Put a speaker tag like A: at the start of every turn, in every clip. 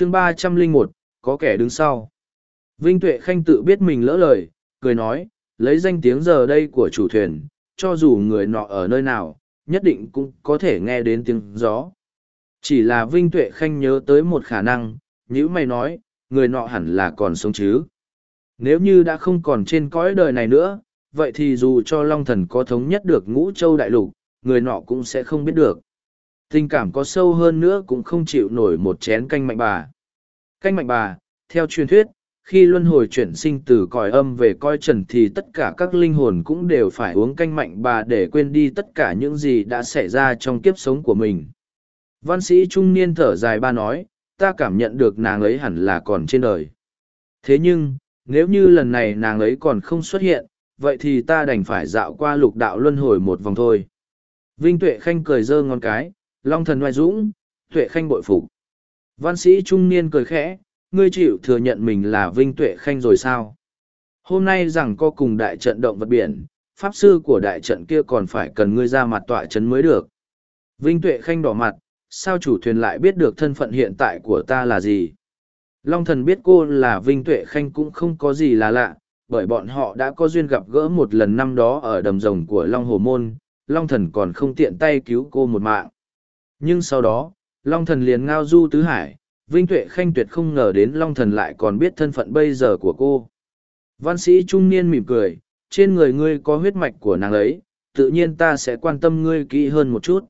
A: chương ba trăm linh một, có kẻ đứng sau. Vinh tuệ khanh tự biết mình lỡ lời, cười nói, lấy danh tiếng giờ đây của chủ thuyền, cho dù người nọ ở nơi nào, nhất định cũng có thể nghe đến tiếng gió. Chỉ là vinh tuệ khanh nhớ tới một khả năng, nhữ mày nói, người nọ hẳn là còn sống chứ. Nếu như đã không còn trên cõi đời này nữa, vậy thì dù cho long thần có thống nhất được ngũ châu đại lục, người nọ cũng sẽ không biết được tình cảm có sâu hơn nữa cũng không chịu nổi một chén canh mạnh bà. Canh mạnh bà, theo truyền thuyết, khi luân hồi chuyển sinh từ cõi âm về coi trần thì tất cả các linh hồn cũng đều phải uống canh mạnh bà để quên đi tất cả những gì đã xảy ra trong kiếp sống của mình. Văn sĩ trung niên thở dài ba nói, ta cảm nhận được nàng ấy hẳn là còn trên đời. Thế nhưng, nếu như lần này nàng ấy còn không xuất hiện, vậy thì ta đành phải dạo qua lục đạo luân hồi một vòng thôi. Vinh tuệ khanh cười giơ ngón cái long thần oai dũng, tuệ khanh bội phục. Văn sĩ trung niên cười khẽ, ngươi chịu thừa nhận mình là vinh tuệ khanh rồi sao? Hôm nay rằng co cùng đại trận động vật biển, pháp sư của đại trận kia còn phải cần ngươi ra mặt tọa chấn mới được. Vinh tuệ khanh đỏ mặt, sao chủ thuyền lại biết được thân phận hiện tại của ta là gì? Long thần biết cô là vinh tuệ khanh cũng không có gì là lạ, bởi bọn họ đã có duyên gặp gỡ một lần năm đó ở đầm rồng của long hồ môn, long thần còn không tiện tay cứu cô một mạng nhưng sau đó long thần liền ngao du tứ hải Vinh Tuệ Khanh tuyệt không ngờ đến Long Thần lại còn biết thân phận bây giờ của cô. Văn sĩ trung niên mỉm cười, trên người ngươi có huyết mạch của nàng ấy, tự nhiên ta sẽ quan tâm ngươi kỹ hơn một chút.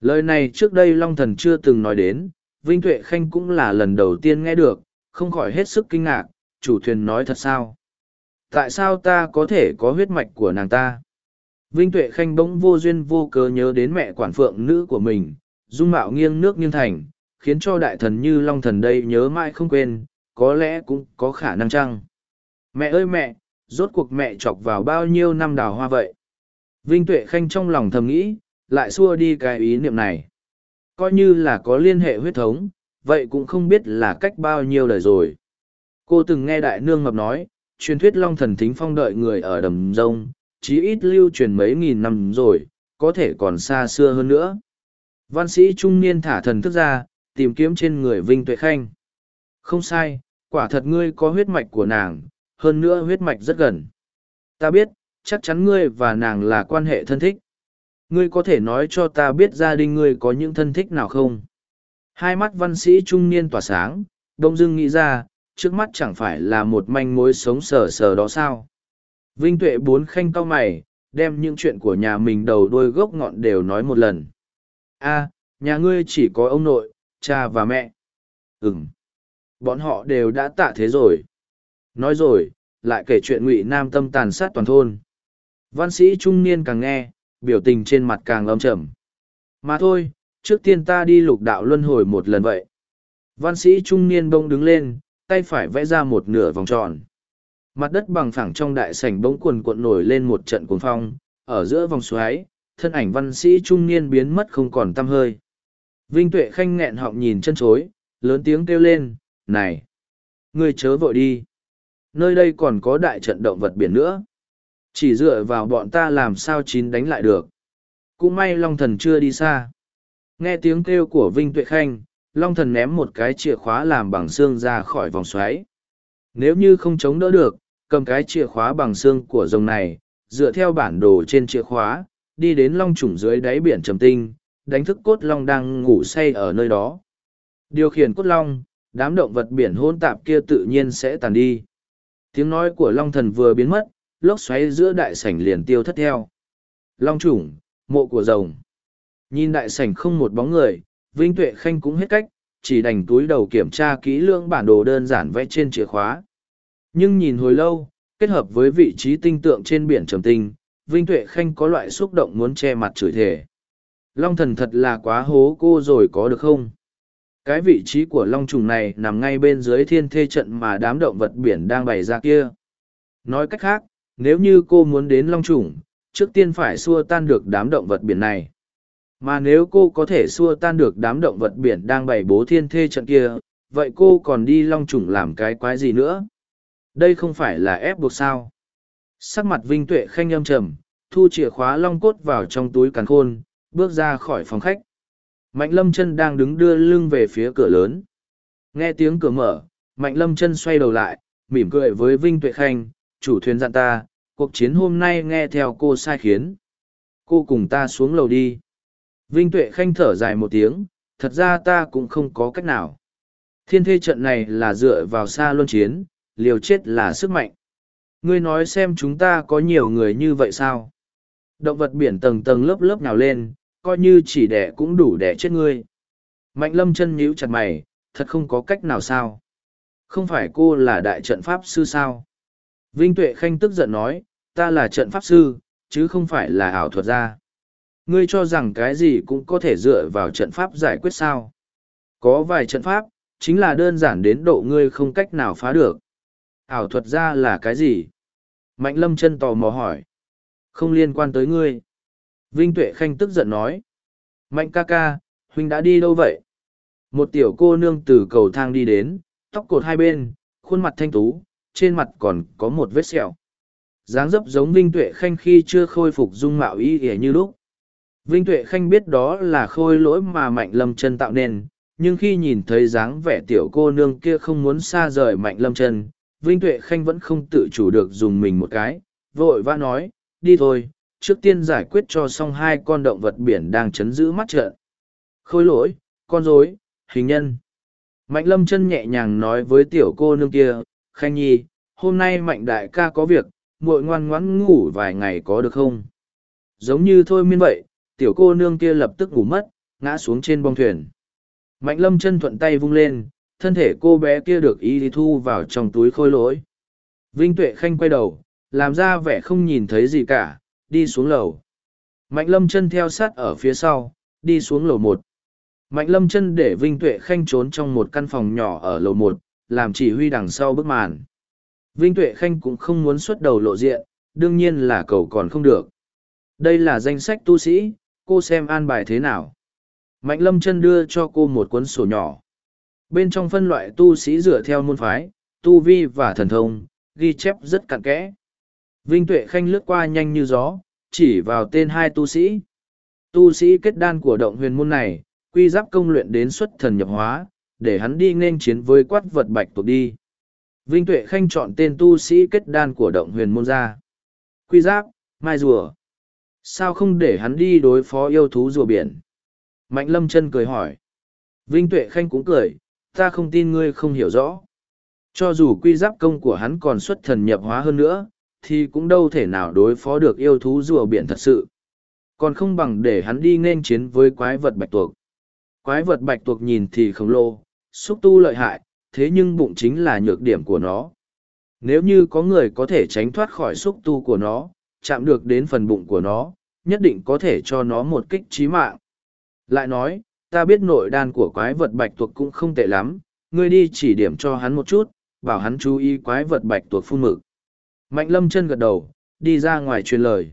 A: Lời này trước đây Long Thần chưa từng nói đến, Vinh Tuệ Khanh cũng là lần đầu tiên nghe được, không khỏi hết sức kinh ngạc, chủ thuyền nói thật sao? Tại sao ta có thể có huyết mạch của nàng ta? Vinh Tuệ Khanh bỗng vô duyên vô cớ nhớ đến mẹ quản phượng nữ của mình, dung mạo nghiêng nước nghiêng thành, khiến cho đại thần như long thần đây nhớ mãi không quên, có lẽ cũng có khả năng chăng. Mẹ ơi mẹ, rốt cuộc mẹ chọc vào bao nhiêu năm đào hoa vậy? Vinh Tuệ Khanh trong lòng thầm nghĩ, lại xua đi cái ý niệm này. Coi như là có liên hệ huyết thống, vậy cũng không biết là cách bao nhiêu đời rồi. Cô từng nghe đại nương ngập nói, truyền thuyết long thần thính phong đợi người ở đầm rông, chí ít lưu truyền mấy nghìn năm rồi, có thể còn xa xưa hơn nữa. Văn sĩ trung niên thả thần thức ra, tìm kiếm trên người Vinh Tuệ Khanh. Không sai, quả thật ngươi có huyết mạch của nàng, hơn nữa huyết mạch rất gần. Ta biết, chắc chắn ngươi và nàng là quan hệ thân thích. Ngươi có thể nói cho ta biết gia đình ngươi có những thân thích nào không? Hai mắt văn sĩ trung niên tỏa sáng, đông dưng nghĩ ra, trước mắt chẳng phải là một manh mối sống sờ sờ đó sao? Vinh Tuệ bốn khanh cao mày, đem những chuyện của nhà mình đầu đuôi gốc ngọn đều nói một lần. A, nhà ngươi chỉ có ông nội, cha và mẹ. Ừng bọn họ đều đã tạ thế rồi. Nói rồi lại kể chuyện ngụy nam tâm tàn sát toàn thôn. Văn sĩ trung niên càng nghe biểu tình trên mặt càng lâm trầm. Mà thôi trước tiên ta đi lục đạo luân hồi một lần vậy. Văn sĩ trung niên bông đứng lên tay phải vẽ ra một nửa vòng tròn. Mặt đất bằng phẳng trong đại sảnh bỗng quần cuộn nổi lên một trận cuồng phong ở giữa vòng xoáy thân ảnh văn sĩ trung niên biến mất không còn tăm hơi Vinh Tuệ Khanh nghẹn họng nhìn chân chối, lớn tiếng kêu lên, này! Ngươi chớ vội đi! Nơi đây còn có đại trận động vật biển nữa. Chỉ dựa vào bọn ta làm sao chín đánh lại được. Cũng may Long Thần chưa đi xa. Nghe tiếng kêu của Vinh Tuệ Khanh, Long Thần ném một cái chìa khóa làm bằng xương ra khỏi vòng xoáy. Nếu như không chống đỡ được, cầm cái chìa khóa bằng xương của rồng này, dựa theo bản đồ trên chìa khóa, đi đến long trùng dưới đáy biển trầm tinh, đánh thức cốt long đang ngủ say ở nơi đó. Điều khiển cốt long, đám động vật biển hôn tạp kia tự nhiên sẽ tàn đi. Tiếng nói của long thần vừa biến mất, lốc xoáy giữa đại sảnh liền tiêu thất theo. Long trùng, mộ của rồng. Nhìn đại sảnh không một bóng người, Vinh Tuệ Khanh cũng hết cách, chỉ đành túi đầu kiểm tra kỹ lưỡng bản đồ đơn giản vẽ trên chìa khóa. Nhưng nhìn hồi lâu, kết hợp với vị trí tinh tượng trên biển trầm tinh, Vinh Tuệ Khanh có loại xúc động muốn che mặt chửi thề. Long thần thật là quá hố cô rồi có được không? Cái vị trí của long trùng này nằm ngay bên dưới thiên thê trận mà đám động vật biển đang bày ra kia. Nói cách khác, nếu như cô muốn đến long trùng, trước tiên phải xua tan được đám động vật biển này. Mà nếu cô có thể xua tan được đám động vật biển đang bày bố thiên thê trận kia, vậy cô còn đi long trùng làm cái quái gì nữa? Đây không phải là ép buộc sao? Sắc mặt Vinh Tuệ khanh âm trầm, thu chìa khóa long cốt vào trong túi càn khôn, bước ra khỏi phòng khách. Mạnh lâm chân đang đứng đưa lưng về phía cửa lớn. Nghe tiếng cửa mở, Mạnh Lâm chân xoay đầu lại, mỉm cười với Vinh Tuệ Khanh, chủ thuyền dặn ta, cuộc chiến hôm nay nghe theo cô sai khiến. Cô cùng ta xuống lầu đi. Vinh Tuệ Khanh thở dài một tiếng, thật ra ta cũng không có cách nào. Thiên thê trận này là dựa vào xa luân chiến, liều chết là sức mạnh. Ngươi nói xem chúng ta có nhiều người như vậy sao? Động vật biển tầng tầng lớp lớp nào lên, coi như chỉ đẻ cũng đủ đẻ chết ngươi. Mạnh lâm chân nhíu chặt mày, thật không có cách nào sao? Không phải cô là đại trận pháp sư sao? Vinh Tuệ Khanh tức giận nói, ta là trận pháp sư, chứ không phải là ảo thuật gia. Ngươi cho rằng cái gì cũng có thể dựa vào trận pháp giải quyết sao? Có vài trận pháp, chính là đơn giản đến độ ngươi không cách nào phá được. Ảo thuật gia là cái gì? Mạnh lâm chân tò mò hỏi. Không liên quan tới ngươi. Vinh Tuệ Khanh tức giận nói. Mạnh ca ca, huynh đã đi đâu vậy? Một tiểu cô nương từ cầu thang đi đến, tóc cột hai bên, khuôn mặt thanh tú, trên mặt còn có một vết sẹo. dáng dấp giống Vinh Tuệ Khanh khi chưa khôi phục dung mạo y ỉa như lúc. Vinh Tuệ Khanh biết đó là khôi lỗi mà Mạnh Lâm chân tạo nên, nhưng khi nhìn thấy dáng vẻ tiểu cô nương kia không muốn xa rời Mạnh Lâm chân, Vinh Tuệ Khanh vẫn không tự chủ được dùng mình một cái, vội vã nói, đi thôi, trước tiên giải quyết cho xong hai con động vật biển đang chấn giữ mắt trận. Khôi lỗi, con rối, hình nhân. Mạnh lâm chân nhẹ nhàng nói với tiểu cô nương kia, Khanh Nhi, hôm nay Mạnh đại ca có việc, muội ngoan ngoãn ngủ vài ngày có được không? Giống như thôi miên vậy, tiểu cô nương kia lập tức ngủ mất, ngã xuống trên bong thuyền. Mạnh lâm chân thuận tay vung lên, thân thể cô bé kia được y thu vào trong túi khôi lỗi. Vinh Tuệ Khanh quay đầu, làm ra vẻ không nhìn thấy gì cả, đi xuống lầu. Mạnh lâm chân theo sát ở phía sau, đi xuống lầu một. Mạnh lâm chân để Vinh Tuệ Khanh trốn trong một căn phòng nhỏ ở lầu một, làm chỉ huy đằng sau bức màn. Vinh Tuệ Khanh cũng không muốn xuất đầu lộ diện, đương nhiên là cầu còn không được. Đây là danh sách tu sĩ, cô xem an bài thế nào. Mạnh lâm chân đưa cho cô một cuốn sổ nhỏ. Bên trong phân loại tu sĩ dựa theo môn phái, tu vi và thần thông, ghi chép rất cặn kẽ. Vinh Tuệ Khanh lướt qua nhanh như gió, chỉ vào tên hai tu sĩ. Tu sĩ kết đan của động huyền môn này, quy giáp công luyện đến xuất thần nhập hóa, để hắn đi nên chiến với quát vật bạch tuộc đi. Vinh Tuệ Khanh chọn tên tu sĩ kết đan của động huyền môn ra. Quy giáp, mai rùa. Sao không để hắn đi đối phó yêu thú rùa biển? Mạnh lâm chân cười hỏi. Vinh Tuệ Khanh cũng cười, ta không tin ngươi không hiểu rõ. Cho dù quy giáp công của hắn còn xuất thần nhập hóa hơn nữa, thì cũng đâu thể nào đối phó được yêu thú rùa biển thật sự. Còn không bằng để hắn đi nên chiến với quái vật bạch tuộc. Quái vật bạch tuộc nhìn thì khổng lồ, xúc tu lợi hại, thế nhưng bụng chính là nhược điểm của nó. Nếu như có người có thể tránh thoát khỏi xúc tu của nó, chạm được đến phần bụng của nó, nhất định có thể cho nó một kích trí mạng. Lại nói, ta biết nội đan của quái vật bạch tuộc cũng không tệ lắm, ngươi đi chỉ điểm cho hắn một chút, bảo hắn chú ý quái vật bạch tuộc phun mực. Mạnh lâm chân gật đầu, đi ra ngoài truyền lời.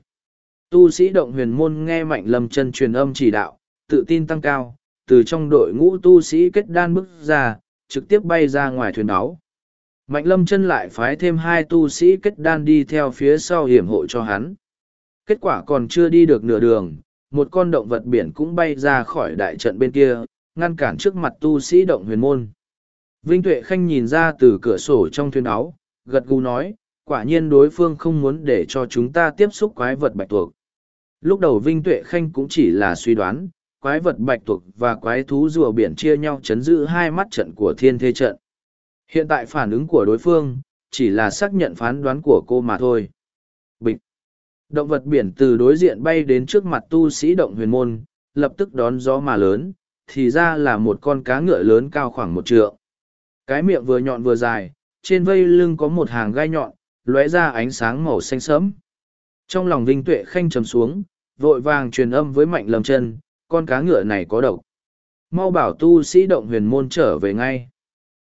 A: Tu sĩ động huyền môn nghe mạnh lâm chân truyền âm chỉ đạo, tự tin tăng cao, từ trong đội ngũ tu sĩ kết đan bước ra, trực tiếp bay ra ngoài thuyền áo. Mạnh lâm chân lại phái thêm hai tu sĩ kết đan đi theo phía sau hiểm hộ cho hắn. Kết quả còn chưa đi được nửa đường, một con động vật biển cũng bay ra khỏi đại trận bên kia, ngăn cản trước mặt tu sĩ động huyền môn. Vinh Tuệ Khanh nhìn ra từ cửa sổ trong thuyền áo, gật gù nói, quả nhiên đối phương không muốn để cho chúng ta tiếp xúc quái vật bạch tuộc. Lúc đầu Vinh Tuệ Khanh cũng chỉ là suy đoán, quái vật bạch tuộc và quái thú rùa biển chia nhau chấn giữ hai mắt trận của thiên thế trận. Hiện tại phản ứng của đối phương, chỉ là xác nhận phán đoán của cô mà thôi. Bịch. Động vật biển từ đối diện bay đến trước mặt tu sĩ động huyền môn, lập tức đón gió mà lớn, thì ra là một con cá ngựa lớn cao khoảng một trượng. Cái miệng vừa nhọn vừa dài, trên vây lưng có một hàng gai nhọn, lóe ra ánh sáng màu xanh sẫm. Trong lòng Vinh Tuệ khanh trầm xuống, vội vàng truyền âm với Mạnh Lâm Chân, con cá ngựa này có độc. Mau bảo tu sĩ động huyền môn trở về ngay.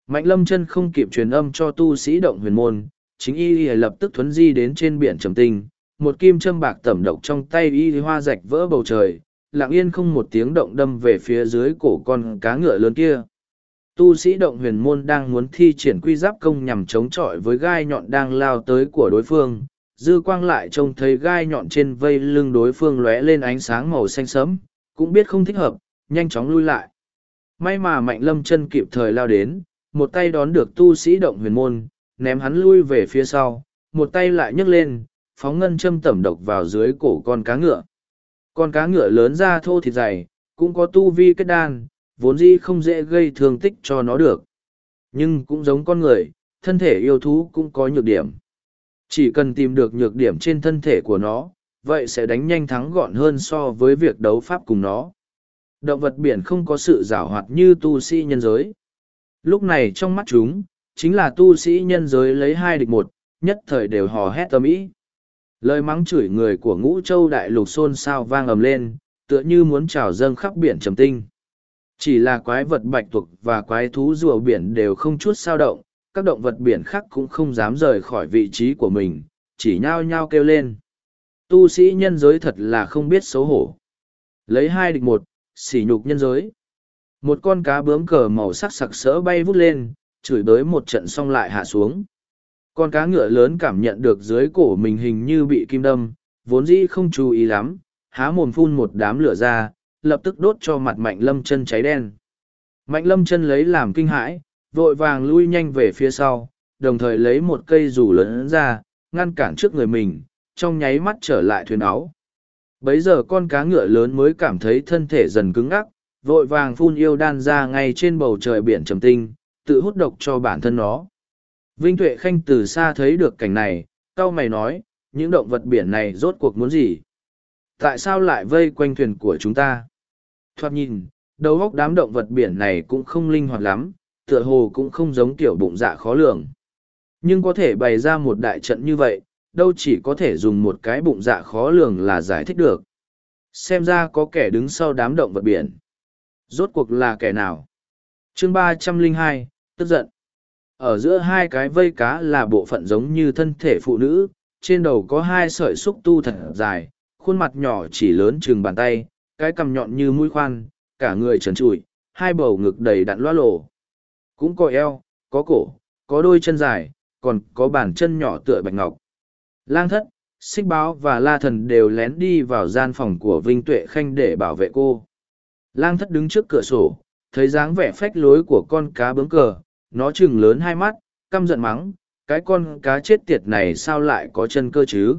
A: Mạnh Lâm Chân không kịp truyền âm cho tu sĩ động huyền môn, chính y lập tức thuấn di đến trên biển trầm tinh, một kim châm bạc tẩm độc trong tay y hoa rạch vỡ bầu trời, lặng yên không một tiếng động đâm về phía dưới cổ con cá ngựa lớn kia. Tu sĩ động huyền môn đang muốn thi triển quy giáp công nhằm chống chọi với gai nhọn đang lao tới của đối phương. Dư quang lại trông thấy gai nhọn trên vây lưng đối phương lóe lên ánh sáng màu xanh sẫm, cũng biết không thích hợp, nhanh chóng lui lại. May mà mạnh lâm chân kịp thời lao đến, một tay đón được tu sĩ động huyền môn, ném hắn lui về phía sau, một tay lại nhấc lên, phóng ngân châm tẩm độc vào dưới cổ con cá ngựa. Con cá ngựa lớn ra thô thịt dày, cũng có tu vi kết đan, vốn dĩ không dễ gây thương tích cho nó được. Nhưng cũng giống con người, thân thể yêu thú cũng có nhược điểm. Chỉ cần tìm được nhược điểm trên thân thể của nó, vậy sẽ đánh nhanh thắng gọn hơn so với việc đấu pháp cùng nó. Động vật biển không có sự giảo hoạt như tu sĩ nhân giới. Lúc này trong mắt chúng, chính là tu sĩ nhân giới lấy hai địch một, nhất thời đều hò hét tâm ý. Lời mắng chửi người của ngũ châu đại lục xôn xao vang ầm lên, tựa như muốn trào dâng khắp biển trầm tinh. Chỉ là quái vật bạch tuộc và quái thú rùa biển đều không chút sao động, các động vật biển khác cũng không dám rời khỏi vị trí của mình, chỉ nhao nhao kêu lên. Tu sĩ nhân giới thật là không biết xấu hổ. Lấy hai địch một, xỉ nhục nhân giới. Một con cá bướm cờ màu sắc sặc sỡ bay vút lên, chửi bới một trận xong lại hạ xuống. Con cá ngựa lớn cảm nhận được dưới cổ mình hình như bị kim đâm, vốn dĩ không chú ý lắm, há mồm phun một đám lửa ra, lập tức đốt cho mặt mạnh lâm chân cháy đen. Mạnh lâm chân lấy làm kinh hãi, vội vàng lui nhanh về phía sau, đồng thời lấy một cây rủ lớn ra, ngăn cản trước người mình, trong nháy mắt trở lại thuyền áo. Bấy giờ con cá ngựa lớn mới cảm thấy thân thể dần cứng ngắc, vội vàng phun yêu đan ra ngay trên bầu trời biển trầm tinh, tự hút độc cho bản thân nó. Vinh Tuệ Khanh từ xa thấy được cảnh này, cao mày nói, những động vật biển này rốt cuộc muốn gì? Tại sao lại vây quanh thuyền của chúng ta? Thoạt nhìn, đầu óc đám động vật biển này cũng không linh hoạt lắm, tựa hồ cũng không giống tiểu bụng dạ khó lường. Nhưng có thể bày ra một đại trận như vậy, đâu chỉ có thể dùng một cái bụng dạ khó lường là giải thích được. Xem ra có kẻ đứng sau đám động vật biển. Rốt cuộc là kẻ nào? chương ba trăm linh hai tức giận. Ở giữa hai cái vây cá là bộ phận giống như thân thể phụ nữ, trên đầu có hai sợi xúc tu thật dài, khuôn mặt nhỏ chỉ lớn chừng bàn tay, cái cằm nhọn như mũi khoan, cả người trần trụi, hai bầu ngực đầy đặn loa lổ. Cũng có eo, có cổ, có đôi chân dài, còn có bàn chân nhỏ tựa bạch ngọc. Lang thất, xích báo và la thần đều lén đi vào gian phòng của Vinh Tuệ Khanh để bảo vệ cô. Lang thất đứng trước cửa sổ, thấy dáng vẻ phách lối của con cá bướm cờ, nó chừng lớn hai mắt, căm giận mắng, cái con cá chết tiệt này sao lại có chân cơ chứ?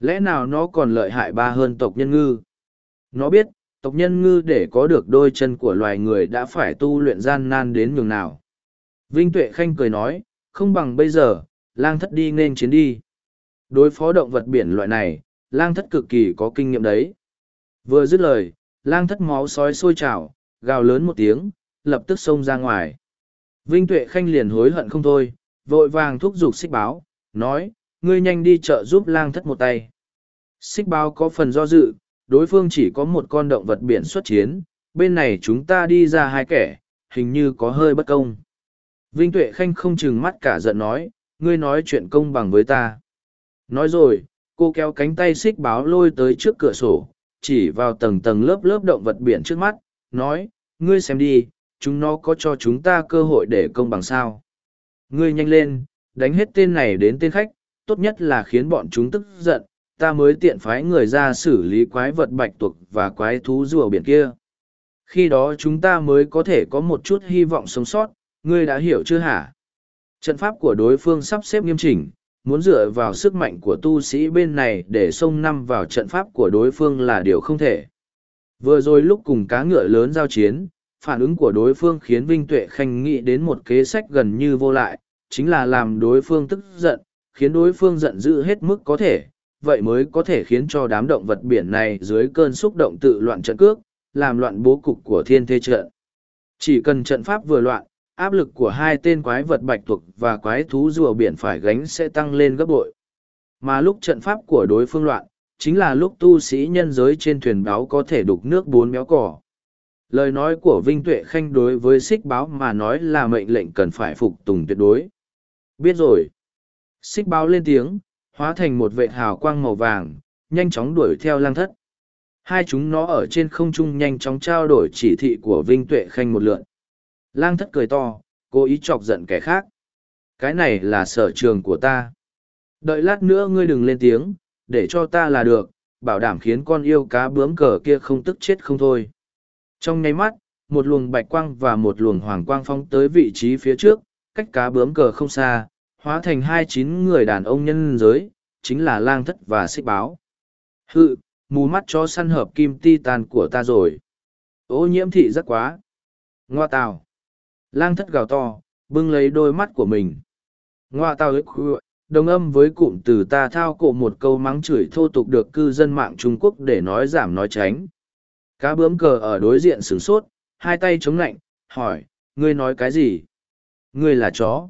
A: Lẽ nào nó còn lợi hại ba hơn tộc nhân ngư? Nó biết, tộc nhân ngư để có được đôi chân của loài người đã phải tu luyện gian nan đến nhường nào. Vinh Tuệ Khanh cười nói, không bằng bây giờ, lang thất đi nên chiến đi. Đối phó động vật biển loại này, lang thất cực kỳ có kinh nghiệm đấy. Vừa dứt lời, lang thất máu sói sôi trào, gào lớn một tiếng, lập tức xông ra ngoài. Vinh Tuệ Khanh liền hối hận không thôi, vội vàng thúc giục xích báo, nói, ngươi nhanh đi chợ giúp lang thất một tay. Xích báo có phần do dự, đối phương chỉ có một con động vật biển xuất chiến, bên này chúng ta đi ra hai kẻ, hình như có hơi bất công. Vinh Tuệ Khanh không chừng mắt cả giận nói, ngươi nói chuyện công bằng với ta. Nói rồi, cô kéo cánh tay xích báo lôi tới trước cửa sổ, chỉ vào tầng tầng lớp lớp động vật biển trước mắt, nói, ngươi xem đi, chúng nó có cho chúng ta cơ hội để công bằng sao. Ngươi nhanh lên, đánh hết tên này đến tên khách, tốt nhất là khiến bọn chúng tức giận, ta mới tiện phái người ra xử lý quái vật bạch tuộc và quái thú rùa biển kia. Khi đó chúng ta mới có thể có một chút hy vọng sống sót, ngươi đã hiểu chưa hả? Trận pháp của đối phương sắp xếp nghiêm chỉnh, muốn dựa vào sức mạnh của tu sĩ bên này để xông năm vào trận pháp của đối phương là điều không thể. Vừa rồi lúc cùng cá ngựa lớn giao chiến, phản ứng của đối phương khiến Vinh Tuệ Khanh nghĩ đến một kế sách gần như vô lại, chính là làm đối phương tức giận, khiến đối phương giận dữ hết mức có thể, vậy mới có thể khiến cho đám động vật biển này dưới cơn xúc động tự loạn trận cước, làm loạn bố cục của thiên thế trận. Chỉ cần trận pháp vừa loạn, áp lực của hai tên quái vật bạch tuộc và quái thú rùa biển phải gánh sẽ tăng lên gấp bội. Mà lúc trận pháp của đối phương loạn, chính là lúc tu sĩ nhân giới trên thuyền báo có thể đục nước bốn méo cỏ. Lời nói của Vinh Tuệ Khanh đối với xích báo mà nói là mệnh lệnh cần phải phục tùng tuyệt đối. Biết rồi. Xích báo lên tiếng, hóa thành một vệ hào quang màu vàng, nhanh chóng đuổi theo lang thất. Hai chúng nó ở trên không trung nhanh chóng trao đổi chỉ thị của Vinh Tuệ Khanh một lượn. Lang thất cười to, cố ý chọc giận kẻ khác. Cái này là sở trường của ta. Đợi lát nữa ngươi đừng lên tiếng, để cho ta là được, bảo đảm khiến con yêu cá bướm cờ kia không tức chết không thôi. Trong nháy mắt, một luồng bạch quang và một luồng hoàng quang phóng tới vị trí phía trước, cách cá bướm cờ không xa, hóa thành hai chín người đàn ông nhân giới, chính là lang thất và xích báo. Hự, mù mắt cho săn hợp kim ti tàn của ta rồi. Ô nhiễm thị rất quá. Ngoa tào. Lang thất gào to, bưng lấy đôi mắt của mình. Ngoa tào ức đồng âm với cụm từ ta thao cổ một câu mắng chửi thô tục được cư dân mạng Trung Quốc để nói giảm nói tránh. Cá bướm cờ ở đối diện sửng sốt, hai tay chống lạnh, hỏi, ngươi nói cái gì? Ngươi là chó.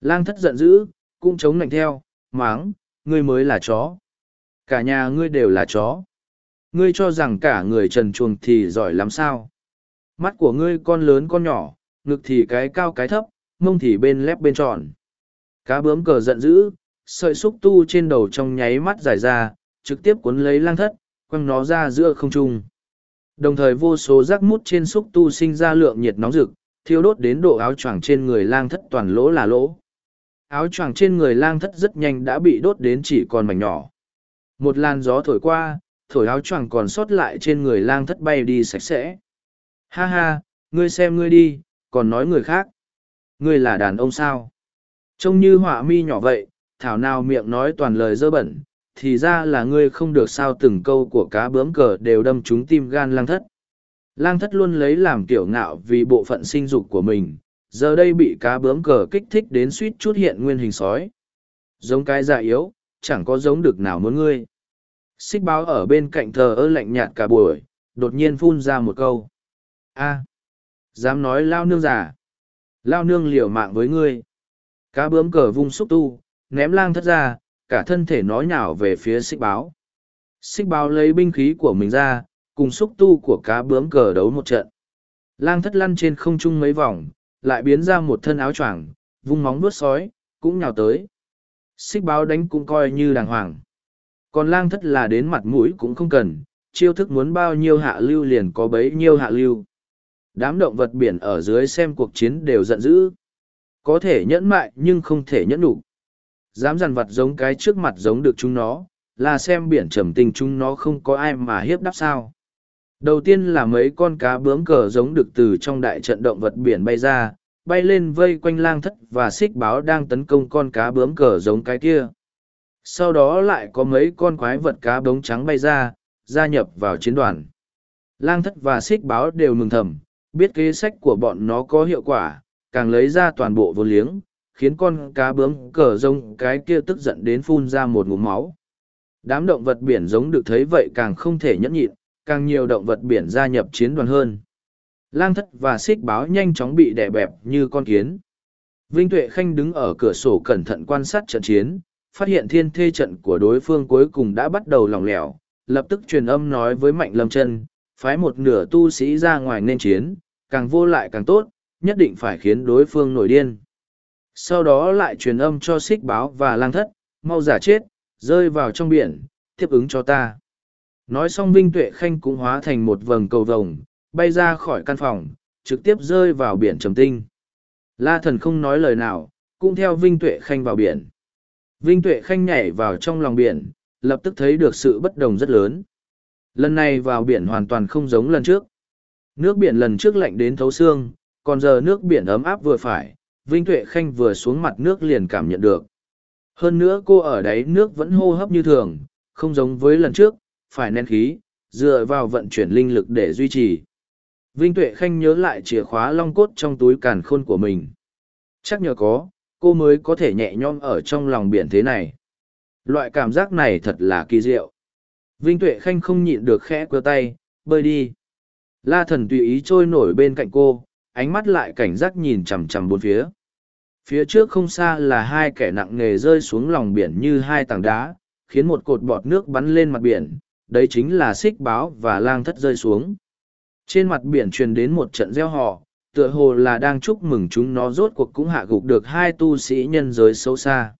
A: Lang thất giận dữ, cũng chống lạnh theo, máng, ngươi mới là chó. Cả nhà ngươi đều là chó. Ngươi cho rằng cả người trần chuồng thì giỏi lắm sao? Mắt của ngươi con lớn con nhỏ, ngực thì cái cao cái thấp, mông thì bên lép bên tròn. Cá bướm cờ giận dữ, sợi xúc tu trên đầu trong nháy mắt dài ra, trực tiếp cuốn lấy lang thất, quăng nó ra giữa không trung. Đồng thời vô số rác mút trên xúc tu sinh ra lượng nhiệt nóng rực, thiêu đốt đến độ áo choàng trên người lang thất toàn lỗ là lỗ. Áo choàng trên người lang thất rất nhanh đã bị đốt đến chỉ còn mảnh nhỏ. Một làn gió thổi qua, thổi áo choàng còn sót lại trên người lang thất bay đi sạch sẽ. Ha ha, ngươi xem ngươi đi, còn nói người khác. Ngươi là đàn ông sao? Trông như họa mi nhỏ vậy, thảo nào miệng nói toàn lời dơ bẩn, thì ra là ngươi không được sao từng câu của cá bướm cờ đều đâm trúng tim gan lang thất. Lang thất luôn lấy làm kiểu ngạo vì bộ phận sinh dục của mình, giờ đây bị cá bướm cờ kích thích đến suýt chút hiện nguyên hình sói. Giống cái già yếu, chẳng có giống được nào muốn ngươi. Xích báo ở bên cạnh thờ ơ lạnh nhạt cả buổi, đột nhiên phun ra một câu. a dám nói lao nương giả. Lao nương liều mạng với ngươi. Cá bướm cờ vung xúc tu, ném lang thất ra, cả thân thể nó nhào về phía xích báo. Xích báo lấy binh khí của mình ra, cùng xúc tu của cá bướm cờ đấu một trận. Lang thất lăn trên không trung mấy vòng, lại biến ra một thân áo choàng, vung móng vuốt sói, cũng nhào tới. Xích báo đánh cũng coi như đàng hoàng. Còn lang thất là đến mặt mũi cũng không cần, chiêu thức muốn bao nhiêu hạ lưu liền có bấy nhiêu hạ lưu. Đám động vật biển ở dưới xem cuộc chiến đều giận dữ. Có thể nhẫn mại nhưng không thể nhẫn đủ. Dám dằn vặt giống cái trước mặt giống được chúng nó, là xem biển trầm tình chúng nó không có ai mà hiếp đáp sao. Đầu tiên là mấy con cá bướm cờ giống được từ trong đại trận động vật biển bay ra, bay lên vây quanh lang thất và xích báo đang tấn công con cá bướm cờ giống cái kia. Sau đó lại có mấy con quái vật cá bống trắng bay ra, gia nhập vào chiến đoàn. Lang thất và xích báo đều mừng thầm, biết kế sách của bọn nó có hiệu quả, càng lấy ra toàn bộ vô liếng, khiến con cá bướm cờ rông cái kia tức giận đến phun ra một ngụm máu. Đám động vật biển giống được thấy vậy càng không thể nhẫn nhịn, càng nhiều động vật biển gia nhập chiến đoàn hơn. Lang thất và xích báo nhanh chóng bị đè bẹp như con kiến. Vinh Tuệ Khanh đứng ở cửa sổ cẩn thận quan sát trận chiến, phát hiện thiên thê trận của đối phương cuối cùng đã bắt đầu lỏng lẻo, lập tức truyền âm nói với Mạnh Lâm Trân, phái một nửa tu sĩ ra ngoài nên chiến, càng vô lại càng tốt, nhất định phải khiến đối phương nổi điên. Sau đó lại truyền âm cho xích báo và lang thất, mau giả chết, rơi vào trong biển, tiếp ứng cho ta. Nói xong Vinh Tuệ Khanh cũng hóa thành một vầng cầu vồng, bay ra khỏi căn phòng, trực tiếp rơi vào biển trầm tinh. La thần không nói lời nào, cũng theo Vinh Tuệ Khanh vào biển. Vinh Tuệ Khanh nhảy vào trong lòng biển, lập tức thấy được sự bất đồng rất lớn. Lần này vào biển hoàn toàn không giống lần trước. Nước biển lần trước lạnh đến thấu xương, còn giờ nước biển ấm áp vừa phải, Vinh Tuệ Khanh vừa xuống mặt nước liền cảm nhận được. Hơn nữa cô ở đáy nước vẫn hô hấp như thường, không giống với lần trước, phải nén khí, dựa vào vận chuyển linh lực để duy trì. Vinh Tuệ Khanh nhớ lại chìa khóa long cốt trong túi càn khôn của mình. Chắc nhờ có, cô mới có thể nhẹ nhõm ở trong lòng biển thế này. Loại cảm giác này thật là kỳ diệu. Vinh Tuệ Khanh không nhịn được khẽ quơ tay, bơi đi. La thần tùy ý trôi nổi bên cạnh cô, ánh mắt lại cảnh giác nhìn chằm chằm bốn phía. Phía trước không xa là hai kẻ nặng nề rơi xuống lòng biển như hai tảng đá, khiến một cột bọt nước bắn lên mặt biển, đấy chính là xích báo và lang thất rơi xuống. Trên mặt biển truyền đến một trận gieo họ, tựa hồ là đang chúc mừng chúng nó rốt cuộc cũng hạ gục được hai tu sĩ nhân giới xấu xa.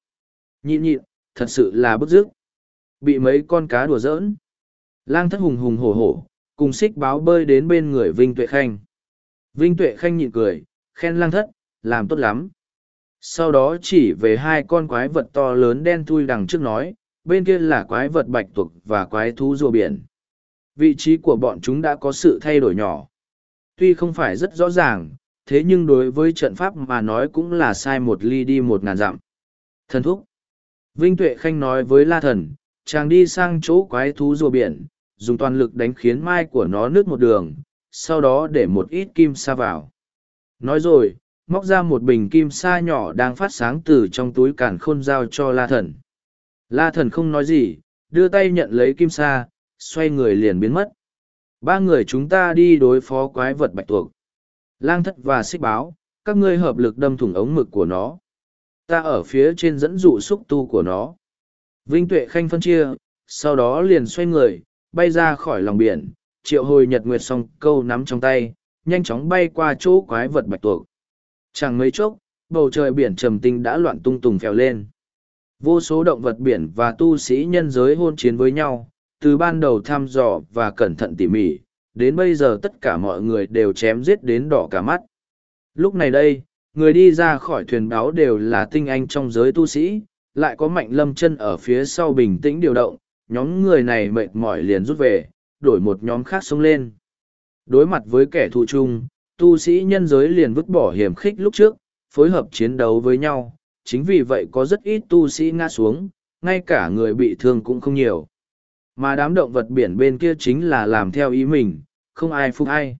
A: Nhịn nhịn, thật sự là bức dứt. Bị mấy con cá đùa giỡn. Lang thất hùng hùng hổ hổ, cùng xích báo bơi đến bên người Vinh Tuệ Khanh. Vinh Tuệ Khanh nhịn cười, khen lang thất, làm tốt lắm. Sau đó chỉ về hai con quái vật to lớn đen thui đằng trước nói, bên kia là quái vật bạch tuộc và quái thú rùa biển. Vị trí của bọn chúng đã có sự thay đổi nhỏ. tuy không phải rất rõ ràng, thế nhưng đối với trận pháp mà nói cũng là sai một ly đi một ngàn dặm. Thần thúc. Vinh Tuệ Khanh nói với La Thần, chàng đi sang chỗ quái thú rùa biển, dùng toàn lực đánh khiến mai của nó nứt một đường, sau đó để một ít kim sa vào. Nói rồi, móc ra một bình kim sa nhỏ đang phát sáng từ trong túi cản khôn giao cho La Thần. La Thần không nói gì, đưa tay nhận lấy kim sa, xoay người liền biến mất. Ba người chúng ta đi đối phó quái vật bạch tuộc. Lang thất và xích báo, các ngươi hợp lực đâm thủng ống mực của nó. Ta ở phía trên dẫn dụ xúc tu của nó. Vinh Tuệ Khanh phân chia, sau đó liền xoay người, bay ra khỏi lòng biển, triệu hồi nhật nguyệt song câu nắm trong tay, nhanh chóng bay qua chỗ quái vật bạch tuộc. Chẳng mấy chốc, bầu trời biển trầm tinh đã loạn tung tùng phèo lên. Vô số động vật biển và tu sĩ nhân giới hôn chiến với nhau, từ ban đầu thăm dò và cẩn thận tỉ mỉ, đến bây giờ tất cả mọi người đều chém giết đến đỏ cả mắt. Lúc này đây, người đi ra khỏi thuyền báo đều là tinh anh trong giới tu sĩ, lại có mạnh lâm chân ở phía sau bình tĩnh điều động, nhóm người này mệt mỏi liền rút về, đổi một nhóm khác xông lên. Đối mặt với kẻ thù chung, tu sĩ nhân giới liền vứt bỏ hiểm khích lúc trước, phối hợp chiến đấu với nhau, chính vì vậy có rất ít tu sĩ ngã xuống, ngay cả người bị thương cũng không nhiều. Mà đám động vật biển bên kia chính là làm theo ý mình, không ai phục ai.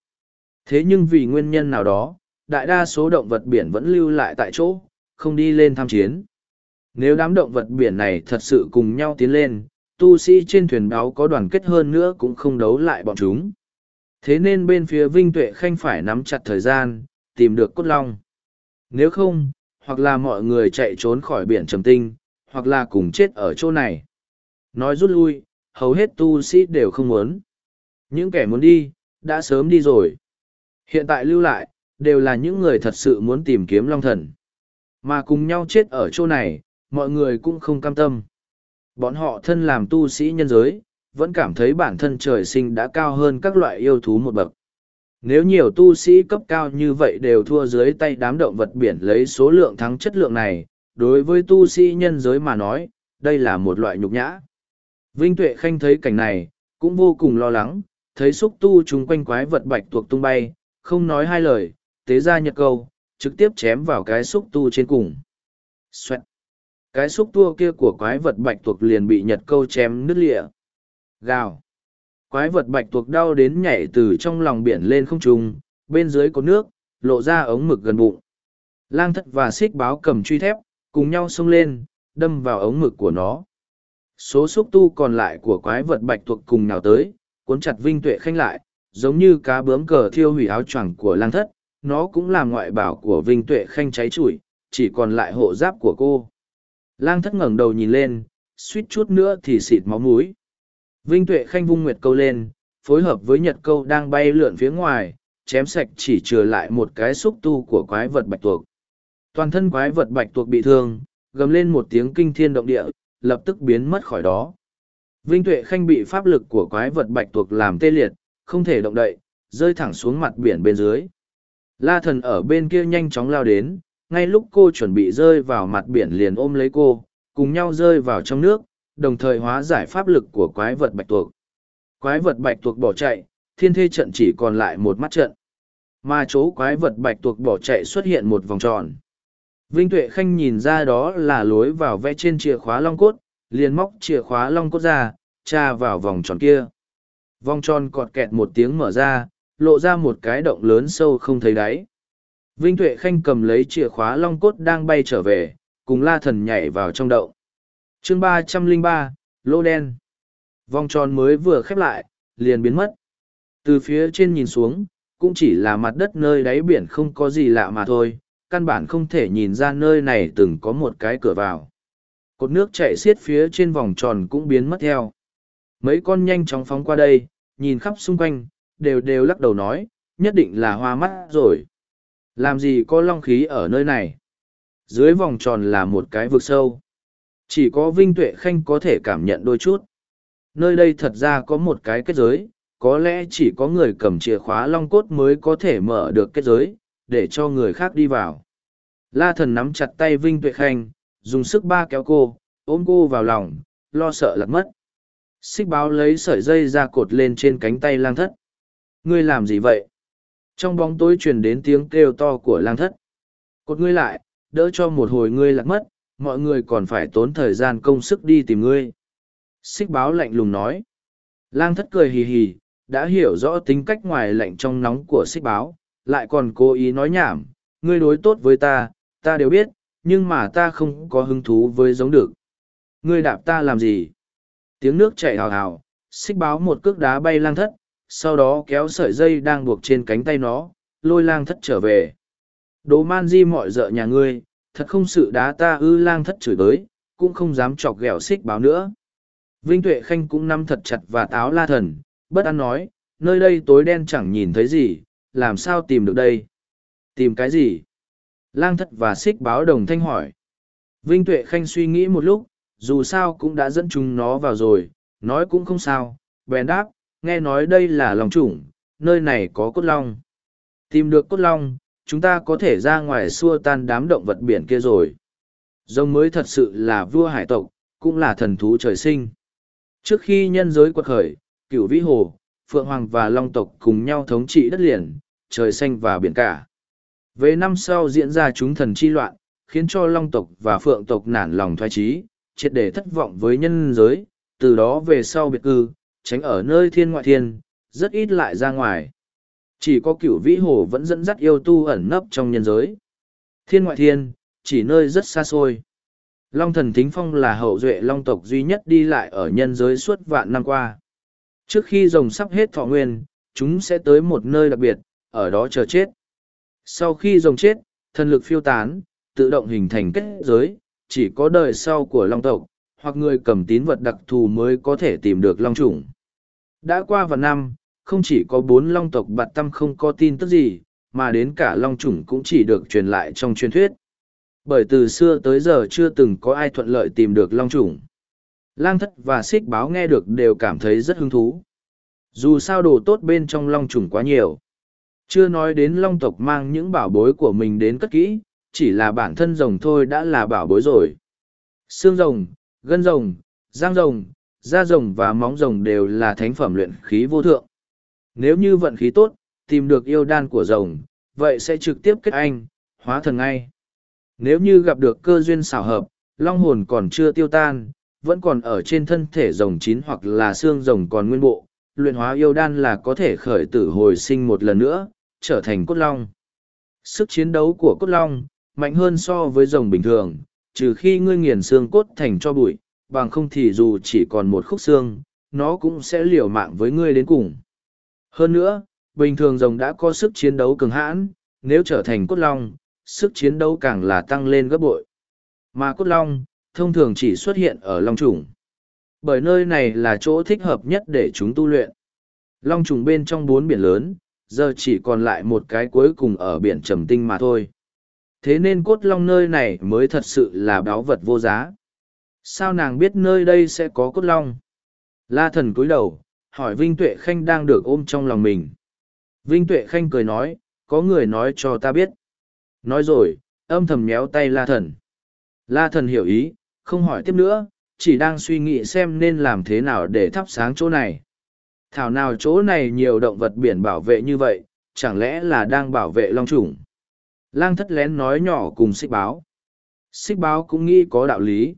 A: Thế nhưng vì nguyên nhân nào đó, đại đa số động vật biển vẫn lưu lại tại chỗ, không đi lên tham chiến. Nếu đám động vật biển này thật sự cùng nhau tiến lên, tu sĩ trên thuyền đáo có đoàn kết hơn nữa cũng không đấu lại bọn chúng. Thế nên bên phía Vinh Tuệ Khanh phải nắm chặt thời gian, tìm được cốt long. Nếu không, hoặc là mọi người chạy trốn khỏi biển trầm tinh, hoặc là cùng chết ở chỗ này. Nói rút lui, hầu hết tu sĩ đều không muốn. Những kẻ muốn đi, đã sớm đi rồi. Hiện tại lưu lại, đều là những người thật sự muốn tìm kiếm long thần. Mà cùng nhau chết ở chỗ này, mọi người cũng không cam tâm. Bọn họ thân làm tu sĩ nhân giới, vẫn cảm thấy bản thân trời sinh đã cao hơn các loại yêu thú một bậc. Nếu nhiều tu sĩ cấp cao như vậy đều thua dưới tay đám động vật biển lấy số lượng thắng chất lượng này, đối với tu sĩ nhân giới mà nói, đây là một loại nhục nhã. Vinh Tuệ Khanh thấy cảnh này, cũng vô cùng lo lắng, thấy xúc tu chúng quanh quái vật bạch tuộc tung bay, không nói hai lời, tế ra nhật câu, trực tiếp chém vào cái xúc tu trên cùng. Xoẹt! Cái xúc tua kia của quái vật bạch tuộc liền bị nhật câu chém nứt lịa. Gào! Quái vật bạch tuộc đau đến nhảy từ trong lòng biển lên không trung, bên dưới có nước, lộ ra ống mực gần bụng. Lang thất và xích báo cầm truy thép, cùng nhau xông lên, đâm vào ống mực của nó. Số xúc tu còn lại của quái vật bạch tuộc cùng nào tới, cuốn chặt Vinh Tuệ Khanh lại, giống như cá bướm cờ thiêu hủy áo choàng của lang thất, nó cũng là ngoại bảo của Vinh Tuệ Khanh cháy trụi, chỉ còn lại hộ giáp của cô. Lang thất ngẩng đầu nhìn lên, suýt chút nữa thì xịt máu mũi. Vinh Tuệ Khanh vung nguyệt câu lên, phối hợp với nhật câu đang bay lượn phía ngoài, chém sạch chỉ trừ lại một cái xúc tu của quái vật bạch tuộc. Toàn thân quái vật bạch tuộc bị thương, gầm lên một tiếng kinh thiên động địa, lập tức biến mất khỏi đó. Vinh Tuệ Khanh bị pháp lực của quái vật bạch tuộc làm tê liệt, không thể động đậy, rơi thẳng xuống mặt biển bên dưới. La thần ở bên kia nhanh chóng lao đến, ngay lúc cô chuẩn bị rơi vào mặt biển liền ôm lấy cô, cùng nhau rơi vào trong nước, đồng thời hóa giải pháp lực của quái vật bạch tuộc. Quái vật bạch tuộc bỏ chạy, thiên thê trận chỉ còn lại một mắt trận. Mà chỗ quái vật bạch tuộc bỏ chạy xuất hiện một vòng tròn. Vinh Tuệ Khanh nhìn ra đó là lối vào vẽ trên chìa khóa long cốt, liền móc chìa khóa long cốt ra, tra vào vòng tròn kia. Vòng tròn cọt kẹt một tiếng mở ra, lộ ra một cái động lớn sâu không thấy đáy. Vinh Tuệ Khanh cầm lấy chìa khóa long cốt đang bay trở về, cùng la thần nhảy vào trong động. chương ba trăm linh ba lô đen. Vòng tròn mới vừa khép lại, liền biến mất. Từ phía trên nhìn xuống, cũng chỉ là mặt đất nơi đáy biển không có gì lạ mà thôi, căn bản không thể nhìn ra nơi này từng có một cái cửa vào. Cột nước chạy xiết phía trên vòng tròn cũng biến mất theo. Mấy con nhanh chóng phóng qua đây, nhìn khắp xung quanh, đều đều lắc đầu nói, nhất định là hoa mắt rồi. Làm gì có long khí ở nơi này? Dưới vòng tròn là một cái vực sâu. Chỉ có Vinh Tuệ Khanh có thể cảm nhận đôi chút. Nơi đây thật ra có một cái kết giới, có lẽ chỉ có người cầm chìa khóa long cốt mới có thể mở được kết giới, để cho người khác đi vào. La thần nắm chặt tay Vinh Tuệ Khanh, dùng sức ba kéo cô, ôm cô vào lòng, lo sợ lật mất. Xích báo lấy sợi dây ra cột lên trên cánh tay lang thất. Ngươi làm gì vậy? Trong bóng tối truyền đến tiếng kêu to của lang thất. Cột ngươi lại, đỡ cho một hồi ngươi lạc mất, mọi người còn phải tốn thời gian công sức đi tìm ngươi. Xích báo lạnh lùng nói. Lang thất cười hì hì, đã hiểu rõ tính cách ngoài lạnh trong nóng của xích báo, lại còn cố ý nói nhảm, ngươi đối tốt với ta, ta đều biết, nhưng mà ta không có hứng thú với giống được. Ngươi đạp ta làm gì? Tiếng nước chảy hào hào, xích báo một cước đá bay lang thất, sau đó kéo sợi dây đang buộc trên cánh tay nó, lôi lang thất trở về. Đồ man di mọi dợ nhà ngươi, thật không sự đá ta ư lang thất chửi tới, cũng không dám chọc ghẹo xích báo nữa. Vinh Tuệ Khanh cũng nắm thật chặt và táo la thần, bất an nói, nơi đây tối đen chẳng nhìn thấy gì, làm sao tìm được đây? Tìm cái gì? Lang thất và xích báo đồng thanh hỏi. Vinh Tuệ Khanh suy nghĩ một lúc, dù sao cũng đã dẫn chúng nó vào rồi, nói cũng không sao, bèn đáp, nghe nói đây là lòng chủng, nơi này có cốt long. Tìm được cốt long, chúng ta có thể ra ngoài xua tan đám động vật biển kia rồi. Rồng mới thật sự là vua hải tộc, cũng là thần thú trời sinh. Trước khi nhân giới quật khởi, cửu vĩ hồ, phượng hoàng và long tộc cùng nhau thống trị đất liền, trời xanh và biển cả. Về năm sau diễn ra chúng thần chi loạn, khiến cho long tộc và phượng tộc nản lòng thoái trí, triệt để thất vọng với nhân giới, từ đó về sau biệt cư, tránh ở nơi thiên ngoại thiên, rất ít lại ra ngoài. Chỉ có cửu vĩ hồ vẫn dẫn dắt yêu tu ẩn nấp trong nhân giới. Thiên ngoại thiên, chỉ nơi rất xa xôi. Long thần Thính Phong là hậu duệ long tộc duy nhất đi lại ở nhân giới suốt vạn năm qua. Trước khi rồng sắp hết thọ nguyên, chúng sẽ tới một nơi đặc biệt, ở đó chờ chết. Sau khi rồng chết, thần lực phiêu tán, tự động hình thành kết giới, chỉ có đời sau của long tộc, hoặc người cầm tín vật đặc thù mới có thể tìm được long chủng. Đã qua vài năm, không chỉ có bốn long tộc bạt tâm không có tin tức gì, mà đến cả long chủng cũng chỉ được truyền lại trong truyền thuyết. Bởi từ xưa tới giờ chưa từng có ai thuận lợi tìm được long chủng. Lang thất và xích báo nghe được đều cảm thấy rất hứng thú. Dù sao đồ tốt bên trong long chủng quá nhiều. Chưa nói đến long tộc mang những bảo bối của mình đến cất kỹ, chỉ là bản thân rồng thôi đã là bảo bối rồi. Xương rồng, gân rồng, giang rồng, da rồng và móng rồng đều là thánh phẩm luyện khí vô thượng. Nếu như vận khí tốt, tìm được yêu đan của rồng, vậy sẽ trực tiếp kết anh, hóa thần ngay. Nếu như gặp được cơ duyên xảo hợp, long hồn còn chưa tiêu tan, vẫn còn ở trên thân thể rồng chín hoặc là xương rồng còn nguyên bộ, luyện hóa yêu đan là có thể khởi tử hồi sinh một lần nữa, trở thành cốt long. Sức chiến đấu của cốt long, mạnh hơn so với rồng bình thường, trừ khi ngươi nghiền xương cốt thành cho bụi, bằng không thì dù chỉ còn một khúc xương, nó cũng sẽ liều mạng với ngươi đến cùng. Hơn nữa, bình thường rồng đã có sức chiến đấu cường hãn, nếu trở thành cốt long, sức chiến đấu càng là tăng lên gấp bội. Mà cốt long, thông thường chỉ xuất hiện ở long trùng. Bởi nơi này là chỗ thích hợp nhất để chúng tu luyện. Long trùng bên trong bốn biển lớn, giờ chỉ còn lại một cái cuối cùng ở biển trầm tinh mà thôi. Thế nên cốt long nơi này mới thật sự là báu vật vô giá. Sao nàng biết nơi đây sẽ có cốt long? La thần cúi đầu, hỏi Vinh Tuệ Khanh đang được ôm trong lòng mình. Vinh Tuệ Khanh cười nói, có người nói cho ta biết. Nói rồi, âm thầm méo tay La thần. La thần hiểu ý, không hỏi tiếp nữa, chỉ đang suy nghĩ xem nên làm thế nào để thắp sáng chỗ này. Thảo nào chỗ này nhiều động vật biển bảo vệ như vậy, chẳng lẽ là đang bảo vệ long trùng. Lang thất lén nói nhỏ cùng xích báo. Xích báo cũng nghĩ có đạo lý.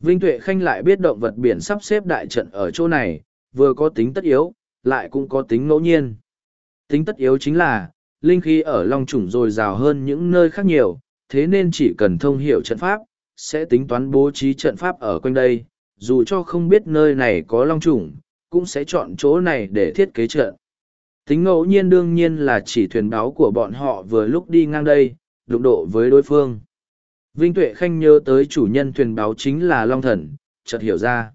A: Vinh Tuệ Khanh lại biết động vật biển sắp xếp đại trận ở chỗ này, vừa có tính tất yếu, lại cũng có tính ngẫu nhiên. Tính tất yếu chính là, linh khí ở Long Trùng dồi dào hơn những nơi khác nhiều, thế nên chỉ cần thông hiểu trận pháp, sẽ tính toán bố trí trận pháp ở quanh đây, dù cho không biết nơi này có Long Trùng, cũng sẽ chọn chỗ này để thiết kế trận. Tính ngẫu nhiên đương nhiên là chỉ thuyền báo của bọn họ vừa lúc đi ngang đây, đụng độ với đối phương. Vinh Tuệ Khanh nhớ tới chủ nhân thuyền báo chính là Long Thần, chợt hiểu ra.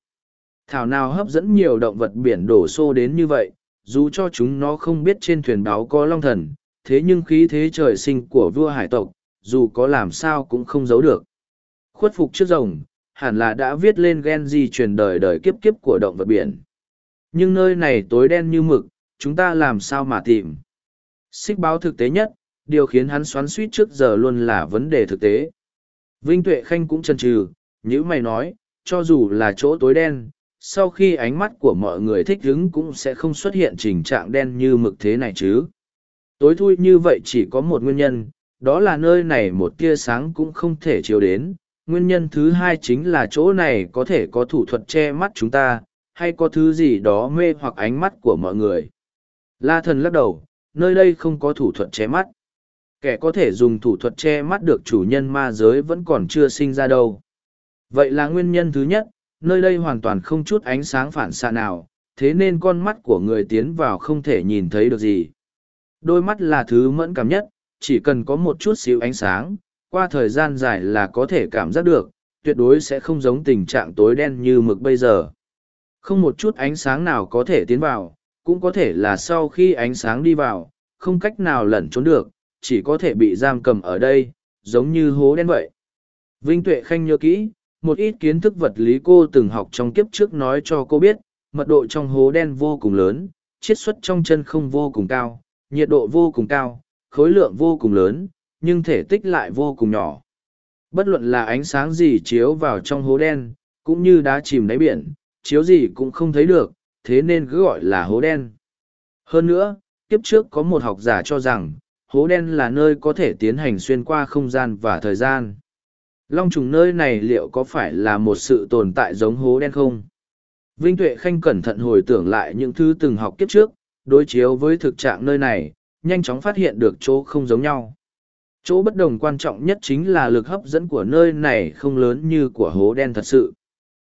A: Thảo nào hấp dẫn nhiều động vật biển đổ xô đến như vậy, dù cho chúng nó không biết trên thuyền báo có Long Thần, thế nhưng khí thế trời sinh của vua hải tộc, dù có làm sao cũng không giấu được. Khuất phục trước rồng, hẳn là đã viết lên gen di truyền đời đời kiếp kiếp của động vật biển. Nhưng nơi này tối đen như mực, chúng ta làm sao mà tìm. Xích báo thực tế nhất, điều khiến hắn xoắn suýt trước giờ luôn là vấn đề thực tế. Vinh Tuệ Khanh cũng chần chừ, như mày nói, cho dù là chỗ tối đen, sau khi ánh mắt của mọi người thích hứng cũng sẽ không xuất hiện tình trạng đen như mực thế này chứ. Tối thui như vậy chỉ có một nguyên nhân, đó là nơi này một tia sáng cũng không thể chiếu đến. Nguyên nhân thứ hai chính là chỗ này có thể có thủ thuật che mắt chúng ta, hay có thứ gì đó mê hoặc ánh mắt của mọi người. La thần lắc đầu, nơi đây không có thủ thuật che mắt. Kẻ có thể dùng thủ thuật che mắt được chủ nhân ma giới vẫn còn chưa sinh ra đâu. Vậy là nguyên nhân thứ nhất, nơi đây hoàn toàn không chút ánh sáng phản xạ nào, thế nên con mắt của người tiến vào không thể nhìn thấy được gì. Đôi mắt là thứ mẫn cảm nhất, chỉ cần có một chút xíu ánh sáng, qua thời gian dài là có thể cảm giác được, tuyệt đối sẽ không giống tình trạng tối đen như mực bây giờ. Không một chút ánh sáng nào có thể tiến vào, cũng có thể là sau khi ánh sáng đi vào, không cách nào lẩn trốn được, chỉ có thể bị giam cầm ở đây, giống như hố đen vậy. Vinh Tuệ Khanh nhớ kỹ, một ít kiến thức vật lý cô từng học trong kiếp trước nói cho cô biết, mật độ trong hố đen vô cùng lớn, chiết xuất trong chân không vô cùng cao, nhiệt độ vô cùng cao, khối lượng vô cùng lớn, nhưng thể tích lại vô cùng nhỏ. Bất luận là ánh sáng gì chiếu vào trong hố đen, cũng như đá chìm đáy biển, chiếu gì cũng không thấy được, thế nên cứ gọi là hố đen. Hơn nữa, kiếp trước có một học giả cho rằng, hố đen là nơi có thể tiến hành xuyên qua không gian và thời gian. Long trùng nơi này liệu có phải là một sự tồn tại giống hố đen không? Vinh Tuệ Khanh cẩn thận hồi tưởng lại những thứ từng học kiếp trước, đối chiếu với thực trạng nơi này, nhanh chóng phát hiện được chỗ không giống nhau. Chỗ bất đồng quan trọng nhất chính là lực hấp dẫn của nơi này không lớn như của hố đen thật sự.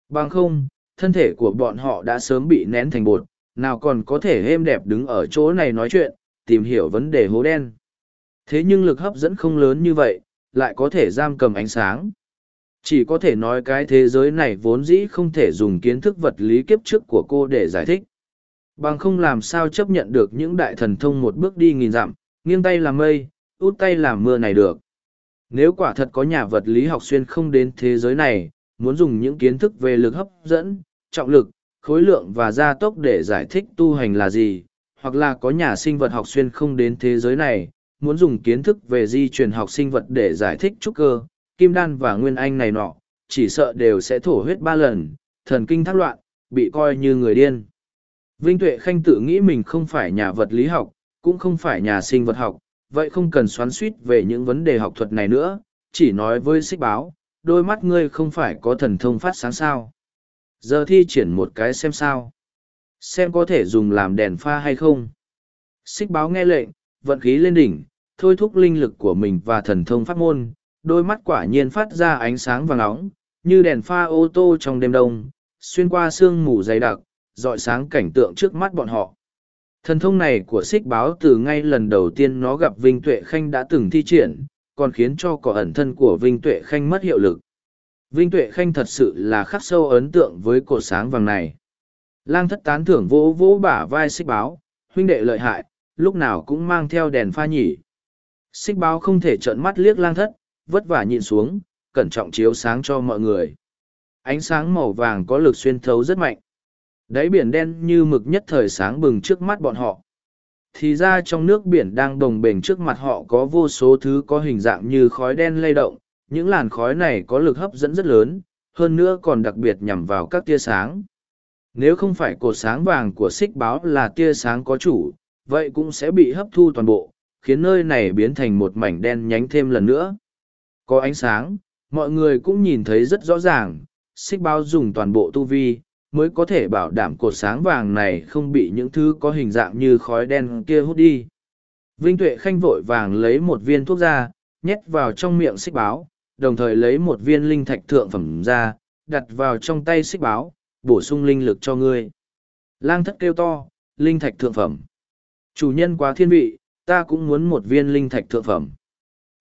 A: Bằng không, thân thể của bọn họ đã sớm bị nén thành bột, nào còn có thể êm đẹp đứng ở chỗ này nói chuyện, tìm hiểu vấn đề hố đen. Thế nhưng lực hấp dẫn không lớn như vậy, lại có thể giam cầm ánh sáng. Chỉ có thể nói cái thế giới này vốn dĩ không thể dùng kiến thức vật lý kiếp trước của cô để giải thích. Bằng không làm sao chấp nhận được những đại thần thông một bước đi nghìn dặm, nghiêng tay làm mây, út tay làm mưa này được. Nếu quả thật có nhà vật lý học xuyên không đến thế giới này, muốn dùng những kiến thức về lực hấp dẫn, trọng lực, khối lượng và gia tốc để giải thích tu hành là gì, hoặc là có nhà sinh vật học xuyên không đến thế giới này, muốn dùng kiến thức về di truyền học sinh vật để giải thích trúc cơ, kim đan và nguyên anh này nọ, chỉ sợ đều sẽ thổ huyết ba lần, thần kinh thác loạn, bị coi như người điên. Vinh Tuệ Khanh tự nghĩ mình không phải nhà vật lý học, cũng không phải nhà sinh vật học, vậy không cần xoắn suýt về những vấn đề học thuật này nữa, chỉ nói với xích báo, đôi mắt ngươi không phải có thần thông phát sáng sao. Giờ thi triển một cái xem sao. Xem có thể dùng làm đèn pha hay không. Xích báo nghe lệnh, vận khí lên đỉnh, thôi thúc linh lực của mình và thần thông pháp môn, đôi mắt quả nhiên phát ra ánh sáng vàng óng, như đèn pha ô tô trong đêm đông, xuyên qua sương mù dày đặc, dọi sáng cảnh tượng trước mắt bọn họ. Thần thông này của xích báo từ ngay lần đầu tiên nó gặp Vinh Tuệ Khanh đã từng thi triển, còn khiến cho cỏ ẩn thân của Vinh Tuệ Khanh mất hiệu lực. Vinh Tuệ Khanh thật sự là khắc sâu ấn tượng với cột sáng vàng này. Lang thất tán thưởng vỗ vỗ bả vai xích báo, huynh đệ lợi hại, lúc nào cũng mang theo đèn pha nhỉ. Xích báo không thể trợn mắt liếc lang thất, vất vả nhìn xuống, cẩn trọng chiếu sáng cho mọi người. Ánh sáng màu vàng có lực xuyên thấu rất mạnh. Đáy biển đen như mực nhất thời sáng bừng trước mắt bọn họ. Thì ra trong nước biển đang đồng bềnh trước mặt họ có vô số thứ có hình dạng như khói đen lay động, những làn khói này có lực hấp dẫn rất lớn, hơn nữa còn đặc biệt nhằm vào các tia sáng. Nếu không phải cột sáng vàng của xích báo là tia sáng có chủ, vậy cũng sẽ bị hấp thu toàn bộ, khiến nơi này biến thành một mảnh đen nhánh thêm lần nữa. Có ánh sáng, mọi người cũng nhìn thấy rất rõ ràng, xích báo dùng toàn bộ tu vi, mới có thể bảo đảm cột sáng vàng này không bị những thứ có hình dạng như khói đen kia hút đi. Vinh Tuệ Khanh vội vàng lấy một viên thuốc ra, nhét vào trong miệng xích báo, đồng thời lấy một viên linh thạch thượng phẩm ra, đặt vào trong tay xích báo, bổ sung linh lực cho ngươi. Lang thất kêu to, linh thạch thượng phẩm. Chủ nhân quá thiên vị, ta cũng muốn một viên linh thạch thượng phẩm.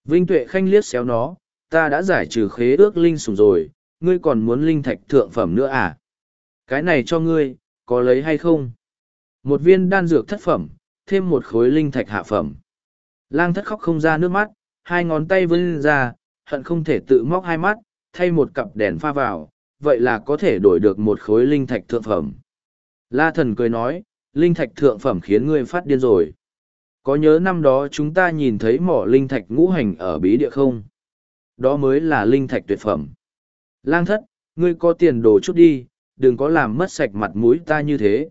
A: Vinh Tuệ Khanh liếc xéo nó, ta đã giải trừ khế ước linh sủng rồi, ngươi còn muốn linh thạch thượng phẩm nữa à? Cái này cho ngươi, có lấy hay không? Một viên đan dược thất phẩm, thêm một khối linh thạch hạ phẩm. Lang thất khóc không ra nước mắt, hai ngón tay vươn ra, hận không thể tự móc hai mắt, thay một cặp đèn pha vào, vậy là có thể đổi được một khối linh thạch thượng phẩm. La thần cười nói, linh thạch thượng phẩm khiến ngươi phát điên rồi. Có nhớ năm đó chúng ta nhìn thấy mỏ linh thạch ngũ hành ở bí địa không? Đó mới là linh thạch tuyệt phẩm. Lang thất, ngươi có tiền đồ chút đi, đừng có làm mất sạch mặt mũi ta như thế.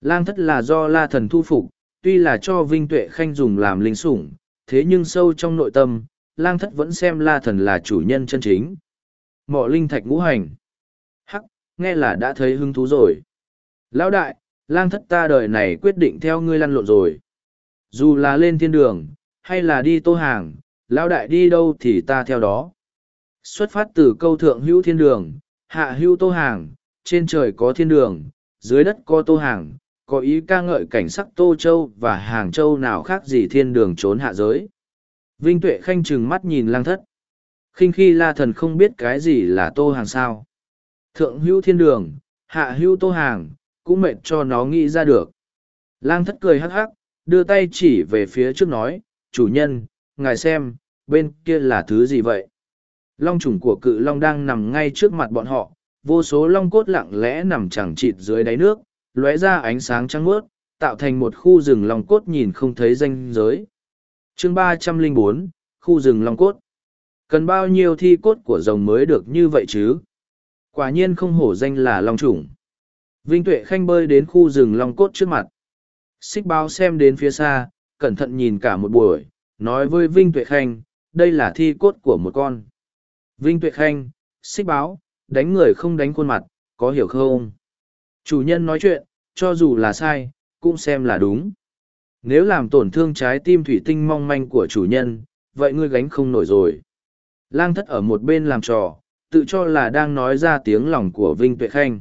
A: Lang thất là do la thần thu phục, tuy là cho Vinh Tuệ Khanh dùng làm linh sủng, thế nhưng sâu trong nội tâm, lang thất vẫn xem la thần là chủ nhân chân chính. Mọ linh thạch ngũ hành. Hắc, nghe là đã thấy hứng thú rồi. Lão đại, lang thất ta đời này quyết định theo ngươi lăn lộn rồi. Dù là lên thiên đường, hay là đi tô hàng, lão đại đi đâu thì ta theo đó. Xuất phát từ câu thượng hữu thiên đường, hạ hữu tô hàng, trên trời có thiên đường, dưới đất có tô hàng, có ý ca ngợi cảnh sắc tô châu và hàng châu nào khác gì thiên đường trốn hạ giới. Vinh Tuệ Khanh trừng mắt nhìn lang thất. khinh khi la thần không biết cái gì là tô hàng sao. Thượng hữu thiên đường, hạ hữu tô hàng, cũng mệt cho nó nghĩ ra được. Lang thất cười hắc hắc, đưa tay chỉ về phía trước nói, chủ nhân, ngài xem, bên kia là thứ gì vậy? Long trùng của cự long đang nằm ngay trước mặt bọn họ, vô số long cốt lặng lẽ nằm chẳng chịt dưới đáy nước, lóe ra ánh sáng trắng mướt, tạo thành một khu rừng long cốt nhìn không thấy danh giới. chương ba trăm linh bốn khu rừng long cốt. Cần bao nhiêu thi cốt của rồng mới được như vậy chứ? Quả nhiên không hổ danh là long trùng. Vinh Tuệ Khanh bơi đến khu rừng long cốt trước mặt. Xích báo xem đến phía xa, cẩn thận nhìn cả một buổi, nói với Vinh Tuệ Khanh, đây là thi cốt của một con. Vinh Tuệ Khanh, xích báo, đánh người không đánh khuôn mặt, có hiểu không? Chủ nhân nói chuyện, cho dù là sai, cũng xem là đúng. Nếu làm tổn thương trái tim thủy tinh mong manh của chủ nhân, vậy ngươi gánh không nổi rồi. Lang thất ở một bên làm trò, tự cho là đang nói ra tiếng lòng của Vinh Tuệ Khanh.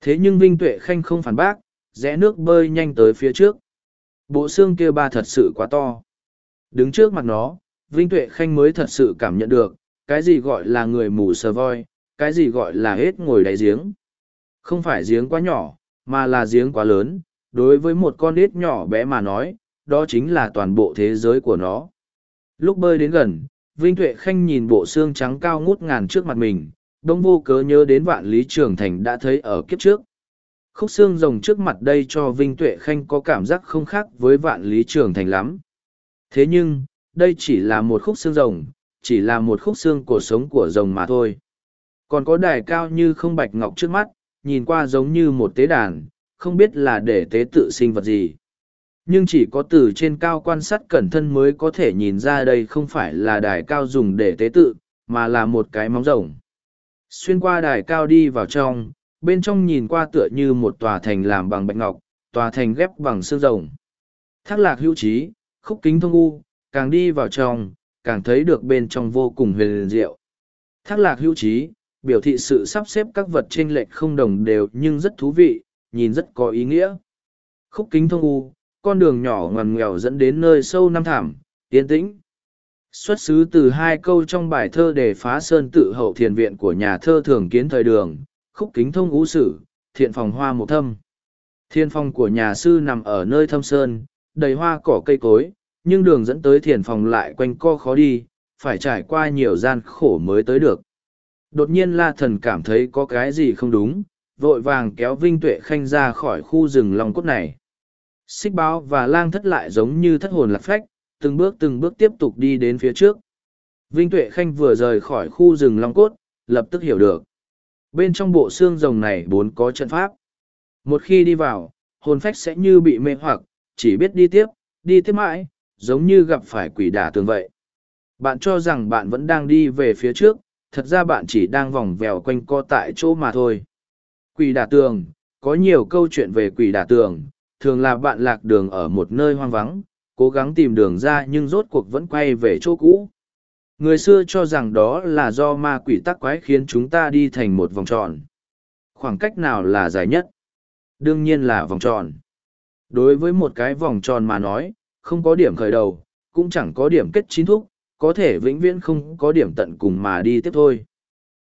A: Thế nhưng Vinh Tuệ Khanh không phản bác, rẽ nước bơi nhanh tới phía trước. Bộ xương kia ba thật sự quá to. Đứng trước mặt nó, Vinh Tuệ Khanh mới thật sự cảm nhận được, cái gì gọi là người mù sờ voi, cái gì gọi là hết ngồi đáy giếng. Không phải giếng quá nhỏ, mà là giếng quá lớn, đối với một con ít nhỏ bé mà nói, đó chính là toàn bộ thế giới của nó. Lúc bơi đến gần, Vinh Tuệ Khanh nhìn bộ xương trắng cao ngút ngàn trước mặt mình, đông vô cớ nhớ đến vạn lý trường thành đã thấy ở kiếp trước. Khúc xương rồng trước mặt đây cho Vinh Tuệ Khanh có cảm giác không khác với vạn lý trường thành lắm. Thế nhưng, đây chỉ là một khúc xương rồng, chỉ là một khúc xương cổ sống của rồng mà thôi. Còn có đài cao như không bạch ngọc trước mắt, nhìn qua giống như một tế đàn, không biết là để tế tự sinh vật gì. Nhưng chỉ có từ trên cao quan sát cẩn thân mới có thể nhìn ra đây không phải là đài cao dùng để tế tự, mà là một cái móng rồng. Xuyên qua đài cao đi vào trong, bên trong nhìn qua tựa như một tòa thành làm bằng bạch ngọc, tòa thành ghép bằng xương rồng. Thác lạc hữu trí, khúc kính thông u, càng đi vào trong, càng thấy được bên trong vô cùng huyền diệu. Thác lạc hữu trí, biểu thị sự sắp xếp các vật trên lệch không đồng đều nhưng rất thú vị, nhìn rất có ý nghĩa. Khúc kính thông u, con đường nhỏ ngoằn nghèo dẫn đến nơi sâu năm thảm, yên tĩnh. Xuất xứ từ hai câu trong bài thơ để phá sơn tự hậu thiền viện của nhà thơ thường kiến thời đường, khúc kính thông ngũ sử, thiện phòng hoa một thâm. Thiên phòng của nhà sư nằm ở nơi thâm sơn, đầy hoa cỏ cây cối, nhưng đường dẫn tới thiền phòng lại quanh co khó đi, phải trải qua nhiều gian khổ mới tới được. Đột nhiên La Thần cảm thấy có cái gì không đúng, vội vàng kéo Vinh Tuệ Khanh ra khỏi khu rừng long cốt này. Xích báo và lang thất lại giống như thất hồn lạc phách, từng bước từng bước tiếp tục đi đến phía trước. Vinh Tuệ Khanh vừa rời khỏi khu rừng long cốt, lập tức hiểu được. Bên trong bộ xương rồng này bốn có trận pháp. Một khi đi vào, hồn phách sẽ như bị mê hoặc, chỉ biết đi tiếp, đi tiếp mãi, giống như gặp phải quỷ đả tường vậy. Bạn cho rằng bạn vẫn đang đi về phía trước, thật ra bạn chỉ đang vòng vèo quanh co tại chỗ mà thôi. Quỷ đả tường, có nhiều câu chuyện về quỷ đả tường, thường là bạn lạc đường ở một nơi hoang vắng, cố gắng tìm đường ra nhưng rốt cuộc vẫn quay về chỗ cũ. Người xưa cho rằng đó là do ma quỷ tắc quái khiến chúng ta đi thành một vòng tròn. Khoảng cách nào là dài nhất? Đương nhiên là vòng tròn. Đối với một cái vòng tròn mà nói, không có điểm khởi đầu, cũng chẳng có điểm kết chín thúc, có thể vĩnh viễn không có điểm tận cùng mà đi tiếp thôi.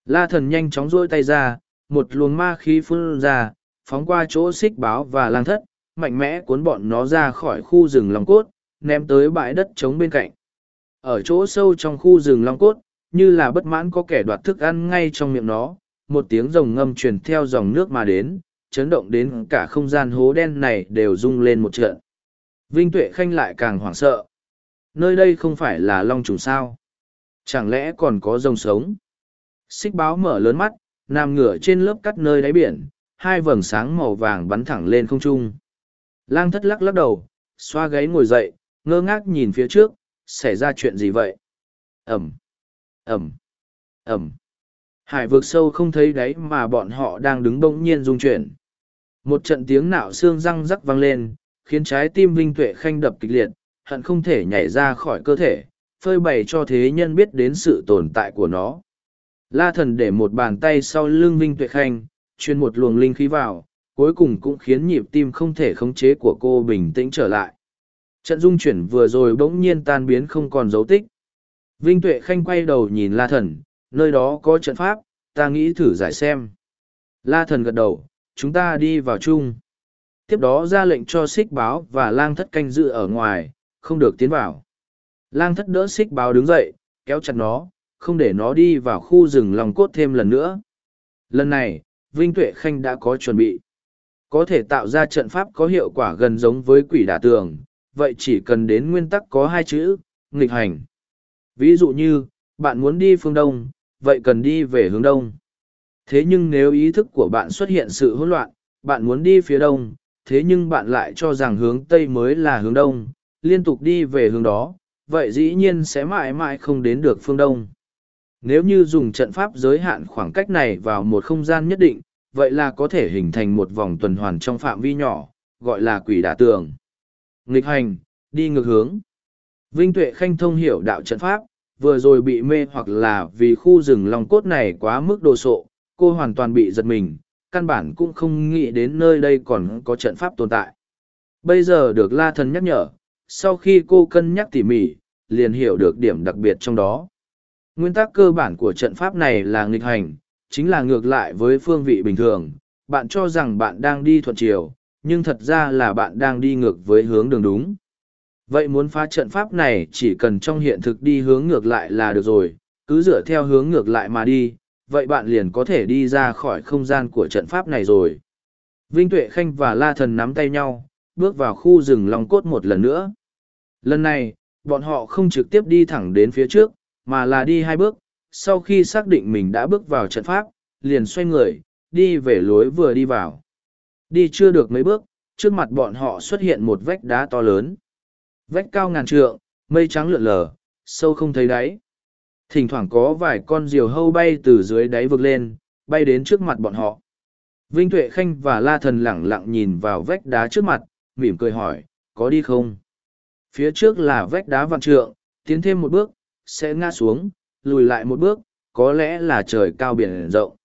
A: La thần nhanh chóng rôi tay ra, một luồng ma khí phun ra, phóng qua chỗ xích báo và lang thất, mạnh mẽ cuốn bọn nó ra khỏi khu rừng long cốt, ném tới bãi đất trống bên cạnh. Ở chỗ sâu trong khu rừng long cốt, như là bất mãn có kẻ đoạt thức ăn ngay trong miệng nó, một tiếng rồng ngâm truyền theo dòng nước mà đến, chấn động đến cả không gian hố đen này đều rung lên một trận. Vinh Tuệ Khanh lại càng hoảng sợ. Nơi đây không phải là long trùng sao. Chẳng lẽ còn có rồng sống? Xích báo mở lớn mắt, nằm ngửa trên lớp cắt nơi đáy biển, hai vầng sáng màu vàng bắn thẳng lên không trung. Lang thất lắc lắc đầu, xoa gáy ngồi dậy, ngơ ngác nhìn phía trước, xảy ra chuyện gì vậy? Ẩm, Ẩm, Ẩm. Hải vực sâu không thấy đáy mà bọn họ đang đứng bỗng nhiên rung chuyển. Một trận tiếng nạo xương răng rắc vang lên, khiến trái tim Vinh Tuệ Khanh đập kịch liệt, hận không thể nhảy ra khỏi cơ thể, phơi bày cho thế nhân biết đến sự tồn tại của nó. La thần để một bàn tay sau lưng Vinh Tuệ Khanh, chuyên một luồng linh khí vào, cuối cùng cũng khiến nhịp tim không thể khống chế của cô bình tĩnh trở lại. Trận dung chuyển vừa rồi bỗng nhiên tan biến không còn dấu tích. Vinh Tuệ Khanh quay đầu nhìn La thần, nơi đó có trận pháp, ta nghĩ thử giải xem. La thần gật đầu, chúng ta đi vào chung. Tiếp đó ra lệnh cho xích báo và lang thất canh dự ở ngoài, không được tiến vào. Lang thất đỡ xích báo đứng dậy, kéo chặt nó, không để nó đi vào khu rừng lòng cốt thêm lần nữa. Lần này, Vinh Tuệ Khanh đã có chuẩn bị. Có thể tạo ra trận pháp có hiệu quả gần giống với quỷ đả tường, vậy chỉ cần đến nguyên tắc có hai chữ, nghịch hành. Ví dụ như, bạn muốn đi phương Đông, vậy cần đi về hướng Đông. Thế nhưng nếu ý thức của bạn xuất hiện sự hỗn loạn, bạn muốn đi phía Đông, thế nhưng bạn lại cho rằng hướng Tây mới là hướng Đông, liên tục đi về hướng đó, vậy dĩ nhiên sẽ mãi mãi không đến được phương Đông. Nếu như dùng trận pháp giới hạn khoảng cách này vào một không gian nhất định, vậy là có thể hình thành một vòng tuần hoàn trong phạm vi nhỏ, gọi là quỷ đả tường. Nghịch hành, đi ngược hướng. Vinh Tuệ Khanh thông hiểu đạo trận pháp, vừa rồi bị mê hoặc là vì khu rừng lòng cốt này quá mức đồ sộ, cô hoàn toàn bị giật mình, căn bản cũng không nghĩ đến nơi đây còn có trận pháp tồn tại. Bây giờ được La Thần nhắc nhở, sau khi cô cân nhắc tỉ mỉ, liền hiểu được điểm đặc biệt trong đó. Nguyên tắc cơ bản của trận pháp này là nghịch hành, chính là ngược lại với phương vị bình thường. Bạn cho rằng bạn đang đi thuận chiều, nhưng thật ra là bạn đang đi ngược với hướng đường đúng. Vậy muốn phá trận pháp này chỉ cần trong hiện thực đi hướng ngược lại là được rồi, cứ dựa theo hướng ngược lại mà đi, vậy bạn liền có thể đi ra khỏi không gian của trận pháp này rồi. Vinh Tuệ Khanh và La Thần nắm tay nhau, bước vào khu rừng Long Cốt một lần nữa. Lần này, bọn họ không trực tiếp đi thẳng đến phía trước, mà là đi hai bước, sau khi xác định mình đã bước vào trận pháp, liền xoay người, đi về lối vừa đi vào. Đi chưa được mấy bước, trước mặt bọn họ xuất hiện một vách đá to lớn. Vách cao ngàn trượng, mây trắng lượn lờ, sâu không thấy đáy. Thỉnh thoảng có vài con diều hâu bay từ dưới đáy vực lên, bay đến trước mặt bọn họ. Vinh Tuệ Khanh và La Thần lẳng lặng nhìn vào vách đá trước mặt, mỉm cười hỏi, có đi không? Phía trước là vách đá vạn trượng, tiến thêm một bước, sẽ ngã xuống, lùi lại một bước, có lẽ là trời cao biển rộng.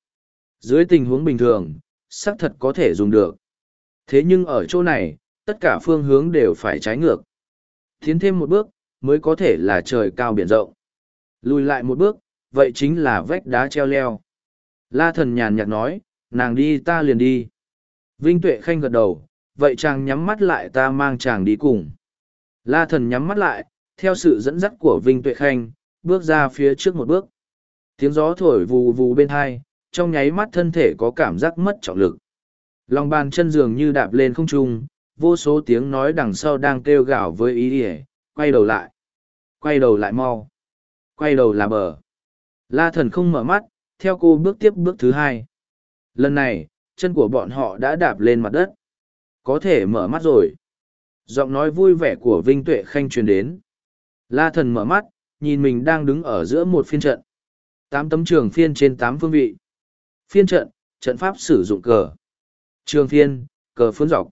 A: Dưới tình huống bình thường, xác thật có thể dùng được. Thế nhưng ở chỗ này, tất cả phương hướng đều phải trái ngược. Tiến thêm một bước, mới có thể là trời cao biển rộng. Lùi lại một bước, vậy chính là vách đá treo leo. La thần nhàn nhạt nói, nàng đi ta liền đi. Vinh Tuệ Khanh gật đầu, vậy chàng nhắm mắt lại ta mang chàng đi cùng. La thần nhắm mắt lại, theo sự dẫn dắt của Vinh Tuệ Khanh, bước ra phía trước một bước. Tiếng gió thổi vù vù bên hai, trong nháy mắt thân thể có cảm giác mất trọng lực. Lòng bàn chân dường như đạp lên không trung, vô số tiếng nói đằng sau đang kêu gào với ý ỉa quay đầu lại. Quay đầu lại mau. Quay đầu là bờ. La thần không mở mắt theo cô bước tiếp bước thứ hai. Lần này chân của bọn họ đã đạp lên mặt đất. Có thể mở mắt rồi giọng nói vui vẻ của vinh tuệ khanh truyền đến. La thần mở mắt, nhìn mình đang đứng ở giữa một phiên trận. Tám tấm trường phiên trên tám phương vị. Phiên trận trận pháp sử dụng cờ. Trường phiên, cờ phun dọc.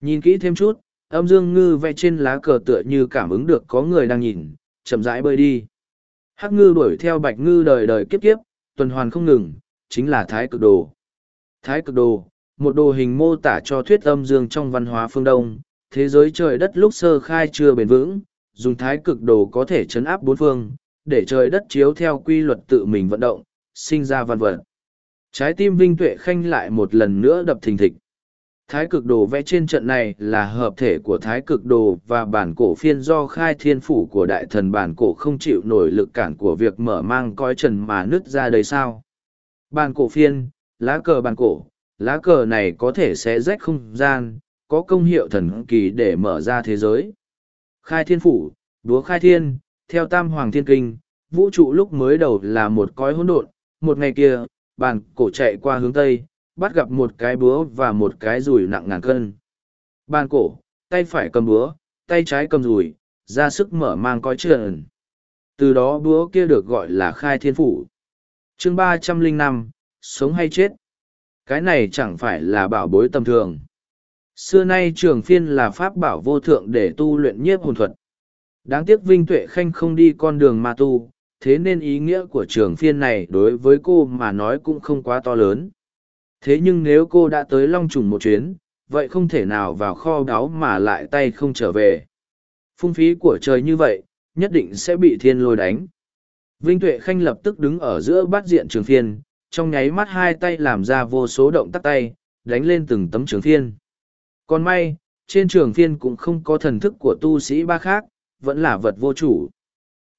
A: Nhìn kỹ thêm chút, âm dương ngư vẽ trên lá cờ tựa như cảm ứng được có người đang nhìn, chậm rãi bơi đi. Hắc ngư đuổi theo bạch ngư đời đời kiếp kiếp, tuần hoàn không ngừng, chính là thái cực đồ. Thái cực đồ, một đồ hình mô tả cho thuyết âm dương trong văn hóa phương đông thế giới trời đất lúc sơ khai chưa bền vững dùng thái cực đồ có thể chấn áp bốn phương để trời đất chiếu theo quy luật tự mình vận động sinh ra văn vật trái tim vinh tuệ khanh lại một lần nữa đập thình thịch Thái cực đồ vẽ trên trận này là hợp thể của thái cực đồ và bản cổ phiên do khai thiên phủ của đại thần bản cổ không chịu nổi lực cản của việc mở mang coi trần mà nứt ra đây sao. Bản cổ phiên, lá cờ bản cổ, lá cờ này có thể sẽ rách không gian, có công hiệu thần kỳ để mở ra thế giới. Khai thiên phủ, đúa khai thiên, theo tam hoàng thiên kinh, vũ trụ lúc mới đầu là một cõi hỗn độn, một ngày kia, bản cổ chạy qua hướng tây bắt gặp một cái búa và một cái rùi nặng ngàn cân. Bàn cổ, tay phải cầm búa, tay trái cầm rùi, ra sức mở mang coi trần. Từ đó búa kia được gọi là khai thiên phủ. chương ba trăm linh năm sống hay chết. Cái này chẳng phải là bảo bối tầm thường. Xưa nay trường phiên là pháp bảo vô thượng để tu luyện nhiếp hồn thuật. Đáng tiếc Vinh Tuệ Khanh không đi con đường ma tu, thế nên ý nghĩa của trường phiên này đối với cô mà nói cũng không quá to lớn. Thế nhưng nếu cô đã tới Long Trùng một chuyến, vậy không thể nào vào kho đáo mà lại tay không trở về. Phung phí của trời như vậy, nhất định sẽ bị thiên lôi đánh. Vinh Tuệ Khanh lập tức đứng ở giữa bát diện trường phiên, trong nháy mắt hai tay làm ra vô số động tác tay, đánh lên từng tấm trường phiên. Còn may, trên trường phiên cũng không có thần thức của tu sĩ ba khác, vẫn là vật vô chủ.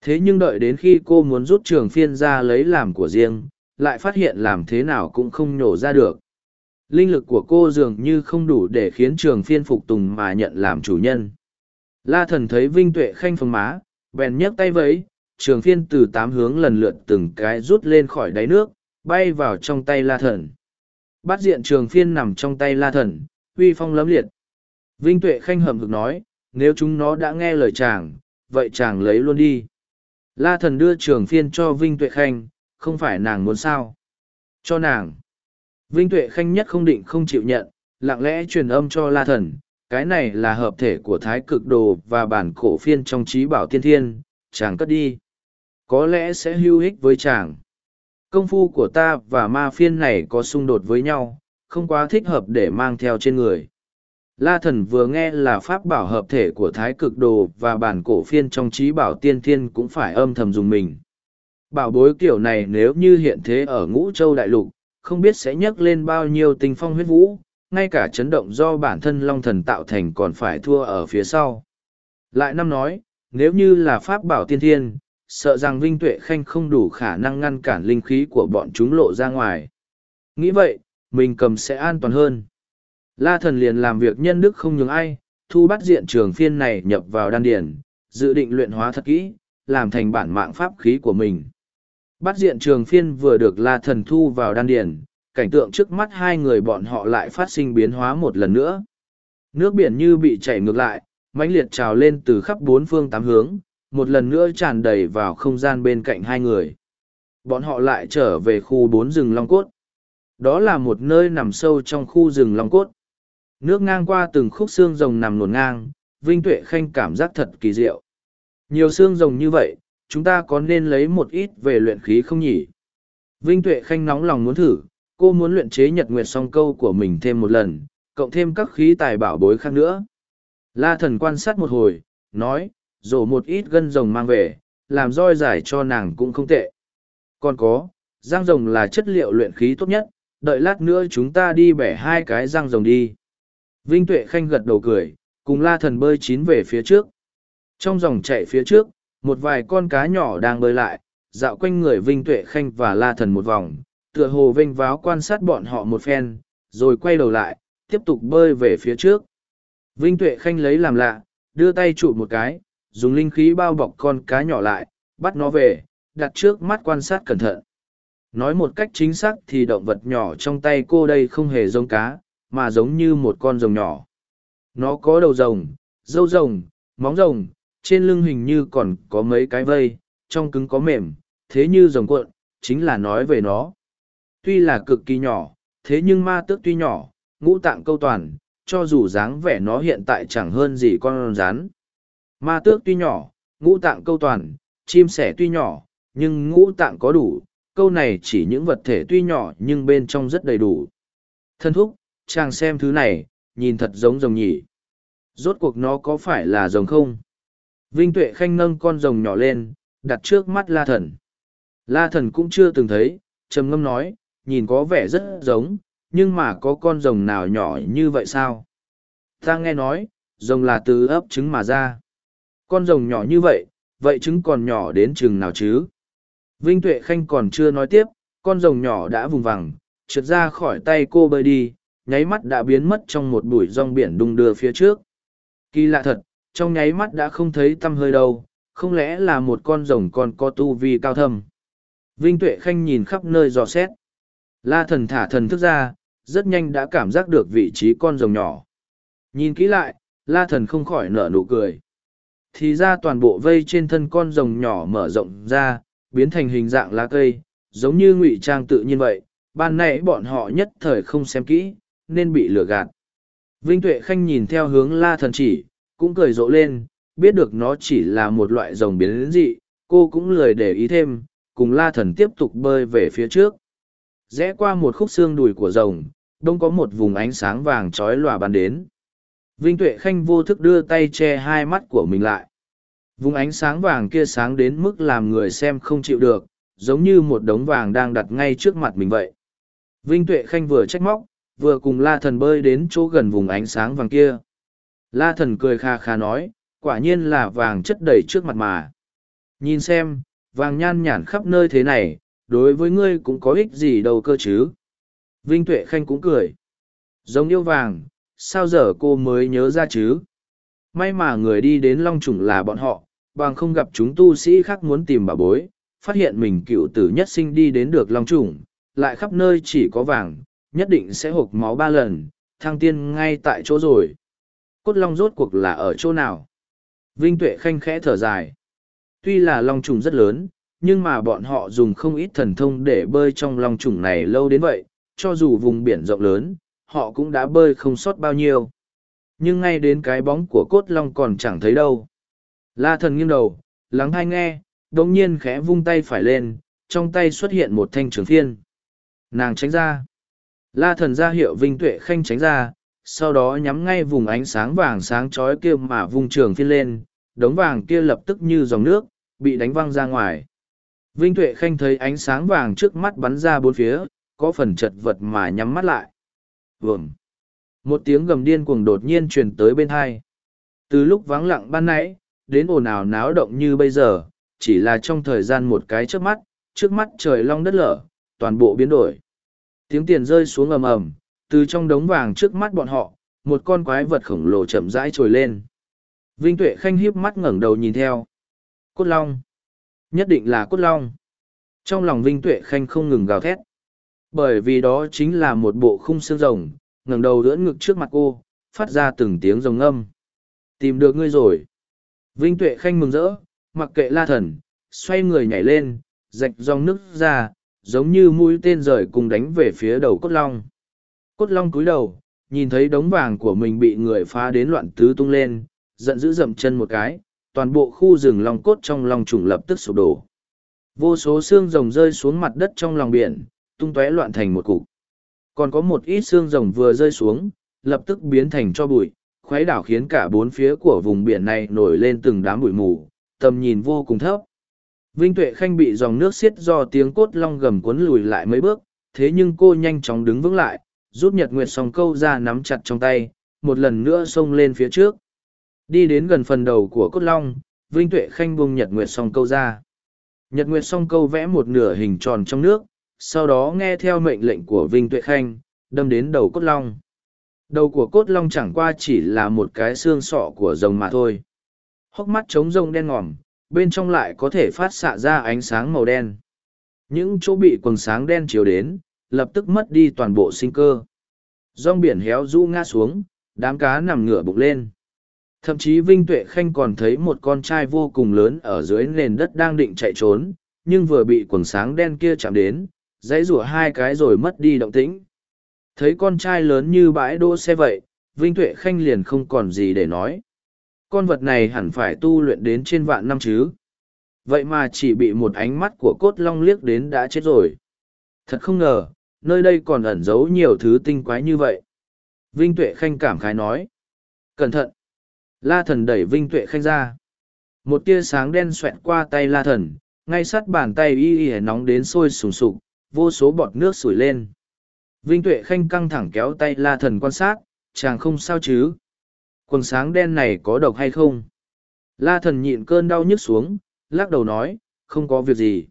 A: Thế nhưng đợi đến khi cô muốn rút trường phiên ra lấy làm của riêng, lại phát hiện làm thế nào cũng không nhổ ra được. Linh lực của cô dường như không đủ để khiến trường phiên phục tùng mà nhận làm chủ nhân. La thần thấy Vinh Tuệ khanh phồng má, bèn nhấc tay vẫy, trường phiên từ tám hướng lần lượt từng cái rút lên khỏi đáy nước, bay vào trong tay la thần. bắt diện trường phiên nằm trong tay la thần, uy phong lấm liệt. Vinh Tuệ khanh hầm hực nói, nếu chúng nó đã nghe lời chàng, vậy chàng lấy luôn đi. La thần đưa trường phiên cho Vinh Tuệ khanh, không phải nàng muốn sao. Cho nàng. Vinh Tuệ khanh nhất không định không chịu nhận, lặng lẽ truyền âm cho la thần, cái này là hợp thể của thái cực đồ và bản cổ phiên trong trí bảo tiên thiên, chàng cất đi. Có lẽ sẽ hữu ích với chàng. Công phu của ta và ma phiên này có xung đột với nhau, không quá thích hợp để mang theo trên người. La thần vừa nghe là pháp bảo hợp thể của thái cực đồ và bản cổ phiên trong trí bảo tiên thiên cũng phải âm thầm dùng mình. Bảo bối kiểu này nếu như hiện thế ở ngũ châu đại lục, không biết sẽ nhấc lên bao nhiêu tình phong huyết vũ, ngay cả chấn động do bản thân long thần tạo thành còn phải thua ở phía sau. Lại năm nói, nếu như là pháp bảo tiên thiên, sợ rằng Vinh Tuệ Khanh không đủ khả năng ngăn cản linh khí của bọn chúng lộ ra ngoài. Nghĩ vậy, mình cầm sẽ an toàn hơn. La thần liền làm việc nhân đức không nhường ai, thu bắt diện trường phiên này nhập vào đan điển, dự định luyện hóa thật kỹ, làm thành bản mạng pháp khí của mình. Bắt diện trường phiên vừa được la thần thu vào đan điển, cảnh tượng trước mắt hai người bọn họ lại phát sinh biến hóa một lần nữa. Nước biển như bị chảy ngược lại, mãnh liệt trào lên từ khắp bốn phương tám hướng, một lần nữa tràn đầy vào không gian bên cạnh hai người. Bọn họ lại trở về khu bốn rừng Long Cốt. Đó là một nơi nằm sâu trong khu rừng Long Cốt. Nước ngang qua từng khúc xương rồng nằm nổn ngang, Vinh Tuệ Khanh cảm giác thật kỳ diệu. Nhiều xương rồng như vậy, chúng ta có nên lấy một ít về luyện khí không nhỉ? Vinh Tuệ Khanh nóng lòng muốn thử, cô muốn luyện chế nhật nguyệt song câu của mình thêm một lần, cộng thêm các khí tài bảo bối khác nữa. La thần quan sát một hồi, nói, rổ một ít gân rồng mang về, làm roi giải cho nàng cũng không tệ. Còn có, giang rồng là chất liệu luyện khí tốt nhất, đợi lát nữa chúng ta đi bẻ hai cái răng rồng đi. Vinh Tuệ Khanh gật đầu cười, cùng la thần bơi chín về phía trước. Trong dòng chạy phía trước, một vài con cá nhỏ đang bơi lại, dạo quanh người Vinh Tuệ Khanh và la thần một vòng, tựa hồ vênh váo quan sát bọn họ một phen, rồi quay đầu lại, tiếp tục bơi về phía trước. Vinh Tuệ Khanh lấy làm lạ, đưa tay chụp một cái, dùng linh khí bao bọc con cá nhỏ lại, bắt nó về, đặt trước mắt quan sát cẩn thận. Nói một cách chính xác thì động vật nhỏ trong tay cô đây không hề giống cá, mà giống như một con rồng nhỏ. Nó có đầu rồng, râu rồng, móng rồng, trên lưng hình như còn có mấy cái vây, trong cứng có mềm, thế như rồng cuộn, chính là nói về nó. Tuy là cực kỳ nhỏ, thế nhưng ma tước tuy nhỏ, ngũ tạng câu toàn, cho dù dáng vẻ nó hiện tại chẳng hơn gì con rắn. Ma tước tuy nhỏ, ngũ tạng câu toàn, chim sẻ tuy nhỏ, nhưng ngũ tạng có đủ, câu này chỉ những vật thể tuy nhỏ nhưng bên trong rất đầy đủ. Thân thúc, chàng xem thứ này, nhìn thật giống rồng nhỉ. Rốt cuộc nó có phải là rồng không? Vinh Tuệ Khanh nâng con rồng nhỏ lên, đặt trước mắt La Thần. La Thần cũng chưa từng thấy, trầm ngâm nói, nhìn có vẻ rất giống, nhưng mà có con rồng nào nhỏ như vậy sao? Ta nghe nói, rồng là từ ấp trứng mà ra. Con rồng nhỏ như vậy, vậy trứng còn nhỏ đến chừng nào chứ? Vinh Tuệ Khanh còn chưa nói tiếp, con rồng nhỏ đã vùng vằng, trượt ra khỏi tay cô bơi đi, nháy mắt đã biến mất trong một bụi rong biển đung đưa phía trước. Kỳ lạ thật, trong nháy mắt đã không thấy tăm hơi đâu, không lẽ là một con rồng còn có tu vi cao thâm. Vinh Tuệ Khanh nhìn khắp nơi dò xét. La thần thả thần thức ra, rất nhanh đã cảm giác được vị trí con rồng nhỏ. Nhìn kỹ lại, La thần không khỏi nở nụ cười. Thì ra toàn bộ vây trên thân con rồng nhỏ mở rộng ra, biến thành hình dạng lá cây, giống như ngụy trang tự nhiên vậy. Ban nãy bọn họ nhất thời không xem kỹ, nên bị lừa gạt. Vinh Tuệ Khanh nhìn theo hướng la thần chỉ, cũng cười rộ lên, biết được nó chỉ là một loại rồng biến dị, cô cũng lười để ý thêm, cùng la thần tiếp tục bơi về phía trước. Rẽ qua một khúc xương đùi của rồng, đông có một vùng ánh sáng vàng trói lòa bắn đến. Vinh Tuệ Khanh vô thức đưa tay che hai mắt của mình lại. Vùng ánh sáng vàng kia sáng đến mức làm người xem không chịu được, giống như một đống vàng đang đặt ngay trước mặt mình vậy. Vinh Tuệ Khanh vừa trách móc, vừa cùng La Thần bơi đến chỗ gần vùng ánh sáng vàng kia. La Thần cười kha kha nói, quả nhiên là vàng chất đầy trước mặt mà. Nhìn xem, vàng nhan nhản khắp nơi thế này, đối với ngươi cũng có ích gì đâu cơ chứ. Vinh Tuệ Khanh cũng cười. Giống yêu vàng, sao giờ cô mới nhớ ra chứ? May mà người đi đến Long Trùng là bọn họ, bằng không gặp chúng tu sĩ khác muốn tìm bà bối, phát hiện mình cựu tử nhất sinh đi đến được Long Trùng, lại khắp nơi chỉ có vàng, nhất định sẽ hộp máu ba lần, thăng tiên ngay tại chỗ rồi. Cốt Long rốt cuộc là ở chỗ nào? Vinh Tuệ Khanh khẽ thở dài. Tuy là Long Trùng rất lớn, nhưng mà bọn họ dùng không ít thần thông để bơi trong Long Trùng này lâu đến vậy, cho dù vùng biển rộng lớn, họ cũng đã bơi không sót bao nhiêu. Nhưng ngay đến cái bóng của cốt long còn chẳng thấy đâu. La thần nghiêng đầu, lắng hay nghe, đồng nhiên khẽ vung tay phải lên, trong tay xuất hiện một thanh trường phiên. Nàng tránh ra. La thần ra hiệu Vinh Tuệ Khanh tránh ra, sau đó nhắm ngay vùng ánh sáng vàng sáng chói kia mà vung trường phiên lên, đống vàng kia lập tức như dòng nước, bị đánh văng ra ngoài. Vinh Tuệ Khanh thấy ánh sáng vàng trước mắt bắn ra bốn phía, có phần chật vật mà nhắm mắt lại. Vườm. Một tiếng gầm điên cuồng đột nhiên truyền tới bên hai. Từ lúc vắng lặng ban nãy, đến ồn ào náo động như bây giờ, chỉ là trong thời gian một cái trước mắt, trước mắt trời long đất lở, toàn bộ biến đổi. Tiếng tiền rơi xuống ầm ầm, từ trong đống vàng trước mắt bọn họ, một con quái vật khổng lồ chậm rãi trồi lên. Vinh Tuệ Khanh hiếp mắt ngẩng đầu nhìn theo. Cốt Long. Nhất định là Cốt Long. Trong lòng Vinh Tuệ Khanh không ngừng gào thét. Bởi vì đó chính là một bộ khung xương rồng, ngẩng đầu đỡ ngực trước mặt cô, phát ra từng tiếng rồng âm. Tìm được ngươi rồi. Vinh Tuệ Khanh mừng rỡ, mặc kệ la thần, xoay người nhảy lên, rạch dòng nước ra, giống như mũi tên rời cùng đánh về phía đầu cốt long. Cốt long cúi đầu, nhìn thấy đống vàng của mình bị người phá đến loạn tứ tung lên, giận dữ dậm chân một cái, toàn bộ khu rừng long cốt trong lòng trùng lập tức sụp đổ. Vô số xương rồng rơi xuống mặt đất trong lòng biển, tung tóe loạn thành một cục. Còn có một ít xương rồng vừa rơi xuống, lập tức biến thành cho bụi, khuấy đảo khiến cả bốn phía của vùng biển này nổi lên từng đám bụi mù, tầm nhìn vô cùng thấp. Vinh Tuệ Khanh bị dòng nước xiết do tiếng cốt long gầm cuốn lùi lại mấy bước, thế nhưng cô nhanh chóng đứng vững lại, rút Nhật Nguyệt song câu ra nắm chặt trong tay, một lần nữa xông lên phía trước. Đi đến gần phần đầu của cốt long, Vinh Tuệ Khanh buông Nhật Nguyệt song câu ra. Nhật Nguyệt song câu vẽ một nửa hình tròn trong nước, sau đó nghe theo mệnh lệnh của Vinh Tuệ Khanh, đâm đến đầu cốt long. Đầu của cốt long chẳng qua chỉ là một cái xương sọ của rồng mà thôi. Hốc mắt trống rông đen ngòm, bên trong lại có thể phát xạ ra ánh sáng màu đen. Những chỗ bị quần sáng đen chiếu đến, lập tức mất đi toàn bộ sinh cơ. Rong biển héo rũ ngã xuống, đám cá nằm ngửa bụng lên. Thậm chí Vinh Tuệ Khanh còn thấy một con trai vô cùng lớn ở dưới nền đất đang định chạy trốn, nhưng vừa bị quần sáng đen kia chạm đến, dãy rủa hai cái rồi mất đi động tĩnh. Thấy con trai lớn như bãi đỗ xe vậy, Vinh Tuệ Khanh liền không còn gì để nói. Con vật này hẳn phải tu luyện đến trên vạn năm chứ. Vậy mà chỉ bị một ánh mắt của cốt long liếc đến đã chết rồi. Thật không ngờ, nơi đây còn ẩn giấu nhiều thứ tinh quái như vậy. Vinh Tuệ Khanh cảm khái nói. Cẩn thận! La thần đẩy Vinh Tuệ Khanh ra. Một tia sáng đen xoẹt qua tay la thần, ngay sát bàn tay y y nóng đến sôi sùng sục, vô số bọt nước sủi lên. Vinh Tuệ Khanh căng thẳng kéo tay la thần quan sát, chàng không sao chứ. Quần sáng đen này có độc hay không? La thần nhịn cơn đau nhức xuống, lắc đầu nói, không có việc gì.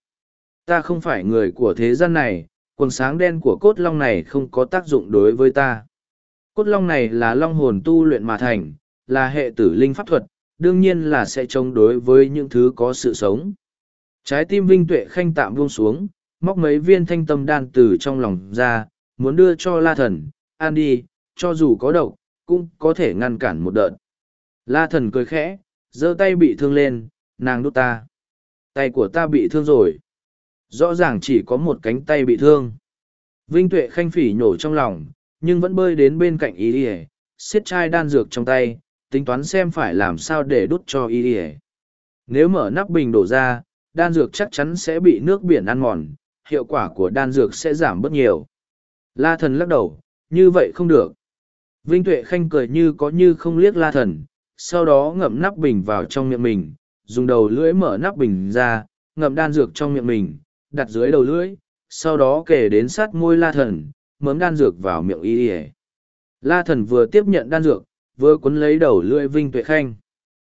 A: Ta không phải người của thế gian này, quần sáng đen của cốt long này không có tác dụng đối với ta. Cốt long này là long hồn tu luyện mà thành, là hệ tử linh pháp thuật, đương nhiên là sẽ chống đối với những thứ có sự sống. Trái tim Vinh Tuệ Khanh tạm buông xuống, móc mấy viên thanh tâm đan từ trong lòng ra, muốn đưa cho la thần, ăn đi, cho dù có độc, cũng có thể ngăn cản một đợt. La thần cười khẽ, giơ tay bị thương lên, nàng đút ta. Tay của ta bị thương rồi. Rõ ràng chỉ có một cánh tay bị thương. Vinh Tuệ khanh phỉ nhổ trong lòng, nhưng vẫn bơi đến bên cạnh y ỉa xiết chai đan dược trong tay tính toán xem phải làm sao để đút cho y ỉa nếu mở nắp bình đổ ra đan dược chắc chắn sẽ bị nước biển ăn mòn hiệu quả của đan dược sẽ giảm bớt nhiều la thần lắc đầu, như vậy không được vinh tuệ khanh cười như có như không liếc la thần, sau đó ngậm nắp bình vào trong miệng mình, dùng đầu lưỡi mở nắp bình ra, ngậm đan dược trong miệng mình, đặt dưới đầu lưỡi, sau đó kể đến sát môi la thần, mớm đan dược vào miệng y y. la thần vừa tiếp nhận đan dược, vừa cuốn lấy đầu lưỡi vinh tuệ khanh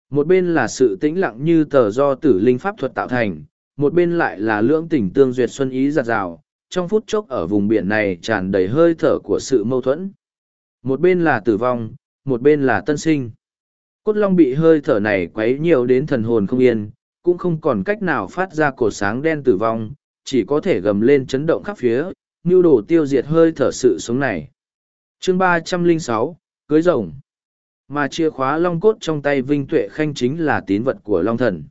A: một bên là sự tĩnh lặng như tờ do tử linh pháp thuật tạo thành, một bên lại là lưỡng tỉnh tương duyệt xuân ý giặt rào trong phút chốc ở vùng biển này tràn đầy hơi thở của sự mâu thuẫn một bên là tử vong, một bên là tân sinh cốt long bị hơi thở này quấy nhiều đến thần hồn không yên, cũng không còn cách nào phát ra cột sáng đen tử vong, chỉ có thể gầm lên chấn động khắp phía như đồ tiêu diệt hơi thở sự sống này. chương ba trăm linh sáu, cưới rồng. Mà chìa khóa long cốt trong tay Vinh Tuệ Khanh chính là tín vật của long thần.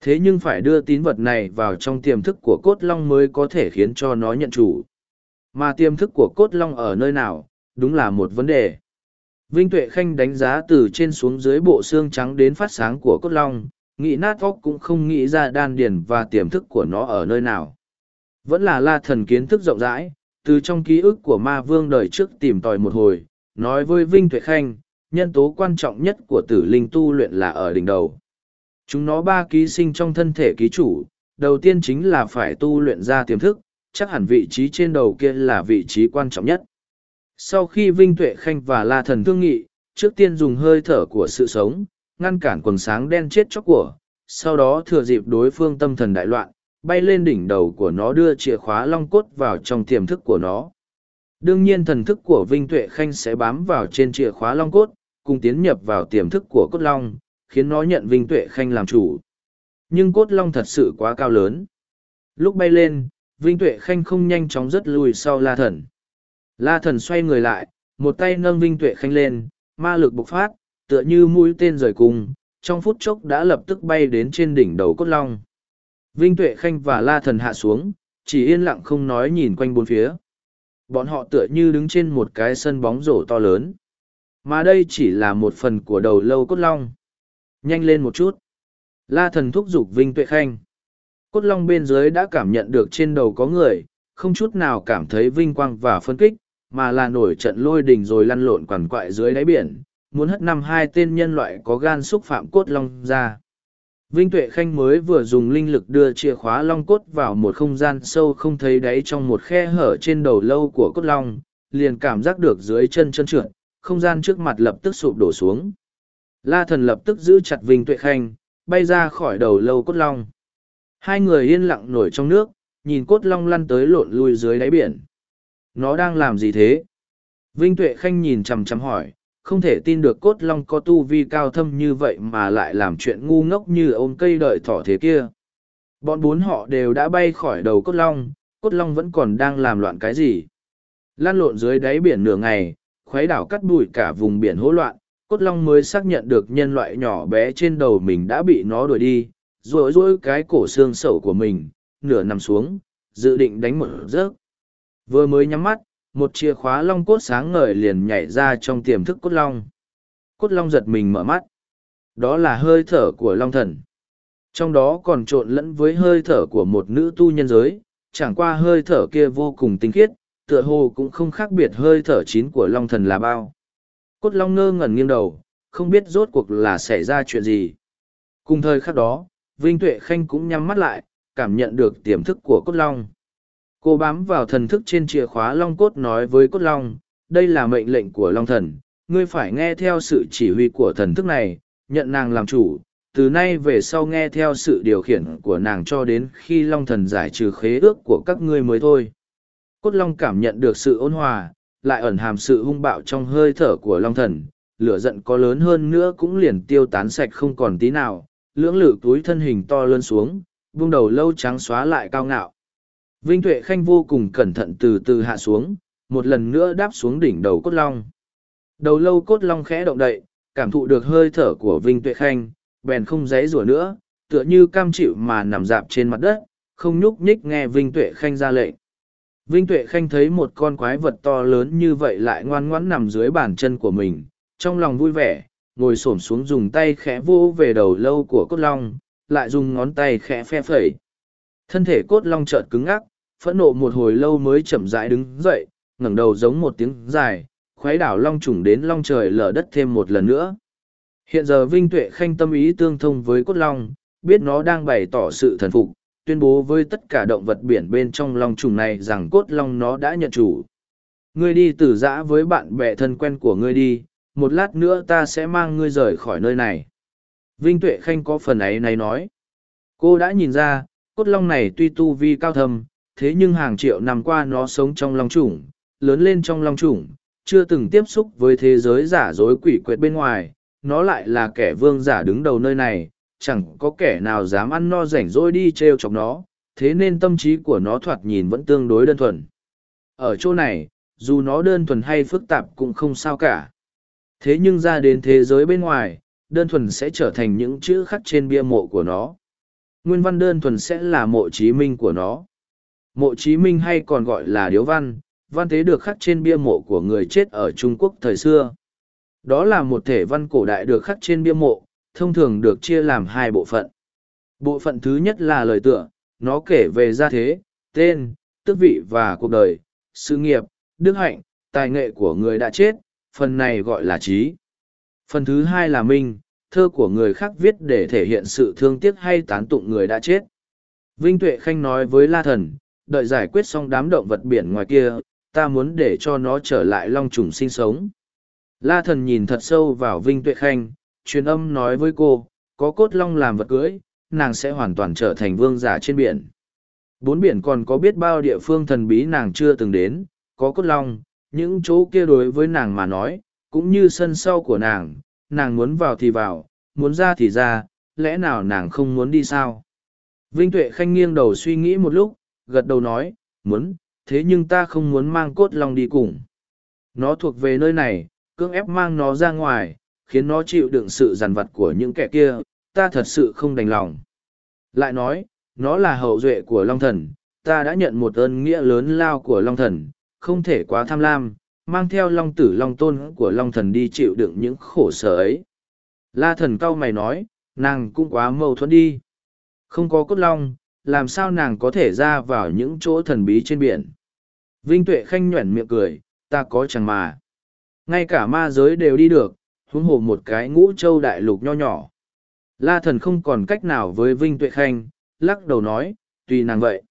A: Thế nhưng phải đưa tín vật này vào trong tiềm thức của cốt long mới có thể khiến cho nó nhận chủ. Mà tiềm thức của cốt long ở nơi nào, đúng là một vấn đề. Vinh Tuệ Khanh đánh giá từ trên xuống dưới bộ xương trắng đến phát sáng của cốt long, nghĩ nát óc cũng không nghĩ ra đan điền và tiềm thức của nó ở nơi nào. Vẫn là la thần kiến thức rộng rãi, từ trong ký ức của ma vương đời trước tìm tòi một hồi, nói với Vinh Tuệ Khanh, nhân tố quan trọng nhất của tử linh tu luyện là ở đỉnh đầu. Chúng nó ba ký sinh trong thân thể ký chủ, đầu tiên chính là phải tu luyện ra tiềm thức, chắc hẳn vị trí trên đầu kia là vị trí quan trọng nhất. Sau khi Vinh Tuệ Khanh và La Thần thương nghị, trước tiên dùng hơi thở của sự sống, ngăn cản quần sáng đen chết chóc của, sau đó thừa dịp đối phương tâm thần đại loạn, bay lên đỉnh đầu của nó đưa chìa khóa long cốt vào trong tiềm thức của nó. Đương nhiên thần thức của Vinh Tuệ Khanh sẽ bám vào trên chìa khóa long cốt, cùng tiến nhập vào tiềm thức của cốt long, khiến nó nhận Vinh Tuệ Khanh làm chủ. Nhưng cốt long thật sự quá cao lớn. Lúc bay lên, Vinh Tuệ Khanh không nhanh chóng rất lùi sau La Thần. La Thần xoay người lại, một tay nâng Vinh Tuệ Khanh lên, ma lực bộc phát, tựa như mũi tên rời cung, trong phút chốc đã lập tức bay đến trên đỉnh đầu cốt long. Vinh Tuệ Khanh và La Thần hạ xuống, chỉ yên lặng không nói nhìn quanh bốn phía. Bọn họ tựa như đứng trên một cái sân bóng rổ to lớn. Mà đây chỉ là một phần của đầu lâu cốt long. Nhanh lên một chút. La Thần thúc giục Vinh Tuệ Khanh. Cốt long bên dưới đã cảm nhận được trên đầu có người, không chút nào cảm thấy vinh quang và phân kích, mà là nổi trận lôi đình rồi lăn lộn quằn quại dưới đáy biển, muốn hất năm hai tên nhân loại có gan xúc phạm cốt long ra. Vinh Tuệ Khanh mới vừa dùng linh lực đưa chìa khóa long cốt vào một không gian sâu không thấy đáy trong một khe hở trên đầu lâu của cốt long, liền cảm giác được dưới chân chân trượt, không gian trước mặt lập tức sụp đổ xuống. La thần lập tức giữ chặt Vinh Tuệ Khanh, bay ra khỏi đầu lâu cốt long. Hai người yên lặng nổi trong nước, nhìn cốt long lăn tới lộn lui dưới đáy biển. Nó đang làm gì thế? Vinh Tuệ Khanh nhìn chằm chằm hỏi, không thể tin được cốt long có tu vi cao thâm như vậy mà lại làm chuyện ngu ngốc như ôm cây đợi thỏ thế kia. Bọn bốn họ đều đã bay khỏi đầu cốt long, cốt long vẫn còn đang làm loạn cái gì. Lan lộn dưới đáy biển nửa ngày, khuấy đảo cắt bụi cả vùng biển hỗn loạn, cốt long mới xác nhận được nhân loại nhỏ bé trên đầu mình đã bị nó đuổi đi, rối rối cái cổ xương sầu của mình, nửa nằm xuống, dự định đánh một rớt. Vừa mới nhắm mắt, một chìa khóa long cốt sáng ngời liền nhảy ra trong tiềm thức cốt long. Cốt long giật mình mở mắt. Đó là hơi thở của long thần. Trong đó còn trộn lẫn với hơi thở của một nữ tu nhân giới chẳng qua hơi thở kia vô cùng tinh khiết tựa hồ cũng không khác biệt hơi thở chín của long thần là bao cốt long ngơ ngẩn nghiêng đầu, không biết rốt cuộc là xảy ra chuyện gì. Cùng thời khắc đó, vinh tuệ khanh cũng nhắm mắt lại, cảm nhận được tiềm thức của cốt long. Cô bám vào thần thức trên chìa khóa long cốt nói với cốt long, đây là mệnh lệnh của long thần, ngươi phải nghe theo sự chỉ huy của thần thức này, nhận nàng làm chủ. Từ nay về sau nghe theo sự điều khiển của nàng cho đến khi long thần giải trừ khế ước của các ngươi mới thôi. Cốt long cảm nhận được sự ôn hòa lại ẩn hàm sự hung bạo trong hơi thở của long thần lửa giận có lớn hơn nữa cũng liền tiêu tán sạch không còn tí nào lưỡng lự túi thân hình to lớn xuống vung đầu lâu trắng xóa lại cao ngạo Vinh Tuệ Khanh vô cùng cẩn thận từ từ hạ xuống, một lần nữa đáp xuống đỉnh đầu cốt long. Đầu lâu cốt long khẽ động đậy, cảm thụ được hơi thở của Vinh Tuệ Khanh, bèn không dãy rủa nữa, tựa như cam chịu mà nằm dạp trên mặt đất, không nhúc nhích nghe Vinh Tuệ Khanh ra lệnh. Vinh Tuệ Khanh thấy một con quái vật to lớn như vậy lại ngoan ngoãn nằm dưới bàn chân của mình, trong lòng vui vẻ, ngồi xổm xuống dùng tay khẽ vô về đầu lâu của cốt long, lại dùng ngón tay khẽ phe phẩy. Thân thể cốt long chợt cứng ngắc, phẫn nộ một hồi lâu mới chậm rãi đứng dậy, ngẩng đầu giống một tiếng dài, khoái đảo long trùng đến long trời lở đất thêm một lần nữa. Hiện giờ Vinh Tuệ Khanh tâm ý tương thông với cốt long, biết nó đang bày tỏ sự thần phục, tuyên bố với tất cả động vật biển bên trong long trùng này rằng cốt long nó đã nhận chủ. Ngươi đi tử giã với bạn bè thân quen của ngươi đi, một lát nữa ta sẽ mang ngươi rời khỏi nơi này. Vinh Tuệ Khanh có phần ấy này nói. Cô đã nhìn ra, cốt long này tuy tu vi cao thâm, thế nhưng hàng triệu năm qua nó sống trong long trùng, lớn lên trong long trùng, chưa từng tiếp xúc với thế giới giả dối quỷ quyệt bên ngoài, nó lại là kẻ vương giả đứng đầu nơi này, chẳng có kẻ nào dám ăn no rảnh rỗi đi t r e o chọc nó, thế nên tâm trí của nó thoạt nhìn vẫn tương đối đơn thuần. Ở chỗ này, dù nó đơn thuần hay phức tạp cũng không sao cả. Thế nhưng ra đến thế giới bên ngoài, đơn thuần sẽ trở thành những chữ khắc trên bia mộ của nó. Nguyên văn đơn thuần sẽ là mộ chí minh của nó. Mộ chí minh hay còn gọi là điếu văn văn tế được khắc trên bia mộ của người chết ở trung quốc thời xưa. Đó là một thể văn cổ đại được khắc trên bia mộ thông thường được chia làm hai bộ phận. Bộ phận thứ nhất là lời tựa, nó kể về gia thế, tên, tước vị và cuộc đời, sự nghiệp, đức hạnh, tài nghệ của người đã chết, phần này gọi là trí. Phần thứ hai là minh, thơ của người khác viết để thể hiện sự thương tiếc hay tán tụng người đã chết. Vinh Tuệ Khanh nói với La Thần, đợi giải quyết xong đám động vật biển ngoài kia, ta muốn để cho nó trở lại long trùng sinh sống. La Thần nhìn thật sâu vào Vinh Tuệ Khanh, truyền âm nói với cô, có cốt long làm vật cưới, nàng sẽ hoàn toàn trở thành vương giả trên biển. Bốn biển còn có biết bao địa phương thần bí nàng chưa từng đến, có cốt long, những chỗ kia đối với nàng mà nói, cũng như sân sau của nàng, nàng muốn vào thì vào, muốn ra thì ra, lẽ nào nàng không muốn đi sao? Vinh Tuệ Khanh nghiêng đầu suy nghĩ một lúc, gật đầu nói, muốn, thế nhưng ta không muốn mang cốt long đi cùng. Nó thuộc về nơi này, cưỡng ép mang nó ra ngoài, khiến nó chịu đựng sự dằn vặt của những kẻ kia, ta thật sự không đành lòng. Lại nói, nó là hậu duệ của Long Thần, ta đã nhận một ơn nghĩa lớn lao của Long Thần, không thể quá tham lam, mang theo Long Tử Long Tôn của Long Thần đi chịu đựng những khổ sở ấy. La Thần cau mày nói, nàng cũng quá mâu thuẫn đi. Không có cốt long, làm sao nàng có thể ra vào những chỗ thần bí trên biển. Vinh Tuệ Khanh nhuẩn miệng cười, ta có chẳng mà. Ngay cả ma giới đều đi được, huống hồ một cái ngũ châu đại lục nho nhỏ. La thần không còn cách nào với Vinh Tuệ Khanh, lắc đầu nói, tùy nàng vậy.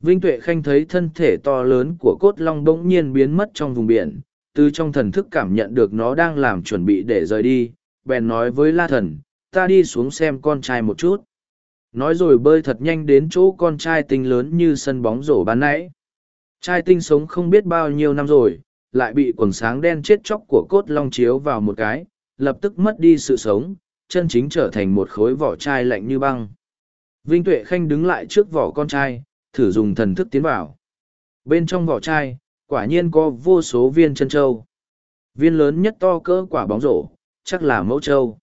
A: Vinh Tuệ Khanh thấy thân thể to lớn của cốt long bỗng nhiên biến mất trong vùng biển, từ trong thần thức cảm nhận được nó đang làm chuẩn bị để rời đi, bèn nói với La thần, ta đi xuống xem con trai một chút. Nói rồi bơi thật nhanh đến chỗ con trai tinh lớn như sân bóng rổ ban nãy. Trai tinh sống không biết bao nhiêu năm rồi, lại bị quần sáng đen chết chóc của cốt long chiếu vào một cái, lập tức mất đi sự sống, chân chính trở thành một khối vỏ chai lạnh như băng. Vinh Tuệ Khanh đứng lại trước vỏ con trai, thử dùng thần thức tiến vào. Bên trong vỏ chai, quả nhiên có vô số viên chân châu. Viên lớn nhất to cỡ quả bóng rổ, chắc là mẫu châu.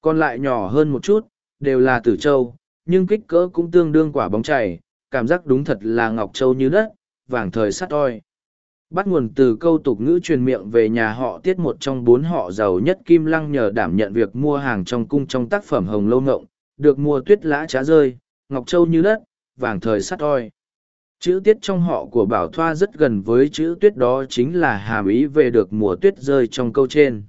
A: Còn lại nhỏ hơn một chút, đều là tử châu, nhưng kích cỡ cũng tương đương quả bóng chảy, cảm giác đúng thật là ngọc châu như đất, vàng thời sắt oi. Bắt nguồn từ câu tục ngữ truyền miệng về nhà họ tiết một trong bốn họ giàu nhất Kim Lăng nhờ đảm nhận việc mua hàng trong cung trong tác phẩm Hồng Lâu Ngộng, được mua tuyết lã trá rơi, ngọc châu như đất, vàng thời sắt oi. Chữ tiết trong họ của Bảo Thoa rất gần với chữ tuyết đó chính là hàm ý về được mùa tuyết rơi trong câu trên.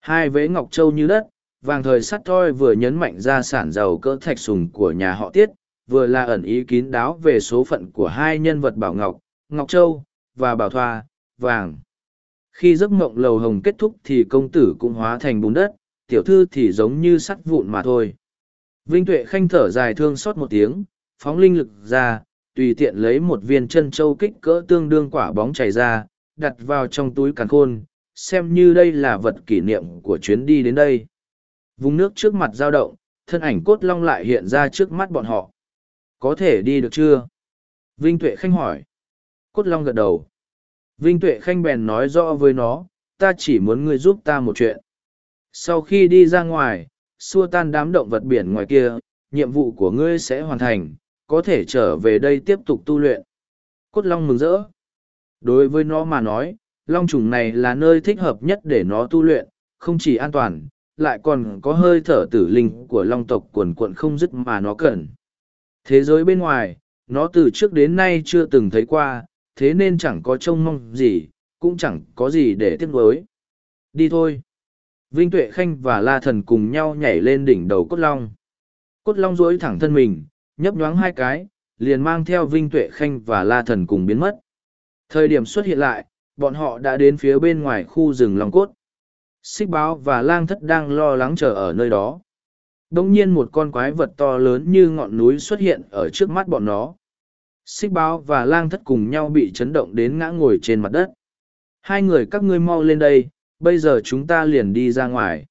A: Hai vế ngọc châu như đất, vàng thời sắt oi vừa nhấn mạnh ra sản giàu cỡ thạch sùng của nhà họ tiết, vừa là ẩn ý kín đáo về số phận của hai nhân vật Bảo Ngọc, Ngọc Châu, và bảo thoa, vàng. Khi giấc mộng lầu hồng kết thúc thì công tử cũng hóa thành bùn đất, tiểu thư thì giống như sắt vụn mà thôi. Vinh Tuệ Khanh thở dài thương xót một tiếng, phóng linh lực ra, tùy tiện lấy một viên chân châu kích cỡ tương đương quả bóng chảy ra, đặt vào trong túi càn khôn, xem như đây là vật kỷ niệm của chuyến đi đến đây. Vùng nước trước mặt dao động, thân ảnh cốt long lại hiện ra trước mắt bọn họ. Có thể đi được chưa? Vinh Tuệ Khanh hỏi. Cốt Long gật đầu. Vinh Tuệ Khanh bèn nói rõ với nó, ta chỉ muốn ngươi giúp ta một chuyện. Sau khi đi ra ngoài, xua tan đám động vật biển ngoài kia, nhiệm vụ của ngươi sẽ hoàn thành, có thể trở về đây tiếp tục tu luyện. Cốt Long mừng rỡ. Đối với nó mà nói, Long trùng này là nơi thích hợp nhất để nó tu luyện, không chỉ an toàn, lại còn có hơi thở tử linh của Long tộc quần quận không dứt mà nó cần. Thế giới bên ngoài, nó từ trước đến nay chưa từng thấy qua, thế nên chẳng có trông mong gì, cũng chẳng có gì để tiếc nuối. Đi thôi. Vinh Tuệ Khanh và La Thần cùng nhau nhảy lên đỉnh đầu Cốt Long. Cốt Long duỗi thẳng thân mình, nhấp nhoáng hai cái, liền mang theo Vinh Tuệ Khanh và La Thần cùng biến mất. Thời điểm xuất hiện lại, bọn họ đã đến phía bên ngoài khu rừng Long Cốt. Xích báo và lang thất đang lo lắng chờ ở nơi đó. Đông nhiên một con quái vật to lớn như ngọn núi xuất hiện ở trước mắt bọn nó. Xích báo và lang thất cùng nhau bị chấn động đến ngã ngồi trên mặt đất. Hai người các ngươi mau lên đây, bây giờ chúng ta liền đi ra ngoài.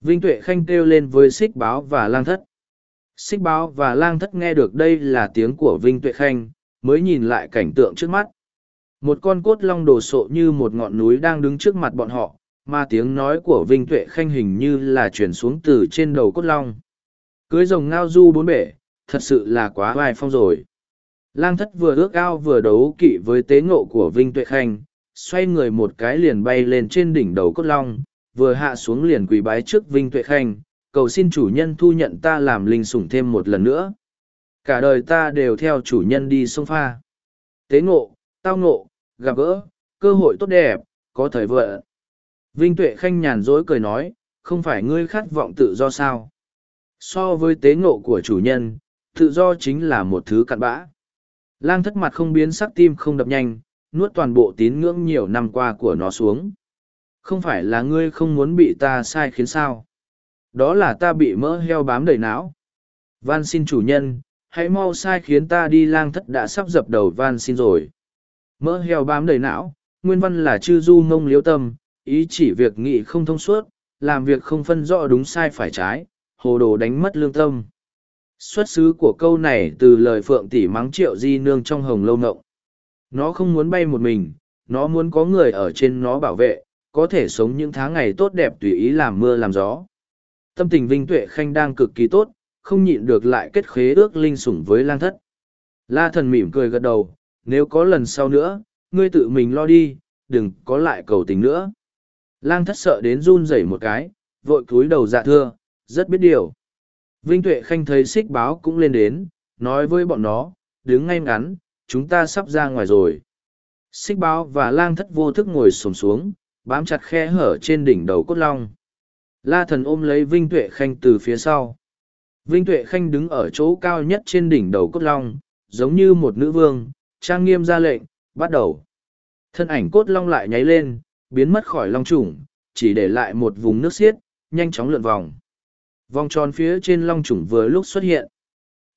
A: Vinh Tuệ Khanh kêu lên với xích báo và lang thất. Xích báo và lang thất nghe được đây là tiếng của Vinh Tuệ Khanh, mới nhìn lại cảnh tượng trước mắt. Một con cốt long đồ sộ như một ngọn núi đang đứng trước mặt bọn họ, mà tiếng nói của Vinh Tuệ Khanh hình như là chuyển xuống từ trên đầu cốt long. Cưới rồng ngao du bốn bể, thật sự là quá vai phong rồi. Lang thất vừa ước ao vừa đấu kỵ với tế ngộ của Vinh Tuệ Khanh, xoay người một cái liền bay lên trên đỉnh đầu cốt long, vừa hạ xuống liền quỳ bái trước Vinh Tuệ Khanh, cầu xin chủ nhân thu nhận ta làm linh sủng thêm một lần nữa. Cả đời ta đều theo chủ nhân đi sông pha. Tế ngộ, tao ngộ, gặp gỡ, cơ hội tốt đẹp, có thời vợ. Vinh Tuệ Khanh nhàn dối cười nói, không phải ngươi khát vọng tự do sao. So với tế ngộ của chủ nhân, tự do chính là một thứ cặn bã. Lang thất mặt không biến sắc tim không đập nhanh, nuốt toàn bộ tín ngưỡng nhiều năm qua của nó xuống. Không phải là ngươi không muốn bị ta sai khiến sao. Đó là ta bị mỡ heo bám đầy não. Van xin chủ nhân, hãy mau sai khiến ta đi lang thất đã sắp dập đầu van xin rồi. Mỡ heo bám đầy não, nguyên văn là chư du mông liếu tâm, ý chỉ việc nghị không thông suốt, làm việc không phân rõ đúng sai phải trái, hồ đồ đánh mất lương tâm. Xuất xứ của câu này từ lời phượng tỷ mắng triệu di nương trong hồng lâu ngộng. Nó không muốn bay một mình, nó muốn có người ở trên nó bảo vệ, có thể sống những tháng ngày tốt đẹp tùy ý làm mưa làm gió. Tâm tình Vinh Tuệ Khanh đang cực kỳ tốt, không nhịn được lại kết khế ước linh sủng với lang thất. La thần mỉm cười gật đầu, nếu có lần sau nữa, ngươi tự mình lo đi, đừng có lại cầu tình nữa. Lang thất sợ đến run rẩy một cái, vội cúi đầu dạ thưa, rất biết điều. Vinh Tuệ Khanh thấy xích báo cũng lên đến, nói với bọn nó, đứng ngay ngắn, chúng ta sắp ra ngoài rồi. Xích báo và lang thất vô thức ngồi sổm xuống, bám chặt khe hở trên đỉnh đầu cốt long. La thần ôm lấy Vinh Tuệ Khanh từ phía sau. Vinh Tuệ Khanh đứng ở chỗ cao nhất trên đỉnh đầu cốt long, giống như một nữ vương, trang nghiêm ra lệnh, bắt đầu. Thân ảnh cốt long lại nháy lên, biến mất khỏi long trùng, chỉ để lại một vùng nước xiết, nhanh chóng lượn vòng. Vòng tròn phía trên long trùng vừa lúc xuất hiện.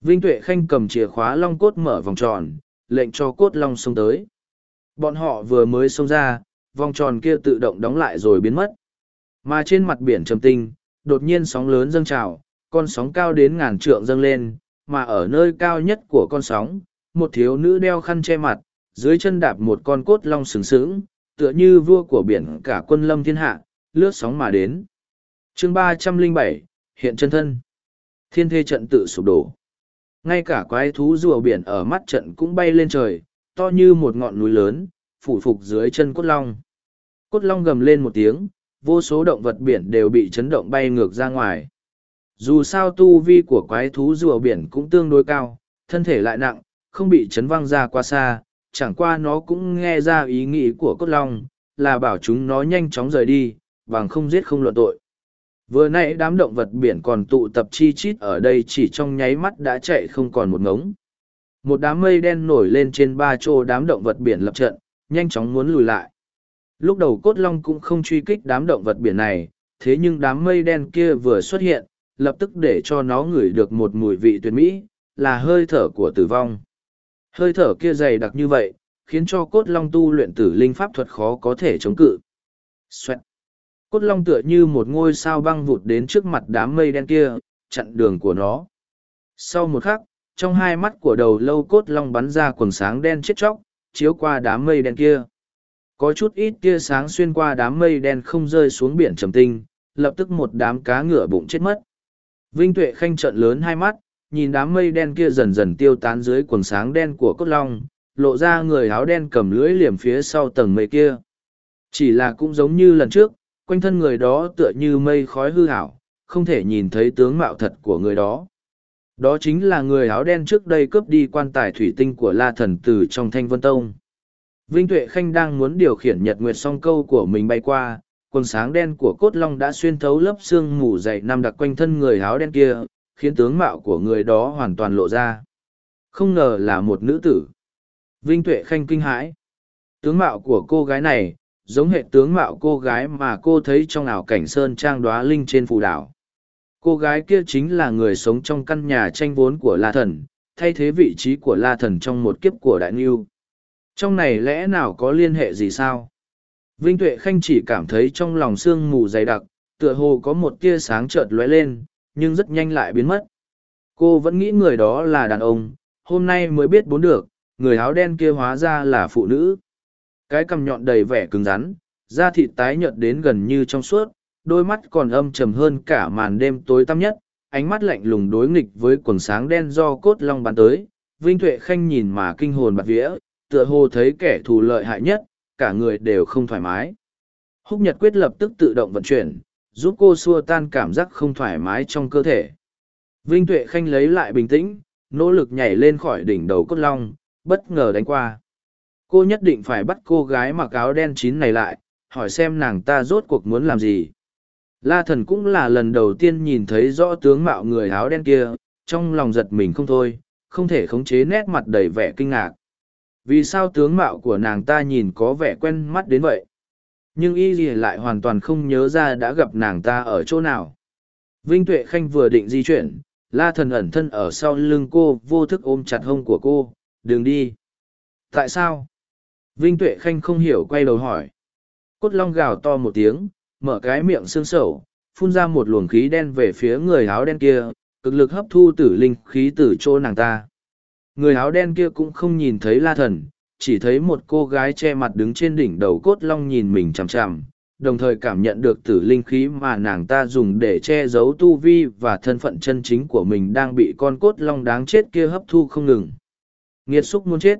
A: Vinh Tuệ Khanh cầm chìa khóa long cốt mở vòng tròn, lệnh cho cốt long xông tới. Bọn họ vừa mới xông ra, vòng tròn kia tự động đóng lại rồi biến mất. Mà trên mặt biển trầm tinh, đột nhiên sóng lớn dâng trào, con sóng cao đến ngàn trượng dâng lên, mà ở nơi cao nhất của con sóng, một thiếu nữ đeo khăn che mặt, dưới chân đạp một con cốt long sừng sững, tựa như vua của biển cả quân lâm thiên hạ, lướt sóng mà đến. chương ba trăm linh bảy hiện chân thân. Thiên thê trận tự sụp đổ. Ngay cả quái thú rùa biển ở mắt trận cũng bay lên trời, to như một ngọn núi lớn, phủ phục dưới chân cốt long. Cốt long gầm lên một tiếng, vô số động vật biển đều bị chấn động bay ngược ra ngoài. Dù sao tu vi của quái thú rùa biển cũng tương đối cao, thân thể lại nặng, không bị chấn văng ra qua xa, chẳng qua nó cũng nghe ra ý nghĩ của cốt long, là bảo chúng nó nhanh chóng rời đi, bằng không giết không luận tội. Vừa nãy đám động vật biển còn tụ tập chi chít ở đây chỉ trong nháy mắt đã chạy không còn một ngống. Một đám mây đen nổi lên trên ba chỗ đám động vật biển lập trận, nhanh chóng muốn lùi lại. Lúc đầu cốt long cũng không truy kích đám động vật biển này, thế nhưng đám mây đen kia vừa xuất hiện, lập tức để cho nó ngửi được một mùi vị tuyệt mỹ, là hơi thở của tử vong. Hơi thở kia dày đặc như vậy, khiến cho cốt long tu luyện tử linh pháp thuật khó có thể chống cự. Xoẹt. Cốt long tựa như một ngôi sao băng vụt đến trước mặt đám mây đen kia, chặn đường của nó. Sau một khắc, trong hai mắt của đầu lâu cốt long bắn ra quần sáng đen chết chóc, chiếu qua đám mây đen kia. Có chút ít tia sáng xuyên qua đám mây đen không rơi xuống biển trầm tinh, lập tức một đám cá ngựa bụng chết mất. Vinh Tuệ Khanh trợn lớn hai mắt, nhìn đám mây đen kia dần dần tiêu tán dưới quần sáng đen của cốt long, lộ ra người áo đen cầm lưỡi liềm phía sau tầng mây kia. Chỉ là cũng giống như lần trước, quanh thân người đó tựa như mây khói hư hảo, không thể nhìn thấy tướng mạo thật của người đó. Đó chính là người áo đen trước đây cướp đi quan tài thủy tinh của La Thần Tử trong Thanh Vân Tông. Vinh Tuệ Khanh đang muốn điều khiển nhật nguyệt song câu của mình bay qua, quần sáng đen của cốt long đã xuyên thấu lớp xương mù dày nằm đặc quanh thân người áo đen kia, khiến tướng mạo của người đó hoàn toàn lộ ra. Không ngờ là một nữ tử. Vinh Tuệ Khanh kinh hãi. Tướng mạo của cô gái này, giống hệ tướng mạo cô gái mà cô thấy trong ảo cảnh sơn trang đoá linh trên phù đảo. Cô gái kia chính là người sống trong căn nhà tranh vốn của La Thần, thay thế vị trí của La Thần trong một kiếp của Đại Niu. Trong này lẽ nào có liên hệ gì sao? Vinh Tuệ Khanh chỉ cảm thấy trong lòng sương mù dày đặc, tựa hồ có một tia sáng chợt lóe lên, nhưng rất nhanh lại biến mất. Cô vẫn nghĩ người đó là đàn ông, hôm nay mới biết bốn được, người áo đen kia hóa ra là phụ nữ. Cái cằm nhọn đầy vẻ cứng rắn, da thịt tái nhợt đến gần như trong suốt, đôi mắt còn âm trầm hơn cả màn đêm tối tăm nhất, ánh mắt lạnh lùng đối nghịch với quần sáng đen do cốt long bắn tới. Vinh Tuệ Khanh nhìn mà kinh hồn bạt vía, tựa hồ thấy kẻ thù lợi hại nhất, cả người đều không thoải mái. Húc Nhật quyết lập tức tự động vận chuyển, giúp cô xua tan cảm giác không thoải mái trong cơ thể. Vinh Tuệ Khanh lấy lại bình tĩnh, nỗ lực nhảy lên khỏi đỉnh đầu cốt long, bất ngờ đánh qua. Cô nhất định phải bắt cô gái mặc áo đen chín này lại, hỏi xem nàng ta rốt cuộc muốn làm gì. La thần cũng là lần đầu tiên nhìn thấy rõ tướng mạo người áo đen kia, trong lòng giật mình không thôi, không thể khống chế nét mặt đầy vẻ kinh ngạc. Vì sao tướng mạo của nàng ta nhìn có vẻ quen mắt đến vậy? Nhưng y gì lại hoàn toàn không nhớ ra đã gặp nàng ta ở chỗ nào. Vinh Tuệ Khanh vừa định di chuyển, la thần ẩn thân ở sau lưng cô vô thức ôm chặt hông của cô, đừng đi. Tại sao? Vinh Tuệ Khanh không hiểu quay đầu hỏi. Cốt long gào to một tiếng, mở cái miệng xương sầu, phun ra một luồng khí đen về phía người áo đen kia, cực lực hấp thu tử linh khí từ chỗ nàng ta. Người áo đen kia cũng không nhìn thấy la thần, chỉ thấy một cô gái che mặt đứng trên đỉnh đầu cốt long nhìn mình chằm chằm, đồng thời cảm nhận được tử linh khí mà nàng ta dùng để che giấu tu vi và thân phận chân chính của mình đang bị con cốt long đáng chết kia hấp thu không ngừng. Nghiệt xúc muốn chết.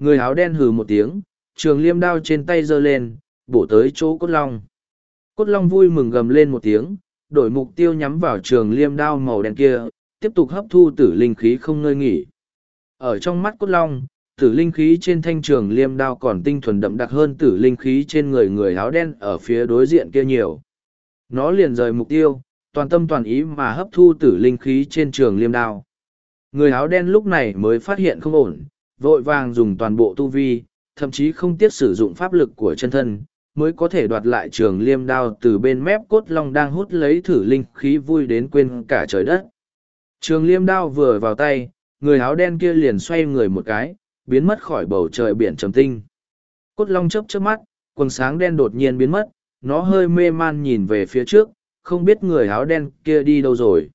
A: Người áo đen hừ một tiếng, trường liêm đao trên tay giơ lên, bổ tới chỗ cốt long. Cốt long vui mừng gầm lên một tiếng, đổi mục tiêu nhắm vào trường liêm đao màu đen kia, tiếp tục hấp thu tử linh khí không ngơi nghỉ. Ở trong mắt cốt long, tử linh khí trên thanh trường liêm đao còn tinh thuần đậm đặc hơn tử linh khí trên người người áo đen ở phía đối diện kia nhiều. Nó liền rời mục tiêu, toàn tâm toàn ý mà hấp thu tử linh khí trên trường liêm đao. Người áo đen lúc này mới phát hiện không ổn, vội vàng dùng toàn bộ tu vi, thậm chí không tiếc sử dụng pháp lực của chân thân, mới có thể đoạt lại trường liêm đao từ bên mép cốt long đang hút lấy thử linh khí vui đến quên cả trời đất. Trường liêm đao vừa vào tay, người áo đen kia liền xoay người một cái, biến mất khỏi bầu trời biển trầm tinh. Cốt long chớp chớp mắt, quần sáng đen đột nhiên biến mất, nó hơi mê man nhìn về phía trước, không biết người áo đen kia đi đâu rồi.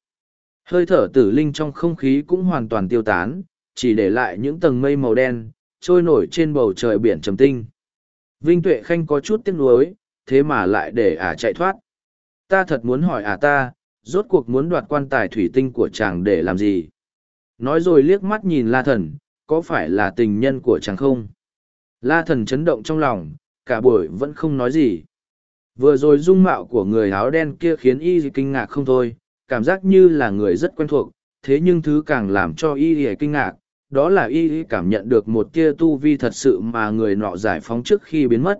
A: Hơi thở tử linh trong không khí cũng hoàn toàn tiêu tán, chỉ để lại những tầng mây màu đen, trôi nổi trên bầu trời biển trầm tinh. Vinh Tuệ Khanh có chút tiếc nuối, thế mà lại để ả chạy thoát. Ta thật muốn hỏi ả ta, rốt cuộc muốn đoạt quan tài thủy tinh của chàng để làm gì? Nói rồi liếc mắt nhìn La Thần, có phải là tình nhân của chàng không? La Thần chấn động trong lòng, cả buổi vẫn không nói gì. Vừa rồi dung mạo của người áo đen kia khiến y kinh ngạc không thôi, cảm giác như là người rất quen thuộc, thế nhưng thứ càng làm cho y kinh ngạc, đó là y cảm nhận được một tia tu vi thật sự mà người nọ giải phóng trước khi biến mất.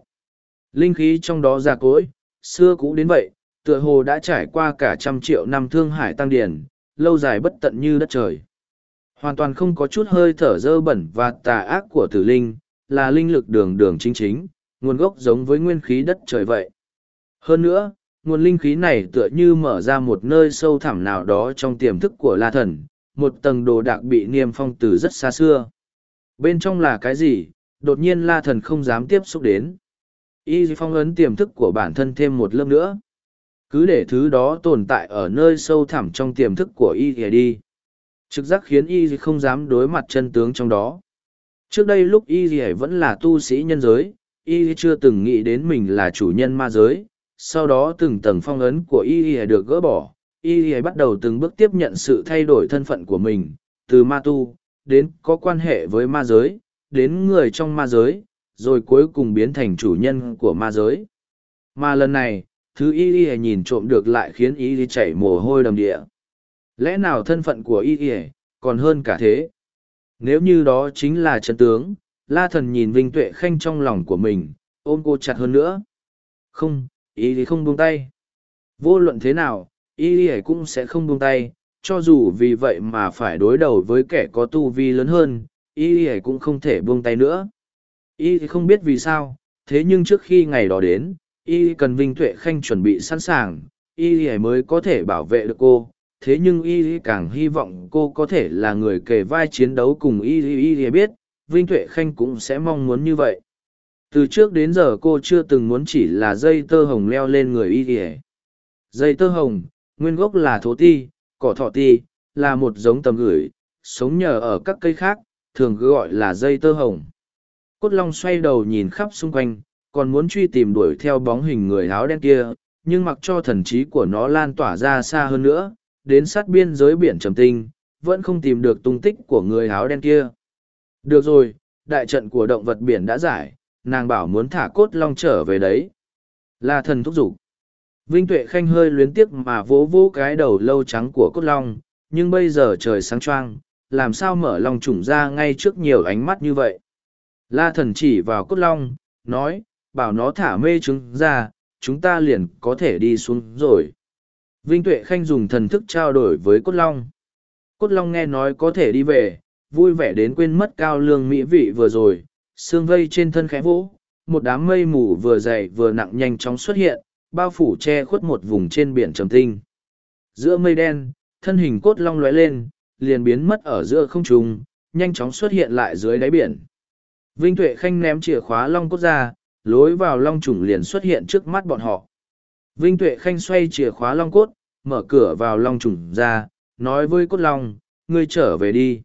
A: Linh khí trong đó ra cối, xưa cũ đến vậy, tựa hồ đã trải qua cả trăm triệu năm thương hải tăng điển, lâu dài bất tận như đất trời. Hoàn toàn không có chút hơi thở dơ bẩn và tà ác của tử linh, là linh lực đường đường chính chính, nguồn gốc giống với nguyên khí đất trời vậy. Hơn nữa, nguồn linh khí này tựa như mở ra một nơi sâu thẳm nào đó trong tiềm thức của la thần, một tầng đồ đạc bị niêm phong từ rất xa xưa. Bên trong là cái gì, đột nhiên la thần không dám tiếp xúc đến. Y phong ấn tiềm thức của bản thân thêm một lớp nữa. Cứ để thứ đó tồn tại ở nơi sâu thẳm trong tiềm thức của Y thì đi. Trực giác khiến Y không dám đối mặt chân tướng trong đó. Trước đây lúc Y vẫn là tu sĩ nhân giới, Y chưa từng nghĩ đến mình là chủ nhân ma giới, sau đó từng tầng phong ấn của y y được gỡ bỏ y y bắt đầu từng bước tiếp nhận sự thay đổi thân phận của mình, từ ma tu, đến có quan hệ với ma giới, đến người trong ma giới, rồi cuối cùng biến thành chủ nhân của ma giới. Mà lần này, thứ y y nhìn trộm được lại khiến y y chảy mồ hôi đầm địa. Lẽ nào thân phận của y y còn hơn cả thế? Nếu như đó chính là chân tướng, la thần nhìn vinh tuệ khanh trong lòng của mình, ôm cô chặt hơn nữa. Không, y y không buông tay. Vô luận thế nào y y cũng sẽ không buông tay, cho dù vì vậy mà phải đối đầu với kẻ có tu vi lớn hơn, y y cũng không thể buông tay nữa. Y không biết vì sao, thế nhưng trước khi ngày đó đến, y cần vinh tuệ khanh chuẩn bị sẵn sàng, y mới có thể bảo vệ được cô. Thế nhưng y càng hy vọng cô có thể là người kề vai chiến đấu cùng y y biết, vinh tuệ khanh cũng sẽ mong muốn như vậy. Từ trước đến giờ cô chưa từng muốn chỉ là dây tơ hồng leo lên người y y. Dây tơ hồng nguyên gốc là thố ti, cỏ thọ ti, là một giống tầm gửi, sống nhờ ở các cây khác, thường gọi là dây tơ hồng. Cốt long xoay đầu nhìn khắp xung quanh, còn muốn truy tìm đuổi theo bóng hình người áo đen kia, nhưng mặc cho thần trí của nó lan tỏa ra xa hơn nữa, đến sát biên giới biển trầm tinh, vẫn không tìm được tung tích của người áo đen kia. Được rồi, đại trận của động vật biển đã giải, nàng bảo muốn thả cốt long trở về đấy. Là thần thúc giục vinh tuệ khanh hơi luyến tiếc mà vỗ vỗ cái đầu lâu trắng của cốt long, nhưng bây giờ trời sáng choang, làm sao mở lòng trùng ra ngay trước nhiều ánh mắt như vậy? La thần chỉ vào cốt long, nói, bảo nó thả mê trứng ra, chúng ta liền có thể đi xuống rồi. Vinh tuệ khanh dùng thần thức trao đổi với cốt long. Cốt long nghe nói có thể đi về, vui vẻ đến quên mất cao lương mỹ vị vừa rồi, xương vây trên thân khẽ vỗ, một đám mây mù vừa dày vừa nặng nhanh chóng xuất hiện bao phủ che khuất một vùng trên biển trầm tinh. Giữa mây đen, thân hình cốt long lóe lên, liền biến mất ở giữa không trung, nhanh chóng xuất hiện lại dưới đáy biển. Vinh tuệ khanh ném chìa khóa long cốt ra, lối vào long trùng liền xuất hiện trước mắt bọn họ. Vinh tuệ khanh xoay chìa khóa long cốt, mở cửa vào long trùng ra, nói với cốt long, ngươi trở về đi.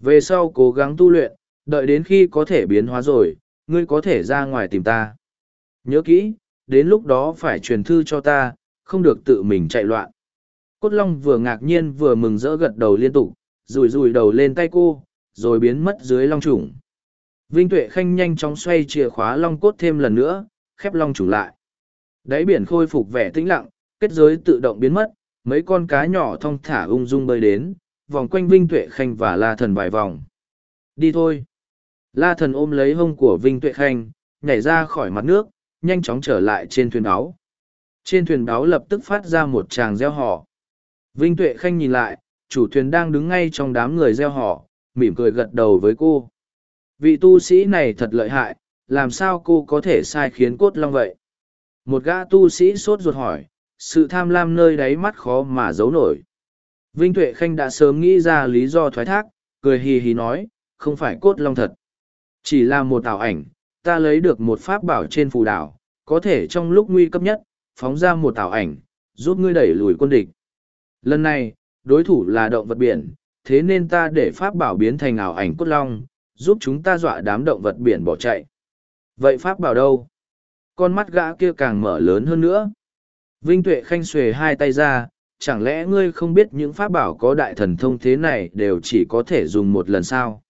A: Về sau cố gắng tu luyện, đợi đến khi có thể biến hóa rồi, ngươi có thể ra ngoài tìm ta. Nhớ kỹ đến lúc đó phải truyền thư cho ta không được tự mình chạy loạn cốt long vừa ngạc nhiên vừa mừng rỡ gật đầu liên tục rùi rùi đầu lên tay cô rồi biến mất dưới long trùng Vinh Tuệ Khanh nhanh chóng xoay chìa khóa long cốt thêm lần nữa, khép long trùng lại. Đáy biển khôi phục vẻ tĩnh lặng, kết giới tự động biến mất, mấy con cá nhỏ thong thả ung dung bơi đến, vòng quanh Vinh Tuệ Khanh và La Thần vài vòng. Đi thôi. La Thần ôm lấy hông của Vinh Tuệ Khanh, nhảy ra khỏi mặt nước, nhanh chóng trở lại trên thuyền áo. Trên thuyền áo lập tức phát ra một tràng gieo họ. Vinh Tuệ Khanh nhìn lại, chủ thuyền đang đứng ngay trong đám người gieo họ, mỉm cười gật đầu với cô vị tu sĩ này thật lợi hại làm sao cô có thể sai khiến cốt long vậy một gã tu sĩ sốt ruột hỏi sự tham lam nơi đáy mắt khó mà giấu nổi vinh tuệ khanh đã sớm nghĩ ra lý do thoái thác cười hì hì nói không phải cốt long thật chỉ là một ảo ảnh ta lấy được một pháp bảo trên phù đảo có thể trong lúc nguy cấp nhất phóng ra một tảo ảnh giúp ngươi đẩy lùi quân địch lần này đối thủ là động vật biển thế nên ta để pháp bảo biến thành ảo ảnh cốt long giúp chúng ta dọa đám động vật biển bỏ chạy. Vậy Pháp bảo đâu? Con mắt gã kia càng mở lớn hơn nữa. Vinh Tuệ Khanh xuề hai tay ra, chẳng lẽ ngươi không biết những pháp bảo có đại thần thông thế này đều chỉ có thể dùng một lần sao?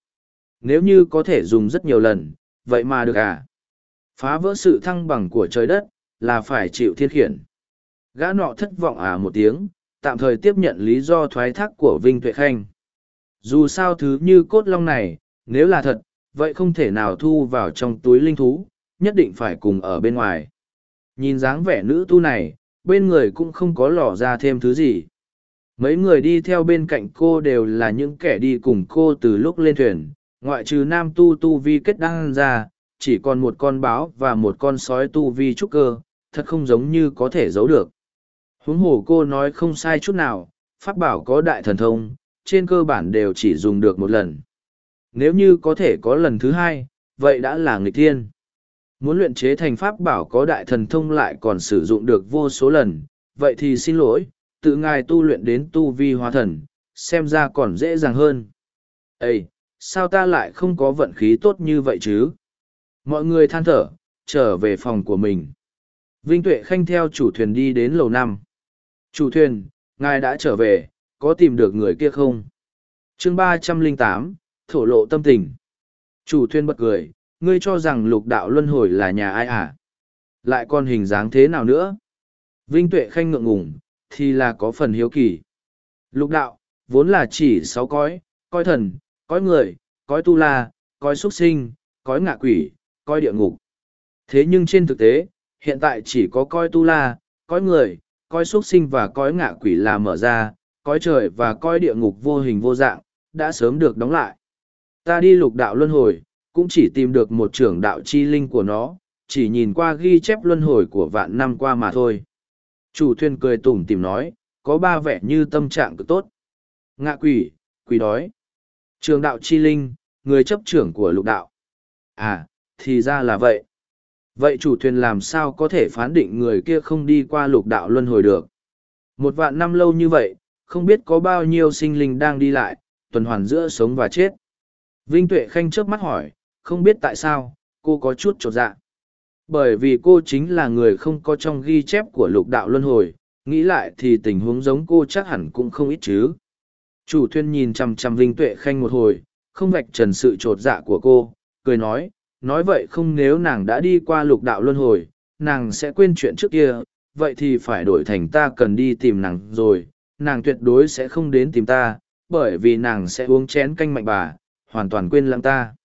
A: Nếu như có thể dùng rất nhiều lần, vậy mà được à? Phá vỡ sự thăng bằng của trời đất, là phải chịu thiên khiển. Gã nọ thất vọng à một tiếng, tạm thời tiếp nhận lý do thoái thác của Vinh Tuệ Khanh. Dù sao thứ như cốt long này, nếu là thật, vậy không thể nào thu vào trong túi linh thú, nhất định phải cùng ở bên ngoài. Nhìn dáng vẻ nữ tu này, bên người cũng không có lò ra thêm thứ gì. Mấy người đi theo bên cạnh cô đều là những kẻ đi cùng cô từ lúc lên thuyền, ngoại trừ nam tu tu vi kết đăng ra, chỉ còn một con báo và một con sói tu vi trúc cơ, thật không giống như có thể giấu được. Huống hồ cô nói không sai chút nào, pháp bảo có đại thần thông, trên cơ bản đều chỉ dùng được một lần nếu như có thể có lần thứ hai, vậy đã là nghịch thiên. Muốn luyện chế thành pháp bảo có đại thần thông lại còn sử dụng được vô số lần, vậy thì xin lỗi, tự ngài tu luyện đến tu vi hóa thần, xem ra còn dễ dàng hơn. Ê, sao ta lại không có vận khí tốt như vậy chứ? Mọi người than thở, trở về phòng của mình. Vinh Tuệ Khanh theo chủ thuyền đi đến lầu năm. Chủ thuyền, ngài đã trở về, có tìm được người kia không? chương ba trăm linh tám thổ lộ tâm tình. Chủ thuyền bật cười, ngươi cho rằng lục đạo luân hồi là nhà ai à? Lại còn hình dáng thế nào nữa? Vinh Tuệ Khanh ngượng ngùng, thì là có phần hiếu kỳ. Lục đạo, vốn là chỉ sáu cõi, coi thần, cõi người, cõi tu la, cõi xuất sinh, cõi ngạ quỷ, cõi địa ngục. Thế nhưng trên thực tế, hiện tại chỉ có coi tu la, cõi người, cõi xuất sinh và cõi ngạ quỷ là mở ra, cõi trời và cõi địa ngục vô hình vô dạng, đã sớm được đóng lại. Ta đi lục đạo luân hồi, cũng chỉ tìm được một trưởng đạo chi linh của nó, chỉ nhìn qua ghi chép luân hồi của vạn năm qua mà thôi. Chủ thuyền cười tủm tìm nói, có ba vẻ như tâm trạng cực tốt. Ngạ quỷ, quỷ đói. Trường đạo chi linh, người chấp trưởng của lục đạo. À, thì ra là vậy. Vậy chủ thuyền làm sao có thể phán định người kia không đi qua lục đạo luân hồi được? Một vạn năm lâu như vậy, không biết có bao nhiêu sinh linh đang đi lại, tuần hoàn giữa sống và chết. Vinh Tuệ Khanh trước mắt hỏi, không biết tại sao, cô có chút trột dạ. Bởi vì cô chính là người không có trong ghi chép của lục đạo luân hồi, nghĩ lại thì tình huống giống cô chắc hẳn cũng không ít chứ. Chủ thuyền nhìn chằm chằm Vinh Tuệ Khanh một hồi, không vạch trần sự trột dạ của cô, cười nói, nói vậy không nếu nàng đã đi qua lục đạo luân hồi, nàng sẽ quên chuyện trước kia, vậy thì phải đổi thành ta cần đi tìm nàng rồi, nàng tuyệt đối sẽ không đến tìm ta, bởi vì nàng sẽ uống chén canh mạnh bà, hoàn toàn quên lãng ta.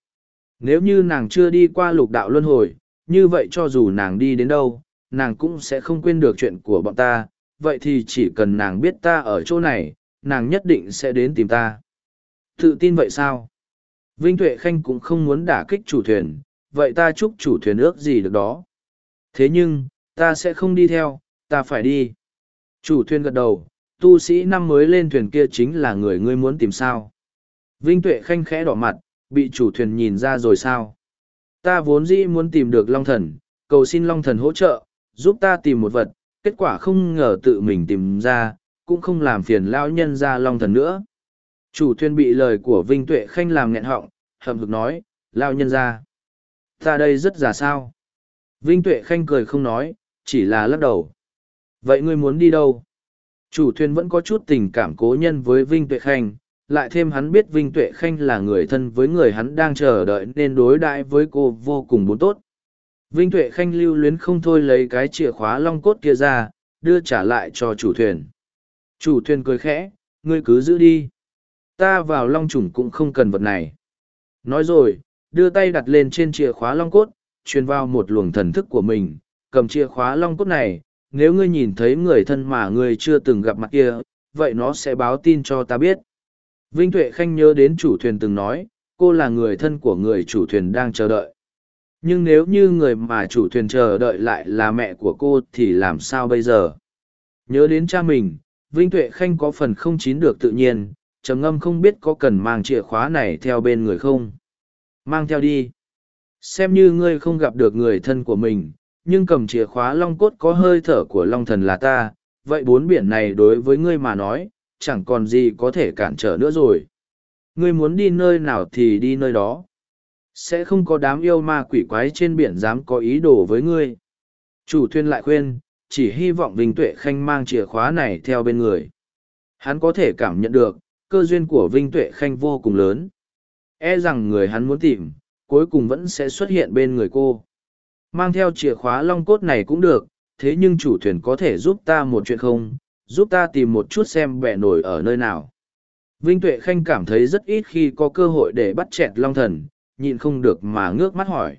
A: Nếu như nàng chưa đi qua lục đạo luân hồi, như vậy cho dù nàng đi đến đâu, nàng cũng sẽ không quên được chuyện của bọn ta, vậy thì chỉ cần nàng biết ta ở chỗ này, nàng nhất định sẽ đến tìm ta. Tự tin vậy sao? Vinh Tuệ Khanh cũng không muốn đả kích chủ thuyền, vậy ta chúc chủ thuyền ước gì được đó. Thế nhưng, ta sẽ không đi theo, ta phải đi. Chủ thuyền gật đầu, tu sĩ năm mới lên thuyền kia chính là người ngươi muốn tìm sao. Vinh Tuệ Khanh khẽ đỏ mặt, bị chủ thuyền nhìn ra rồi sao. Ta vốn dĩ muốn tìm được Long Thần, cầu xin Long Thần hỗ trợ, giúp ta tìm một vật, kết quả không ngờ tự mình tìm ra, cũng không làm phiền lao nhân ra Long Thần nữa. Chủ thuyền bị lời của Vinh Tuệ Khanh làm nghẹn họng, hầm hực nói, lao nhân ra. Ta đây rất già sao. Vinh Tuệ Khanh cười không nói, chỉ là lắc đầu. Vậy ngươi muốn đi đâu? Chủ thuyền vẫn có chút tình cảm cố nhân với Vinh Tuệ Khanh, lại thêm hắn biết Vinh Tuệ Khanh là người thân với người hắn đang chờ đợi nên đối đãi với cô vô cùng bốn tốt. Vinh Tuệ Khanh lưu luyến không thôi lấy cái chìa khóa long cốt kia ra, đưa trả lại cho chủ thuyền. Chủ thuyền cười khẽ, ngươi cứ giữ đi. Ta vào long trùng cũng không cần vật này. Nói rồi, đưa tay đặt lên trên chìa khóa long cốt, truyền vào một luồng thần thức của mình, cầm chìa khóa long cốt này, nếu ngươi nhìn thấy người thân mà ngươi chưa từng gặp mặt kia, vậy nó sẽ báo tin cho ta biết. Vinh Tuệ Khanh nhớ đến chủ thuyền từng nói, cô là người thân của người chủ thuyền đang chờ đợi. Nhưng nếu như người mà chủ thuyền chờ đợi lại là mẹ của cô thì làm sao bây giờ? Nhớ đến cha mình, Vinh Tuệ Khanh có phần không chín được tự nhiên, trầm ngâm không biết có cần mang chìa khóa này theo bên người không. Mang theo đi. Xem như ngươi không gặp được người thân của mình, nhưng cầm chìa khóa long cốt có hơi thở của long thần là ta, vậy bốn biển này đối với ngươi mà nói, chẳng còn gì có thể cản trở nữa rồi. Ngươi muốn đi nơi nào thì đi nơi đó. Sẽ không có đám yêu ma quỷ quái trên biển dám có ý đồ với ngươi. Chủ thuyền lại khuyên, chỉ hy vọng Vinh Tuệ Khanh mang chìa khóa này theo bên người. Hắn có thể cảm nhận được, cơ duyên của Vinh Tuệ Khanh vô cùng lớn. E rằng người hắn muốn tìm, cuối cùng vẫn sẽ xuất hiện bên người cô. Mang theo chìa khóa long cốt này cũng được, thế nhưng chủ thuyền có thể giúp ta một chuyện không, giúp ta tìm một chút xem bẻ nổi ở nơi nào. Vinh Tuệ Khanh cảm thấy rất ít khi có cơ hội để bắt chẹt long thần, nhịn không được mà ngước mắt hỏi.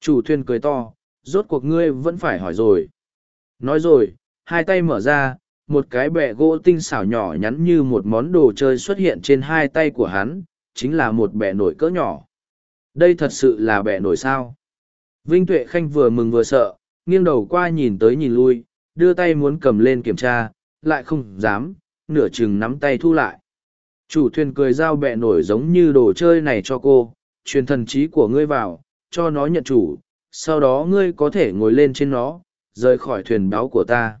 A: Chủ thuyền cười to, rốt cuộc ngươi vẫn phải hỏi rồi. Nói rồi, hai tay mở ra, một cái bẹ gỗ tinh xảo nhỏ nhắn như một món đồ chơi xuất hiện trên hai tay của hắn, chính là một bẹ nổi cỡ nhỏ. Đây thật sự là bẹ nổi sao. Vinh Tuệ Khanh vừa mừng vừa sợ, nghiêng đầu qua nhìn tới nhìn lui, đưa tay muốn cầm lên kiểm tra, lại không dám, nửa chừng nắm tay thu lại. Chủ thuyền cười giao bẹ nổi giống như đồ chơi này cho cô, truyền thần trí của ngươi vào, cho nó nhận chủ, sau đó ngươi có thể ngồi lên trên nó, rời khỏi thuyền báo của ta.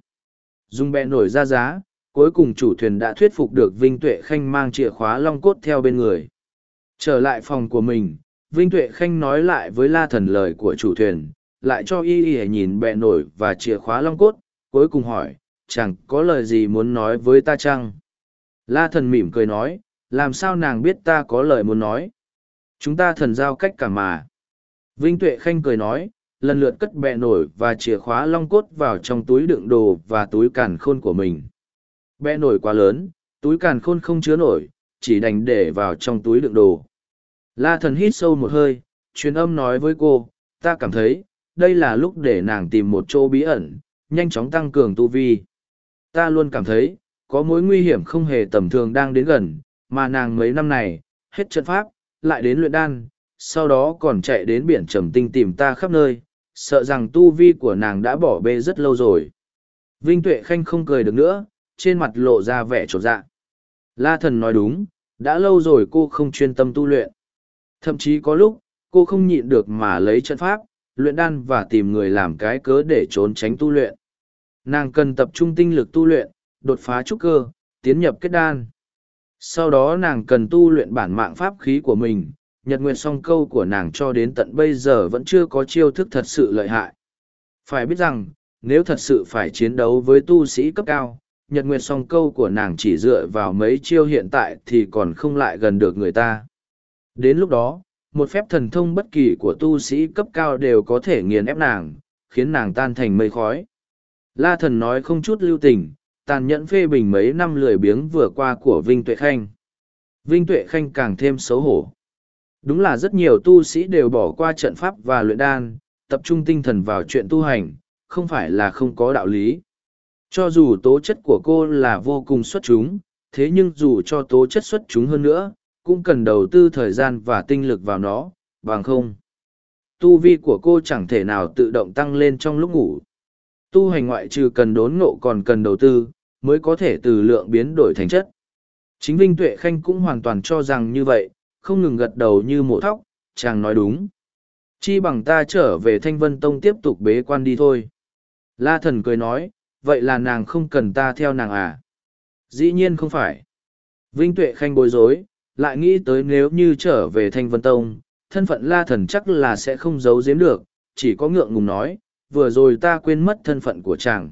A: Dùng bẹ nổi ra giá, cuối cùng chủ thuyền đã thuyết phục được Vinh Tuệ Khanh mang chìa khóa long cốt theo bên người. Trở lại phòng của mình, Vinh Tuệ Khanh nói lại với La Thần lời của chủ thuyền, lại cho y y nhìn bẹ nổi và chìa khóa long cốt, cuối cùng hỏi, chẳng có lời gì muốn nói với ta chăng? La thần mỉm cười nói, làm sao nàng biết ta có lời muốn nói? Chúng ta thần giao cách cả mà. Vinh Tuệ Khanh cười nói, lần lượt cất bẹ nổi và chìa khóa long cốt vào trong túi đựng đồ và túi càn khôn của mình. Bẹ nổi quá lớn, túi càn khôn không chứa nổi, chỉ đành để vào trong túi đựng đồ. La thần hít sâu một hơi, truyền âm nói với cô, ta cảm thấy, đây là lúc để nàng tìm một chỗ bí ẩn, nhanh chóng tăng cường tu vi. Ta luôn cảm thấy, có mối nguy hiểm không hề tầm thường đang đến gần, mà nàng mấy năm này, hết trận pháp, lại đến luyện đan, sau đó còn chạy đến biển trầm tinh tìm ta khắp nơi, sợ rằng tu vi của nàng đã bỏ bê rất lâu rồi. Vinh Tuệ Khanh không cười được nữa, trên mặt lộ ra vẻ trột dạ. La thần nói đúng, đã lâu rồi cô không chuyên tâm tu luyện. Thậm chí có lúc, cô không nhịn được mà lấy trận pháp, luyện đan và tìm người làm cái cớ để trốn tránh tu luyện. Nàng cần tập trung tinh lực tu luyện, đột phá trúc cơ, tiến nhập kết đan. Sau đó nàng cần tu luyện bản mạng pháp khí của mình, nhật nguyệt song câu của nàng cho đến tận bây giờ vẫn chưa có chiêu thức thật sự lợi hại. Phải biết rằng, nếu thật sự phải chiến đấu với tu sĩ cấp cao, nhật nguyệt song câu của nàng chỉ dựa vào mấy chiêu hiện tại thì còn không lại gần được người ta. Đến lúc đó, một phép thần thông bất kỳ của tu sĩ cấp cao đều có thể nghiền ép nàng, khiến nàng tan thành mây khói. La thần nói không chút lưu tình, tàn nhẫn phê bình mấy năm lười biếng vừa qua của Vinh Tuệ Khanh. Vinh Tuệ Khanh càng thêm xấu hổ. Đúng là rất nhiều tu sĩ đều bỏ qua trận pháp và luyện đan, tập trung tinh thần vào chuyện tu hành, không phải là không có đạo lý. Cho dù tố chất của cô là vô cùng xuất chúng, thế nhưng dù cho tố chất xuất chúng hơn nữa, cũng cần đầu tư thời gian và tinh lực vào nó, bằng không. Tu vi của cô chẳng thể nào tự động tăng lên trong lúc ngủ. Tu hành ngoại trừ cần đốn ngộ còn cần đầu tư, mới có thể từ lượng biến đổi thành chất. Chính Vinh Tuệ Khanh cũng hoàn toàn cho rằng như vậy, không ngừng gật đầu như mộ thóc, chàng nói đúng. Chi bằng ta trở về Thanh Vân Tông tiếp tục bế quan đi thôi. La thần cười nói, vậy là nàng không cần ta theo nàng à? Dĩ nhiên không phải. Vinh Tuệ Khanh bối rối, lại nghĩ tới nếu như trở về Thanh Vân Tông, thân phận La thần chắc là sẽ không giấu giếm được, chỉ có ngượng ngùng nói, vừa rồi ta quên mất thân phận của chàng.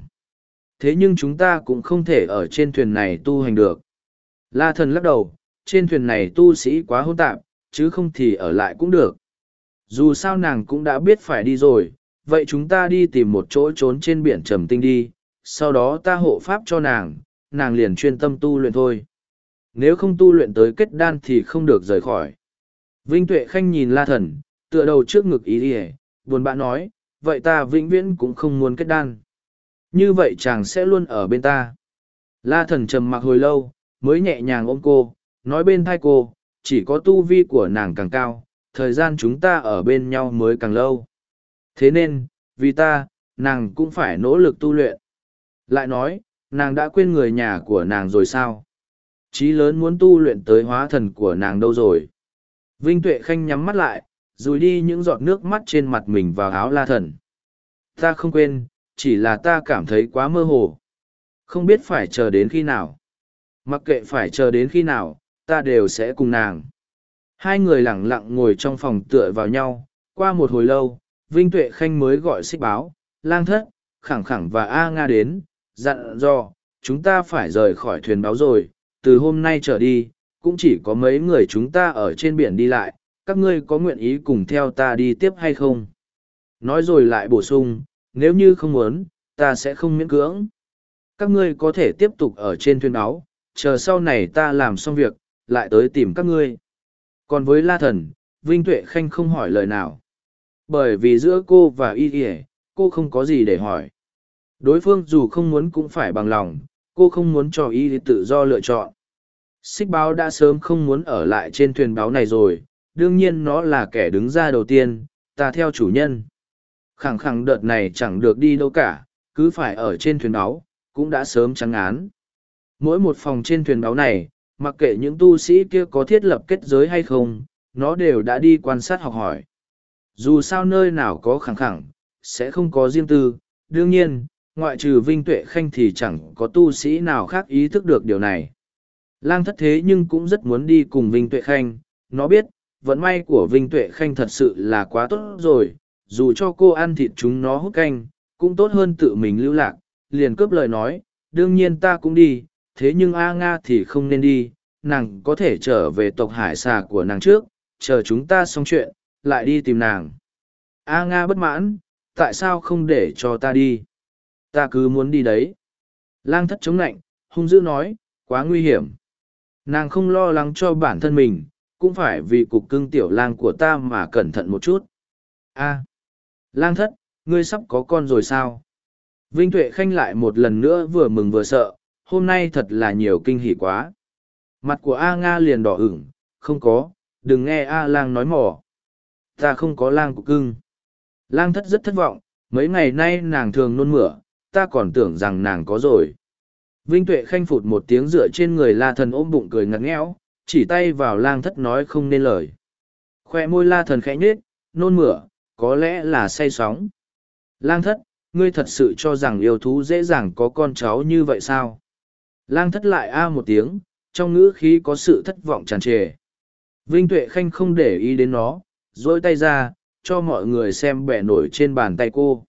A: Thế nhưng chúng ta cũng không thể ở trên thuyền này tu hành được. La thần lắc đầu, trên thuyền này tu sĩ quá hỗn tạp, chứ không thì ở lại cũng được. Dù sao nàng cũng đã biết phải đi rồi, vậy chúng ta đi tìm một chỗ trốn trên biển trầm tinh đi, sau đó ta hộ pháp cho nàng, nàng liền chuyên tâm tu luyện thôi. Nếu không tu luyện tới kết đan thì không được rời khỏi. Vinh Tuệ Khanh nhìn La Thần, tựa đầu trước ngực ý đi buồn bã nói, vậy ta vĩnh viễn cũng không muốn kết đan. Như vậy chàng sẽ luôn ở bên ta. La Thần trầm mặc hồi lâu, mới nhẹ nhàng ôm cô, nói bên thai cô, chỉ có tu vi của nàng càng cao, thời gian chúng ta ở bên nhau mới càng lâu. Thế nên, vì ta, nàng cũng phải nỗ lực tu luyện. Lại nói, nàng đã quên người nhà của nàng rồi sao? Chí lớn muốn tu luyện tới hóa thần của nàng đâu rồi? Vinh Tuệ Khanh nhắm mắt lại, rùi đi những giọt nước mắt trên mặt mình vào áo la thần. Ta không quên, chỉ là ta cảm thấy quá mơ hồ. Không biết phải chờ đến khi nào. Mặc kệ phải chờ đến khi nào, ta đều sẽ cùng nàng. Hai người lẳng lặng ngồi trong phòng tựa vào nhau, qua một hồi lâu, Vinh Tuệ Khanh mới gọi xích báo, lang thất, khẳng khẳng và A Nga đến, dặn dò, chúng ta phải rời khỏi thuyền báo rồi, từ hôm nay trở đi, cũng chỉ có mấy người chúng ta ở trên biển đi lại, các ngươi có nguyện ý cùng theo ta đi tiếp hay không? Nói rồi lại bổ sung, nếu như không muốn, ta sẽ không miễn cưỡng. Các ngươi có thể tiếp tục ở trên thuyền áo, chờ sau này ta làm xong việc, lại tới tìm các ngươi. Còn với La Thần, Vinh Tuệ Khanh không hỏi lời nào. Bởi vì giữa cô và Y Y, cô không có gì để hỏi. Đối phương dù không muốn cũng phải bằng lòng, cô không muốn cho Y tự do lựa chọn. Xích báo đã sớm không muốn ở lại trên thuyền báo này rồi, đương nhiên nó là kẻ đứng ra đầu tiên, ta theo chủ nhân. Khẳng khẳng đợt này chẳng được đi đâu cả, cứ phải ở trên thuyền báo, cũng đã sớm trắng án. Mỗi một phòng trên thuyền báo này, mặc kệ những tu sĩ kia có thiết lập kết giới hay không, nó đều đã đi quan sát học hỏi. Dù sao nơi nào có khẳng khẳng, sẽ không có riêng tư, đương nhiên, ngoại trừ Vinh Tuệ Khanh thì chẳng có tu sĩ nào khác ý thức được điều này. Lang thất thế nhưng cũng rất muốn đi cùng Vinh Tuệ Khanh, nó biết, vận may của Vinh Tuệ Khanh thật sự là quá tốt rồi, dù cho cô ăn thịt chúng nó hút canh, cũng tốt hơn tự mình lưu lạc, liền cướp lời nói, đương nhiên ta cũng đi, thế nhưng A Nga thì không nên đi, nàng có thể trở về tộc hải xà của nàng trước, chờ chúng ta xong chuyện, lại đi tìm nàng. A Nga bất mãn, tại sao không để cho ta đi? Ta cứ muốn đi đấy. Lang thất chống nạnh, hung dữ nói, quá nguy hiểm. Nàng không lo lắng cho bản thân mình, cũng phải vì cục cưng tiểu lang của ta mà cẩn thận một chút. A. lang thất, ngươi sắp có con rồi sao? Vinh Tuệ Khanh lại một lần nữa vừa mừng vừa sợ, hôm nay thật là nhiều kinh hỉ quá. Mặt của A Nga liền đỏ ửng, không có, đừng nghe A lang nói mỏ. Ta không có lang của cưng. Lang thất rất thất vọng, mấy ngày nay nàng thường nôn mửa, ta còn tưởng rằng nàng có rồi. Vinh Tuệ Khanh phụt một tiếng dựa trên người la thần ôm bụng cười ngặt nghẽo, chỉ tay vào lang thất nói không nên lời. Khoe môi la thần khẽ nhết, nôn mửa, có lẽ là say sóng. Lang thất, ngươi thật sự cho rằng yêu thú dễ dàng có con cháu như vậy sao? Lang thất lại a một tiếng, trong ngữ khí có sự thất vọng tràn trề. Vinh Tuệ Khanh không để ý đến nó, dỗi tay ra, cho mọi người xem bẻ nổi trên bàn tay cô.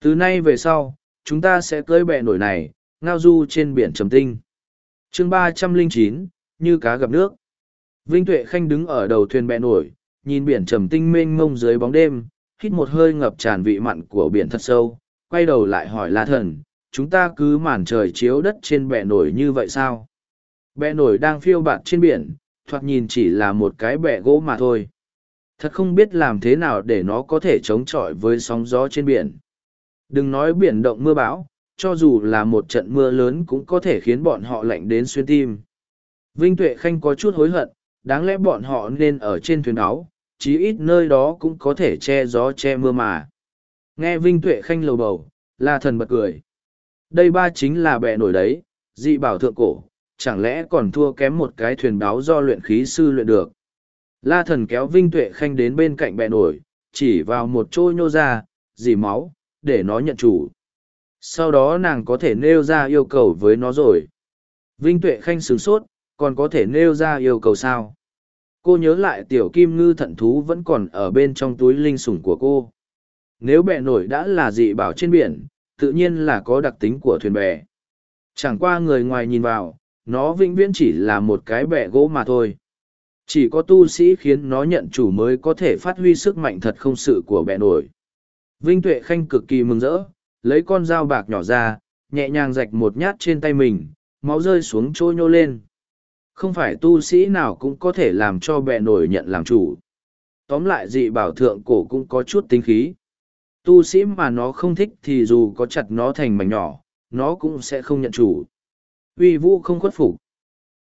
A: Từ nay về sau, chúng ta sẽ cưới bẻ nổi này, ngao du trên biển trầm tinh. chương ba trăm linh chín như cá gặp nước. Vinh Tuệ Khanh đứng ở đầu thuyền bẻ nổi, nhìn biển trầm tinh mênh mông dưới bóng đêm, hít một hơi ngập tràn vị mặn của biển thật sâu, quay đầu lại hỏi La Thần, chúng ta cứ màn trời chiếu đất trên bẹ nổi như vậy sao? Bẹ nổi đang phiêu bạt trên biển, thoạt nhìn chỉ là một cái bẹ gỗ mà thôi. Thật không biết làm thế nào để nó có thể chống chọi với sóng gió trên biển. Đừng nói biển động mưa bão, cho dù là một trận mưa lớn cũng có thể khiến bọn họ lạnh đến xuyên tim. Vinh Tuệ Khanh có chút hối hận, đáng lẽ bọn họ nên ở trên thuyền áo, chí ít nơi đó cũng có thể che gió che mưa mà. Nghe Vinh Tuệ Khanh lầu bầu, La Thần bật cười. Đây ba chính là bệ nổi đấy, dị bảo thượng cổ, chẳng lẽ còn thua kém một cái thuyền báo do luyện khí sư luyện được. La Thần kéo Vinh Tuệ Khanh đến bên cạnh bệ nổi, chỉ vào một chỗ nhô ra, dì máu, để nó nhận chủ. Sau đó nàng có thể nêu ra yêu cầu với nó rồi. Vinh Tuệ Khanh sửng sốt, còn có thể nêu ra yêu cầu sao? Cô nhớ lại tiểu kim ngư thận thú vẫn còn ở bên trong túi linh sủng của cô. Nếu bẹ nổi đã là dị bảo trên biển, tự nhiên là có đặc tính của thuyền bè. Chẳng qua người ngoài nhìn vào, nó vĩnh viễn chỉ là một cái bè gỗ mà thôi. Chỉ có tu sĩ khiến nó nhận chủ mới có thể phát huy sức mạnh thật không sự của bè nổi. Vinh Tuệ Khanh cực kỳ mừng rỡ, lấy con dao bạc nhỏ ra, nhẹ nhàng rạch một nhát trên tay mình, máu rơi xuống trôi nhô lên. Không phải tu sĩ nào cũng có thể làm cho bè nổi nhận làm chủ. Tóm lại dị bảo thượng cổ cũng có chút tính khí. Tu sĩ mà nó không thích thì dù có chặt nó thành mảnh nhỏ, nó cũng sẽ không nhận chủ. Uy vũ không khuất phục.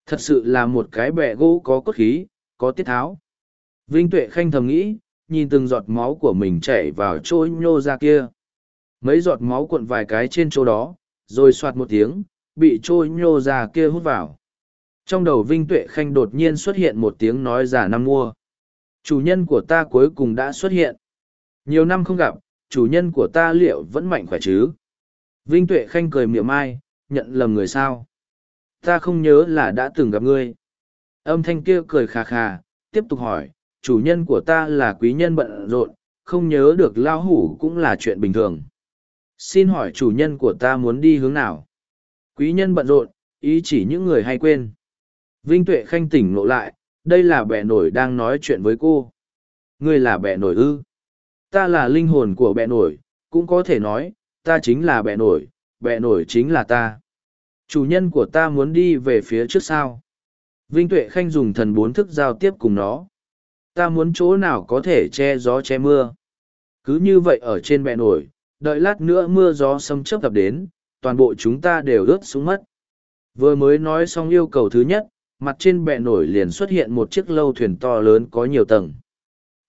A: Thật sự là một cái bẹ gỗ có cốt khí, có tiết tháo. Vinh Tuệ Khanh thầm nghĩ, nhìn từng giọt máu của mình chảy vào chỗ nhô ra kia. Mấy giọt máu cuộn vài cái trên chỗ đó, rồi soạt một tiếng, bị trôi nhô ra kia hút vào. Trong đầu Vinh Tuệ Khanh đột nhiên xuất hiện một tiếng nói giả năm mua. Chủ nhân của ta cuối cùng đã xuất hiện. Nhiều năm không gặp, chủ nhân của ta liệu vẫn mạnh khỏe chứ? Vinh Tuệ Khanh cười miệng mai, nhận lầm người sao? Ta không nhớ là đã từng gặp ngươi. Âm thanh kia cười khà khà, tiếp tục hỏi, chủ nhân của ta là quý nhân bận rộn, không nhớ được lao hủ cũng là chuyện bình thường. Xin hỏi chủ nhân của ta muốn đi hướng nào? Quý nhân bận rộn, ý chỉ những người hay quên. Vinh Tuệ Khanh tỉnh ngộ lại, đây là bẻ nổi đang nói chuyện với cô. Ngươi là bẻ nổi ư? Ta là linh hồn của bẹ nổi, cũng có thể nói, ta chính là bẹ nổi, bẹ nổi chính là ta. Chủ nhân của ta muốn đi về phía trước sao? Vinh Tuệ Khanh dùng thần bốn thức giao tiếp cùng nó. Ta muốn chỗ nào có thể che gió che mưa. Cứ như vậy ở trên bẹ nổi, đợi lát nữa mưa gió xâm chấp tập đến, toàn bộ chúng ta đều ướt xuống mất. Vừa mới nói xong yêu cầu thứ nhất, mặt trên bệ nổi liền xuất hiện một chiếc lâu thuyền to lớn có nhiều tầng.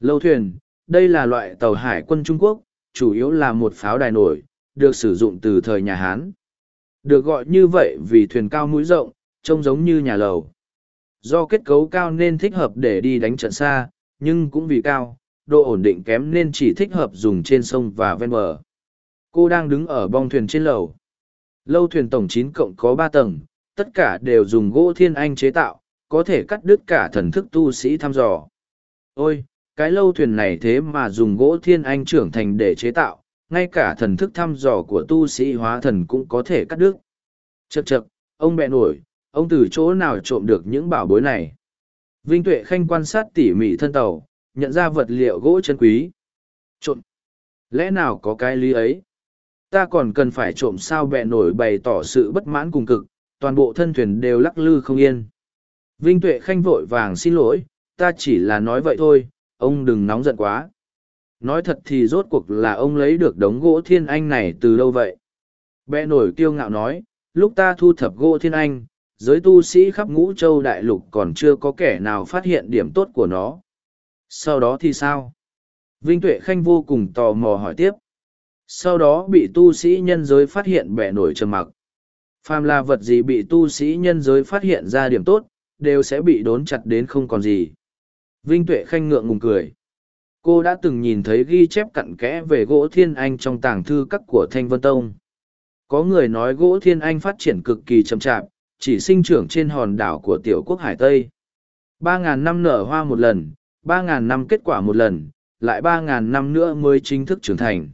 A: Lâu thuyền, đây là loại tàu hải quân Trung Quốc, chủ yếu là một pháo đài nổi, được sử dụng từ thời nhà Hán. Được gọi như vậy vì thuyền cao mũi rộng, trông giống như nhà lầu. Do kết cấu cao nên thích hợp để đi đánh trận xa, nhưng cũng vì cao, độ ổn định kém nên chỉ thích hợp dùng trên sông và ven bờ. Cô đang đứng ở bong thuyền trên lầu. Lâu thuyền tổng chín cộng có ba tầng, tất cả đều dùng gỗ thiên anh chế tạo, có thể cắt đứt cả thần thức tu sĩ thăm dò. Ôi, cái lâu thuyền này thế mà dùng gỗ thiên anh trưởng thành để chế tạo, ngay cả thần thức thăm dò của tu sĩ hóa thần cũng có thể cắt đứt. Chậc chậc, ông bẹ nổi, ông từ chỗ nào trộm được những bảo bối này. Vinh Tuệ Khanh quan sát tỉ mỉ thân tàu, nhận ra vật liệu gỗ chân quý. Trộm. Lẽ nào có cái lý ấy? Ta còn cần phải trộm sao bẹ nổi bày tỏ sự bất mãn cùng cực, toàn bộ thân thuyền đều lắc lư không yên. Vinh Tuệ Khanh vội vàng xin lỗi, ta chỉ là nói vậy thôi, ông đừng nóng giận quá. Nói thật thì rốt cuộc là ông lấy được đống gỗ thiên anh này từ đâu vậy? Bẹ nổi kiêu ngạo nói, lúc ta thu thập gỗ thiên anh, giới tu sĩ khắp ngũ châu đại lục còn chưa có kẻ nào phát hiện điểm tốt của nó. Sau đó thì sao? Vinh Tuệ Khanh vô cùng tò mò hỏi tiếp. Sau đó bị tu sĩ nhân giới phát hiện bẻ nổi trầm mặc. Phàm là vật gì bị tu sĩ nhân giới phát hiện ra điểm tốt, đều sẽ bị đốn chặt đến không còn gì. Vinh Tuệ Khanh ngượng ngùng cười. Cô đã từng nhìn thấy ghi chép cặn kẽ về gỗ thiên anh trong tàng thư các của Thanh Vân Tông. Có người nói gỗ thiên anh phát triển cực kỳ chậm chạp, chỉ sinh trưởng trên hòn đảo của tiểu quốc Hải Tây. Ba ngàn năm nở hoa một lần, ba ngàn năm kết quả một lần, lại ba ngàn năm nữa mới chính thức trưởng thành.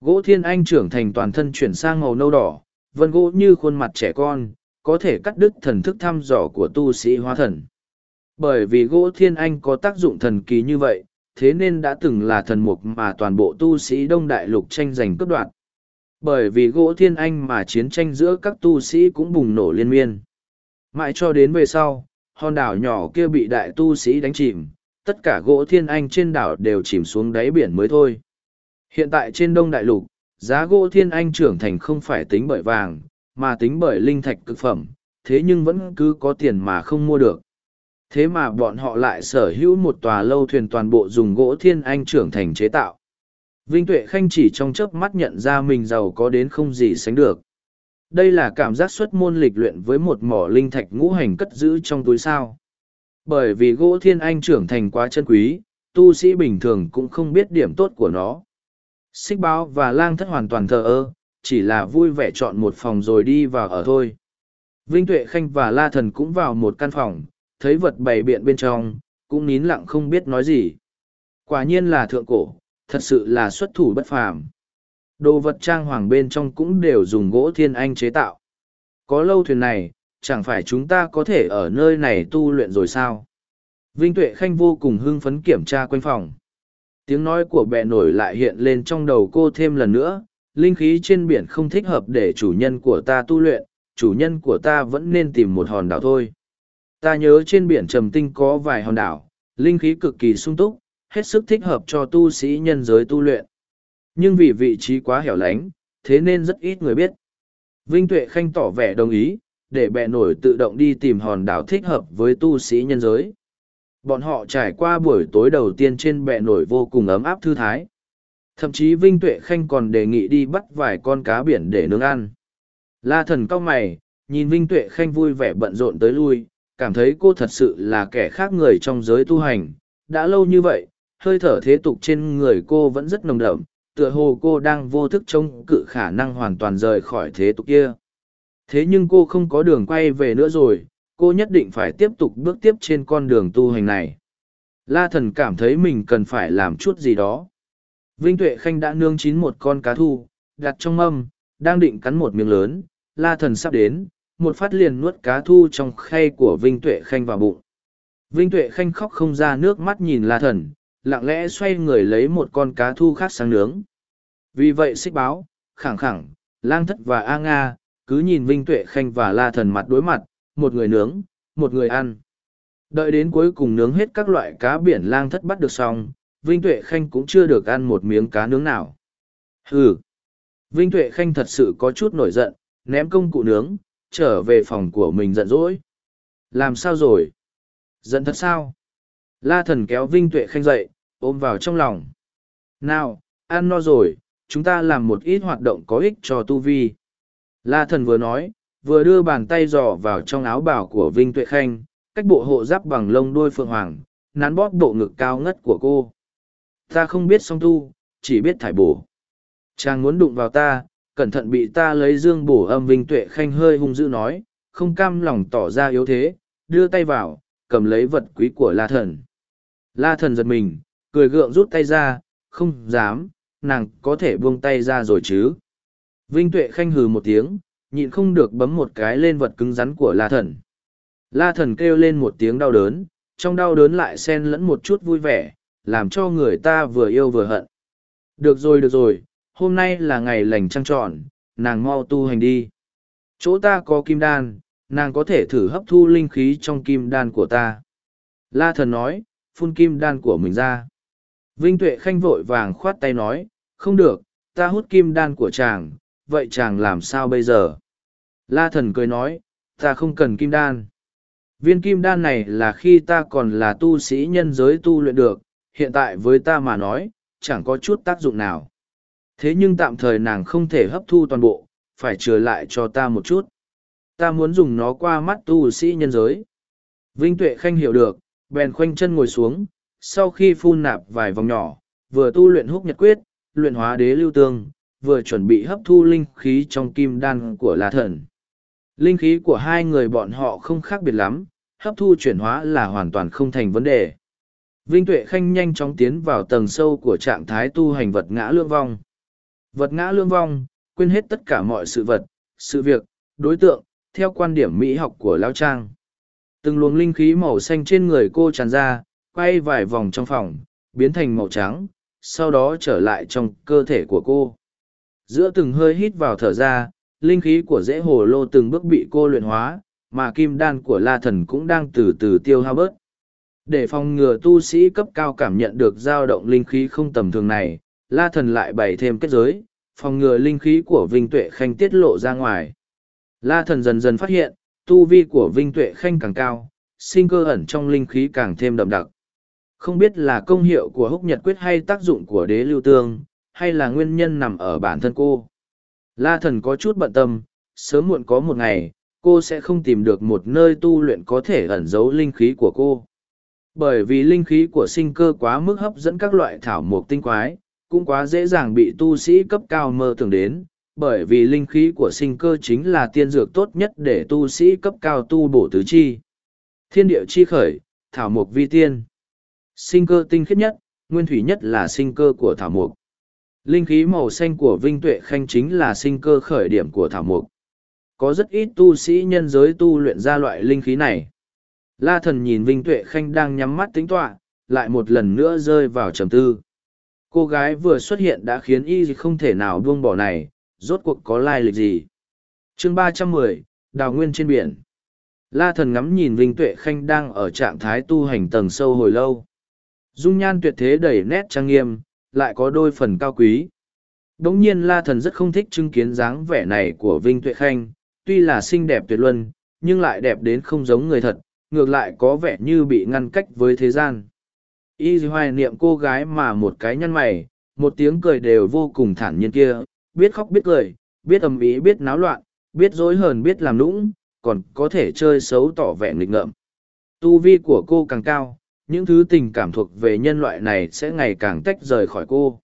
A: Gỗ thiên anh trưởng thành toàn thân chuyển sang màu nâu đỏ, vân gỗ như khuôn mặt trẻ con, có thể cắt đứt thần thức thăm dò của tu sĩ hóa thần. Bởi vì gỗ thiên anh có tác dụng thần kỳ như vậy, thế nên đã từng là thần mục mà toàn bộ tu sĩ Đông Đại Lục tranh giành cướp đoạt. Bởi vì gỗ thiên anh mà chiến tranh giữa các tu sĩ cũng bùng nổ liên miên. Mãi cho đến về sau, hòn đảo nhỏ kia bị đại tu sĩ đánh chìm, tất cả gỗ thiên anh trên đảo đều chìm xuống đáy biển mới thôi. Hiện tại trên Đông Đại Lục, giá gỗ thiên anh trưởng thành không phải tính bởi vàng, mà tính bởi linh thạch cực phẩm, thế nhưng vẫn cứ có tiền mà không mua được. Thế mà bọn họ lại sở hữu một tòa lâu thuyền toàn bộ dùng gỗ thiên anh trưởng thành chế tạo. Vinh Tuệ Khanh chỉ trong chớp mắt nhận ra mình giàu có đến không gì sánh được. Đây là cảm giác xuất môn lịch luyện với một mỏ linh thạch ngũ hành cất giữ trong túi sao. Bởi vì gỗ thiên anh trưởng thành quá chân quý, tu sĩ bình thường cũng không biết điểm tốt của nó. Xích báo và lang thất hoàn toàn thờ ơ, chỉ là vui vẻ chọn một phòng rồi đi vào ở thôi. Vinh Tuệ Khanh và La Thần cũng vào một căn phòng, thấy vật bày biện bên trong, cũng nín lặng không biết nói gì. Quả nhiên là thượng cổ, thật sự là xuất thủ bất phàm. Đồ vật trang hoàng bên trong cũng đều dùng gỗ thiên anh chế tạo. Có lâu thuyền này, chẳng phải chúng ta có thể ở nơi này tu luyện rồi sao? Vinh Tuệ Khanh vô cùng hưng phấn kiểm tra quanh phòng. Tiếng nói của bẹ nổi lại hiện lên trong đầu cô thêm lần nữa, linh khí trên biển không thích hợp để chủ nhân của ta tu luyện, chủ nhân của ta vẫn nên tìm một hòn đảo thôi. Ta nhớ trên biển trầm tinh có vài hòn đảo, linh khí cực kỳ sung túc, hết sức thích hợp cho tu sĩ nhân giới tu luyện. Nhưng vì vị trí quá hẻo lánh, thế nên rất ít người biết. Vinh Tuệ Khanh tỏ vẻ đồng ý, để bẹ nổi tự động đi tìm hòn đảo thích hợp với tu sĩ nhân giới. Bọn họ trải qua buổi tối đầu tiên trên bẹ nổi vô cùng ấm áp thư thái. Thậm chí Vinh Tuệ Khanh còn đề nghị đi bắt vài con cá biển để nướng ăn. La thần cao mày, nhìn Vinh Tuệ Khanh vui vẻ bận rộn tới lui, cảm thấy cô thật sự là kẻ khác người trong giới tu hành. Đã lâu như vậy, hơi thở thế tục trên người cô vẫn rất nồng đậm, tựa hồ cô đang vô thức trông cự khả năng hoàn toàn rời khỏi thế tục kia. Thế nhưng cô không có đường quay về nữa rồi, cô nhất định phải tiếp tục bước tiếp trên con đường tu hành này. La thần cảm thấy mình cần phải làm chút gì đó. Vinh Tuệ Khanh đã nương chín một con cá thu, đặt trong mâm, đang định cắn một miếng lớn, la thần sắp đến, một phát liền nuốt cá thu trong khay của Vinh Tuệ Khanh vào bụng. Vinh Tuệ Khanh khóc không ra nước mắt nhìn la thần, lặng lẽ xoay người lấy một con cá thu khác sang nướng. Vì vậy xích báo, khẳng khẳng, lang thất và A Nga, cứ nhìn Vinh Tuệ Khanh và la thần mặt đối mặt, một người nướng, một người ăn. Đợi đến cuối cùng nướng hết các loại cá biển lang thất bắt được xong, Vinh Tuệ Khanh cũng chưa được ăn một miếng cá nướng nào. Hừ! Vinh Tuệ Khanh thật sự có chút nổi giận, ném công cụ nướng, trở về phòng của mình giận dỗi. Làm sao rồi? Giận thật sao? La thần kéo Vinh Tuệ Khanh dậy, ôm vào trong lòng. Nào, ăn no rồi, chúng ta làm một ít hoạt động có ích cho tu vi. La thần vừa nói, vừa đưa bàn tay dò vào trong áo bảo của Vinh Tuệ Khanh, cách bộ hộ giáp bằng lông đuôi phượng hoàng, nắn bóp bộ ngực cao ngất của cô. Ta không biết song tu, chỉ biết thải bổ. Chàng muốn đụng vào ta, cẩn thận bị ta lấy dương bổ âm Vinh Tuệ Khanh hơi hung dữ nói, không cam lòng tỏ ra yếu thế, đưa tay vào, cầm lấy vật quý của La Thần. La Thần giật mình, cười gượng rút tay ra, không dám, nàng có thể buông tay ra rồi chứ. Vinh Tuệ khanh hừ một tiếng, nhịn không được bấm một cái lên vật cứng rắn của La Thần. La Thần kêu lên một tiếng đau đớn, trong đau đớn lại xen lẫn một chút vui vẻ, làm cho người ta vừa yêu vừa hận. Được rồi được rồi, hôm nay là ngày lành trăng trọn, nàng mau tu hành đi. Chỗ ta có kim đan, nàng có thể thử hấp thu linh khí trong kim đan của ta. La thần nói, phun kim đan của mình ra. Vinh Tuệ Khanh vội vàng khoát tay nói, không được, ta hút kim đan của chàng, vậy chàng làm sao bây giờ? La thần cười nói, ta không cần kim đan. Viên kim đan này là khi ta còn là tu sĩ nhân giới tu luyện được, hiện tại với ta mà nói, chẳng có chút tác dụng nào. Thế nhưng tạm thời nàng không thể hấp thu toàn bộ, phải trừ lại cho ta một chút. Ta muốn dùng nó qua mắt tu sĩ nhân giới. Vinh Tuệ Khanh hiểu được, bèn khoanh chân ngồi xuống, sau khi phun nạp vài vòng nhỏ, vừa tu luyện húc nhật quyết, luyện hóa đế lưu tương, vừa chuẩn bị hấp thu linh khí trong kim đan của La Thần. Linh khí của hai người bọn họ không khác biệt lắm, hấp thu chuyển hóa là hoàn toàn không thành vấn đề. Vinh Tuệ Khanh nhanh chóng tiến vào tầng sâu của trạng thái tu hành vật ngã lương vong. Vật ngã lương vong, quên hết tất cả mọi sự vật, sự việc, đối tượng, theo quan điểm mỹ học của Lao Trang. Từng luồng linh khí màu xanh trên người cô tràn ra, quay vài vòng trong phòng, biến thành màu trắng, sau đó trở lại trong cơ thể của cô. Giữa từng hơi hít vào thở ra, linh khí của dễ hồ lô từng bước bị cô luyện hóa, mà kim đan của la thần cũng đang từ từ tiêu hao bớt. Để phòng ngừa tu sĩ cấp cao cảm nhận được dao động linh khí không tầm thường này, la thần lại bày thêm kết giới, phòng ngừa linh khí của Vinh Tuệ Khanh tiết lộ ra ngoài. La thần dần dần phát hiện, tu vi của Vinh Tuệ Khanh càng cao, sinh cơ ẩn trong linh khí càng thêm đậm đặc. Không biết là công hiệu của húc nhật quyết hay tác dụng của đế lưu tương, hay là nguyên nhân nằm ở bản thân cô. La thần có chút bận tâm, sớm muộn có một ngày, cô sẽ không tìm được một nơi tu luyện có thể ẩn giấu linh khí của cô. Bởi vì linh khí của sinh cơ quá mức hấp dẫn các loại thảo mộc tinh quái, cũng quá dễ dàng bị tu sĩ cấp cao mơ tưởng đến, bởi vì linh khí của sinh cơ chính là tiên dược tốt nhất để tu sĩ cấp cao tu bổ tứ chi. Thiên địa chi khởi, thảo mục vi tiên. Sinh cơ tinh khiết nhất, nguyên thủy nhất là sinh cơ của thảo mục. Linh khí màu xanh của Vinh Tuệ Khanh chính là sinh cơ khởi điểm của thảo mục. Có rất ít tu sĩ nhân giới tu luyện ra loại linh khí này. La thần nhìn Vinh Tuệ Khanh đang nhắm mắt tính tọa, lại một lần nữa rơi vào trầm tư. Cô gái vừa xuất hiện đã khiến y không thể nào buông bỏ này, rốt cuộc có lai lịch gì. chương ba trăm mười Đào Nguyên trên biển. La thần ngắm nhìn Vinh Tuệ Khanh đang ở trạng thái tu hành tầng sâu hồi lâu. Dung nhan tuyệt thế đầy nét trang nghiêm, lại có đôi phần cao quý. Đống nhiên La thần rất không thích chứng kiến dáng vẻ này của Vinh Tuệ Khanh, tuy là xinh đẹp tuyệt luân, nhưng lại đẹp đến không giống người thật, ngược lại có vẻ như bị ngăn cách với thế gian. Y hoài niệm cô gái mà một cái nhăn mày, một tiếng cười đều vô cùng thản nhiên kia, biết khóc biết cười, biết ầm ĩ biết náo loạn, biết dối hờn biết làm lũng, còn có thể chơi xấu tỏ vẻ nghịch ngợm. Tu vi của cô càng cao, những thứ tình cảm thuộc về nhân loại này sẽ ngày càng tách rời khỏi cô.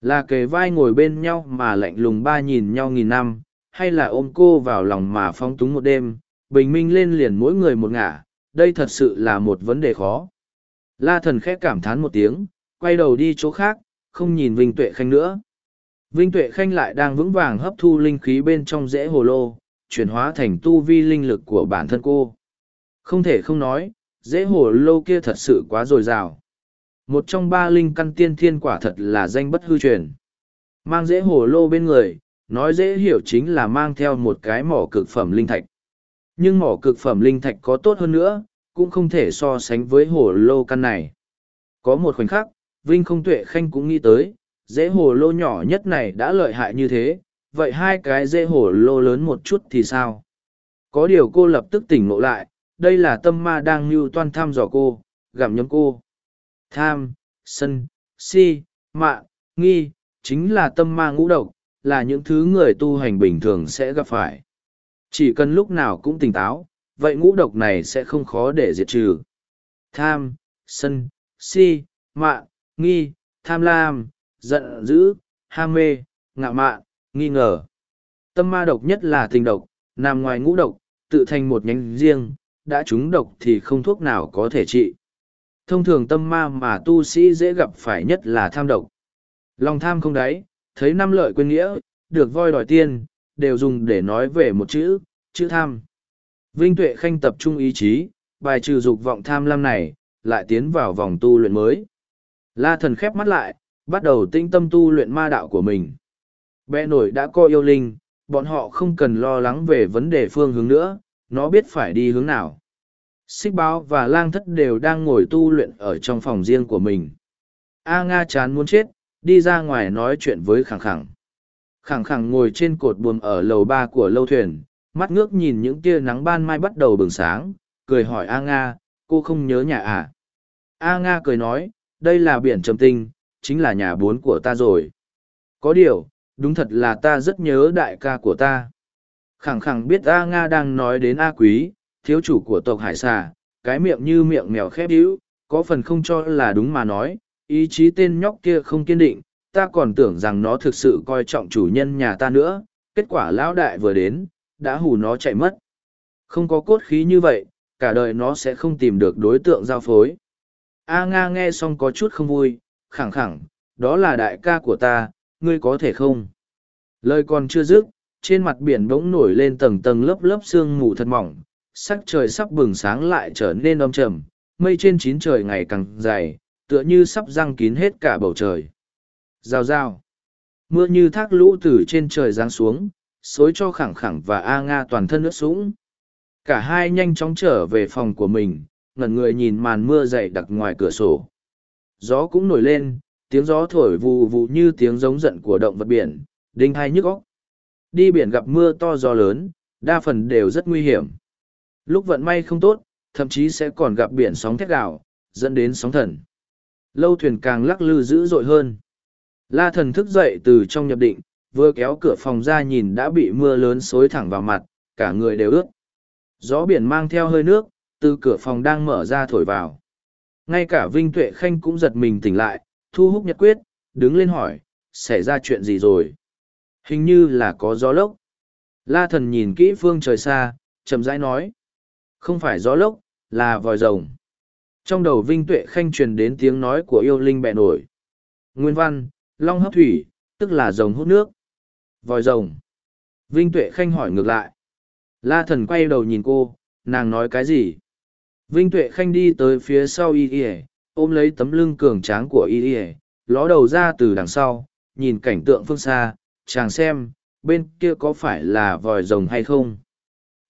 A: Là kề vai ngồi bên nhau mà lạnh lùng ba nhìn nhau nghìn năm, hay là ôm cô vào lòng mà phong túng một đêm, bình minh lên liền mỗi người một ngả, đây thật sự là một vấn đề khó. La thần khẽ cảm thán một tiếng, quay đầu đi chỗ khác, không nhìn Vinh Tuệ Khanh nữa. Vinh Tuệ Khanh lại đang vững vàng hấp thu linh khí bên trong rễ hồ lô, chuyển hóa thành tu vi linh lực của bản thân cô. Không thể không nói, rễ hồ lô kia thật sự quá dồi dào. Một trong ba linh căn tiên thiên quả thật là danh bất hư truyền. Mang rễ hồ lô bên người, nói dễ hiểu chính là mang theo một cái mỏ cực phẩm linh thạch. Nhưng mỏ cực phẩm linh thạch có tốt hơn nữa, cũng không thể so sánh với hồ lô căn này. Có một khoảnh khắc, Vinh không tuệ khanh cũng nghĩ tới, dễ hồ lô nhỏ nhất này đã lợi hại như thế, vậy hai cái dễ hồ lô lớn một chút thì sao? Có điều cô lập tức tỉnh ngộ lại, đây là tâm ma đang mưu toan tham dò cô, gặm nhấm cô. Tham, sân, si, mạ, nghi, chính là tâm ma ngũ độc, là những thứ người tu hành bình thường sẽ gặp phải. Chỉ cần lúc nào cũng tỉnh táo, vậy ngũ độc này sẽ không khó để diệt trừ. Tham, sân, si, mạn, nghi, tham lam, giận dữ, ham mê, ngạo mạn, nghi ngờ. Tâm ma độc nhất là tình độc, nằm ngoài ngũ độc, tự thành một nhánh riêng, đã trúng độc thì không thuốc nào có thể trị. Thông thường tâm ma mà tu sĩ dễ gặp phải nhất là tham độc. Lòng tham không đáy, thấy năm lợi quên nghĩa, được voi đòi tiên, đều dùng để nói về một chữ, chữ tham. Vinh Tuệ Khanh tập trung ý chí, bài trừ dục vọng tham lam này, lại tiến vào vòng tu luyện mới. La thần khép mắt lại, bắt đầu tinh tâm tu luyện ma đạo của mình. Bẽ nổi đã coi yêu linh, bọn họ không cần lo lắng về vấn đề phương hướng nữa, nó biết phải đi hướng nào. Xích báo và lang thất đều đang ngồi tu luyện ở trong phòng riêng của mình. A Nga chán muốn chết, đi ra ngoài nói chuyện với khẳng khẳng. Khẳng khẳng ngồi trên cột buồm ở lầu ba của lâu thuyền, mắt ngước nhìn những tia nắng ban mai bắt đầu bừng sáng, cười hỏi A Nga, cô không nhớ nhà à? A Nga cười nói, đây là biển trầm tinh, chính là nhà bốn của ta rồi. Có điều, đúng thật là ta rất nhớ đại ca của ta. Khẳng khẳng biết A Nga đang nói đến A Quý, thiếu chủ của tộc Hải Xà, cái miệng như miệng mèo khép hữu, có phần không cho là đúng mà nói, ý chí tên nhóc kia không kiên định, ta còn tưởng rằng nó thực sự coi trọng chủ nhân nhà ta nữa, kết quả lão đại vừa đến, đã hù nó chạy mất. Không có cốt khí như vậy, cả đời nó sẽ không tìm được đối tượng giao phối. A Nga nghe xong có chút không vui, khẳng khẳng, đó là đại ca của ta, ngươi có thể không? Lời còn chưa dứt, trên mặt biển bỗng nổi lên tầng tầng lớp lớp sương mù thật mỏng, sắc trời sắp bừng sáng lại trở nên âm trầm, mây trên chín trời ngày càng dày, tựa như sắp răng kín hết cả bầu trời. Rào rào. Mưa như thác lũ từ trên trời giáng xuống, xối cho khẳng khẳng và A Nga toàn thân ướt sũng. Cả hai nhanh chóng trở về phòng của mình, ngẩn người nhìn màn mưa dày đặc ngoài cửa sổ. Gió cũng nổi lên, tiếng gió thổi vù vù như tiếng giống giận của động vật biển, đinh hai nhức óc. Đi biển gặp mưa to gió lớn, đa phần đều rất nguy hiểm. Lúc vận may không tốt, thậm chí sẽ còn gặp biển sóng thét gạo, dẫn đến sóng thần. Lâu thuyền càng lắc lư dữ dội hơn. La thần thức dậy từ trong nhập định, vừa kéo cửa phòng ra nhìn đã bị mưa lớn xối thẳng vào mặt, cả người đều ướt. Gió biển mang theo hơi nước, từ cửa phòng đang mở ra thổi vào. Ngay cả Vinh Tuệ Khanh cũng giật mình tỉnh lại, thu hút nhật quyết, đứng lên hỏi, xảy ra chuyện gì rồi? Hình như là có gió lốc. La thần nhìn kỹ phương trời xa, chậm rãi nói. Không phải gió lốc, là vòi rồng. Trong đầu Vinh Tuệ Khanh truyền đến tiếng nói của yêu linh bẹ nổi. Nguyên văn, long hấp thủy, tức là rồng hút nước. Vòi rồng. Vinh Tuệ Khanh hỏi ngược lại. La thần quay đầu nhìn cô, nàng nói cái gì? Vinh Tuệ Khanh đi tới phía sau y y ôm lấy tấm lưng cường tráng của y y ló đầu ra từ đằng sau, nhìn cảnh tượng phương xa, chàng xem, bên kia có phải là vòi rồng hay không?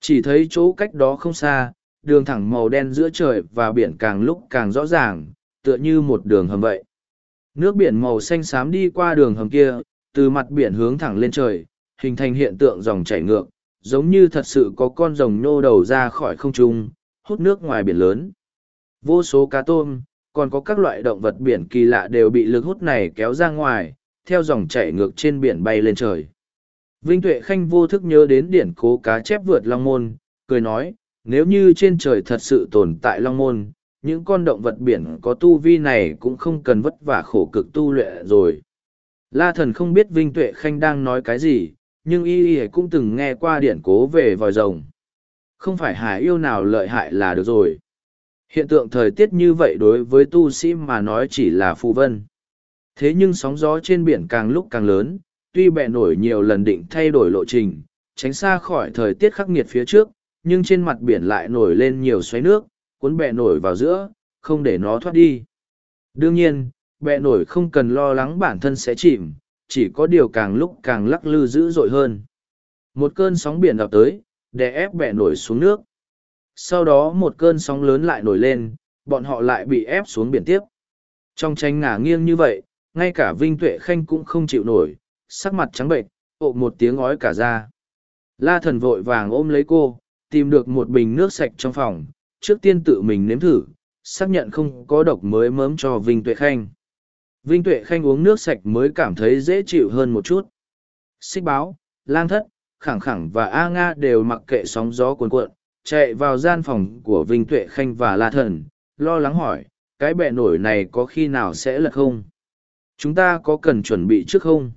A: Chỉ thấy chỗ cách đó không xa, đường thẳng màu đen giữa trời và biển càng lúc càng rõ ràng, tựa như một đường hầm vậy. Nước biển màu xanh xám đi qua đường hầm kia, từ mặt biển hướng thẳng lên trời, hình thành hiện tượng dòng chảy ngược, giống như thật sự có con rồng nhô đầu ra khỏi không trung, hút nước ngoài biển lớn. Vô số cá tôm, còn có các loại động vật biển kỳ lạ đều bị lực hút này kéo ra ngoài, theo dòng chảy ngược trên biển bay lên trời. Vinh Tuệ Khanh vô thức nhớ đến điển cố cá chép vượt Long Môn, cười nói, nếu như trên trời thật sự tồn tại Long Môn, những con động vật biển có tu vi này cũng không cần vất vả khổ cực tu luyện rồi. La thần không biết Vinh Tuệ Khanh đang nói cái gì, nhưng y y cũng từng nghe qua điển cố về vòi rồng. Không phải hải yêu nào lợi hại là được rồi. Hiện tượng thời tiết như vậy đối với tu sĩ mà nói chỉ là phù vân. Thế nhưng sóng gió trên biển càng lúc càng lớn, tuy bẹ nổi nhiều lần định thay đổi lộ trình, tránh xa khỏi thời tiết khắc nghiệt phía trước, nhưng trên mặt biển lại nổi lên nhiều xoáy nước, cuốn bẹ nổi vào giữa, không để nó thoát đi. Đương nhiên, bẹ nổi không cần lo lắng bản thân sẽ chìm, chỉ có điều càng lúc càng lắc lư dữ dội hơn. Một cơn sóng biển ập tới, đè ép bẹ nổi xuống nước. Sau đó một cơn sóng lớn lại nổi lên, bọn họ lại bị ép xuống biển tiếp. Trong tranh ngả nghiêng như vậy, ngay cả Vinh Tuệ Khanh cũng không chịu nổi, sắc mặt trắng bệnh, ộp một tiếng ói cả ra. La thần vội vàng ôm lấy cô, tìm được một bình nước sạch trong phòng, trước tiên tự mình nếm thử, xác nhận không có độc mới mớm cho Vinh Tuệ Khanh. Vinh Tuệ Khanh uống nước sạch mới cảm thấy dễ chịu hơn một chút. Xích báo, lang thất, khẳng khẳng và A Nga đều mặc kệ sóng gió cuồn cuộn, chạy vào gian phòng của Vinh Tuệ Khanh và La Thần, lo lắng hỏi, cái bệ nổi này có khi nào sẽ lật không? Chúng ta có cần chuẩn bị trước không?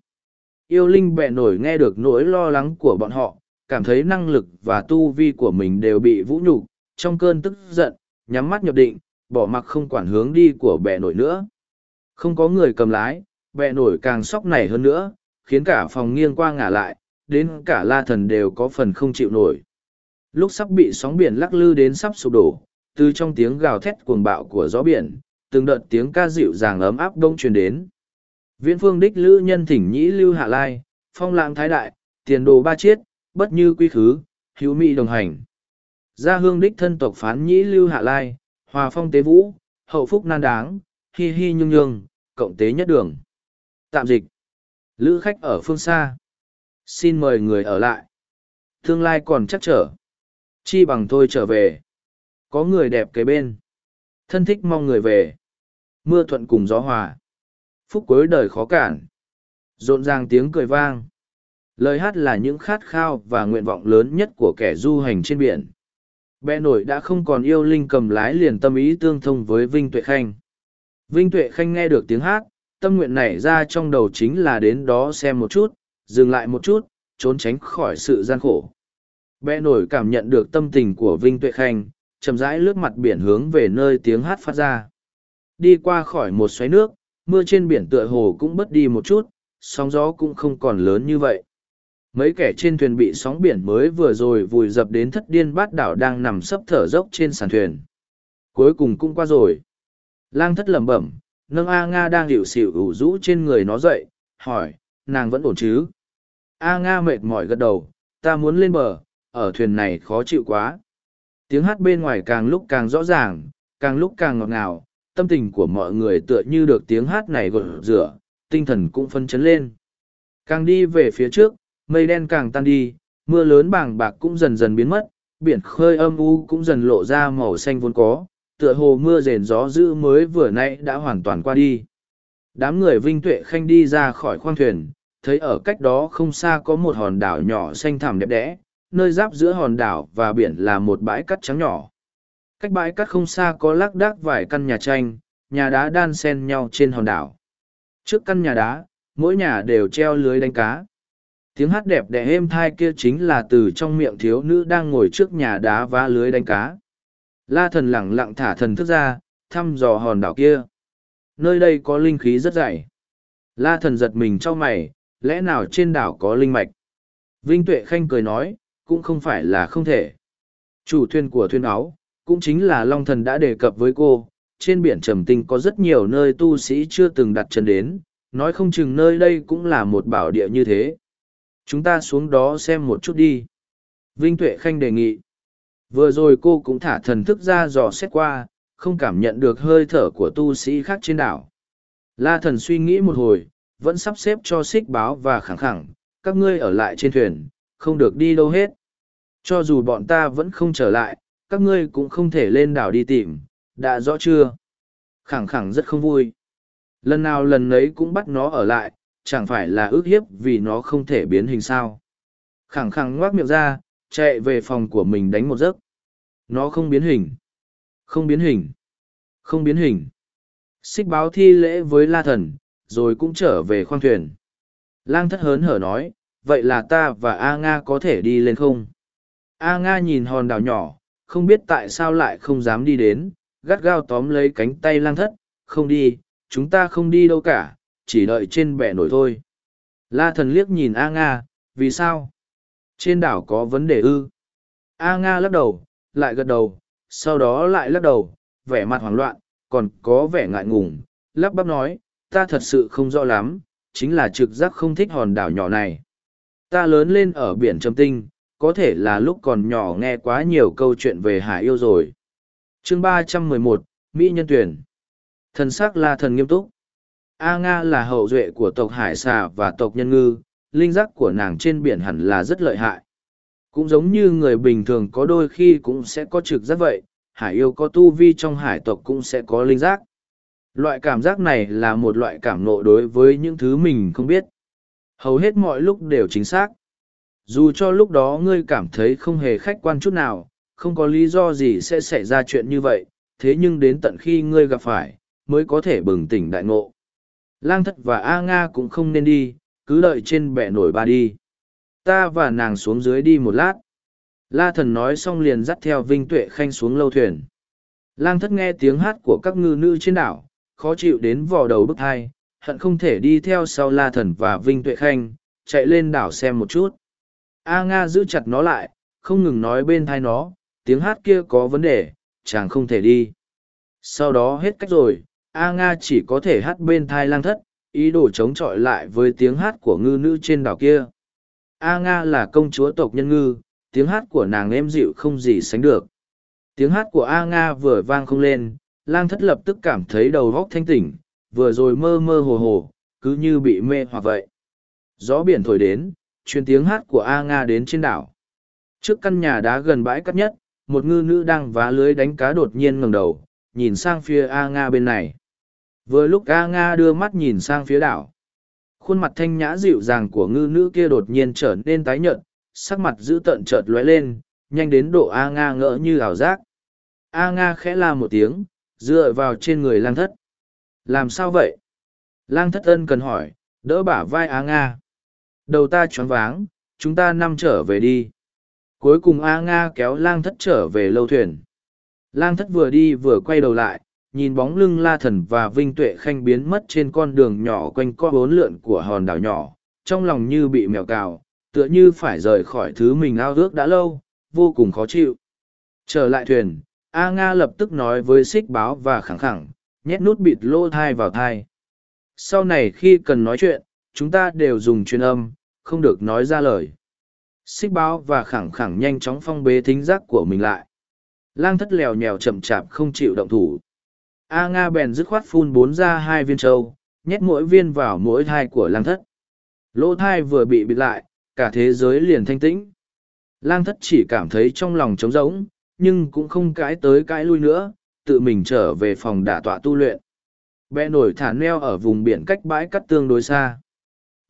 A: Yêu Linh bệ nổi nghe được nỗi lo lắng của bọn họ, cảm thấy năng lực và tu vi của mình đều bị vũ nhục trong cơn tức giận, nhắm mắt nhập định, bỏ mặc không quản hướng đi của bệ nổi nữa. Không có người cầm lái, bè nổi càng sóc nảy hơn nữa, khiến cả phòng nghiêng qua ngả lại, đến cả la thần đều có phần không chịu nổi. Lúc sắp bị sóng biển lắc lư đến sắp sụp đổ, từ trong tiếng gào thét cuồng bạo của gió biển, từng đợt tiếng ca dịu dàng ấm áp đông truyền đến. Viễn phương đích lữ nhân thỉnh nhĩ lưu hạ lai, phong lãng thái đại, tiền đồ ba chiết, bất như quy khứ, hữu mỹ đồng hành. Gia hương đích thân tộc phán nhĩ lưu hạ lai, hòa phong tế vũ, hậu phúc nan đáng, hi hi nhung nhung, cộng tế nhất đường. Tạm dịch. Lữ khách ở phương xa. Xin mời người ở lại. Tương lai còn chắc trở. Chi bằng tôi trở về. Có người đẹp kế bên. Thân thích mong người về. Mưa thuận cùng gió hòa. Phúc cuối đời khó cản. Rộn ràng tiếng cười vang. Lời hát là những khát khao và nguyện vọng lớn nhất của kẻ du hành trên biển. Bè nổi đã không còn yêu linh cầm lái liền tâm ý tương thông với Vinh Tuệ Khanh. Vinh Tuệ Khanh nghe được tiếng hát, tâm nguyện nảy ra trong đầu chính là đến đó xem một chút, dừng lại một chút, trốn tránh khỏi sự gian khổ. Bẽ nổi cảm nhận được tâm tình của Vinh Tuệ Khanh, chậm rãi lướt mặt biển hướng về nơi tiếng hát phát ra. Đi qua khỏi một xoáy nước, mưa trên biển tựa hồ cũng bớt đi một chút, sóng gió cũng không còn lớn như vậy. Mấy kẻ trên thuyền bị sóng biển mới vừa rồi vùi dập đến thất điên bát đảo đang nằm sấp thở dốc trên sàn thuyền. Cuối cùng cũng qua rồi. Lang thất lẩm bẩm, nâng A Nga đang hiểu xỉu ủ rũ trên người nó dậy, hỏi, nàng vẫn ổn chứ? A Nga mệt mỏi gật đầu, ta muốn lên bờ, ở thuyền này khó chịu quá. Tiếng hát bên ngoài càng lúc càng rõ ràng, càng lúc càng ngọt ngào, tâm tình của mọi người tựa như được tiếng hát này gột rửa, tinh thần cũng phân chấn lên. Càng đi về phía trước, mây đen càng tan đi, mưa lớn bàng bạc cũng dần dần biến mất, biển khơi âm u cũng dần lộ ra màu xanh vốn có, tựa hồ mưa rền gió dữ mới vừa nãy đã hoàn toàn qua đi. Đám người vinh tuệ khanh đi ra khỏi khoang thuyền, thấy ở cách đó không xa có một hòn đảo nhỏ xanh thẳm đẹp đẽ, nơi giáp giữa hòn đảo và biển là một bãi cát trắng nhỏ. Cách bãi cát không xa có lác đác vài căn nhà tranh, nhà đá đan xen nhau trên hòn đảo. Trước căn nhà đá, mỗi nhà đều treo lưới đánh cá. Tiếng hát đẹp đẽ êm thai kia chính là từ trong miệng thiếu nữ đang ngồi trước nhà đá vá lưới đánh cá. La thần lẳng lặng thả thần thức ra, thăm dò hòn đảo kia. Nơi đây có linh khí rất dày. La thần giật mình cho mày, lẽ nào trên đảo có linh mạch? Vinh Tuệ Khanh cười nói, cũng không phải là không thể. Chủ thuyền của thuyền áo, cũng chính là Long Thần đã đề cập với cô, trên biển Trầm Tinh có rất nhiều nơi tu sĩ chưa từng đặt chân đến, nói không chừng nơi đây cũng là một bảo địa như thế. Chúng ta xuống đó xem một chút đi. Vinh Tuệ Khanh đề nghị. Vừa rồi cô cũng thả thần thức ra dò xét qua, không cảm nhận được hơi thở của tu sĩ khác trên đảo. La thần suy nghĩ một hồi, vẫn sắp xếp cho xích báo và khẳng khẳng, các ngươi ở lại trên thuyền, không được đi đâu hết. Cho dù bọn ta vẫn không trở lại, các ngươi cũng không thể lên đảo đi tìm, đã rõ chưa? Khẳng khẳng rất không vui. Lần nào lần ấy cũng bắt nó ở lại, chẳng phải là ước hiếp vì nó không thể biến hình sao. Khẳng khẳng ngoác miệng ra, chạy về phòng của mình đánh một giấc. Nó không biến hình. Không biến hình. Không biến hình. Xích báo thi lễ với la thần, rồi cũng trở về khoang thuyền. Lang thất hớn hở nói, vậy là ta và A Nga có thể đi lên không? A Nga nhìn hòn đảo nhỏ, không biết tại sao lại không dám đi đến, gắt gao tóm lấy cánh tay lang thất, không đi, chúng ta không đi đâu cả, chỉ đợi trên bệ nổi thôi. La thần liếc nhìn A Nga, vì sao? Trên đảo có vấn đề ư? A Nga lắc đầu, lại gật đầu, sau đó lại lắc đầu, vẻ mặt hoảng loạn, còn có vẻ ngại ngùng, lắp bắp nói, ta thật sự không rõ lắm, chính là trực giác không thích hòn đảo nhỏ này. Ta lớn lên ở biển Trầm Tinh, có thể là lúc còn nhỏ nghe quá nhiều câu chuyện về hải yêu rồi. chương ba trăm mười một Mỹ Nhân Tuyển Thần sắc là thần nghiêm túc. A Nga là hậu duệ của tộc Hải Xà và tộc Nhân Ngư, linh giác của nàng trên biển hẳn là rất lợi hại. Cũng giống như người bình thường có đôi khi cũng sẽ có trực giác vậy, hải yêu có tu vi trong hải tộc cũng sẽ có linh giác. Loại cảm giác này là một loại cảm nộ đối với những thứ mình không biết. Hầu hết mọi lúc đều chính xác. Dù cho lúc đó ngươi cảm thấy không hề khách quan chút nào, không có lý do gì sẽ xảy ra chuyện như vậy, thế nhưng đến tận khi ngươi gặp phải, mới có thể bừng tỉnh đại ngộ. Lang thất và A Nga cũng không nên đi, cứ đợi trên bệ nổi ba đi. Ta và nàng xuống dưới đi một lát. La thần nói xong liền dắt theo Vinh Tuệ Khanh xuống lâu thuyền. Lang thất nghe tiếng hát của các ngư nữ trên đảo, khó chịu đến vò đầu bức thai, hận không thể đi theo sau La Thần và Vinh Tuệ Khanh, chạy lên đảo xem một chút. A Nga giữ chặt nó lại, không ngừng nói bên thai nó, tiếng hát kia có vấn đề, chàng không thể đi. Sau đó hết cách rồi, A Nga chỉ có thể hát bên thai lang thất, ý đồ chống chọi lại với tiếng hát của ngư nữ trên đảo kia. A Nga là công chúa tộc nhân ngư, tiếng hát của nàng êm dịu không gì sánh được. Tiếng hát của A Nga vừa vang không lên, lang thất lập tức cảm thấy đầu góc thanh tỉnh, vừa rồi mơ mơ hồ hồ, cứ như bị mê hoặc vậy. Gió biển thổi đến, truyền tiếng hát của A Nga đến trên đảo. Trước căn nhà đá gần bãi cắt nhất, một ngư nữ đang vá lưới đánh cá đột nhiên ngẩng đầu, nhìn sang phía A Nga bên này. Vừa lúc A Nga đưa mắt nhìn sang phía đảo. Khuôn mặt thanh nhã dịu dàng của ngư nữ kia đột nhiên trở nên tái nhợt, sắc mặt dữ tợn chợt lóe lên, nhanh đến độ A Nga ngỡ như ảo giác. A Nga khẽ la một tiếng, dựa vào trên người lang thất. Làm sao vậy? Lang thất ân cần hỏi, đỡ bả vai A Nga. Đầu ta choáng váng, chúng ta năm trở về đi. Cuối cùng A Nga kéo lang thất trở về lâu thuyền. Lang thất vừa đi vừa quay đầu lại, nhìn bóng lưng la thần và vinh tuệ khanh biến mất trên con đường nhỏ quanh co bốn lượn của hòn đảo nhỏ, trong lòng như bị mèo cào, tựa như phải rời khỏi thứ mình ao ước đã lâu, vô cùng khó chịu. Trở lại thuyền, A Nga lập tức nói với xích báo và khẳng khẳng, nhét nút bịt lô thai vào thai. Sau này khi cần nói chuyện, chúng ta đều dùng truyền âm, không được nói ra lời. Xích báo và khẳng khẳng nhanh chóng phong bế thính giác của mình lại. Lang thất lèo nhèo chậm chạp không chịu động thủ. A Nga bèn dứt khoát phun bốn ra hai viên trâu, nhét mỗi viên vào mỗi thai của lang thất. Lỗ thai vừa bị bịt lại, cả thế giới liền thanh tĩnh. Lang thất chỉ cảm thấy trong lòng trống rỗng, nhưng cũng không cãi tới cãi lui nữa, tự mình trở về phòng đả tọa tu luyện. Bè nổi thả neo ở vùng biển cách bãi cắt tương đối xa.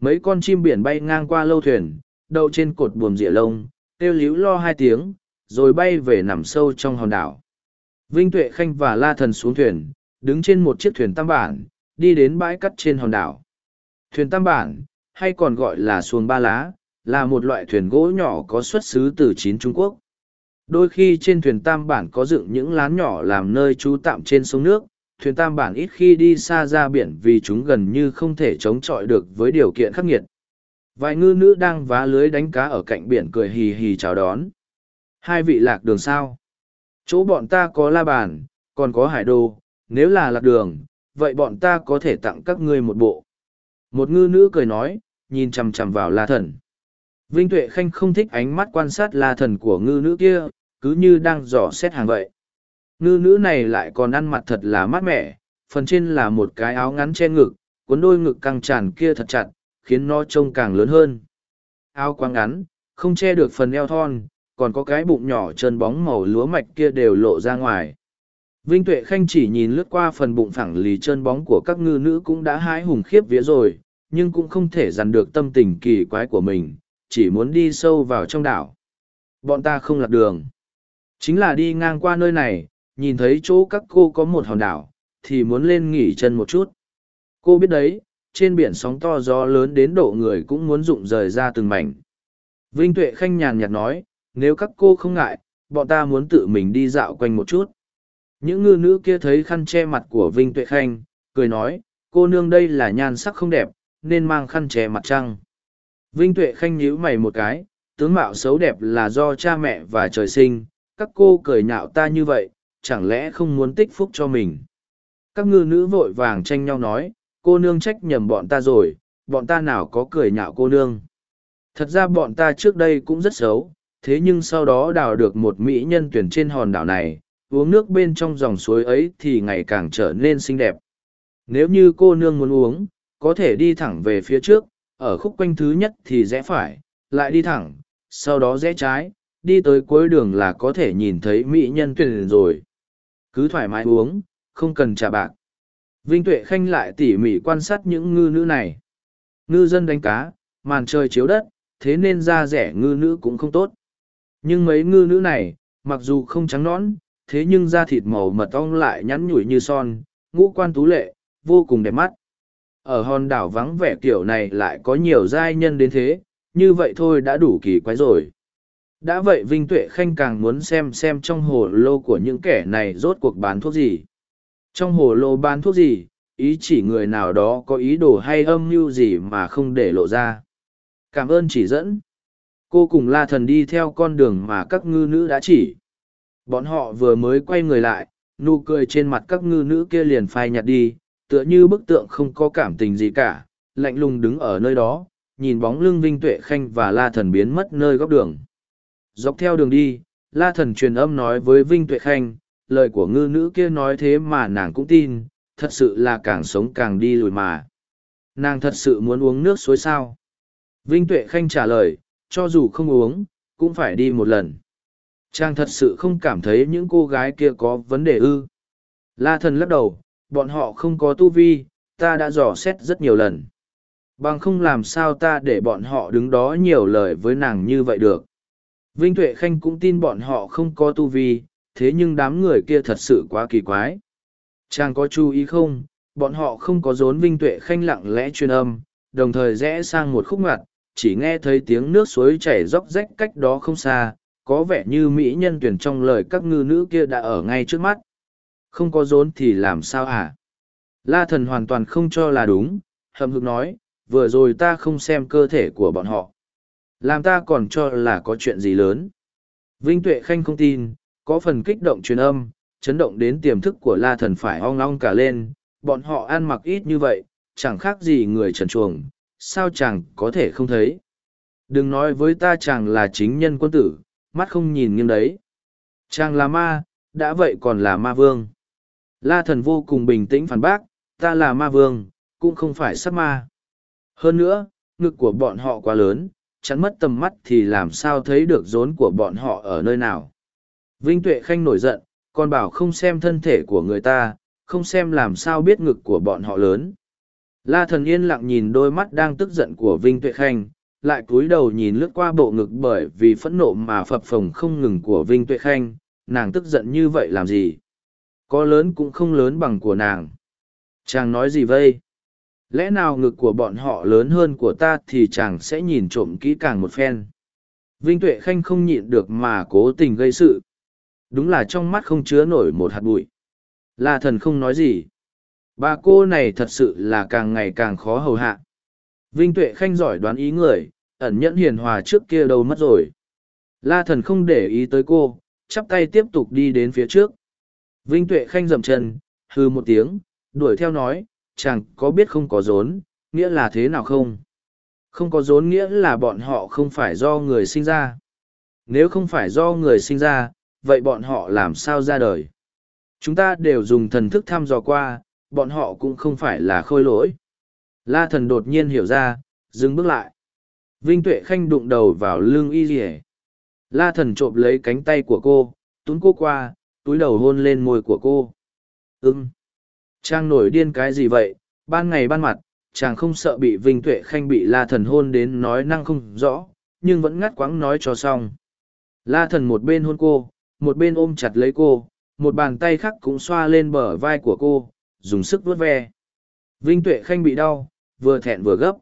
A: Mấy con chim biển bay ngang qua lâu thuyền, đậu trên cột buồm rịa lông, kêu líu lo hai tiếng, rồi bay về nằm sâu trong hòn đảo. Vinh Tuệ Khanh và La Thần xuống thuyền, đứng trên một chiếc thuyền tam bản, đi đến bãi cắt trên hòn đảo. Thuyền tam bản, hay còn gọi là xuồng ba lá, là một loại thuyền gỗ nhỏ có xuất xứ từ chín Trung Quốc. Đôi khi trên thuyền tam bản có dựng những lán nhỏ làm nơi trú tạm trên sông nước, thuyền tam bản ít khi đi xa ra biển vì chúng gần như không thể chống chọi được với điều kiện khắc nghiệt. Vài ngư nữ đang vá lưới đánh cá ở cạnh biển cười hì hì chào đón. Hai vị lạc đường sao? Chỗ bọn ta có la bàn, còn có hải đồ. nếu là lạc đường, vậy bọn ta có thể tặng các ngươi một bộ. Một ngư nữ cười nói, nhìn chằm chằm vào la thần. Vinh Tuệ Khanh không thích ánh mắt quan sát la thần của ngư nữ kia, cứ như đang dò xét hàng vậy. Ngư nữ này lại còn ăn mặc thật là mát mẻ, phần trên là một cái áo ngắn che ngực, cuốn đôi ngực căng tràn kia thật chặt, khiến nó trông càng lớn hơn. Áo quá ngắn, không che được phần eo thon, còn có cái bụng nhỏ trơn bóng màu lúa mạch kia đều lộ ra ngoài. Vinh Tuệ Khanh chỉ nhìn lướt qua phần bụng phẳng lì trơn bóng của các ngư nữ cũng đã hái hùng khiếp vía rồi, nhưng cũng không thể dằn được tâm tình kỳ quái của mình, chỉ muốn đi sâu vào trong đảo. Bọn ta không lạc đường. Chính là đi ngang qua nơi này, nhìn thấy chỗ các cô có một hòn đảo, thì muốn lên nghỉ chân một chút. Cô biết đấy, trên biển sóng to gió lớn đến độ người cũng muốn rụng rời ra từng mảnh. Vinh Tuệ Khanh nhàn nhạt nói, nếu các cô không ngại, bọn ta muốn tự mình đi dạo quanh một chút. Những ngư nữ kia thấy khăn che mặt của Vinh Tuệ Khanh, cười nói, cô nương đây là nhan sắc không đẹp, nên mang khăn che mặt trăng. Vinh Tuệ Khanh nhíu mày một cái, tướng mạo xấu đẹp là do cha mẹ và trời sinh, các cô cười nhạo ta như vậy, chẳng lẽ không muốn tích phúc cho mình. Các ngư nữ vội vàng tranh nhau nói, cô nương trách nhầm bọn ta rồi, bọn ta nào có cười nhạo cô nương. Thật ra bọn ta trước đây cũng rất xấu, thế nhưng sau đó đào được một mỹ nhân tuyển trên hòn đảo này, uống nước bên trong dòng suối ấy thì ngày càng trở nên xinh đẹp. Nếu như cô nương muốn uống, có thể đi thẳng về phía trước, ở khúc quanh thứ nhất thì rẽ phải, lại đi thẳng, sau đó rẽ trái, đi tới cuối đường là có thể nhìn thấy mỹ nhân tuyển rồi. Cứ thoải mái uống, không cần trả bạc. Vinh Tuệ Khanh lại tỉ mỉ quan sát những ngư nữ này. Ngư dân đánh cá, màn trời chiếu đất, thế nên da rẻ ngư nữ cũng không tốt. Nhưng mấy ngư nữ này, mặc dù không trắng nõn, thế nhưng da thịt màu mật ong lại nhắn nhủi như son, ngũ quan tú lệ, vô cùng đẹp mắt. Ở hòn đảo vắng vẻ kiểu này lại có nhiều giai nhân đến thế, như vậy thôi đã đủ kỳ quái rồi. đã vậy vinh tuệ khanh càng muốn xem xem trong hồ lô của những kẻ này rốt cuộc bán thuốc gì trong hồ lô bán thuốc gì ý chỉ người nào đó có ý đồ hay âm mưu gì mà không để lộ ra cảm ơn chỉ dẫn cô cùng la thần đi theo con đường mà các ngư nữ đã chỉ. Bọn họ vừa mới quay người lại, nụ cười trên mặt các ngư nữ kia liền phai nhạt đi, tựa như bức tượng không có cảm tình gì cả, lạnh lùng đứng ở nơi đó, nhìn bóng lưng vinh tuệ khanh và la thần biến mất nơi góc đường. Dọc theo đường đi, la thần truyền âm nói với vinh tuệ khanh, lời của ngư nữ kia nói thế mà nàng cũng tin, thật sự là càng sống càng đi lùi mà. Nàng thật sự muốn uống nước suối sao? Vinh tuệ khanh trả lời cho dù không uống, cũng phải đi một lần. Chàng thật sự không cảm thấy những cô gái kia có vấn đề ư. La thần lắc đầu, bọn họ không có tu vi, ta đã dò xét rất nhiều lần. Bằng không làm sao ta để bọn họ đứng đó nhiều lời với nàng như vậy được. Vinh tuệ khanh cũng tin bọn họ không có tu vi, thế nhưng đám người kia thật sự quá kỳ quái. Chàng có chú ý không? Bọn họ không có rốn vinh tuệ khanh lặng lẽ truyền âm, đồng thời rẽ sang một khúc ngặt chỉ nghe thấy tiếng nước suối chảy róc rách cách đó không xa, có vẻ như mỹ nhân tuyển trong lời các ngư nữ kia đã ở ngay trước mắt. Không có rốn thì làm sao hả? La thần hoàn toàn không cho là đúng hầm hực nói, vừa rồi ta không xem cơ thể của bọn họ. Làm ta còn cho là có chuyện gì lớn. Vinh tuệ khanh không tin, có phần kích động truyền âm, chấn động đến tiềm thức của la thần phải ong ong cả lên. Bọn họ ăn mặc ít như vậy, chẳng khác gì người trần chuồng sao chàng có thể không thấy? Đừng nói với ta chàng là chính nhân quân tử, mắt không nhìn nghiêng đấy. Chàng là ma, đã vậy còn là ma vương. La thần vô cùng bình tĩnh phản bác, ta là ma vương, cũng không phải sắc ma. Hơn nữa, ngực của bọn họ quá lớn, chắn mất tầm mắt thì làm sao thấy được rốn của bọn họ ở nơi nào. Vinh tuệ khanh nổi giận, còn bảo không xem thân thể của người ta, không xem làm sao biết ngực của bọn họ lớn la thần yên lặng nhìn đôi mắt đang tức giận của vinh tuệ khanh, lại cúi đầu nhìn lướt qua bộ ngực bởi vì phẫn nộ mà phập phồng không ngừng của vinh tuệ khanh, nàng tức giận như vậy làm gì? Có lớn cũng không lớn bằng của nàng. Chàng nói gì vây lẽ nào ngực của bọn họ lớn hơn của ta thì chàng sẽ nhìn trộm kỹ càng một phen. Vinh tuệ khanh không nhịn được mà cố tình gây sự. Đúng là trong mắt không chứa nổi một hạt bụi. La thần không nói gì bà cô này thật sự là càng ngày càng khó hầu hạ vinh tuệ khanh giỏi đoán ý người ẩn nhẫn hiền hòa trước kia đâu mất rồi la thần không để ý tới cô chắp tay tiếp tục đi đến phía trước vinh tuệ khanh dậm chân hư một tiếng đuổi theo nói chẳng có biết không có rốn, nghĩa là thế nào không? Không có rốn nghĩa là bọn họ không phải do người sinh ra. Nếu không phải do người sinh ra, vậy bọn họ làm sao ra đời? Chúng ta đều dùng thần thức thăm dò qua, bọn họ cũng không phải là khôi lỗi. La thần đột nhiên hiểu ra, dừng bước lại. Vinh Tuệ Khanh đụng đầu vào lưng y rỉa. La thần trộm lấy cánh tay của cô, túm cô qua, túi đầu hôn lên môi của cô. Ừm. Trang nổi điên cái gì vậy, ban ngày ban mặt, chàng không sợ bị Vinh Tuệ Khanh bị La Thần hôn đến nói năng không rõ, nhưng vẫn ngắt quãng nói cho xong. La Thần một bên hôn cô, một bên ôm chặt lấy cô, một bàn tay khác cũng xoa lên bờ vai của cô, dùng sức vuốt ve. Vinh Tuệ Khanh bị đau, vừa thẹn vừa gấp.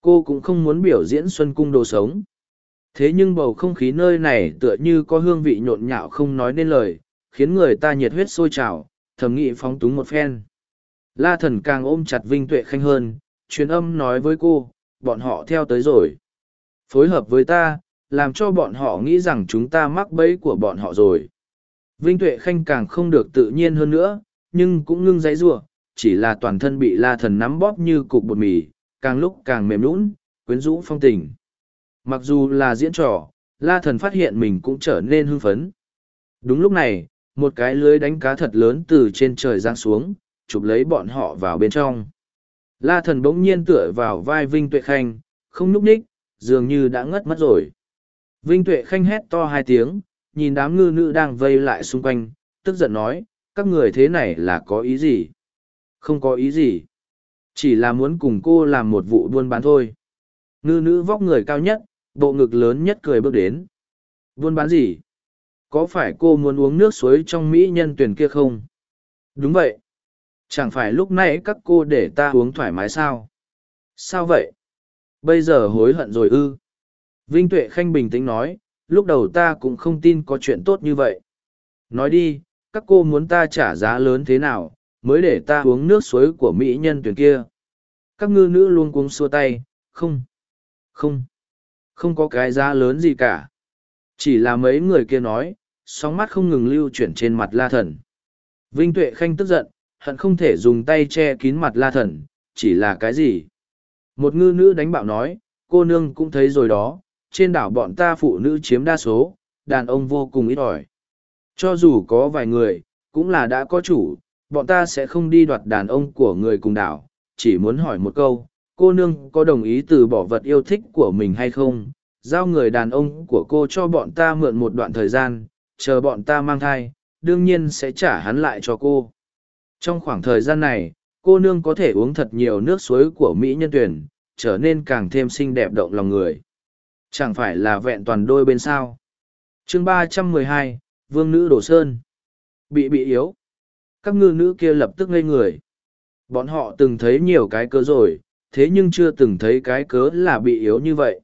A: Cô cũng không muốn biểu diễn xuân cung đồ sống. Thế nhưng bầu không khí nơi này tựa như có hương vị nhộn nhạo không nói nên lời, khiến người ta nhiệt huyết sôi trào, thầm nghị phóng túng một phen. La thần càng ôm chặt Vinh Tuệ Khanh hơn, truyền âm nói với cô, bọn họ theo tới rồi. Phối hợp với ta, làm cho bọn họ nghĩ rằng chúng ta mắc bẫy của bọn họ rồi. Vinh Tuệ Khanh càng không được tự nhiên hơn nữa, nhưng cũng ngưng dãy rủa chỉ là toàn thân bị la thần nắm bóp như cục bột mì, càng lúc càng mềm nũng, quyến rũ phong tình. Mặc dù là diễn trò, la thần phát hiện mình cũng trở nên hưng phấn. Đúng lúc này, một cái lưới đánh cá thật lớn từ trên trời giáng xuống chụp lấy bọn họ vào bên trong la thần bỗng nhiên tựa vào vai vinh tuệ khanh không nhúc ních dường như đã ngất mất rồi vinh tuệ khanh hét to hai tiếng nhìn đám ngư nữ đang vây lại xung quanh tức giận nói các người thế này là có ý gì? Không có ý gì. Chỉ là muốn cùng cô làm một vụ buôn bán thôi. Ngư nữ vóc người cao nhất bộ ngực lớn nhất cười bước đến. Buôn bán gì? Có phải cô muốn uống nước suối trong mỹ nhân tuyển kia không? Đúng vậy. Chẳng phải lúc nãy các cô để ta uống thoải mái sao? Sao vậy? Bây giờ hối hận rồi ư? Vinh tuệ khanh bình tĩnh nói lúc đầu ta cũng không tin có chuyện tốt như vậy. Nói đi, các cô muốn ta trả giá lớn thế nào, mới để ta uống nước suối của mỹ nhân tuyển kia. Các ngư nữ luôn cuống xua tay, không, không, không có cái giá lớn gì cả. Chỉ là mấy người kia nói, sóng mắt không ngừng lưu chuyển trên mặt la thần. Vinh Tuệ Khanh tức giận, hận không thể dùng tay che kín mặt la thần, chỉ là cái gì? Một ngư nữ đánh bạo nói, cô nương cũng thấy rồi đó, trên đảo bọn ta phụ nữ chiếm đa số, đàn ông vô cùng ít ỏi. Cho dù có vài người, cũng là đã có chủ, bọn ta sẽ không đi đoạt đàn ông của người cùng đảo, chỉ muốn hỏi một câu, cô nương có đồng ý từ bỏ vật yêu thích của mình hay không? Giao người đàn ông của cô cho bọn ta mượn một đoạn thời gian, chờ bọn ta mang thai, đương nhiên sẽ trả hắn lại cho cô. Trong khoảng thời gian này, cô nương có thể uống thật nhiều nước suối của Mỹ nhân tuyển, trở nên càng thêm xinh đẹp động lòng người. Chẳng phải là vẹn toàn đôi bên sao. chương ba trăm mười hai Vương nữ Đổ Sơn. Bị bị yếu. Các ngư nữ kia lập tức ngây người. Bọn họ từng thấy nhiều cái cớ rồi, thế nhưng chưa từng thấy cái cớ là bị yếu như vậy.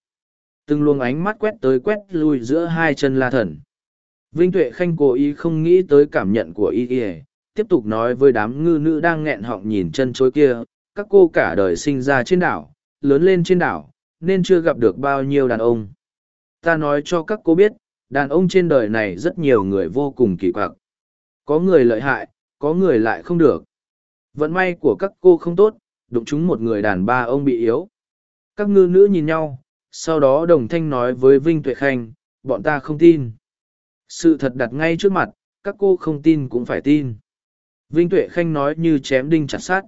A: Từng luồng ánh mắt quét tới quét lui giữa hai chân la thần. Vinh Tuệ Khanh cố ý không nghĩ tới cảm nhận của y y, tiếp tục nói với đám ngư nữ đang nghẹn họng nhìn chân chối kia, các cô cả đời sinh ra trên đảo, lớn lên trên đảo, nên chưa gặp được bao nhiêu đàn ông. Ta nói cho các cô biết, đàn ông trên đời này rất nhiều người vô cùng kỳ quặc. Có người lợi hại, có người lại không được. Vận may của các cô không tốt, đụng chúng một người đàn ba ông bị yếu. Các ngư nữ nhìn nhau, sau đó đồng thanh nói với Vinh Tuệ Khanh, bọn ta không tin. Sự thật đặt ngay trước mặt, các cô không tin cũng phải tin. Vinh Tuệ Khanh nói như chém đinh chặt sát.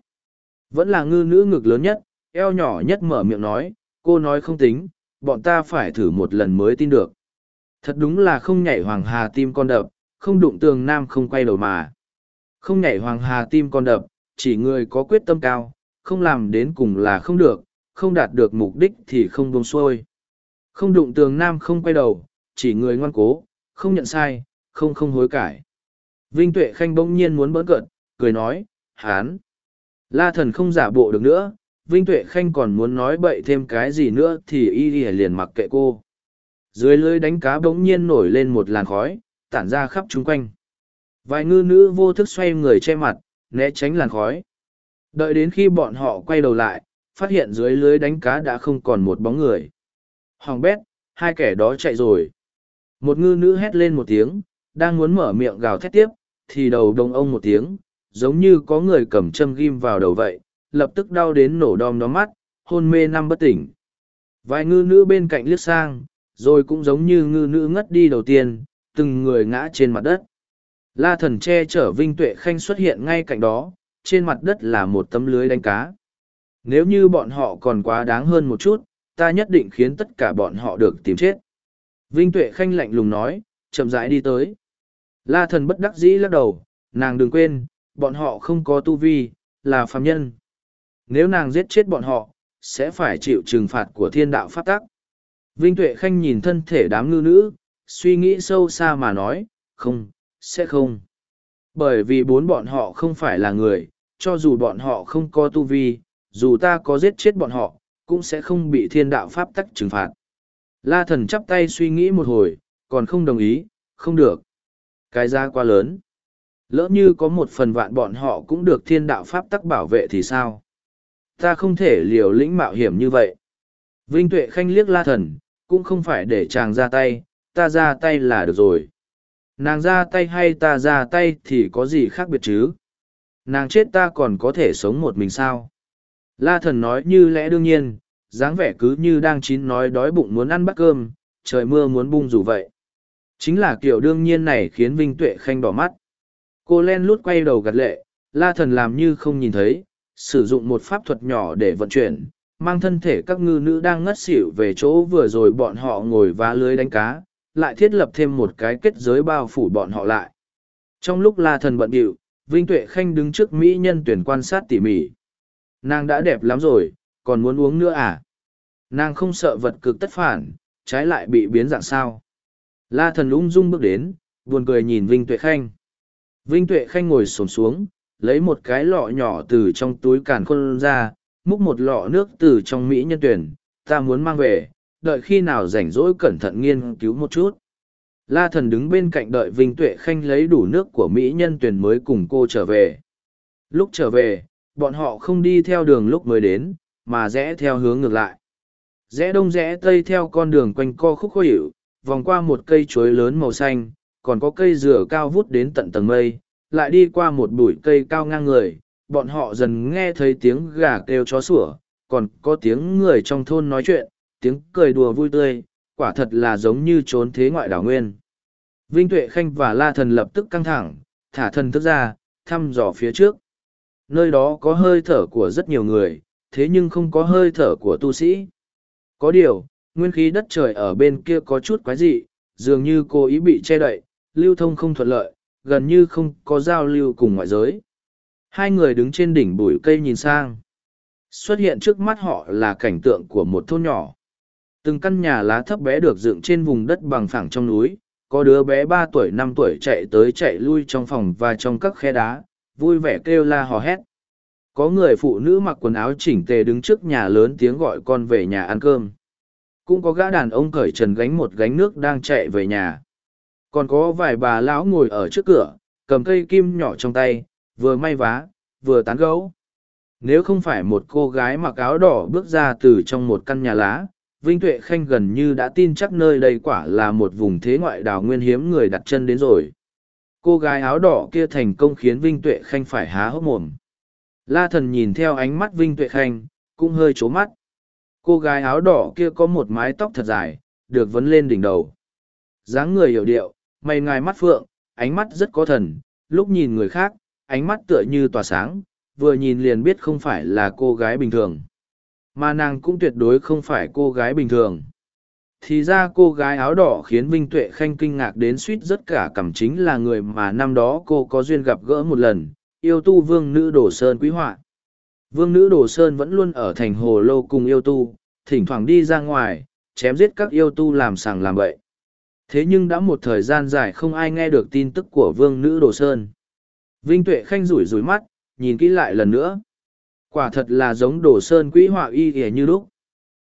A: Vẫn là ngư nữ ngực lớn nhất, eo nhỏ nhất mở miệng nói, cô nói không tính, bọn ta phải thử một lần mới tin được. Thật đúng là không nhảy hoàng hà tim con đập, không đụng tường nam không quay đầu mà. Không nhảy hoàng hà tim con đập, chỉ người có quyết tâm cao, không làm đến cùng là không được, không đạt được mục đích thì không buông xuôi. Không đụng tường nam không quay đầu, chỉ người ngoan cố, không nhận sai, không không hối cải. Vinh Tuệ Khanh bỗng nhiên muốn bỡn cợt, cười nói, hán. La thần không giả bộ được nữa, Vinh Tuệ Khanh còn muốn nói bậy thêm cái gì nữa thì y liền mặc kệ cô. Dưới lưới đánh cá bỗng nhiên nổi lên một làn khói, tản ra khắp chung quanh. Vài ngư nữ vô thức xoay người che mặt, né tránh làn khói. Đợi đến khi bọn họ quay đầu lại, phát hiện dưới lưới đánh cá đã không còn một bóng người. Hoàng bét, hai kẻ đó chạy rồi. Một ngư nữ hét lên một tiếng, đang muốn mở miệng gào thét tiếp, thì đầu đông ông một tiếng, giống như có người cầm châm ghim vào đầu vậy, lập tức đau đến nổ đom đóm mắt, hôn mê năm bất tỉnh. Vài ngư nữ bên cạnh liếc sang, rồi cũng giống như ngư nữ ngất đi đầu tiên, từng người ngã trên mặt đất. La thần che chở Vinh Tuệ Khanh xuất hiện ngay cạnh đó, trên mặt đất là một tấm lưới đánh cá. Nếu như bọn họ còn quá đáng hơn một chút, ta nhất định khiến tất cả bọn họ được tìm chết. Vinh Tuệ Khanh lạnh lùng nói, chậm rãi đi tới. La thần bất đắc dĩ lắc đầu, nàng đừng quên, bọn họ không có tu vi, là phàm nhân. Nếu nàng giết chết bọn họ, sẽ phải chịu trừng phạt của thiên đạo pháp tắc. Vinh Tuệ Khanh nhìn thân thể đám ngư nữ, suy nghĩ sâu xa mà nói, không, sẽ không. Bởi vì bốn bọn họ không phải là người, cho dù bọn họ không có tu vi, dù ta có giết chết bọn họ, cũng sẽ không bị thiên đạo pháp tắc trừng phạt. La thần chắp tay suy nghĩ một hồi, còn không đồng ý, không được. Cái giá quá lớn. Lỡ như có một phần vạn bọn họ cũng được thiên đạo pháp tắc bảo vệ thì sao? Ta không thể liều lĩnh mạo hiểm như vậy. Vinh Tuệ Khanh liếc la thần, cũng không phải để chàng ra tay, ta ra tay là được rồi. Nàng ra tay hay ta ra tay thì có gì khác biệt chứ? Nàng chết ta còn có thể sống một mình sao? La thần nói như lẽ đương nhiên, dáng vẻ cứ như đang chín nói đói bụng muốn ăn bát cơm, trời mưa muốn bung rủ vậy. Chính là kiểu đương nhiên này khiến Vinh Tuệ Khanh đỏ mắt. Cô len lút quay đầu gật lệ, la thần làm như không nhìn thấy, sử dụng một pháp thuật nhỏ để vận chuyển, mang thân thể các ngư nữ đang ngất xỉu về chỗ vừa rồi bọn họ ngồi vá lưới đánh cá, lại thiết lập thêm một cái kết giới bao phủ bọn họ lại. Trong lúc la thần bận điệu, Vinh Tuệ Khanh đứng trước Mỹ nhân tuyển quan sát tỉ mỉ. Nàng đã đẹp lắm rồi, còn muốn uống nữa à? Nàng không sợ vật cực tất phản, trái lại bị biến dạng sao. La thần ung dung bước đến, buồn cười nhìn Vinh Tuệ Khanh. Vinh Tuệ Khanh ngồi xổm xuống, lấy một cái lọ nhỏ từ trong túi càn khôn ra, múc một lọ nước từ trong Mỹ nhân tuyển, ta muốn mang về, đợi khi nào rảnh rỗi cẩn thận nghiên cứu một chút. La thần đứng bên cạnh đợi Vinh Tuệ Khanh lấy đủ nước của Mỹ nhân tuyển mới cùng cô trở về. Lúc trở về, bọn họ không đi theo đường lúc mới đến, mà rẽ theo hướng ngược lại. Rẽ đông rẽ tây theo con đường quanh co khúc khó hiệu, vòng qua một cây chuối lớn màu xanh, còn có cây dừa cao vút đến tận tầng mây, lại đi qua một bụi cây cao ngang người, bọn họ dần nghe thấy tiếng gà kêu chó sủa, còn có tiếng người trong thôn nói chuyện, tiếng cười đùa vui tươi, quả thật là giống như trốn thế ngoại đảo nguyên. Vinh Tuệ Khanh và La Thần lập tức căng thẳng, thả thần thức ra, thăm dò phía trước. Nơi đó có hơi thở của rất nhiều người, thế nhưng không có hơi thở của tu sĩ. Có điều, nguyên khí đất trời ở bên kia có chút quái dị, dường như cô ý bị che đậy, lưu thông không thuận lợi, gần như không có giao lưu cùng ngoại giới. Hai người đứng trên đỉnh bụi cây nhìn sang. Xuất hiện trước mắt họ là cảnh tượng của một thôn nhỏ. Từng căn nhà lá thấp bé được dựng trên vùng đất bằng phẳng trong núi, có đứa bé ba tuổi năm tuổi chạy tới chạy lui trong phòng và trong các khe đá, vui vẻ kêu la hò hét. Có người phụ nữ mặc quần áo chỉnh tề đứng trước nhà lớn tiếng gọi con về nhà ăn cơm. Cũng có gã đàn ông cởi trần gánh một gánh nước đang chạy về nhà. Còn có vài bà lão ngồi ở trước cửa, cầm cây kim nhỏ trong tay, vừa may vá, vừa tán gấu. Nếu không phải một cô gái mặc áo đỏ bước ra từ trong một căn nhà lá, Vinh Tuệ Khanh gần như đã tin chắc nơi đây quả là một vùng thế ngoại đảo nguyên hiếm người đặt chân đến rồi. Cô gái áo đỏ kia thành công khiến Vinh Tuệ Khanh phải há hốc mồm. La thần nhìn theo ánh mắt Vinh Tuệ Khanh, cũng hơi chố mắt. Cô gái áo đỏ kia có một mái tóc thật dài, được vấn lên đỉnh đầu. dáng người hiểu điệu, mày ngài mắt phượng, ánh mắt rất có thần, lúc nhìn người khác, ánh mắt tựa như tỏa sáng, vừa nhìn liền biết không phải là cô gái bình thường. Mà nàng cũng tuyệt đối không phải cô gái bình thường. Thì ra cô gái áo đỏ khiến Vinh Tuệ Khanh kinh ngạc đến suýt rất cả cảm chính là người mà năm đó cô có duyên gặp gỡ một lần, yêu tu vương nữ Đồ Sơn Quý Họa. Vương nữ Đồ Sơn vẫn luôn ở thành hồ lô cùng yêu tu, thỉnh thoảng đi ra ngoài, chém giết các yêu tu làm sàng làm bậy. Thế nhưng đã một thời gian dài không ai nghe được tin tức của vương nữ Đồ Sơn. Vinh Tuệ Khanh rủi rủi mắt, nhìn kỹ lại lần nữa. Quả thật là giống đổ Sơn quỹ họa y kìa như lúc.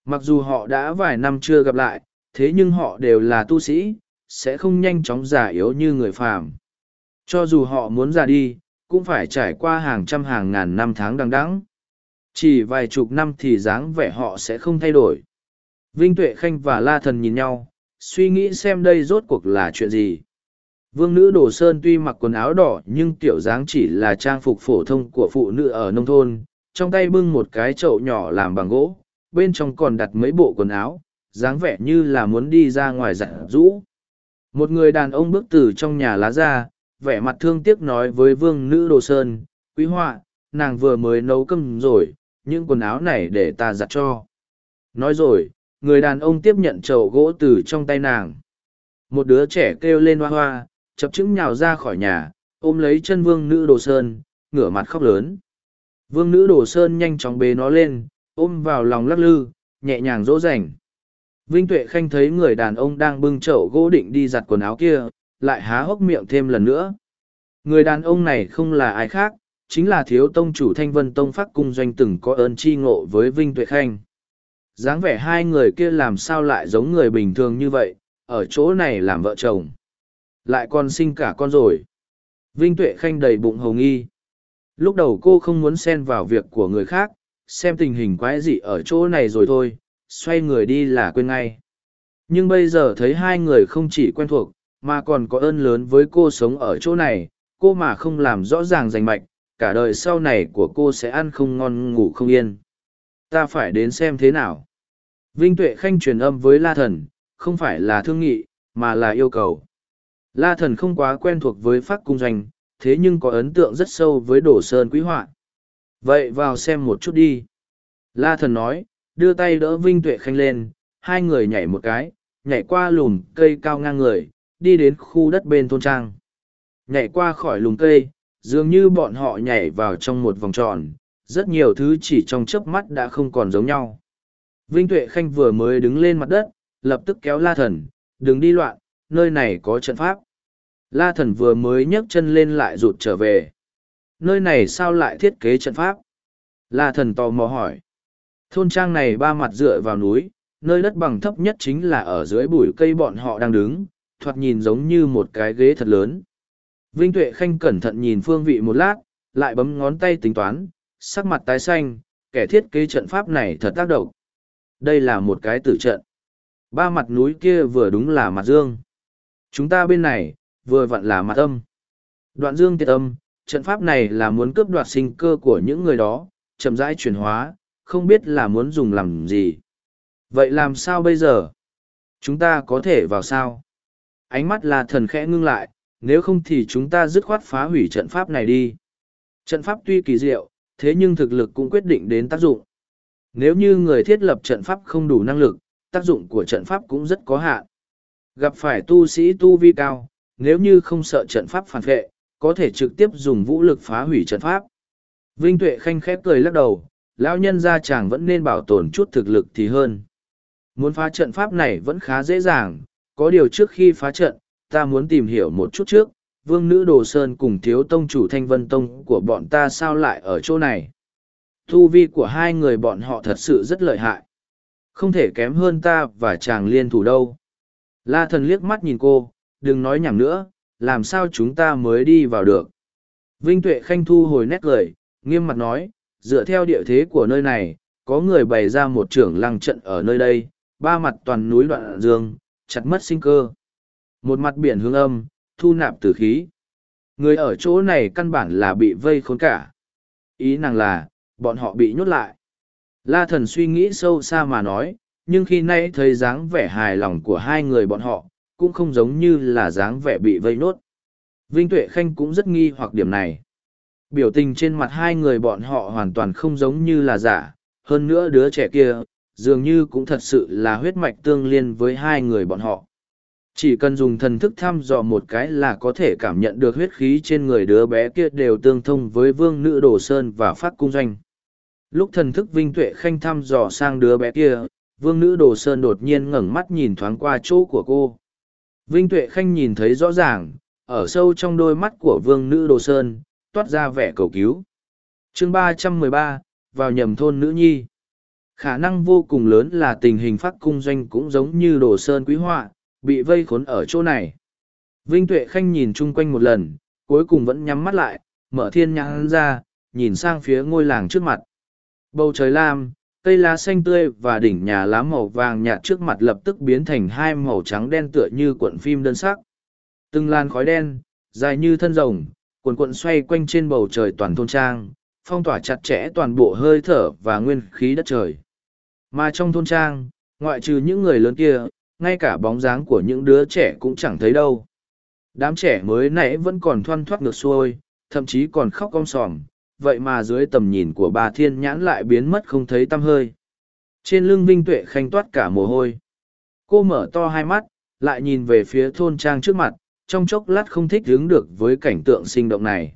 A: Mặc dù họ đã vài năm chưa gặp lại, thế nhưng họ đều là tu sĩ, sẽ không nhanh chóng già yếu như người phàm. Cho dù họ muốn già đi, cũng phải trải qua hàng trăm hàng ngàn năm tháng đằng đẵng. Chỉ vài chục năm thì dáng vẻ họ sẽ không thay đổi. Vinh Tuệ Khanh và La Thần nhìn nhau, suy nghĩ xem đây rốt cuộc là chuyện gì. Vương nữ Đồ Sơn tuy mặc quần áo đỏ nhưng tiểu dáng chỉ là trang phục phổ thông của phụ nữ ở nông thôn, trong tay bưng một cái chậu nhỏ làm bằng gỗ, bên trong còn đặt mấy bộ quần áo, dáng vẻ như là muốn đi ra ngoài giặt rũ. Một người đàn ông bước từ trong nhà lá ra, vẻ mặt thương tiếc nói với vương nữ Đồ Sơn, quý họa, nàng vừa mới nấu cơm rồi, những quần áo này để ta giặt cho. Nói rồi, người đàn ông tiếp nhận chậu gỗ từ trong tay nàng. Một đứa trẻ kêu lên hoa hoa, chập chững nhào ra khỏi nhà, ôm lấy chân vương nữ đồ sơn, ngửa mặt khóc lớn. Vương nữ đồ sơn nhanh chóng bế nó lên, ôm vào lòng lắc lư, nhẹ nhàng dỗ dành. Vinh Tuệ Khanh thấy người đàn ông đang bưng chậu gỗ định đi giặt quần áo kia, lại há hốc miệng thêm lần nữa. Người đàn ông này không là ai khác, chính là thiếu tông chủ Thanh Vân Tông Pháp Cung Doanh từng có ơn chi ngộ với Vinh Tuệ Khanh. dáng vẻ hai người kia làm sao lại giống người bình thường như vậy, ở chỗ này làm vợ chồng. Lại còn sinh cả con rồi. Vinh Tuệ Khanh đầy bụng hồng nghi. Lúc đầu cô không muốn xen vào việc của người khác, xem tình hình quái dị ở chỗ này rồi thôi, xoay người đi là quên ngay. Nhưng bây giờ thấy hai người không chỉ quen thuộc, mà còn có ơn lớn với cô sống ở chỗ này, cô mà không làm rõ ràng rành mạch, cả đời sau này của cô sẽ ăn không ngon ngủ không yên. Ta phải đến xem thế nào. Vinh Tuệ Khanh truyền âm với La Thần, không phải là thương nghị, mà là yêu cầu. La Thần không quá quen thuộc với phát cung doanh, thế nhưng có ấn tượng rất sâu với Đổ Sơn Quý Họa. Vậy vào xem một chút đi. La Thần nói, đưa tay đỡ Vinh Tuệ Khanh lên, hai người nhảy một cái, nhảy qua lùm cây cao ngang người, đi đến khu đất bên thôn trang. Nhảy qua khỏi lùm cây, dường như bọn họ nhảy vào trong một vòng tròn, rất nhiều thứ chỉ trong chớp mắt đã không còn giống nhau. Vinh Tuệ Khanh vừa mới đứng lên mặt đất, lập tức kéo La Thần, đừng đi loạn, nơi này có trận pháp. La Thần vừa mới nhấc chân lên lại rụt trở về. Nơi này sao lại thiết kế trận pháp? La Thần tò mò hỏi. Thôn trang này ba mặt dựa vào núi, nơi đất bằng thấp nhất chính là ở dưới bụi cây bọn họ đang đứng, thoạt nhìn giống như một cái ghế thật lớn. Vinh Tuệ Khanh cẩn thận nhìn phương vị một lát, lại bấm ngón tay tính toán, sắc mặt tái xanh, kẻ thiết kế trận pháp này thật tác động. Đây là một cái tử trận. Ba mặt núi kia vừa đúng là mặt dương. Chúng ta bên này, vừa vặn là mặt âm. Đoạn dương tiệt âm, trận pháp này là muốn cướp đoạt sinh cơ của những người đó, chậm rãi chuyển hóa, không biết là muốn dùng làm gì. Vậy làm sao bây giờ? Chúng ta có thể vào sao? Ánh mắt là thần khẽ ngưng lại, nếu không thì chúng ta dứt khoát phá hủy trận pháp này đi. Trận pháp tuy kỳ diệu, thế nhưng thực lực cũng quyết định đến tác dụng. Nếu như người thiết lập trận pháp không đủ năng lực, tác dụng của trận pháp cũng rất có hạn. Gặp phải tu sĩ tu vi cao, nếu như không sợ trận pháp phản vệ, có thể trực tiếp dùng vũ lực phá hủy trận pháp. Vinh Tuệ khanh khép cười lắc đầu, lão nhân gia chàng vẫn nên bảo tồn chút thực lực thì hơn. Muốn phá trận pháp này vẫn khá dễ dàng, có điều trước khi phá trận, ta muốn tìm hiểu một chút trước, vương nữ đồ sơn cùng thiếu tông chủ thanh vân tông của bọn ta sao lại ở chỗ này. Thu vi của hai người bọn họ thật sự rất lợi hại. Không thể kém hơn ta và chàng liên thủ đâu. La thần liếc mắt nhìn cô, đừng nói nhảm nữa, làm sao chúng ta mới đi vào được. Vinh Tuệ Khanh thu hồi nét cười, nghiêm mặt nói, dựa theo địa thế của nơi này, có người bày ra một trưởng lăng trận ở nơi đây, ba mặt toàn núi đoạn dương, chặt mất sinh cơ. Một mặt biển hướng âm, thu nạp tử khí. Người ở chỗ này căn bản là bị vây khốn cả. Ý nàng là, bọn họ bị nhốt lại. La thần suy nghĩ sâu xa mà nói, nhưng khi nay thấy dáng vẻ hài lòng của hai người bọn họ, cũng không giống như là dáng vẻ bị vây nốt, Vinh Tuệ Khanh cũng rất nghi hoặc điểm này. Biểu tình trên mặt hai người bọn họ hoàn toàn không giống như là giả, hơn nữa đứa trẻ kia, dường như cũng thật sự là huyết mạch tương liên với hai người bọn họ. Chỉ cần dùng thần thức thăm dò một cái là có thể cảm nhận được huyết khí trên người đứa bé kia đều tương thông với vương nữ đồ sơn và phát cung doanh. Lúc thần thức vinh tuệ khanh thăm dò sang đứa bé kia, vương nữ đồ sơn đột nhiên ngẩng mắt nhìn thoáng qua chỗ của cô. Vinh tuệ khanh nhìn thấy rõ ràng, ở sâu trong đôi mắt của vương nữ đồ sơn, toát ra vẻ cầu cứu. chương ba trăm mười ba vào nhầm thôn nữ nhi. Khả năng vô cùng lớn là tình hình phát cung doanh cũng giống như đồ sơn quý họa, bị vây khốn ở chỗ này. Vinh Tuệ Khanh nhìn chung quanh một lần, cuối cùng vẫn nhắm mắt lại, mở thiên nhãn ra, nhìn sang phía ngôi làng trước mặt. Bầu trời lam, cây lá xanh tươi và đỉnh nhà lá màu vàng nhạt trước mặt lập tức biến thành hai màu trắng đen tựa như cuộn phim đơn sắc. Từng làn khói đen, dài như thân rồng, cuộn cuộn xoay quanh trên bầu trời toàn thôn trang, phong tỏa chặt chẽ toàn bộ hơi thở và nguyên khí đất trời. Mà trong thôn trang, ngoại trừ những người lớn kia, ngay cả bóng dáng của những đứa trẻ cũng chẳng thấy đâu. Đám trẻ mới nãy vẫn còn thoăn thoát ngược xuôi, thậm chí còn khóc cong sòm, vậy mà dưới tầm nhìn của bà thiên nhãn lại biến mất không thấy tăm hơi. Trên lưng Vinh Tuệ khanh toát cả mồ hôi. Cô mở to hai mắt, lại nhìn về phía thôn trang trước mặt, trong chốc lát không thích hứng được với cảnh tượng sinh động này.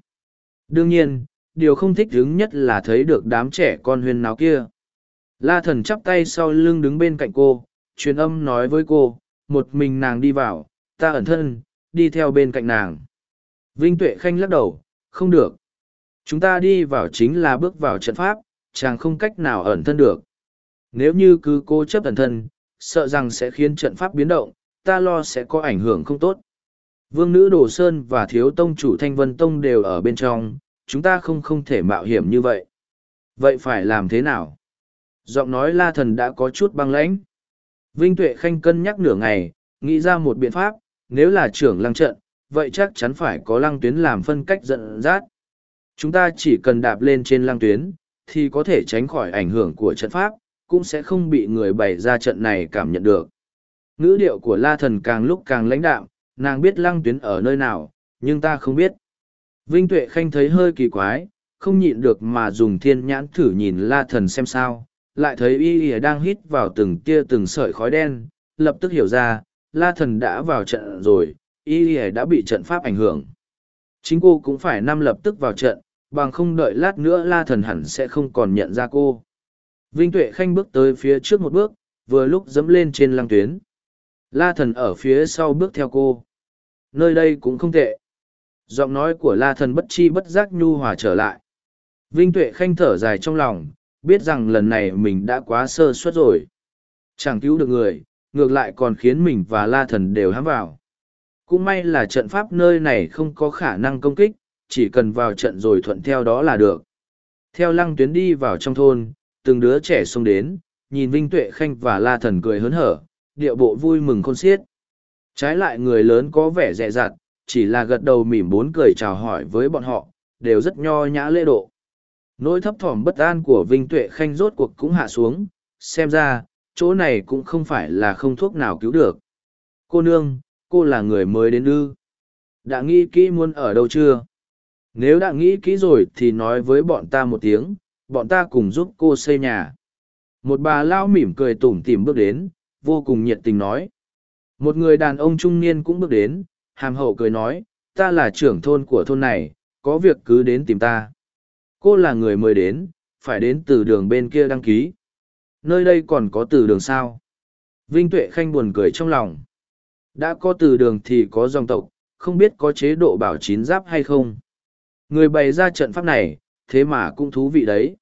A: Đương nhiên, điều không thích hứng nhất là thấy được đám trẻ con huyền náo kia. La thần chắp tay sau lưng đứng bên cạnh cô, truyền âm nói với cô, một mình nàng đi vào, ta ẩn thân, đi theo bên cạnh nàng. Vinh Tuệ Khanh lắc đầu, không được. Chúng ta đi vào chính là bước vào trận pháp, chàng không cách nào ẩn thân được. Nếu như cứ cố chấp ẩn thân, sợ rằng sẽ khiến trận pháp biến động, ta lo sẽ có ảnh hưởng không tốt. Vương nữ Đồ Sơn và thiếu tông chủ Thanh Vân Tông đều ở bên trong, chúng ta không không thể mạo hiểm như vậy. Vậy phải làm thế nào? Giọng nói la thần đã có chút băng lãnh. Vinh Tuệ Khanh cân nhắc nửa ngày, nghĩ ra một biện pháp, nếu là trưởng lăng trận, vậy chắc chắn phải có lăng tuyến làm phân cách dẫn dắt. Chúng ta chỉ cần đạp lên trên lăng tuyến, thì có thể tránh khỏi ảnh hưởng của trận pháp, cũng sẽ không bị người bày ra trận này cảm nhận được. Ngữ điệu của la thần càng lúc càng lãnh đạm, nàng biết lăng tuyến ở nơi nào, nhưng ta không biết. Vinh Tuệ Khanh thấy hơi kỳ quái, không nhịn được mà dùng thiên nhãn thử nhìn la thần xem sao, lại thấy y y đang hít vào từng tia từng sợi khói đen lập tức hiểu ra la thần đã vào trận rồi y y đã bị trận pháp ảnh hưởng chính cô cũng phải năm lập tức vào trận bằng không đợi lát nữa la thần hẳn sẽ không còn nhận ra cô. Vinh tuệ khanh bước tới phía trước một bước vừa lúc dẫm lên trên lăng tuyến. La thần ở phía sau bước theo cô. Nơi đây cũng không tệ. Giọng nói của la thần bất chi bất giác nhu hòa trở lại. Vinh tuệ khanh thở dài trong lòng biết rằng lần này mình đã quá sơ suất rồi. Chẳng cứu được người, ngược lại còn khiến mình và la thần đều hám vào. Cũng may là trận pháp nơi này không có khả năng công kích, chỉ cần vào trận rồi thuận theo đó là được. Theo lăng tuyến đi vào trong thôn, từng đứa trẻ xông đến, nhìn Vinh Tuệ Khanh và La Thần cười hớn hở, điệu bộ vui mừng khôn xiết. Trái lại người lớn có vẻ dẹ dặt, chỉ là gật đầu mỉm bốn cười chào hỏi với bọn họ, đều rất nho nhã lễ độ. Nỗi thấp thỏm bất an của Vinh Tuệ Khanh rốt cuộc cũng hạ xuống, xem ra, chỗ này cũng không phải là không thuốc nào cứu được. Cô nương, cô là người mới đến ư. Đã nghĩ kỹ muốn ở đâu chưa? Nếu đã nghĩ kỹ rồi thì nói với bọn ta một tiếng, bọn ta cùng giúp cô xây nhà. Một bà lao mỉm cười tủm tỉm bước đến, vô cùng nhiệt tình nói. Một người đàn ông trung niên cũng bước đến, hàm hậu cười nói, ta là trưởng thôn của thôn này, có việc cứ đến tìm ta. Cô là người mới đến, phải đến từ đường bên kia đăng ký. Nơi đây còn có từ đường sao? Vinh Tuệ Khanh buồn cười trong lòng. Đã có từ đường thì có dòng tộc, không biết có chế độ bảo chín giáp hay không. Người bày ra trận pháp này, thế mà cũng thú vị đấy.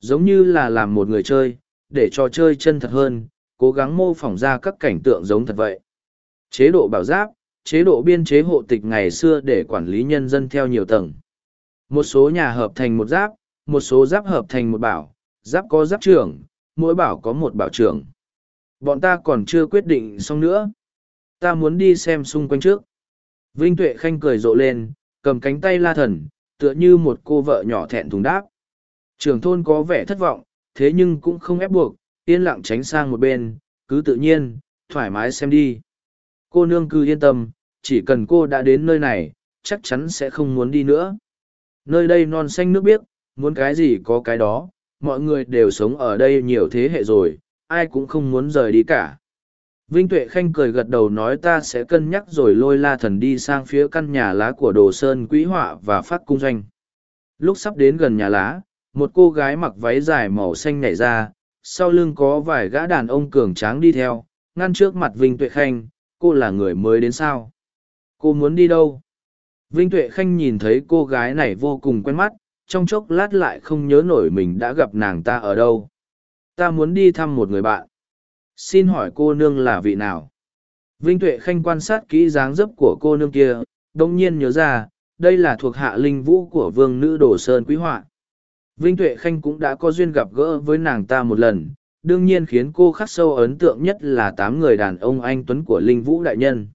A: Giống như là làm một người chơi, để trò chơi chân thật hơn, cố gắng mô phỏng ra các cảnh tượng giống thật vậy. Chế độ bảo giáp, chế độ biên chế hộ tịch ngày xưa để quản lý nhân dân theo nhiều tầng. Một số nhà hợp thành một giáp, một số giáp hợp thành một bảo, giáp có giáp trưởng, mỗi bảo có một bảo trưởng. Bọn ta còn chưa quyết định xong nữa. Ta muốn đi xem xung quanh trước. Vinh Tuệ Khanh cười rộ lên, cầm cánh tay la thần, tựa như một cô vợ nhỏ thẹn thùng đáp. Trường thôn có vẻ thất vọng, thế nhưng cũng không ép buộc, yên lặng tránh sang một bên, cứ tự nhiên, thoải mái xem đi. Cô nương cứ yên tâm, chỉ cần cô đã đến nơi này, chắc chắn sẽ không muốn đi nữa. Nơi đây non xanh nước biếc, muốn cái gì có cái đó, mọi người đều sống ở đây nhiều thế hệ rồi, ai cũng không muốn rời đi cả. Vinh Tuệ Khanh cười gật đầu nói ta sẽ cân nhắc rồi lôi la thần đi sang phía căn nhà lá của Đồ Sơn Quỹ Họa và phát cung doanh. Lúc sắp đến gần nhà lá, một cô gái mặc váy dài màu xanh nhảy ra, sau lưng có vài gã đàn ông cường tráng đi theo, ngăn trước mặt Vinh Tuệ Khanh, cô là người mới đến sao? Cô muốn đi đâu? Vinh Tuệ Khanh nhìn thấy cô gái này vô cùng quen mắt, trong chốc lát lại không nhớ nổi mình đã gặp nàng ta ở đâu. Ta muốn đi thăm một người bạn. Xin hỏi cô nương là vị nào? Vinh Tuệ Khanh quan sát kỹ dáng dấp của cô nương kia, đồng nhiên nhớ ra, đây là thuộc hạ linh vũ của vương nữ Đồ Sơn Quý Họa. Vinh Tuệ Khanh cũng đã có duyên gặp gỡ với nàng ta một lần, đương nhiên khiến cô khắc sâu ấn tượng nhất là tám người đàn ông anh Tuấn của Linh Vũ Đại Nhân.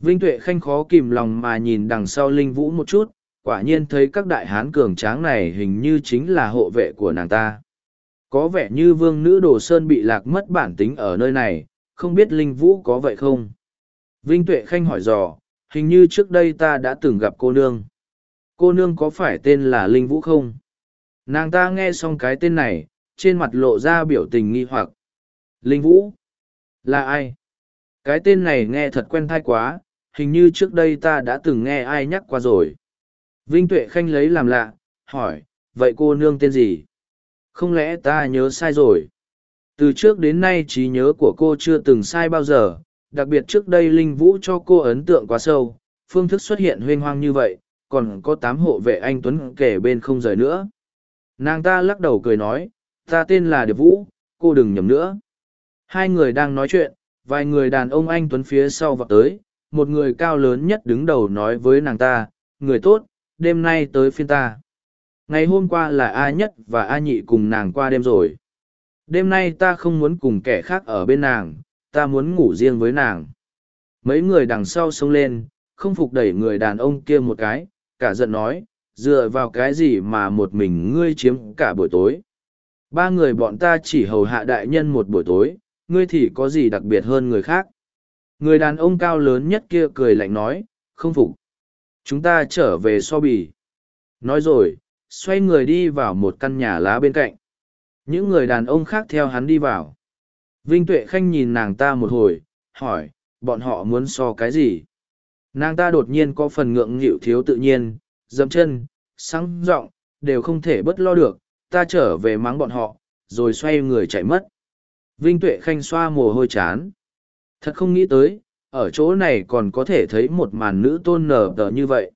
A: Vinh Tuệ Khanh khó kìm lòng mà nhìn đằng sau Linh Vũ một chút, quả nhiên thấy các đại hán cường tráng này hình như chính là hộ vệ của nàng ta. Có vẻ như vương nữ Đồ Sơn bị lạc mất bản tính ở nơi này, không biết Linh Vũ có vậy không? Vinh Tuệ Khanh hỏi dò, hình như trước đây ta đã từng gặp cô nương. Cô nương có phải tên là Linh Vũ không? Nàng ta nghe xong cái tên này, trên mặt lộ ra biểu tình nghi hoặc. Linh Vũ? Là ai? Cái tên này nghe thật quen thai quá, hình như trước đây ta đã từng nghe ai nhắc qua rồi. Vinh Tuệ Khanh lấy làm lạ, hỏi, vậy cô nương tên gì? Không lẽ ta nhớ sai rồi? Từ trước đến nay trí nhớ của cô chưa từng sai bao giờ, đặc biệt trước đây Linh Vũ cho cô ấn tượng quá sâu, phương thức xuất hiện huênh hoang như vậy, còn có tám hộ vệ anh Tuấn kể bên không rời nữa. Nàng ta lắc đầu cười nói, ta tên là Điệp Vũ, cô đừng nhầm nữa. Hai người đang nói chuyện, vài người đàn ông anh Tuấn phía sau vào tới, một người cao lớn nhất đứng đầu nói với nàng ta, người tốt, đêm nay tới phiên ta. Ngày hôm qua là A nhất và A nhị cùng nàng qua đêm rồi. Đêm nay ta không muốn cùng kẻ khác ở bên nàng, ta muốn ngủ riêng với nàng. Mấy người đằng sau xông lên, không phục đẩy người đàn ông kia một cái, cả giận nói, dựa vào cái gì mà một mình ngươi chiếm cả buổi tối. Ba người bọn ta chỉ hầu hạ đại nhân một buổi tối, ngươi thì có gì đặc biệt hơn người khác. Người đàn ông cao lớn nhất kia cười lạnh nói, không phục. Chúng ta trở về so bì. Nói rồi, xoay người đi vào một căn nhà lá bên cạnh. Những người đàn ông khác theo hắn đi vào. Vinh Tuệ Khanh nhìn nàng ta một hồi, hỏi, bọn họ muốn so cái gì? Nàng ta đột nhiên có phần ngượng nghịu thiếu tự nhiên, dậm chân, sáng giọng đều không thể bất lo được, ta trở về mắng bọn họ, rồi xoay người chạy mất. Vinh Tuệ Khanh xoa mồ hôi chán. Thật không nghĩ tới, ở chỗ này còn có thể thấy một màn nữ tôn nở tờ như vậy.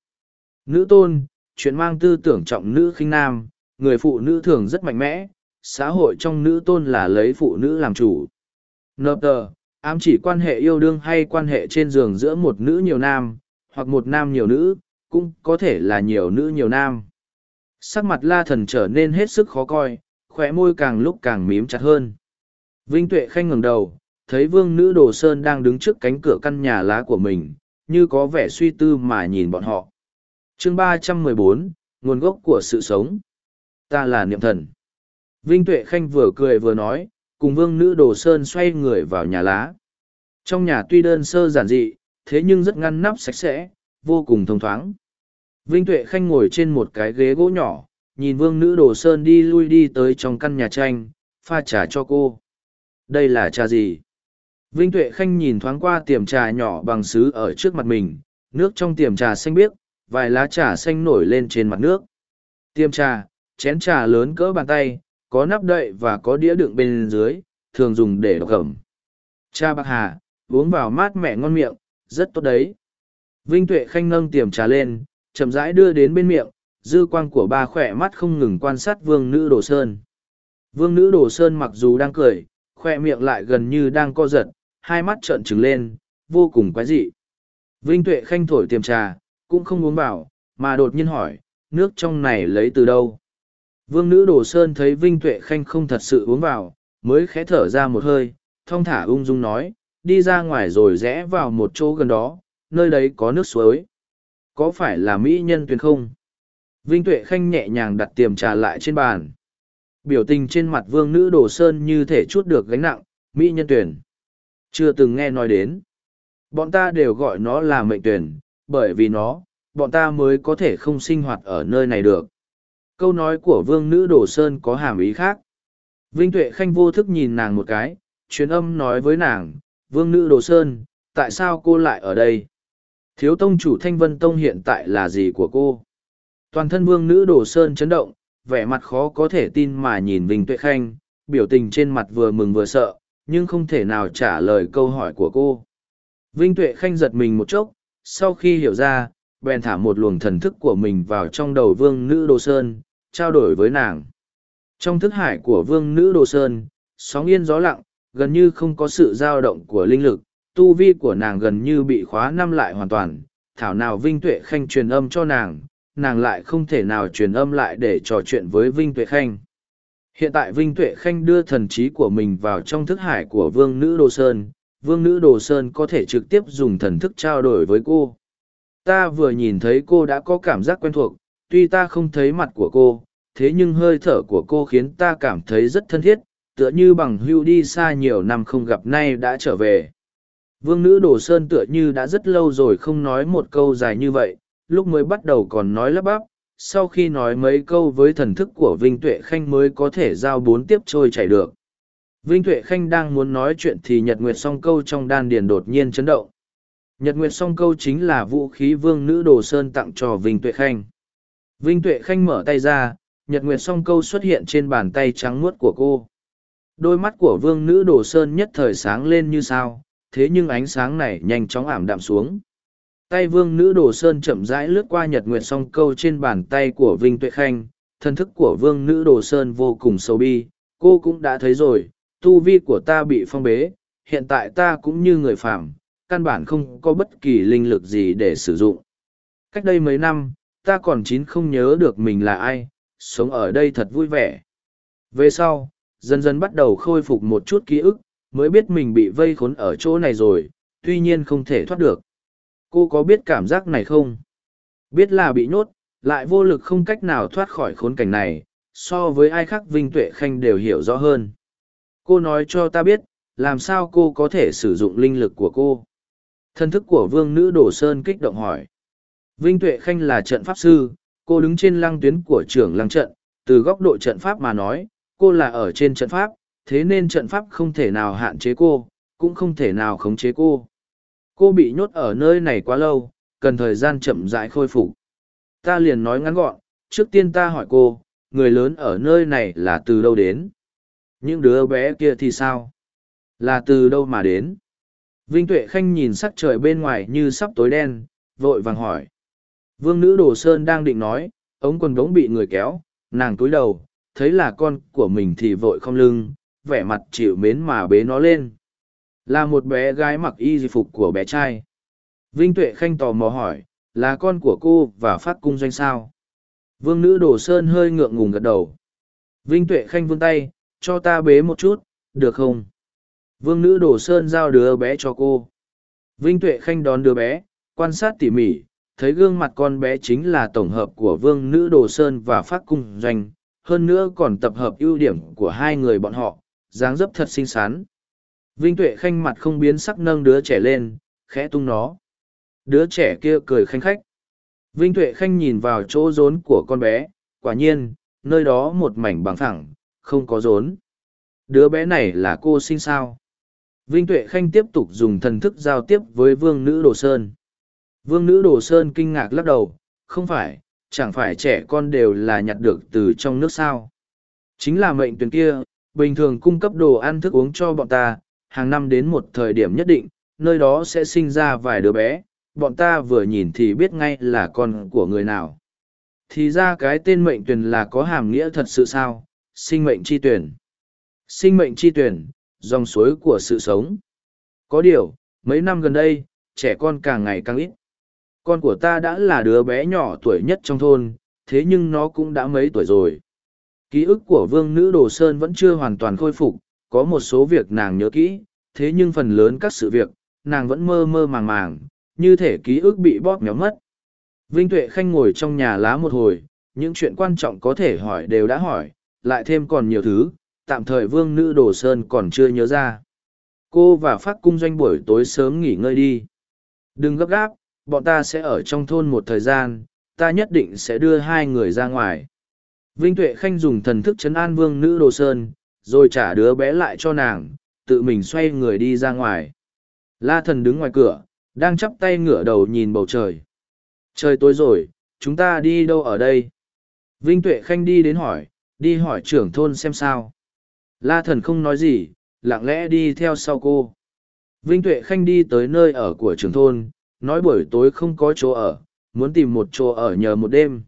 A: Nữ tôn, chuyện mang tư tưởng trọng nữ khinh nam, người phụ nữ thường rất mạnh mẽ, xã hội trong nữ tôn là lấy phụ nữ làm chủ. Nợp tờ, ám chỉ quan hệ yêu đương hay quan hệ trên giường giữa một nữ nhiều nam, hoặc một nam nhiều nữ, cũng có thể là nhiều nữ nhiều nam. Sắc mặt la thần trở nên hết sức khó coi, khỏe môi càng lúc càng mím chặt hơn. Vinh Tuệ Khanh ngẩng đầu, thấy vương nữ Đồ Sơn đang đứng trước cánh cửa căn nhà lá của mình, như có vẻ suy tư mà nhìn bọn họ chương ba trăm mười bốn nguồn gốc của sự sống. Ta là niệm thần. Vinh Tuệ Khanh vừa cười vừa nói, cùng vương nữ Đồ Sơn xoay người vào nhà lá. Trong nhà tuy đơn sơ giản dị, thế nhưng rất ngăn nắp sạch sẽ, vô cùng thông thoáng. Vinh Tuệ Khanh ngồi trên một cái ghế gỗ nhỏ, nhìn vương nữ Đồ Sơn đi lui đi tới trong căn nhà tranh, pha trà cho cô. Đây là trà gì? Vinh Tuệ Khanh nhìn thoáng qua tiềm trà nhỏ bằng sứ ở trước mặt mình, nước trong tiềm trà xanh biếc, vài lá trà xanh nổi lên trên mặt nước. tiêm trà, chén trà lớn cỡ bàn tay, có nắp đậy và có đĩa đựng bên dưới, thường dùng để đọc cẩm. Cha bạc hà, uống vào mát mẻ ngon miệng, rất tốt đấy. Vinh Tuệ Khanh nâng tiềm trà lên, chậm rãi đưa đến bên miệng, dư quang của ba khỏe mắt không ngừng quan sát vương nữ đồ sơn. Vương nữ đồ sơn mặc dù đang cười, khỏe miệng lại gần như đang co giật, hai mắt trợn trừng lên, vô cùng quái dị. Vinh Tuệ Khanh thổi tiềm trà, cũng không uống vào, mà đột nhiên hỏi, nước trong này lấy từ đâu? Vương nữ Đồ Sơn thấy Vinh Tuệ Khanh không thật sự uống vào, mới khẽ thở ra một hơi, thong thả ung dung nói, đi ra ngoài rồi rẽ vào một chỗ gần đó, nơi đấy có nước suối. Có phải là Mỹ nhân tuyền không? Vinh Tuệ Khanh nhẹ nhàng đặt tiềm trà lại trên bàn. Biểu tình trên mặt vương nữ Đồ Sơn như thể chút được gánh nặng, Mỹ nhân tuyển. Chưa từng nghe nói đến. Bọn ta đều gọi nó là mệnh tuyển, bởi vì nó, bọn ta mới có thể không sinh hoạt ở nơi này được. Câu nói của vương nữ Đồ Sơn có hàm ý khác. Vinh Tuệ Khanh vô thức nhìn nàng một cái, truyền âm nói với nàng, vương nữ Đồ Sơn, tại sao cô lại ở đây? Thiếu tông chủ Thanh Vân Tông hiện tại là gì của cô? Toàn thân vương nữ Đồ Sơn chấn động, vẻ mặt khó có thể tin mà nhìn Vinh Tuệ Khanh, biểu tình trên mặt vừa mừng vừa sợ, nhưng không thể nào trả lời câu hỏi của cô. Vinh Tuệ Khanh giật mình một chốc, sau khi hiểu ra, bèn thả một luồng thần thức của mình vào trong đầu vương nữ Đồ Sơn, trao đổi với nàng. Trong thức hải của vương nữ Đồ Sơn, sóng yên gió lặng, gần như không có sự dao động của linh lực, tu vi của nàng gần như bị khóa năm lại hoàn toàn. Thảo nào Vinh Tuệ Khanh truyền âm cho nàng, nàng lại không thể nào truyền âm lại để trò chuyện với Vinh Tuệ Khanh. Hiện tại Vinh Tuệ Khanh đưa thần trí của mình vào trong thức hải của vương nữ Đồ Sơn, vương nữ Đồ Sơn có thể trực tiếp dùng thần thức trao đổi với cô. Ta vừa nhìn thấy cô đã có cảm giác quen thuộc, tuy ta không thấy mặt của cô, thế nhưng hơi thở của cô khiến ta cảm thấy rất thân thiết, tựa như bằng hưu đi xa nhiều năm không gặp nay đã trở về. Vương nữ Đồ Sơn tựa như đã rất lâu rồi không nói một câu dài như vậy, lúc mới bắt đầu còn nói lắp bắp, sau khi nói mấy câu với thần thức của Vinh Tuệ Khanh mới có thể giao bốn tiếp trôi chảy được. Vinh Tuệ Khanh đang muốn nói chuyện thì Nhật Nguyệt song câu trong đan điền đột nhiên chấn động. Nhật Nguyệt song câu chính là vũ khí vương nữ Đồ Sơn tặng cho Vinh Tuệ Khanh. Vinh Tuệ Khanh mở tay ra, Nhật Nguyệt song câu xuất hiện trên bàn tay trắng muốt của cô. Đôi mắt của vương nữ Đồ Sơn nhất thời sáng lên như sao, thế nhưng ánh sáng này nhanh chóng ảm đạm xuống. Tay vương nữ đồ sơn chậm rãi lướt qua nhật nguyệt song câu trên bàn tay của Vinh Tuệ Khanh, thân thức của vương nữ đồ sơn vô cùng sâu bi, cô cũng đã thấy rồi, tu vi của ta bị phong bế, hiện tại ta cũng như người phàm, căn bản không có bất kỳ linh lực gì để sử dụng. Cách đây mấy năm, ta còn chín không nhớ được mình là ai, sống ở đây thật vui vẻ. Về sau, dần dần bắt đầu khôi phục một chút ký ức, mới biết mình bị vây khốn ở chỗ này rồi, tuy nhiên không thể thoát được cô có biết cảm giác này không biết là bị nhốt lại vô lực không cách nào thoát khỏi khốn cảnh này so với ai khác vinh tuệ khanh đều hiểu rõ hơn cô nói cho ta biết, làm sao cô có thể sử dụng linh lực của cô? Thân thức của vương nữ đồ sơn kích động hỏi. Vinh tuệ khanh là trận pháp sư, cô đứng trên lăng tuyến của trưởng lăng trận, từ góc độ trận pháp mà nói, cô là ở trên trận pháp, thế nên trận pháp không thể nào hạn chế cô, cũng không thể nào khống chế cô. Cô bị nhốt ở nơi này quá lâu, cần thời gian chậm rãi khôi phục. Ta liền nói ngắn gọn, trước tiên ta hỏi cô, người lớn ở nơi này là từ đâu đến? Những đứa bé kia thì sao là từ đâu mà đến vinh tuệ khanh nhìn sắc trời bên ngoài như sắp tối đen vội vàng hỏi vương nữ đồ sơn đang định nói ống quần đống bị người kéo nàng cúi đầu thấy là con của mình thì vội không lưng vẻ mặt chịu mến mà bế nó lên Là một bé gái mặc y di phục của bé trai. Vinh Tuệ Khanh tò mò hỏi, là con của cô và phát cung doanh sao? Vương nữ Đồ Sơn hơi ngượng ngùng gật đầu. Vinh Tuệ Khanh vươn tay, cho ta bế một chút, được không? Vương nữ Đồ Sơn giao đứa bé cho cô. Vinh Tuệ Khanh đón đứa bé, quan sát tỉ mỉ, thấy gương mặt con bé chính là tổng hợp của vương nữ Đồ Sơn và phát cung doanh, hơn nữa còn tập hợp ưu điểm của hai người bọn họ, dáng dấp thật xinh xắn. Vinh Tuệ Khanh mặt không biến sắc nâng đứa trẻ lên, khẽ tung nó. Đứa trẻ kia cười khanh khách. Vinh Tuệ Khanh nhìn vào chỗ rốn của con bé, quả nhiên, nơi đó một mảnh bằng phẳng, không có rốn. Đứa bé này là cô sinh sao? Vinh Tuệ Khanh tiếp tục dùng thần thức giao tiếp với vương nữ Đồ Sơn. Vương nữ Đồ Sơn kinh ngạc lắc đầu, không phải, chẳng phải trẻ con đều là nhặt được từ trong nước sao. Chính là mệnh tuyển kia, bình thường cung cấp đồ ăn thức uống cho bọn ta, hàng năm đến một thời điểm nhất định, nơi đó sẽ sinh ra vài đứa bé, bọn ta vừa nhìn thì biết ngay là con của người nào. Thì ra cái tên mệnh tuyển là có hàm nghĩa thật sự sao, sinh mệnh chi tuyển. Sinh mệnh chi tuyển, dòng suối của sự sống. Có điều, mấy năm gần đây, trẻ con càng ngày càng ít. Con của ta đã là đứa bé nhỏ tuổi nhất trong thôn, thế nhưng nó cũng đã mấy tuổi rồi. Ký ức của vương nữ Đồ Sơn vẫn chưa hoàn toàn khôi phục, có một số việc nàng nhớ kỹ, thế nhưng phần lớn các sự việc, nàng vẫn mơ mơ màng màng, như thể ký ức bị bóp méo mất. Vinh Tuệ Khanh ngồi trong nhà lá một hồi, những chuyện quan trọng có thể hỏi đều đã hỏi, lại thêm còn nhiều thứ, tạm thời vương nữ Đồ Sơn còn chưa nhớ ra. Cô và phát cung doanh buổi tối sớm nghỉ ngơi đi. Đừng gấp gáp, bọn ta sẽ ở trong thôn một thời gian, ta nhất định sẽ đưa hai người ra ngoài. Vinh Tuệ Khanh dùng thần thức chấn an vương nữ Đồ Sơn, rồi trả đứa bé lại cho nàng, tự mình xoay người đi ra ngoài. La thần đứng ngoài cửa, đang chắp tay ngửa đầu nhìn bầu trời. Trời tối rồi, chúng ta đi đâu ở đây? Vinh Tuệ Khanh đi đến hỏi, đi hỏi trưởng thôn xem sao. La thần không nói gì, lặng lẽ đi theo sau cô. Vinh Tuệ Khanh đi tới nơi ở của trưởng thôn, nói buổi tối không có chỗ ở, muốn tìm một chỗ ở nhờ một đêm.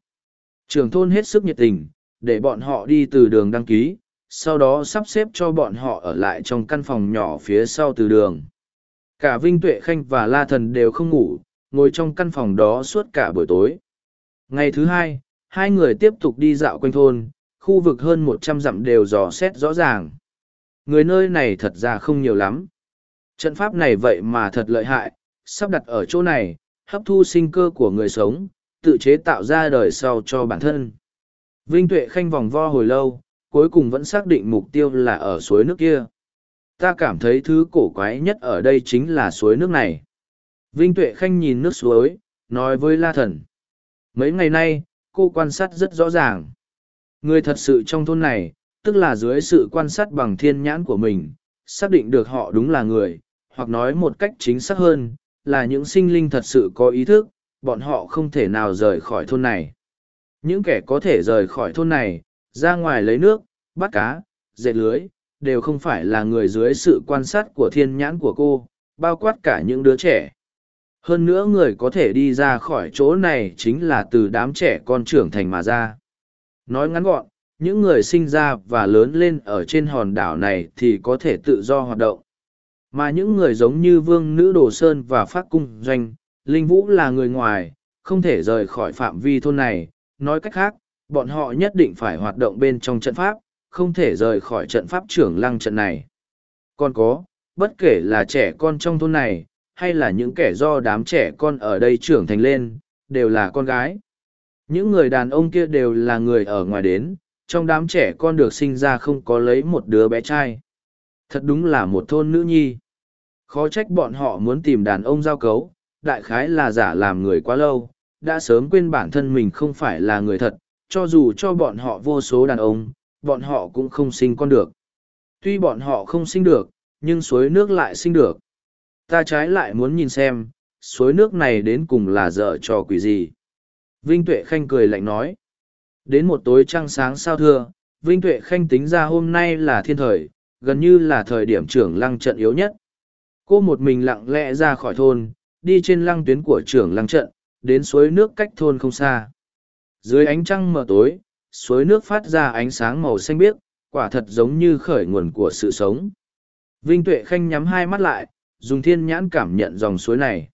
A: Trưởng thôn hết sức nhiệt tình, để bọn họ đi từ đường đăng ký, sau đó sắp xếp cho bọn họ ở lại trong căn phòng nhỏ phía sau từ đường. Cả Vinh Tuệ Khanh và La Thần đều không ngủ, ngồi trong căn phòng đó suốt cả buổi tối. Ngày thứ hai, hai người tiếp tục đi dạo quanh thôn, khu vực hơn một trăm dặm đều dò xét rõ ràng. Người nơi này thật ra không nhiều lắm. Trận pháp này vậy mà thật lợi hại, sắp đặt ở chỗ này, hấp thu sinh cơ của người sống, tự chế tạo ra đời sau cho bản thân. Vinh Tuệ Khanh vòng vo hồi lâu, cuối cùng vẫn xác định mục tiêu là ở suối nước kia. Ta cảm thấy thứ cổ quái nhất ở đây chính là suối nước này. Vinh Tuệ Khanh nhìn nước suối, nói với La Thần. Mấy ngày nay, cô quan sát rất rõ ràng. Người thật sự trong thôn này, tức là dưới sự quan sát bằng thiên nhãn của mình, xác định được họ đúng là người, hoặc nói một cách chính xác hơn, là những sinh linh thật sự có ý thức, bọn họ không thể nào rời khỏi thôn này. Những kẻ có thể rời khỏi thôn này, ra ngoài lấy nước, bắt cá, dệt lưới, đều không phải là người dưới sự quan sát của thiên nhãn của cô, bao quát cả những đứa trẻ. Hơn nữa người có thể đi ra khỏi chỗ này chính là từ đám trẻ con trưởng thành mà ra. Nói ngắn gọn, những người sinh ra và lớn lên ở trên hòn đảo này thì có thể tự do hoạt động. Mà những người giống như Vương Nữ Đồ Sơn và Phát Cung Doanh, Linh Vũ là người ngoài, không thể rời khỏi phạm vi thôn này. Nói cách khác, bọn họ nhất định phải hoạt động bên trong trận pháp, không thể rời khỏi trận pháp trưởng lăng trận này. Còn có, bất kể là trẻ con trong thôn này, hay là những kẻ do đám trẻ con ở đây trưởng thành lên, đều là con gái. Những người đàn ông kia đều là người ở ngoài đến, trong đám trẻ con được sinh ra không có lấy một đứa bé trai. Thật đúng là một thôn nữ nhi. Khó trách bọn họ muốn tìm đàn ông giao cấu, đại khái là giả làm người quá lâu, đã sớm quên bản thân mình không phải là người thật, cho dù cho bọn họ vô số đàn ông, bọn họ cũng không sinh con được. Tuy bọn họ không sinh được, nhưng suối nước lại sinh được. Ta trái lại muốn nhìn xem, suối nước này đến cùng là dở trò quỷ gì. Vinh Tuệ Khanh cười lạnh nói. Đến một tối trăng sáng sao thưa, Vinh Tuệ Khanh tính ra hôm nay là thiên thời, gần như là thời điểm trưởng lăng trận yếu nhất. Cô một mình lặng lẽ ra khỏi thôn, đi trên lăng tuyến của trưởng lăng trận, đến suối nước cách thôn không xa. Dưới ánh trăng mờ tối, suối nước phát ra ánh sáng màu xanh biếc, quả thật giống như khởi nguồn của sự sống. Vinh Tuệ Khanh nhắm hai mắt lại, dùng thiên nhãn cảm nhận dòng suối này.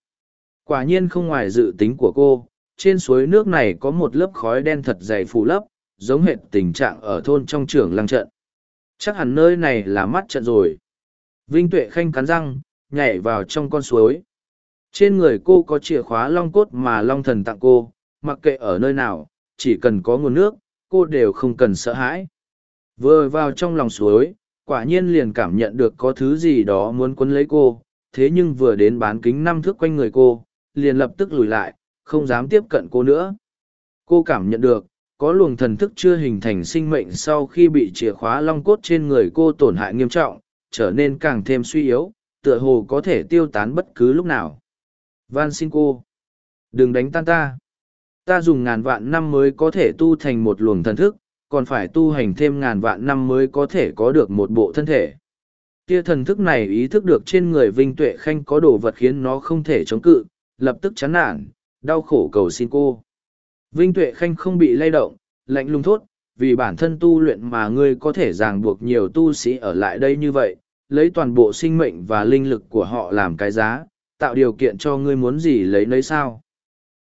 A: Quả nhiên không ngoài dự tính của cô, trên suối nước này có một lớp khói đen thật dày phủ lấp, giống hệt tình trạng ở thôn trong trường lăng trận. Chắc hẳn nơi này là mắt trận rồi. Vinh Tuệ Khanh cắn răng, nhảy vào trong con suối. Trên người cô có chìa khóa long cốt mà long thần tặng cô, mặc kệ ở nơi nào, chỉ cần có nguồn nước, cô đều không cần sợ hãi. Vừa vào trong lòng suối, quả nhiên liền cảm nhận được có thứ gì đó muốn quấn lấy cô, thế nhưng vừa đến bán kính năm thước quanh người cô, liền lập tức lùi lại, không dám tiếp cận cô nữa. Cô cảm nhận được, có luồng thần thức chưa hình thành sinh mệnh sau khi bị chìa khóa long cốt trên người cô tổn hại nghiêm trọng, trở nên càng thêm suy yếu, tựa hồ có thể tiêu tán bất cứ lúc nào. Van xin cô, đừng đánh tan ta. Ta dùng ngàn vạn năm mới có thể tu thành một luồng thần thức, còn phải tu hành thêm ngàn vạn năm mới có thể có được một bộ thân thể. Kia thần thức này ý thức được trên người Vinh Tuệ Khanh có đồ vật khiến nó không thể chống cự, lập tức chán nản, đau khổ cầu xin cô. Vinh Tuệ Khanh không bị lay động, lạnh lùng thốt, vì bản thân tu luyện mà ngươi có thể ràng buộc nhiều tu sĩ ở lại đây như vậy, lấy toàn bộ sinh mệnh và linh lực của họ làm cái giá, tạo điều kiện cho ngươi muốn gì lấy lấy sao.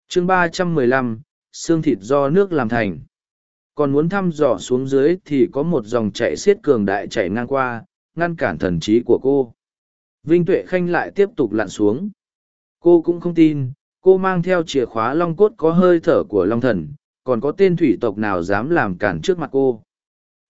A: chương ba trăm mười lăm xương thịt do nước làm thành. Còn muốn thăm dò xuống dưới thì có một dòng chạy xiết cường đại chạy ngang qua, ngăn cản thần trí của cô. Vinh Tuệ Khanh lại tiếp tục lặn xuống. Cô cũng không tin, cô mang theo chìa khóa long cốt có hơi thở của long thần, còn có tên thủy tộc nào dám làm cản trước mặt cô.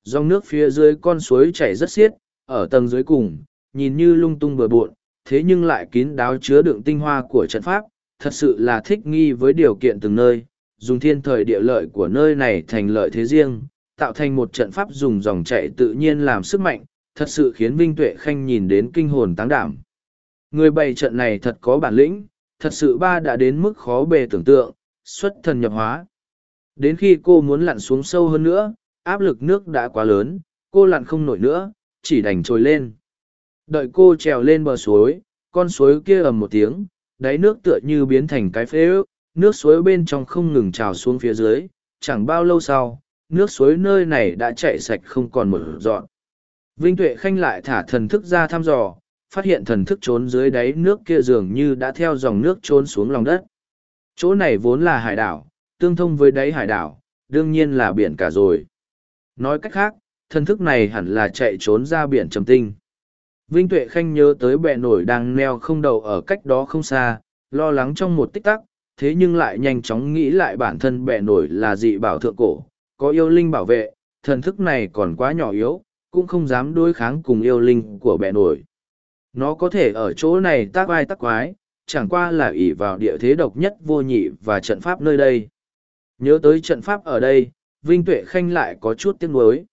A: Dòng nước phía dưới con suối chảy rất xiết, ở tầng dưới cùng, nhìn như lung tung bừa bộn, thế nhưng lại kín đáo chứa đựng tinh hoa của trận pháp, thật sự là thích nghi với điều kiện từng nơi, dùng thiên thời địa lợi của nơi này thành lợi thế riêng, tạo thành một trận pháp dùng dòng chảy tự nhiên làm sức mạnh, thật sự khiến Vinh Tuệ Khanh nhìn đến kinh hồn táng đảm. Người bày trận này thật có bản lĩnh, thật sự ba đã đến mức khó bề tưởng tượng, xuất thần nhập hóa. Đến khi cô muốn lặn xuống sâu hơn nữa, áp lực nước đã quá lớn, cô lặn không nổi nữa, chỉ đành trồi lên. Đợi cô trèo lên bờ suối, con suối kia ầm một tiếng, đáy nước tựa như biến thành cái phế ước, nước suối bên trong không ngừng trào xuống phía dưới, chẳng bao lâu sau, nước suối nơi này đã chạy sạch không còn một dọn. Vinh Tuệ Khanh lại thả thần thức ra thăm dò, phát hiện thần thức trốn dưới đáy nước kia dường như đã theo dòng nước trốn xuống lòng đất. Chỗ này vốn là hải đảo, tương thông với đáy hải đảo, đương nhiên là biển cả rồi. Nói cách khác, thần thức này hẳn là chạy trốn ra biển trầm tinh. Vinh Tuệ Khanh nhớ tới bẹ nổi đang neo không đầu ở cách đó không xa, lo lắng trong một tích tắc, thế nhưng lại nhanh chóng nghĩ lại bản thân bẹ nổi là dị bảo thượng cổ, có yêu linh bảo vệ, thần thức này còn quá nhỏ yếu, cũng không dám đối kháng cùng yêu linh của bẹ nổi. Nó có thể ở chỗ này tác vai tác quái, chẳng qua là ỷ vào địa thế độc nhất vô nhị và trận pháp nơi đây. Nhớ tới trận pháp ở đây, Vinh Tuệ Khanh lại có chút tiếc nuối.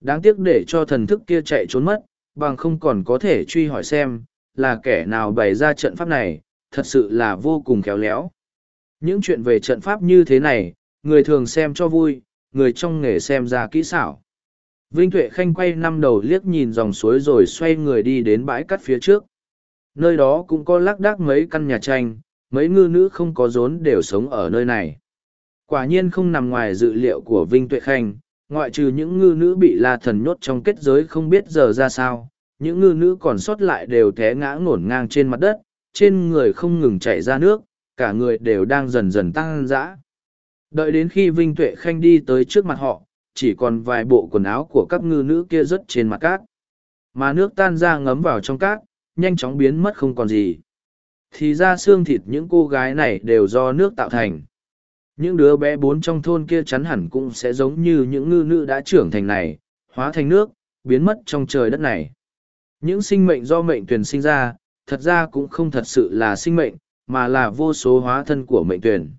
A: Đáng tiếc để cho thần thức kia chạy trốn mất, bằng không còn có thể truy hỏi xem, là kẻ nào bày ra trận pháp này, thật sự là vô cùng khéo léo. Những chuyện về trận pháp như thế này, người thường xem cho vui, người trong nghề xem ra kỹ xảo. Vinh Tuệ Khanh quay năm đầu liếc nhìn dòng suối rồi xoay người đi đến bãi cắt phía trước. Nơi đó cũng có lác đác mấy căn nhà tranh, mấy ngư nữ không có rốn đều sống ở nơi này. Quả nhiên không nằm ngoài dự liệu của Vinh Tuệ Khanh, ngoại trừ những ngư nữ bị la thần nhốt trong kết giới không biết giờ ra sao, những ngư nữ còn sót lại đều té ngã ngổn ngang trên mặt đất, trên người không ngừng chảy ra nước, cả người đều đang dần dần tăng dã. Đợi đến khi Vinh Tuệ Khanh đi tới trước mặt họ, chỉ còn vài bộ quần áo của các ngư nữ kia rớt trên mặt cát. Mà nước tan ra ngấm vào trong cát, nhanh chóng biến mất không còn gì. Thì ra xương thịt những cô gái này đều do nước tạo thành. Những đứa bé bốn trong thôn kia chắn hẳn cũng sẽ giống như những ngư nữ đã trưởng thành này, hóa thành nước, biến mất trong trời đất này. Những sinh mệnh do mệnh tuyển sinh ra, thật ra cũng không thật sự là sinh mệnh, mà là vô số hóa thân của mệnh tuyển.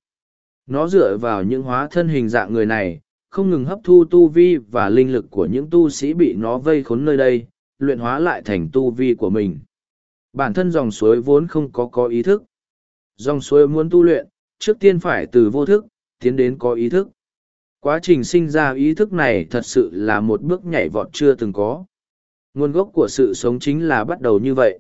A: Nó dựa vào những hóa thân hình dạng người này, không ngừng hấp thu tu vi và linh lực của những tu sĩ bị nó vây khốn nơi đây, luyện hóa lại thành tu vi của mình. Bản thân dòng suối vốn không có có ý thức. Dòng suối muốn tu luyện, trước tiên phải từ vô thức, tiến đến có ý thức. Quá trình sinh ra ý thức này thật sự là một bước nhảy vọt chưa từng có. Nguồn gốc của sự sống chính là bắt đầu như vậy.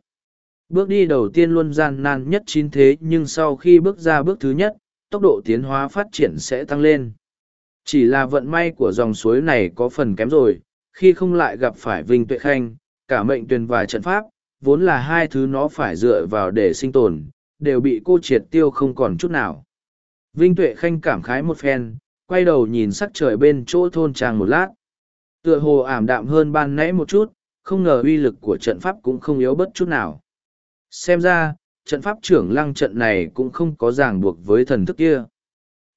A: Bước đi đầu tiên luôn gian nan nhất chín thế nhưng sau khi bước ra bước thứ nhất, tốc độ tiến hóa phát triển sẽ tăng lên. Chỉ là vận may của dòng suối này có phần kém rồi, khi không lại gặp phải Vinh Tuệ Khanh, cả mệnh tuyền và trận pháp, vốn là hai thứ nó phải dựa vào để sinh tồn, đều bị cô triệt tiêu không còn chút nào. Vinh Tuệ Khanh cảm khái một phen, quay đầu nhìn sắc trời bên chỗ thôn trang một lát. Tựa hồ ảm đạm hơn ban nãy một chút, không ngờ uy lực của trận pháp cũng không yếu bất chút nào. Xem ra, trận pháp trưởng lăng trận này cũng không có ràng buộc với thần thức kia.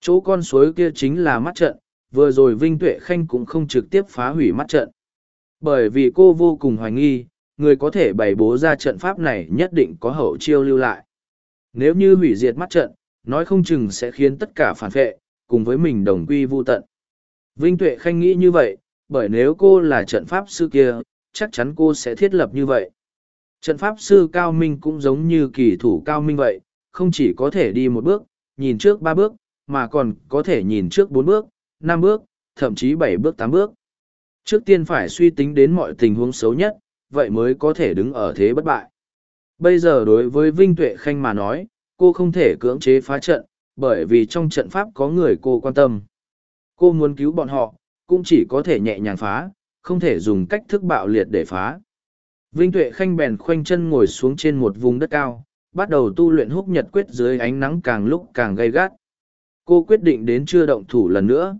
A: Chỗ con suối kia chính là mắt trận, vừa rồi Vinh Tuệ Khanh cũng không trực tiếp phá hủy mắt trận. Bởi vì cô vô cùng hoài nghi, người có thể bày bố ra trận pháp này nhất định có hậu chiêu lưu lại. Nếu như hủy diệt mắt trận, nói không chừng sẽ khiến tất cả phản vệ, cùng với mình đồng quy vô tận. Vinh Tuệ Khanh nghĩ như vậy, bởi nếu cô là trận pháp sư kia, chắc chắn cô sẽ thiết lập như vậy. Trận pháp sư cao minh cũng giống như kỳ thủ cao minh vậy, không chỉ có thể đi một bước, nhìn trước ba bước, mà còn có thể nhìn trước bốn bước, năm bước, thậm chí bảy bước tám bước. Trước tiên phải suy tính đến mọi tình huống xấu nhất, vậy mới có thể đứng ở thế bất bại. Bây giờ đối với Vinh Tuệ Khanh mà nói, cô không thể cưỡng chế phá trận, bởi vì trong trận pháp có người cô quan tâm. Cô muốn cứu bọn họ, cũng chỉ có thể nhẹ nhàng phá, không thể dùng cách thức bạo liệt để phá. Vinh Tuệ Khanh bèn khoanh chân ngồi xuống trên một vùng đất cao, bắt đầu tu luyện húc nhật quyết dưới ánh nắng càng lúc càng gay gắt. Cô quyết định đến chưa động thủ lần nữa.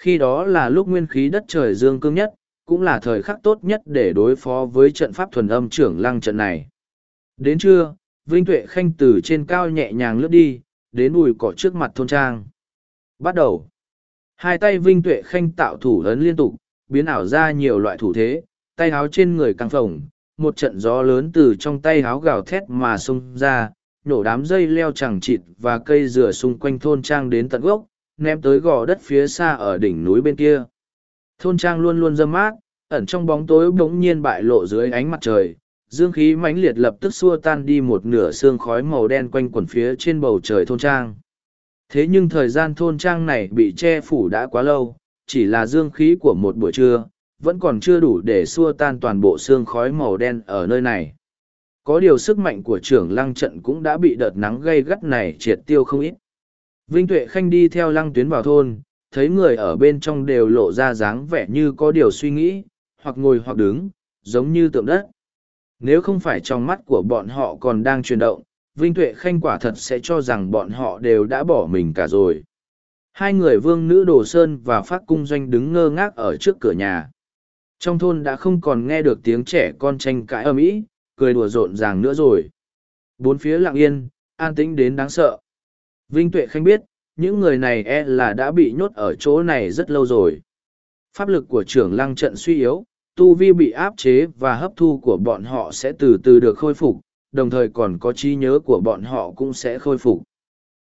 A: Khi đó là lúc nguyên khí đất trời dương cương nhất, cũng là thời khắc tốt nhất để đối phó với trận pháp thuần âm trưởng lăng trận này. Đến trưa, Vinh Tuệ Khanh từ trên cao nhẹ nhàng lướt đi, đến bùi cỏ trước mặt thôn trang. Bắt đầu. Hai tay Vinh Tuệ Khanh tạo thủ ấn liên tục, biến ảo ra nhiều loại thủ thế, tay háo trên người căng phồng, một trận gió lớn từ trong tay háo gào thét mà xông ra, nổ đám dây leo chẳng chịt và cây dừa xung quanh thôn trang đến tận gốc, ném tới gò đất phía xa ở đỉnh núi bên kia. Thôn trang luôn luôn dâm mát, ẩn trong bóng tối bỗng nhiên bại lộ dưới ánh mặt trời, dương khí mãnh liệt lập tức xua tan đi một nửa xương khói màu đen quanh quẩn phía trên bầu trời thôn trang. Thế nhưng thời gian thôn trang này bị che phủ đã quá lâu, chỉ là dương khí của một buổi trưa, vẫn còn chưa đủ để xua tan toàn bộ xương khói màu đen ở nơi này. Có điều sức mạnh của trưởng lăng trận cũng đã bị đợt nắng gây gắt này triệt tiêu không ít. Vinh Tuệ Khanh đi theo lăng tuyến vào thôn, thấy người ở bên trong đều lộ ra dáng vẻ như có điều suy nghĩ, hoặc ngồi hoặc đứng, giống như tượng đất. Nếu không phải trong mắt của bọn họ còn đang chuyển động, Vinh Tuệ Khanh quả thật sẽ cho rằng bọn họ đều đã bỏ mình cả rồi. Hai người vương nữ Đồ Sơn và Phát Cung Doanh đứng ngơ ngác ở trước cửa nhà. Trong thôn đã không còn nghe được tiếng trẻ con tranh cãi ầm ĩ, cười đùa rộn ràng nữa rồi. Bốn phía lặng yên, an tĩnh đến đáng sợ. Vinh Tuệ Khanh biết, những người này e là đã bị nhốt ở chỗ này rất lâu rồi. Pháp lực của trưởng lăng trận suy yếu, tu vi bị áp chế và hấp thu của bọn họ sẽ từ từ được khôi phục, đồng thời còn có trí nhớ của bọn họ cũng sẽ khôi phục.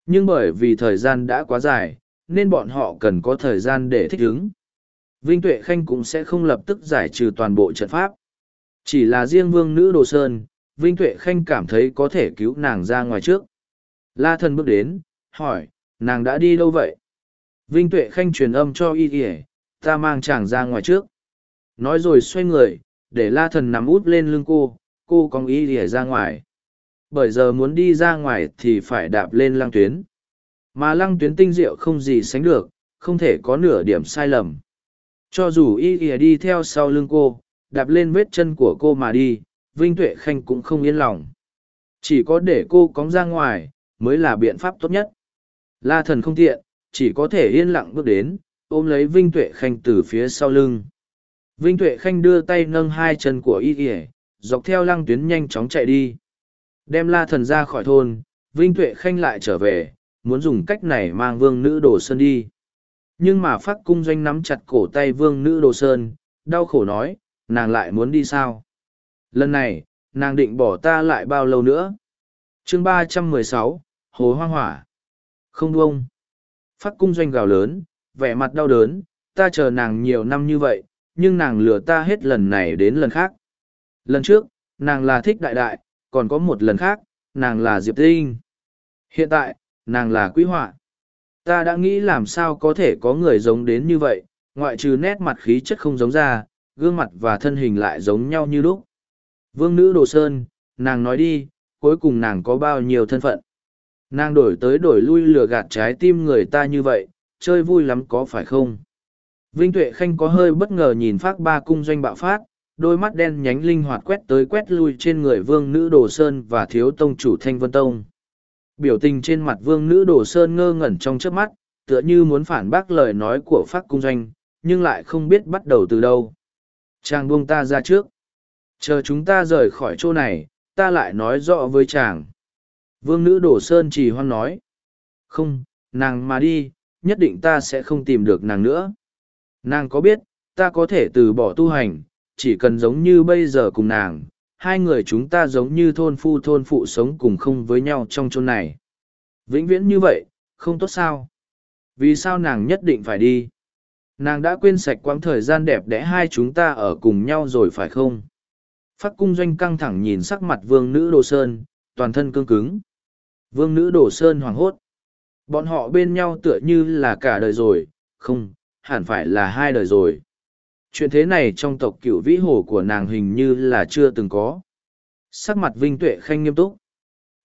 A: Nhưng bởi vì thời gian đã quá dài, nên bọn họ cần có thời gian để thích ứng. Vinh Tuệ Khanh cũng sẽ không lập tức giải trừ toàn bộ trận pháp. Chỉ là riêng vương nữ Đồ Sơn, Vinh Tuệ Khanh cảm thấy có thể cứu nàng ra ngoài trước. La thần bước đến, hỏi, nàng đã đi đâu vậy? Vinh Tuệ Khanh truyền âm cho y kìa, ta mang chàng ra ngoài trước. Nói rồi xoay người, để la thần nằm út lên lưng cô, cô cong y kìa ra ngoài. Bởi giờ muốn đi ra ngoài thì phải đạp lên lăng tuyến. Mà lăng tuyến tinh diệu không gì sánh được, không thể có nửa điểm sai lầm. Cho dù y kìa đi theo sau lưng cô, đạp lên vết chân của cô mà đi, Vinh Tuệ Khanh cũng không yên lòng. Chỉ có để cô cóng ra ngoài, mới là biện pháp tốt nhất. La thần không tiện, chỉ có thể yên lặng bước đến, ôm lấy Vinh Tuệ Khanh từ phía sau lưng. Vinh Tuệ Khanh đưa tay nâng hai chân của y kìa, dọc theo lăng tuyến nhanh chóng chạy đi. Đem la thần ra khỏi thôn, Vinh Tuệ Khanh lại trở về, muốn dùng cách này mang vương nữ đồ sơn đi. Nhưng mà phát cung doanh nắm chặt cổ tay vương nữ đồ sơn, đau khổ nói, nàng lại muốn đi sao? Lần này, nàng định bỏ ta lại bao lâu nữa? chương ba trăm mười sáu Hồ Hoang Hỏa. Không buông. Phát cung doanh gào lớn, vẻ mặt đau đớn, ta chờ nàng nhiều năm như vậy, nhưng nàng lừa ta hết lần này đến lần khác. Lần trước, nàng là thích đại đại, còn có một lần khác, nàng là Diệp Tinh. Hiện tại, nàng là quý họa. Ta đã nghĩ làm sao có thể có người giống đến như vậy, ngoại trừ nét mặt khí chất không giống ra, gương mặt và thân hình lại giống nhau như lúc. Vương nữ Đồ Sơn, nàng nói đi, cuối cùng nàng có bao nhiêu thân phận. Nàng đổi tới đổi lui lừa gạt trái tim người ta như vậy, chơi vui lắm có phải không? Vinh Tuệ Khanh có hơi bất ngờ nhìn phát ba cung doanh bạo phát, đôi mắt đen nhánh linh hoạt quét tới quét lui trên người vương nữ đồ sơn và thiếu tông chủ thanh vân tông. Biểu tình trên mặt vương nữ đồ sơn ngơ ngẩn trong trước mắt tựa như muốn phản bác lời nói của phát cung doanh nhưng lại không biết bắt đầu từ đâu. Chàng buông ta ra trước. Chờ chúng ta rời khỏi chỗ này ta lại nói rõ với chàng vương nữ đồ sơn trì hoan nói. Không, nàng mà đi, nhất định ta sẽ không tìm được nàng nữa. Nàng có biết, ta có thể từ bỏ tu hành, chỉ cần giống như bây giờ cùng nàng, hai người chúng ta giống như thôn phu thôn phụ sống cùng không với nhau trong chôn này. Vĩnh viễn như vậy, không tốt sao? Vì sao nàng nhất định phải đi? Nàng đã quên sạch quãng thời gian đẹp đẽ hai chúng ta ở cùng nhau rồi phải không? Phát cung doanh căng thẳng nhìn sắc mặt vương nữ đồ sơn, toàn thân cương cứng vương nữ đồ sơn hoảng hốt. Bọn họ bên nhau tựa như là cả đời rồi. Không, hẳn phải là hai đời rồi. Chuyện thế này trong tộc cựu vĩ hồ của nàng hình như là chưa từng có. Sắc mặt vinh tuệ khanh nghiêm túc.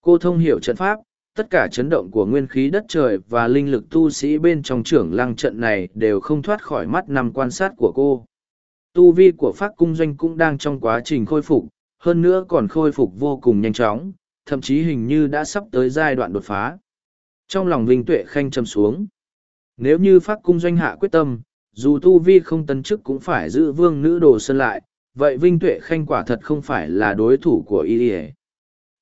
A: Cô thông hiểu trận pháp, tất cả chấn động của nguyên khí đất trời và linh lực tu sĩ bên trong trưởng lăng trận này đều không thoát khỏi mắt nằm quan sát của cô. Tu vi của pháp cung doanh cũng đang trong quá trình khôi phục, hơn nữa còn khôi phục vô cùng nhanh chóng thậm chí hình như đã sắp tới giai đoạn đột phá. Trong lòng vinh tuệ khanh châm xuống. Nếu như pháp cung doanh hạ quyết tâm, dù tu vi không tấn chức cũng phải giữ vương nữ đồ sơn lại, vậy vinh tuệ khanh quả thật không phải là đối thủ của y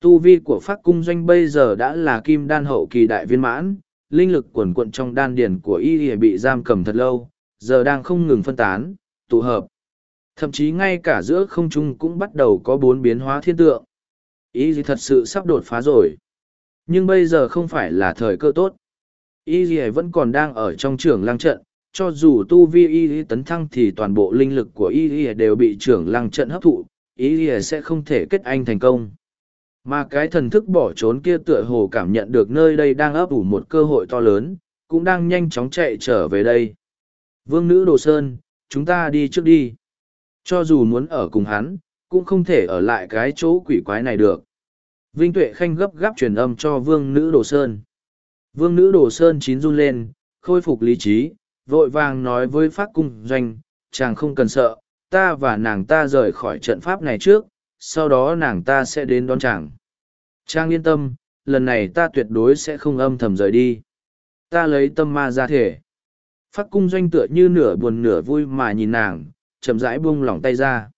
A: tu vi của pháp cung doanh bây giờ đã là kim đan hậu kỳ đại viên mãn, linh lực quần quận trong đan điền của y bị giam cầm thật lâu, giờ đang không ngừng phân tán, tụ hợp. Thậm chí ngay cả giữa không trung cũng bắt đầu có bốn biến hóa thiên tượng y gì thật sự sắp đột phá rồi. Nhưng bây giờ không phải là thời cơ tốt. Y gì vẫn còn đang ở trong trường lăng trận, cho dù tu vi y tấn thăng thì toàn bộ linh lực của y đều bị trưởng lăng trận hấp thụ y sẽ không thể kết anh thành công. Mà cái thần thức bỏ trốn kia tựa hồ cảm nhận được nơi đây đang ấp ủ một cơ hội to lớn, cũng đang nhanh chóng chạy trở về đây. Vương nữ đồ sơn, chúng ta đi trước đi. Cho dù muốn ở cùng hắn, cũng không thể ở lại cái chỗ quỷ quái này được vinh tuệ khanh gấp gáp truyền âm cho vương nữ đồ sơn vương nữ đồ sơn chín run lên khôi phục lý trí vội vàng nói với Pháp cung doanh, chàng không cần sợ, ta và nàng ta rời khỏi trận pháp này trước, sau đó nàng ta sẽ đến đón chàng. Trang yên tâm, lần này ta tuyệt đối sẽ không âm thầm rời đi. Ta lấy tâm ma ra thể. Pháp cung doanh tựa như nửa buồn nửa vui mà nhìn nàng, chậm rãi buông lỏng tay ra.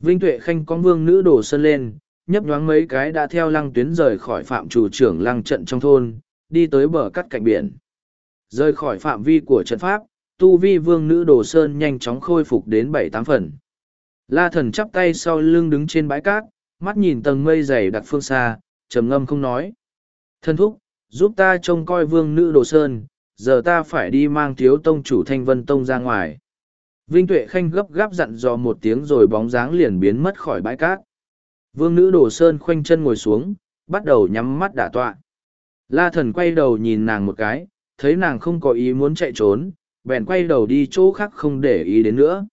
A: Vinh Tuệ Khanh con vương nữ Đồ Sơn lên, nhấp nhoáng mấy cái đã theo lăng tuyến rời khỏi phạm chủ trưởng lăng trận trong thôn, đi tới bờ cắt cạnh biển. Rời khỏi phạm vi của trận pháp, tu vi vương nữ đồ sơn nhanh chóng khôi phục đến bảy tám phần. La thần chắp tay sau lưng đứng trên bãi cát, mắt nhìn tầng mây dày đặc phương xa, trầm ngâm không nói. Thân thúc, giúp ta trông coi vương nữ đồ sơn, giờ ta phải đi mang thiếu tông chủ thanh vân tông ra ngoài. Vinh Tuệ Khanh gấp gáp dặn dò một tiếng rồi bóng dáng liền biến mất khỏi bãi cát. Vương nữ đồ sơn khoanh chân ngồi xuống, bắt đầu nhắm mắt đả tọa. La thần quay đầu nhìn nàng một cái, thấy nàng không có ý muốn chạy trốn, bèn quay đầu đi chỗ khác không để ý đến nữa.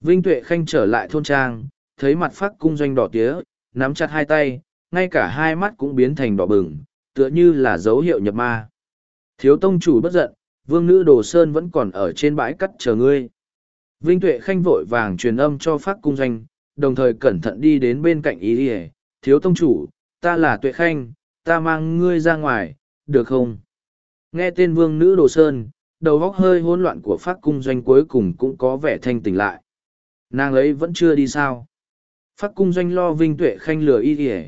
A: Vinh Tuệ Khanh trở lại thôn trang, thấy mặt phát cung doanh đỏ tía, nắm chặt hai tay, ngay cả hai mắt cũng biến thành đỏ bừng, tựa như là dấu hiệu nhập ma. Thiếu tông chủ bất giận, vương nữ đồ sơn vẫn còn ở trên bãi cắt chờ ngươi. Vinh Tuệ Khanh vội vàng truyền âm cho phát cung doanh, đồng thời cẩn thận đi đến bên cạnh ý ỉa thiếu tông chủ, ta là Tuệ Khanh, ta mang ngươi ra ngoài, được không? Nghe tên vương nữ đồ sơn, đầu góc hơi hỗn loạn của phát cung doanh cuối cùng cũng có vẻ thanh tỉnh lại. Nàng ấy vẫn chưa đi sao. Phát cung doanh lo Vinh Tuệ Khanh lừa y ỉa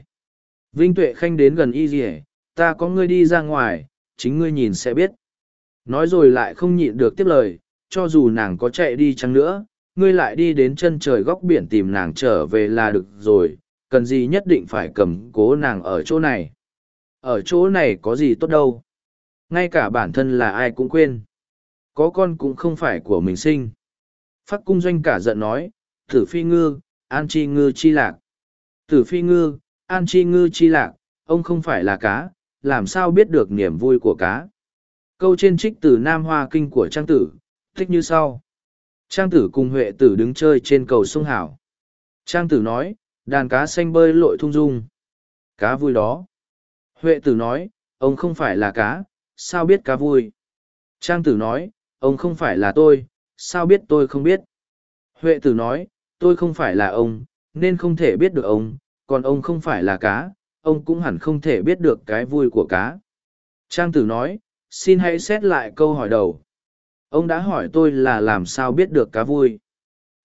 A: Vinh Tuệ Khanh đến gần y ỉa ta có ngươi đi ra ngoài, chính ngươi nhìn sẽ biết. Nói rồi lại không nhịn được tiếp lời, cho dù nàng có chạy đi chăng nữa, ngươi lại đi đến chân trời góc biển tìm nàng trở về là được rồi, cần gì nhất định phải cầm cố nàng ở chỗ này. Ở chỗ này có gì tốt đâu. Ngay cả bản thân là ai cũng quên. Có con cũng không phải của mình sinh. Phát cung doanh cả giận nói tử phi ngư an chi ngư chi lạc. Tử phi ngư an chi ngư chi lạc ông không phải là cá làm sao biết được niềm vui của cá? Câu trên trích từ nam hoa kinh của trang tử thích như sau trang tử cùng huệ tử đứng chơi trên cầu sông hảo trang tử nói đàn cá xanh bơi lội thung dung cá vui đó huệ tử nói ông không phải là cá sao biết cá vui? Trang tử nói, ông không phải là tôi, sao biết tôi không biết? Huệ tử nói, tôi không phải là ông, nên không thể biết được ông, còn ông không phải là cá, ông cũng hẳn không thể biết được cái vui của cá. Trang tử nói, xin hãy xét lại câu hỏi đầu. Ông đã hỏi tôi là làm sao biết được cá vui.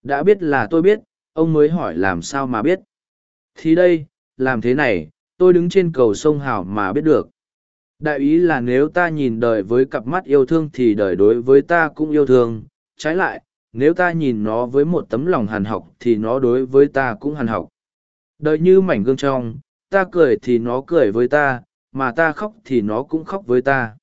A: Đã biết là tôi biết, ông mới hỏi làm sao mà biết. Thì đây, làm thế này, tôi đứng trên cầu sông Hào mà biết được. Đại ý là nếu ta nhìn đời với cặp mắt yêu thương thì đời đối với ta cũng yêu thương. Trái lại, nếu ta nhìn nó với một tấm lòng hàn học thì nó đối với ta cũng hàn học. Đời như mảnh gương trong, ta cười thì nó cười với ta, mà ta khóc thì nó cũng khóc với ta.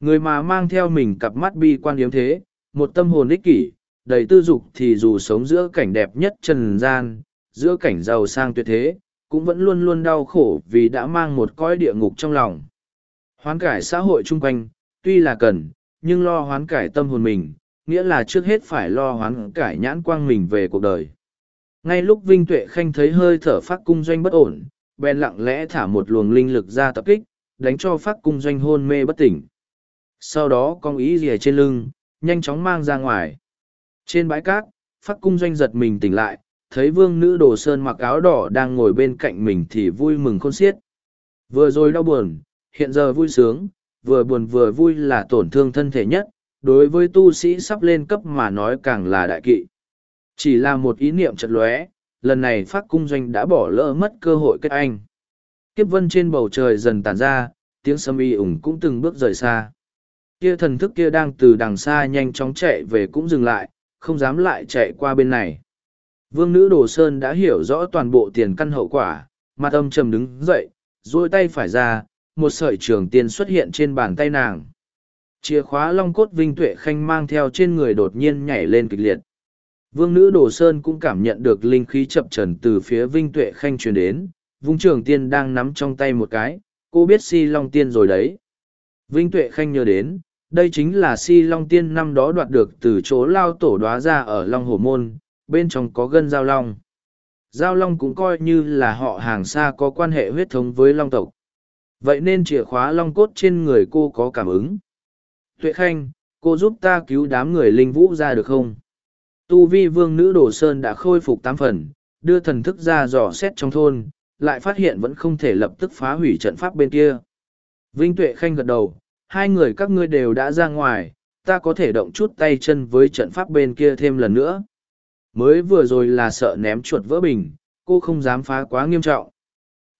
A: Người mà mang theo mình cặp mắt bi quan yếm thế, một tâm hồn ích kỷ, đầy tư dục thì dù sống giữa cảnh đẹp nhất trần gian, giữa cảnh giàu sang tuyệt thế, cũng vẫn luôn luôn đau khổ vì đã mang một cõi địa ngục trong lòng. Hoán cải xã hội chung quanh, tuy là cần, nhưng lo hoán cải tâm hồn mình, nghĩa là trước hết phải lo hoán cải nhãn quang mình về cuộc đời. Ngay lúc Vinh Tuệ Khanh thấy hơi thở phát cung doanh bất ổn, bèn lặng lẽ thả một luồng linh lực ra tập kích, đánh cho phát cung doanh hôn mê bất tỉnh. Sau đó con ý rìa trên lưng, nhanh chóng mang ra ngoài. Trên bãi cát, phát cung doanh giật mình tỉnh lại, thấy vương nữ đồ sơn mặc áo đỏ đang ngồi bên cạnh mình thì vui mừng khôn xiết. Vừa rồi đau buồn, hiện giờ vui sướng, vừa buồn vừa vui là tổn thương thân thể nhất, đối với tu sĩ sắp lên cấp mà nói càng là đại kỵ. Chỉ là một ý niệm chật lóe, lần này phát cung doanh đã bỏ lỡ mất cơ hội kết anh. Kiếp vân trên bầu trời dần tàn ra, tiếng sâm y ủng cũng từng bước rời xa. Kia thần thức kia đang từ đằng xa nhanh chóng chạy về cũng dừng lại, không dám lại chạy qua bên này. Vương nữ Đồ Sơn đã hiểu rõ toàn bộ tiền căn hậu quả, mặt âm trầm đứng dậy, duỗi tay phải ra, một sợi trường tiên xuất hiện trên bàn tay nàng. Chìa khóa long cốt vinh tuệ khanh mang theo trên người đột nhiên nhảy lên kịch liệt. Vương nữ Đồ Sơn cũng cảm nhận được linh khí chập trần từ phía Vinh Tuệ Khanh truyền đến, vung trường tiên đang nắm trong tay một cái, cô biết si long tiên rồi đấy. Vinh Tuệ Khanh nhớ đến, đây chính là si long tiên năm đó đoạt được từ chỗ lao tổ đoá ra ở Long Hồ Môn, bên trong có gân giao long. Giao long cũng coi như là họ hàng xa có quan hệ huyết thống với long tộc. Vậy nên chìa khóa long cốt trên người cô có cảm ứng. Tuệ Khanh, cô giúp ta cứu đám người linh vũ ra được không? Tu vi vương nữ đồ sơn đã khôi phục tám phần, đưa thần thức ra dò xét trong thôn, lại phát hiện vẫn không thể lập tức phá hủy trận pháp bên kia. Vinh Tuệ Khanh gật đầu, hai người các ngươi đều đã ra ngoài, ta có thể động chút tay chân với trận pháp bên kia thêm lần nữa. Mới vừa rồi là sợ ném chuột vỡ bình, cô không dám phá quá nghiêm trọng.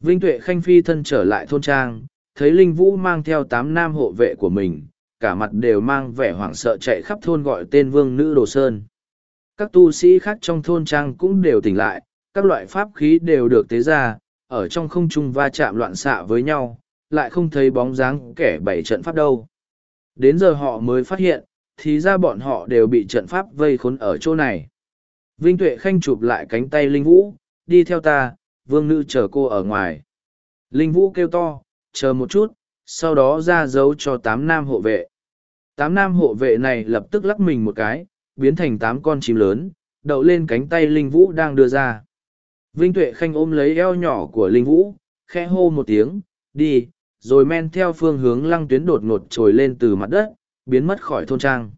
A: Vinh Tuệ Khanh phi thân trở lại thôn trang, thấy Linh Vũ mang theo tám nam hộ vệ của mình, cả mặt đều mang vẻ hoảng sợ chạy khắp thôn gọi tên vương nữ Đồ Sơn. Các tu sĩ khác trong thôn trang cũng đều tỉnh lại, các loại pháp khí đều được tế ra, ở trong không trung va chạm loạn xạ với nhau, lại không thấy bóng dáng kẻ bảy trận pháp đâu. Đến giờ họ mới phát hiện, thì ra bọn họ đều bị trận pháp vây khốn ở chỗ này. Vinh Tuệ Khanh chụp lại cánh tay Linh Vũ, đi theo ta, vương nữ chờ cô ở ngoài. Linh Vũ kêu to, chờ một chút, sau đó ra dấu cho tám nam hộ vệ. Tám nam hộ vệ này lập tức lắc mình một cái, biến thành tám con chim lớn, đậu lên cánh tay Linh Vũ đang đưa ra. Vinh Tuệ Khanh ôm lấy eo nhỏ của Linh Vũ, khẽ hô một tiếng, đi, rồi men theo phương hướng lăng tuyến đột ngột trồi lên từ mặt đất, biến mất khỏi thôn trang.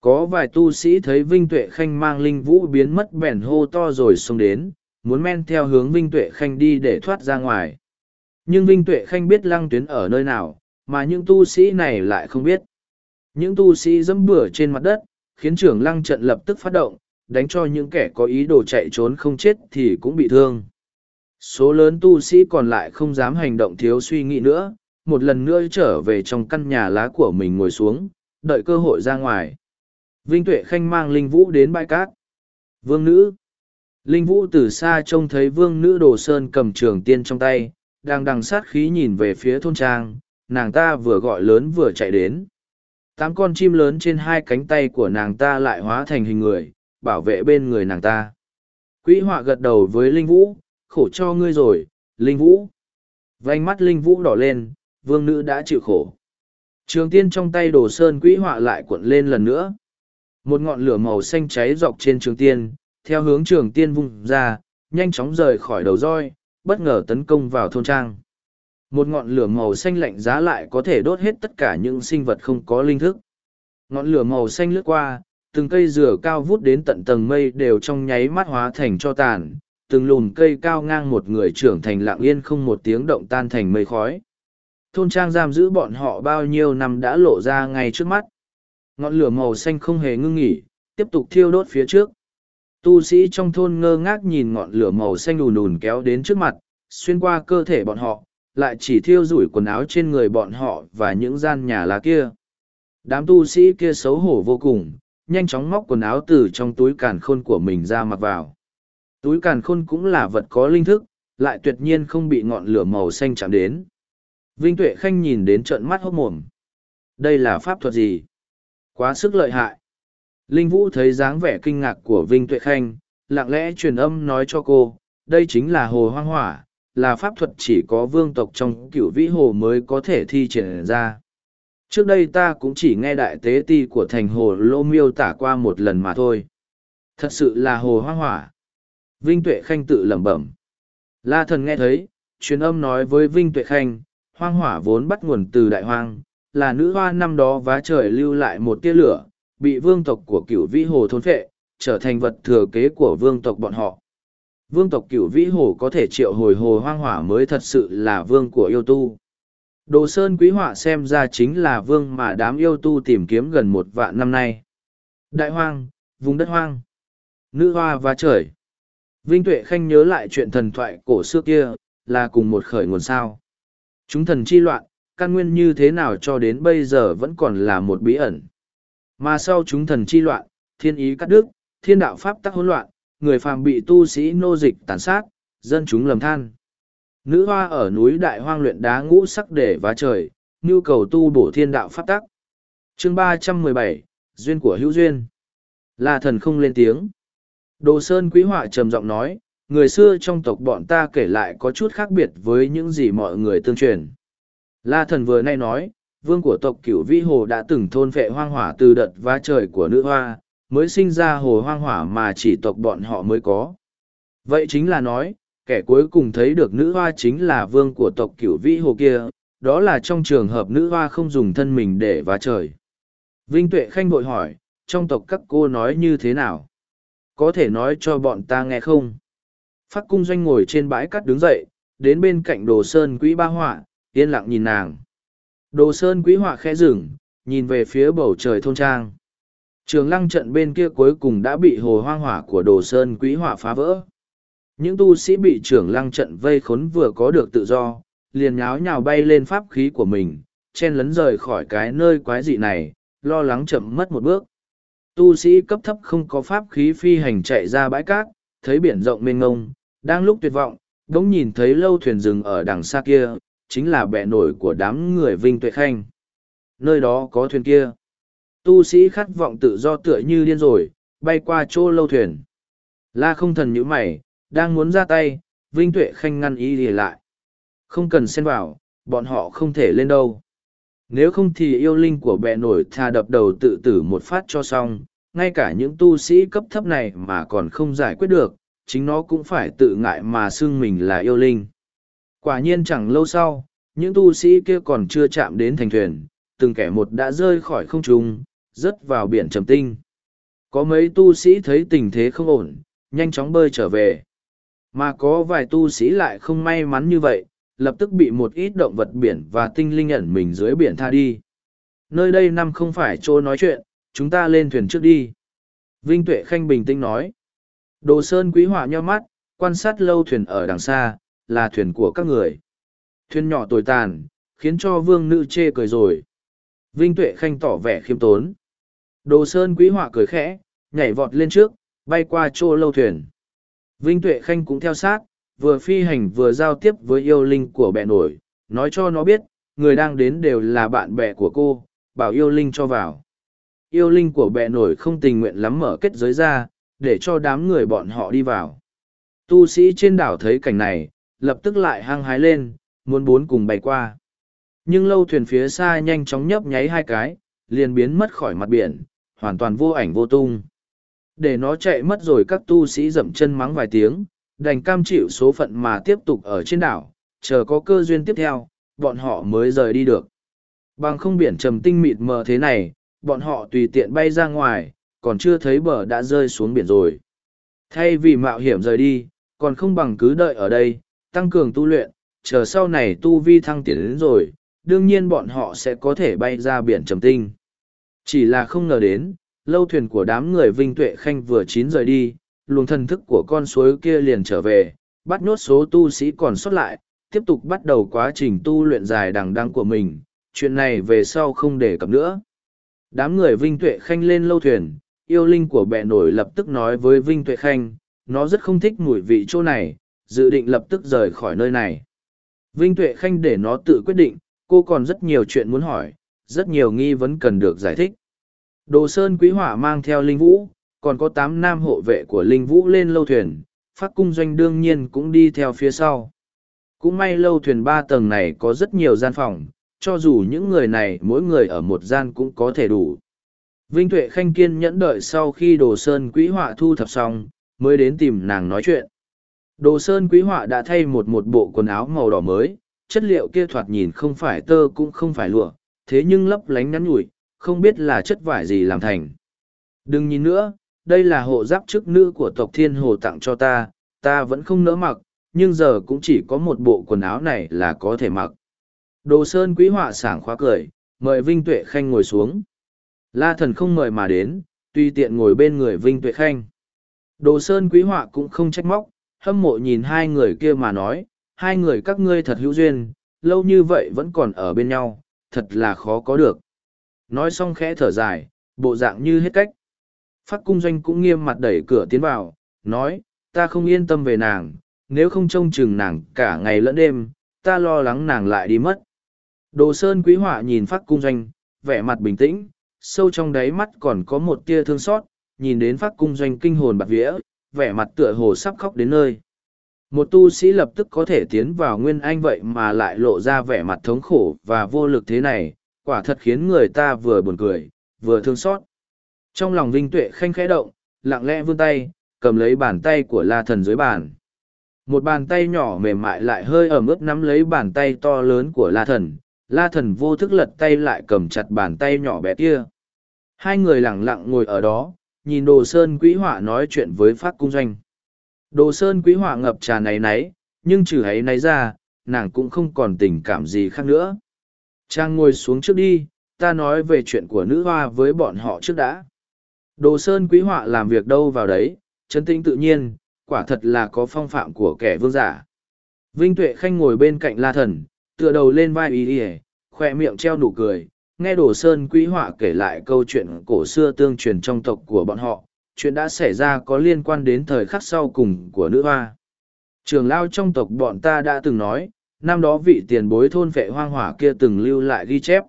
A: Có vài tu sĩ thấy Vinh Tuệ Khanh mang Linh Vũ biến mất bèn hô to rồi xông đến, muốn men theo hướng Vinh Tuệ Khanh đi để thoát ra ngoài. Nhưng Vinh Tuệ Khanh biết lăng tuyến ở nơi nào, mà những tu sĩ này lại không biết. Những tu sĩ dẫm bửa trên mặt đất, khiến trưởng lăng trận lập tức phát động, đánh cho những kẻ có ý đồ chạy trốn không chết thì cũng bị thương. Số lớn tu sĩ còn lại không dám hành động thiếu suy nghĩ nữa, một lần nữa trở về trong căn nhà lá của mình ngồi xuống, đợi cơ hội ra ngoài. Vinh Tuệ Khanh mang Linh Vũ đến bãi cát. Vương nữ. Linh Vũ từ xa trông thấy vương nữ Đồ Sơn cầm trường tiên trong tay, đang đằng sát khí nhìn về phía thôn trang, nàng ta vừa gọi lớn vừa chạy đến tám con chim lớn trên hai cánh tay của nàng ta lại hóa thành hình người bảo vệ bên người nàng ta quỹ họa gật đầu với linh vũ khổ cho ngươi rồi linh vũ. Vành mắt linh vũ đỏ lên vương nữ đã chịu khổ. Trường tiên trong tay đồ sơn quỹ họa lại cuộn lên lần nữa. Một ngọn lửa màu xanh cháy dọc trên trường tiên theo hướng trường tiên vung ra nhanh chóng rời khỏi đầu roi bất ngờ tấn công vào thôn trang. Một ngọn lửa màu xanh lạnh giá lại có thể đốt hết tất cả những sinh vật không có linh thức. Ngọn lửa màu xanh lướt qua từng cây dừa cao vút đến tận tầng mây đều trong nháy mắt hóa thành cho tàn, từng lùm cây cao ngang một người trưởng thành lặng yên không một tiếng động tan thành mây khói. Thôn trang giam giữ bọn họ bao nhiêu năm đã lộ ra ngay trước mắt. Ngọn lửa màu xanh không hề ngưng nghỉ, tiếp tục thiêu đốt phía trước. Tu sĩ trong thôn ngơ ngác nhìn ngọn lửa màu xanh ùn ùn kéo đến trước mặt, xuyên qua cơ thể bọn họ, lại chỉ thiêu rủi quần áo trên người bọn họ và những gian nhà lá kia. Đám tu sĩ kia xấu hổ vô cùng, nhanh chóng móc quần áo từ trong túi càn khôn của mình ra mặc vào. Túi càn khôn cũng là vật có linh thức, lại tuyệt nhiên không bị ngọn lửa màu xanh chạm đến. Vinh Tuệ Khanh nhìn đến trợn mắt hốc mồm. Đây là pháp thuật gì? Quá sức lợi hại. Linh Vũ thấy dáng vẻ kinh ngạc của Vinh Tuệ Khanh, lặng lẽ truyền âm nói cho cô, đây chính là hồ hoang hỏa, là pháp thuật chỉ có vương tộc trong cựu vĩ hồ mới có thể thi triển ra. Trước đây ta cũng chỉ nghe đại tế ti của thành hồ lô miêu tả qua một lần mà thôi. Thật sự là hồ hoang hỏa. Vinh Tuệ Khanh tự lẩm bẩm. La thần nghe thấy, truyền âm nói với Vinh Tuệ Khanh, hoang hỏa vốn bắt nguồn từ đại hoang, là nữ hoa năm đó vá trời lưu lại một tia lửa, bị vương tộc của cửu vĩ hồ thôn phệ, trở thành vật thừa kế của vương tộc bọn họ. Vương tộc cửu vĩ hồ có thể triệu hồi hồ hoang hỏa mới thật sự là vương của yêu tu. Đồ Sơn Quý Họa xem ra chính là vương mà đám yêu tu tìm kiếm gần một vạn năm nay. Đại hoang, vùng đất hoang, nữ hoa và trời. Vinh Tuệ Khanh nhớ lại chuyện thần thoại cổ xưa kia, là cùng một khởi nguồn sao. Chúng thần chi loạn, căn nguyên như thế nào cho đến bây giờ vẫn còn là một bí ẩn. Mà sau chúng thần chi loạn, thiên ý cắt đứt, thiên đạo pháp tắc hỗn loạn, người phàm bị tu sĩ nô dịch tàn sát, dân chúng lầm than. Nữ hoa ở núi đại hoang luyện đá ngũ sắc để vá trời, nhu cầu tu bổ thiên đạo pháp tắc. chương ba trăm mười bảy Duyên của hữu duyên. Là thần không lên tiếng. Đồ Sơn Quý Họa trầm giọng nói, người xưa trong tộc bọn ta kể lại có chút khác biệt với những gì mọi người tương truyền. La thần vừa nay nói, vương của tộc cửu vĩ hồ đã từng thôn vệ hoang hỏa từ đợt vá trời của nữ hoa, mới sinh ra hồ hoang hỏa mà chỉ tộc bọn họ mới có. Vậy chính là nói, kẻ cuối cùng thấy được nữ hoa chính là vương của tộc cửu vĩ hồ kia, đó là trong trường hợp nữ hoa không dùng thân mình để vá trời. Vinh Tuệ Khanh bội hỏi, trong tộc các cô nói như thế nào? Có thể nói cho bọn ta nghe không? Phát cung doanh ngồi trên bãi cắt đứng dậy, đến bên cạnh đồ sơn quỹ ba họa, yên lặng nhìn nàng. Đồ sơn quỹ họa khẽ rừng, nhìn về phía bầu trời thôn trang. Trường lăng trận bên kia cuối cùng đã bị hồ hoang hỏa của đồ sơn quỹ họa phá vỡ. Những tu sĩ bị trưởng lăng trận vây khốn vừa có được tự do, liền nháo nhào bay lên pháp khí của mình, chen lấn rời khỏi cái nơi quái dị này, lo lắng chậm mất một bước. Tu sĩ cấp thấp không có pháp khí phi hành chạy ra bãi cát, thấy biển rộng mênh ngông, đang lúc tuyệt vọng, đống nhìn thấy lâu thuyền rừng ở đằng xa kia, chính là bệ nổi của đám người Vinh Tuệ Khanh. Nơi đó có thuyền kia. Tu sĩ khát vọng tự do tựa như điên rồi, bay qua chỗ lâu thuyền. La không thần như mày, đang muốn ra tay, Vinh Tuệ Khanh ngăn ý lìa lại. Không cần xen vào, bọn họ không thể lên đâu. Nếu không thì yêu linh của bệ nổi thà đập đầu tự tử một phát cho xong, ngay cả những tu sĩ cấp thấp này mà còn không giải quyết được, chính nó cũng phải tự ngại mà xưng mình là yêu linh. Quả nhiên chẳng lâu sau, những tu sĩ kia còn chưa chạm đến thành thuyền, từng kẻ một đã rơi khỏi không trung, rớt vào biển trầm tinh. Có mấy tu sĩ thấy tình thế không ổn, nhanh chóng bơi trở về. Mà có vài tu sĩ lại không may mắn như vậy, lập tức bị một ít động vật biển và tinh linh ẩn mình dưới biển tha đi. Nơi đây năm không phải chỗ nói chuyện, chúng ta lên thuyền trước đi. Vinh Tuệ Khanh bình tĩnh nói. Đồ Sơn quý họa nhau mắt, quan sát lâu thuyền ở đằng xa, là thuyền của các người. Thuyền nhỏ tồi tàn, khiến cho vương nữ chê cười rồi. Vinh Tuệ Khanh tỏ vẻ khiêm tốn. Đồ Sơn quý họa cười khẽ, nhảy vọt lên trước, bay qua chỗ lâu thuyền. Vinh Tuệ Khanh cũng theo sát, vừa phi hành vừa giao tiếp với yêu linh của bệ nổi, nói cho nó biết, người đang đến đều là bạn bè của cô, bảo yêu linh cho vào. Yêu linh của bệ nổi không tình nguyện lắm mở kết giới ra, để cho đám người bọn họ đi vào. Tu sĩ trên đảo thấy cảnh này, lập tức lại hăng hái lên, muốn bốn cùng bay qua. Nhưng lâu thuyền phía xa nhanh chóng nhấp nháy hai cái, liền biến mất khỏi mặt biển, hoàn toàn vô ảnh vô tung. Để nó chạy mất rồi các tu sĩ dậm chân mắng vài tiếng, đành cam chịu số phận mà tiếp tục ở trên đảo, chờ có cơ duyên tiếp theo, bọn họ mới rời đi được. Bằng không biển trầm tinh mịt mờ thế này, bọn họ tùy tiện bay ra ngoài, còn chưa thấy bờ đã rơi xuống biển rồi. Thay vì mạo hiểm rời đi, còn không bằng cứ đợi ở đây, tăng cường tu luyện, chờ sau này tu vi thăng tiến đến rồi, đương nhiên bọn họ sẽ có thể bay ra biển trầm tinh. Chỉ là không ngờ đến, lâu thuyền của đám người Vinh Tuệ Khanh vừa chín rời đi, luồng thần thức của con suối kia liền trở về, bắt nhốt số tu sĩ còn sót lại, tiếp tục bắt đầu quá trình tu luyện dài đằng đăng của mình, chuyện này về sau không để cập nữa. Đám người Vinh Tuệ Khanh lên lâu thuyền, yêu linh của bệ nổi lập tức nói với Vinh Tuệ Khanh, nó rất không thích mùi vị chỗ này, dự định lập tức rời khỏi nơi này. Vinh Tuệ Khanh để nó tự quyết định, cô còn rất nhiều chuyện muốn hỏi, rất nhiều nghi vấn cần được giải thích. Đồ Sơn Quý Hỏa mang theo Linh Vũ, còn có tám nam hộ vệ của Linh Vũ lên lâu thuyền, phát cung doanh đương nhiên cũng đi theo phía sau. Cũng may lâu thuyền ba tầng này có rất nhiều gian phòng, cho dù những người này mỗi người ở một gian cũng có thể đủ. Vinh Tuệ Khanh kiên nhẫn đợi sau khi Đồ Sơn Quý Họa thu thập xong, mới đến tìm nàng nói chuyện. Đồ Sơn Quý Họa đã thay một một bộ quần áo màu đỏ mới, chất liệu kia thoạt nhìn không phải tơ cũng không phải lụa, thế nhưng lấp lánh nhắn nhủi, không biết là chất vải gì làm thành. Đừng nhìn nữa, đây là hộ giáp chức nữ của tộc Thiên Hồ tặng cho ta, ta vẫn không nỡ mặc, nhưng giờ cũng chỉ có một bộ quần áo này là có thể mặc. Đồ Sơn Quý Họa sảng khóa cười, mời Vinh Tuệ Khanh ngồi xuống. La thần không mời mà đến, tùy tiện ngồi bên người Vinh Tuệ Khanh. Đồ Sơn Quý Họa cũng không trách móc, hâm mộ nhìn hai người kia mà nói, hai người các ngươi thật hữu duyên, lâu như vậy vẫn còn ở bên nhau, thật là khó có được. Nói xong khẽ thở dài, bộ dạng như hết cách. Phát cung doanh cũng nghiêm mặt đẩy cửa tiến vào, nói, ta không yên tâm về nàng, nếu không trông chừng nàng cả ngày lẫn đêm, ta lo lắng nàng lại đi mất. Đồ Sơn Quý Họa nhìn Phát cung doanh, vẻ mặt bình tĩnh, sâu trong đáy mắt còn có một tia thương xót, nhìn đến Phát cung doanh kinh hồn bạc vía, vẻ mặt tựa hồ sắp khóc đến nơi. Một tu sĩ lập tức có thể tiến vào nguyên anh vậy mà lại lộ ra vẻ mặt thống khổ và vô lực thế này, quả thật khiến người ta vừa buồn cười, vừa thương xót. Trong lòng Vinh Tuệ khanh khẽ động, lặng lẽ vươn tay, cầm lấy bàn tay của La Thần dưới bàn. Một bàn tay nhỏ mềm mại lại hơi ẩm ướt nắm lấy bàn tay to lớn của La Thần, La Thần vô thức lật tay lại cầm chặt bàn tay nhỏ bé kia. Hai người lặng lặng ngồi ở đó, nhìn Đồ Sơn Quý Họa nói chuyện với Phát Cung Doanh. Đồ Sơn Quý Họa ngập trà náy náy, nhưng trừ ấy náy ra, nàng cũng không còn tình cảm gì khác nữa. Trang ngồi xuống trước đi, ta nói về chuyện của nữ hoa với bọn họ trước đã. Đồ Sơn Quý Họa làm việc đâu vào đấy, chân tĩnh tự nhiên, quả thật là có phong phạm của kẻ vương giả. Vinh Tuệ Khanh ngồi bên cạnh La Thần, tựa đầu lên vai ý ỉa, khoe miệng treo nụ cười, nghe Đồ Sơn Quý Họa kể lại câu chuyện cổ xưa tương truyền trong tộc của bọn họ, chuyện đã xảy ra có liên quan đến thời khắc sau cùng của nữ hoa. Trường lao trong tộc bọn ta đã từng nói, năm đó vị tiền bối thôn vệ hoang hỏa kia từng lưu lại ghi chép.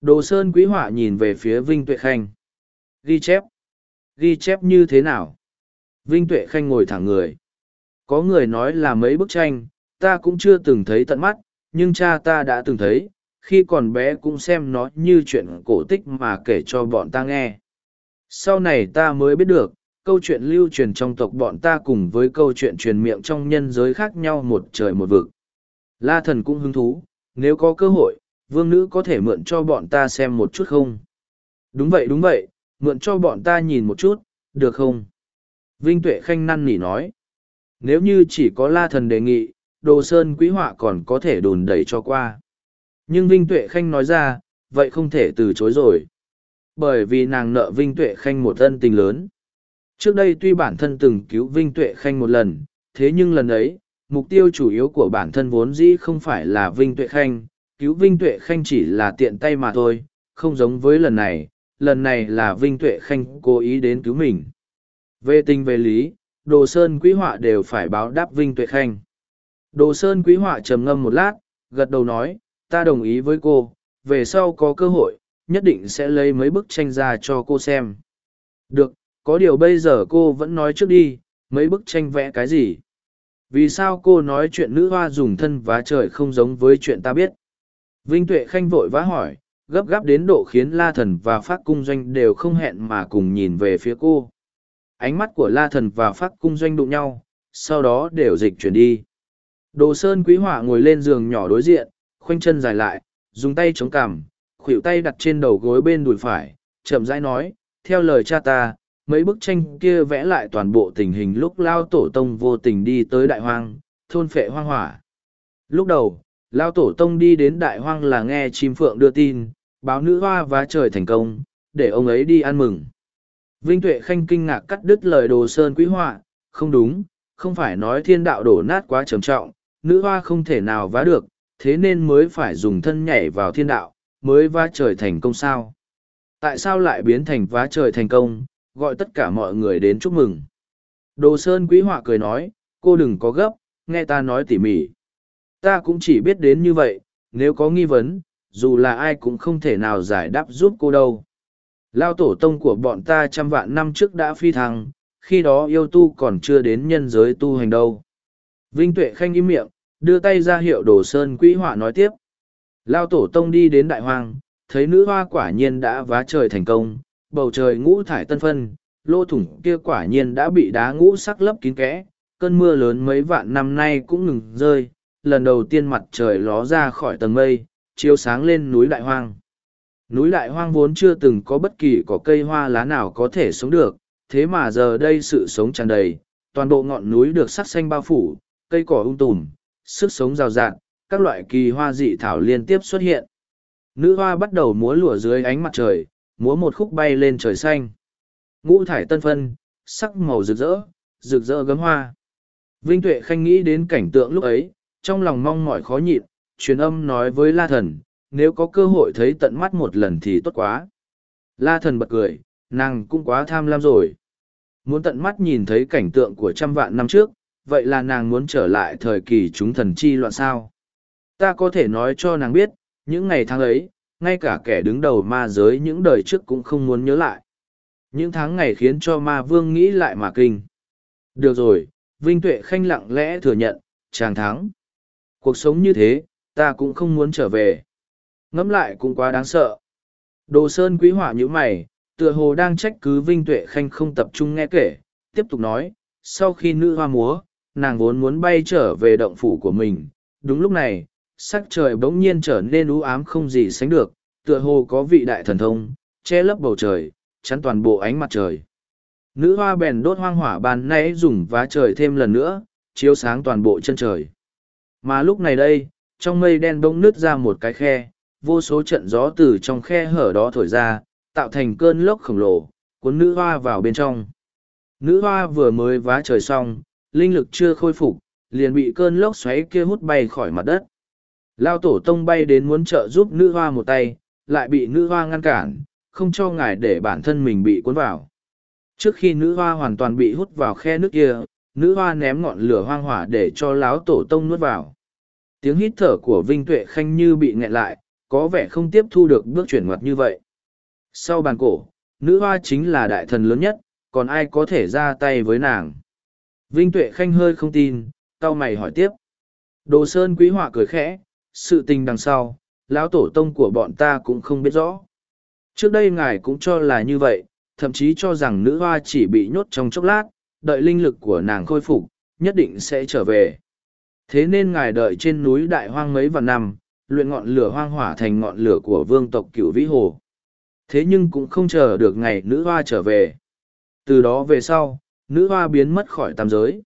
A: Đồ Sơn Quý Họa nhìn về phía Vinh Tuệ Khanh. Ghi chép? Ghi chép như thế nào? Vinh Tuệ Khanh ngồi thẳng người. Có người nói là mấy bức tranh, ta cũng chưa từng thấy tận mắt, nhưng cha ta đã từng thấy, khi còn bé cũng xem nó như chuyện cổ tích mà kể cho bọn ta nghe. Sau này ta mới biết được, câu chuyện lưu truyền trong tộc bọn ta cùng với câu chuyện truyền miệng trong nhân giới khác nhau một trời một vực. La thần cũng hứng thú, nếu có cơ hội, vương nữ có thể mượn cho bọn ta xem một chút không? Đúng vậy đúng vậy, mượn cho bọn ta nhìn một chút, được không? Vinh Tuệ Khanh năn nỉ nói. Nếu như chỉ có la thần đề nghị, đồ sơn quý họa còn có thể đồn đẩy cho qua. Nhưng Vinh Tuệ Khanh nói ra, vậy không thể từ chối rồi. Bởi vì nàng nợ Vinh Tuệ Khanh một ân tình lớn. Trước đây tuy bản thân từng cứu Vinh Tuệ Khanh một lần, thế nhưng lần ấy, mục tiêu chủ yếu của bản thân vốn dĩ không phải là Vinh Tuệ Khanh, cứu Vinh Tuệ Khanh chỉ là tiện tay mà thôi, không giống với lần này, lần này là Vinh Tuệ Khanh cố ý đến cứu mình. Về tình về lý, Đồ Sơn Quý Họa đều phải báo đáp Vinh Tuệ Khanh. Đồ Sơn Quý Họa trầm ngâm một lát, gật đầu nói, ta đồng ý với cô, về sau có cơ hội, nhất định sẽ lấy mấy bức tranh ra cho cô xem. Được, có điều bây giờ cô vẫn nói trước đi, mấy bức tranh vẽ cái gì? Vì sao cô nói chuyện nữ hoa dùng thân vá trời không giống với chuyện ta biết? Vinh Tuệ Khanh vội vã hỏi, gấp gáp đến độ khiến La Thần và Phát Cung Doanh đều không hẹn mà cùng nhìn về phía cô. Ánh mắt của La Thần và Phát Cung Doanh đụng nhau, sau đó đều dịch chuyển đi. Đồ Sơn Quý Họa ngồi lên giường nhỏ đối diện, khoanh chân dài lại, dùng tay chống cằm, khuỷu tay đặt trên đầu gối bên đùi phải, chậm rãi nói, theo lời cha ta, mấy bức tranh kia vẽ lại toàn bộ tình hình lúc Lao Tổ Tông vô tình đi tới Đại Hoang, thôn phệ hoang hỏa. Lúc đầu, Lao Tổ Tông đi đến Đại Hoang là nghe chim phượng đưa tin, báo nữ hoa vá trời thành công, để ông ấy đi ăn mừng. Vinh Tuệ Khanh kinh ngạc cắt đứt lời đồ sơn quý họa, không đúng, không phải nói thiên đạo đổ nát quá trầm trọng, nữ hoa không thể nào vá được, thế nên mới phải dùng thân nhảy vào thiên đạo, mới vá trời thành công sao. Tại sao lại biến thành vá trời thành công, gọi tất cả mọi người đến chúc mừng. Đồ sơn quý họa cười nói, cô đừng có gấp, nghe ta nói tỉ mỉ. Ta cũng chỉ biết đến như vậy, nếu có nghi vấn, dù là ai cũng không thể nào giải đáp giúp cô đâu. Lao tổ tông của bọn ta trăm vạn năm trước đã phi thăng, khi đó yêu tu còn chưa đến nhân giới tu hành đâu. Vinh Tuệ Khanh im miệng, đưa tay ra hiệu đồ sơn quỹ họa nói tiếp. Lao tổ tông đi đến đại hoang, thấy nữ hoa quả nhiên đã vá trời thành công, bầu trời ngũ thải tân phân, lô thủng kia quả nhiên đã bị đá ngũ sắc lấp kín kẽ, cơn mưa lớn mấy vạn năm nay cũng ngừng rơi, lần đầu tiên mặt trời ló ra khỏi tầng mây, chiếu sáng lên núi đại hoang. Núi đại hoang vốn chưa từng có bất kỳ có cây hoa lá nào có thể sống được, thế mà giờ đây sự sống tràn đầy, toàn bộ ngọn núi được sắc xanh bao phủ, cây cỏ ung tùm, sức sống rào rạt, các loại kỳ hoa dị thảo liên tiếp xuất hiện. Nữ hoa bắt đầu múa lụa dưới ánh mặt trời, múa một khúc bay lên trời xanh. Ngũ thải tân phân, sắc màu rực rỡ, rực rỡ gấm hoa. Vinh Tuệ Khanh nghĩ đến cảnh tượng lúc ấy, trong lòng mong mỏi khó nhịn, truyền âm nói với La Thần, nếu có cơ hội thấy tận mắt một lần thì tốt quá. La Thần bật cười, nàng cũng quá tham lam rồi. Muốn tận mắt nhìn thấy cảnh tượng của trăm vạn năm trước, vậy là nàng muốn trở lại thời kỳ chúng thần chi loạn sao. Ta có thể nói cho nàng biết, những ngày tháng ấy, ngay cả kẻ đứng đầu ma giới những đời trước cũng không muốn nhớ lại. Những tháng ngày khiến cho ma vương nghĩ lại mà kinh. Được rồi, Vinh Tuệ Khanh lặng lẽ thừa nhận, chàng thắng. Cuộc sống như thế, ta cũng không muốn trở về. Ngẫm lại cũng quá đáng sợ. Đồ Sơn quý hỏa như mày, tựa hồ đang trách cứ Vinh Tuệ Khanh không tập trung nghe kể, tiếp tục nói, sau khi nữ hoa múa, nàng vốn muốn bay trở về động phủ của mình. Đúng lúc này, sắc trời bỗng nhiên trở nên u ám không gì sánh được, tựa hồ có vị đại thần thông, che lấp bầu trời, chắn toàn bộ ánh mặt trời. Nữ hoa bèn đốt hoang hỏa ban nãy dùng vá trời thêm lần nữa, chiếu sáng toàn bộ chân trời. Mà lúc này đây, trong mây đen bỗng nứt ra một cái khe, vô số trận gió từ trong khe hở đó thổi ra, tạo thành cơn lốc khổng lồ, cuốn nữ hoa vào bên trong. Nữ hoa vừa mới vá trời xong, linh lực chưa khôi phục, liền bị cơn lốc xoáy kia hút bay khỏi mặt đất. Lao tổ tông bay đến muốn trợ giúp nữ hoa một tay, lại bị nữ hoa ngăn cản, không cho ngài để bản thân mình bị cuốn vào. Trước khi nữ hoa hoàn toàn bị hút vào khe nước kia, nữ hoa ném ngọn lửa hoang hỏa để cho láo tổ tông nuốt vào. Tiếng hít thở của Vinh Tuệ Khanh như bị nghẹn lại, có vẻ không tiếp thu được bước chuyển ngoặt như vậy. Sau bàn cổ, nữ hoa chính là đại thần lớn nhất, còn ai có thể ra tay với nàng. Vinh Tuệ Khanh hơi không tin, tao mày hỏi tiếp. Đồ Sơn Quý Họa cười khẽ, sự tình đằng sau, lão tổ tông của bọn ta cũng không biết rõ. Trước đây ngài cũng cho là như vậy, thậm chí cho rằng nữ hoa chỉ bị nhốt trong chốc lát, đợi linh lực của nàng khôi phục, nhất định sẽ trở về. Thế nên ngài đợi trên núi đại hoang mấy vạn năm, luyện ngọn lửa hoang hỏa thành ngọn lửa của vương tộc cửu vĩ hồ. Thế nhưng cũng không chờ được ngày nữ hoa trở về. Từ đó về sau, nữ hoa biến mất khỏi tam giới.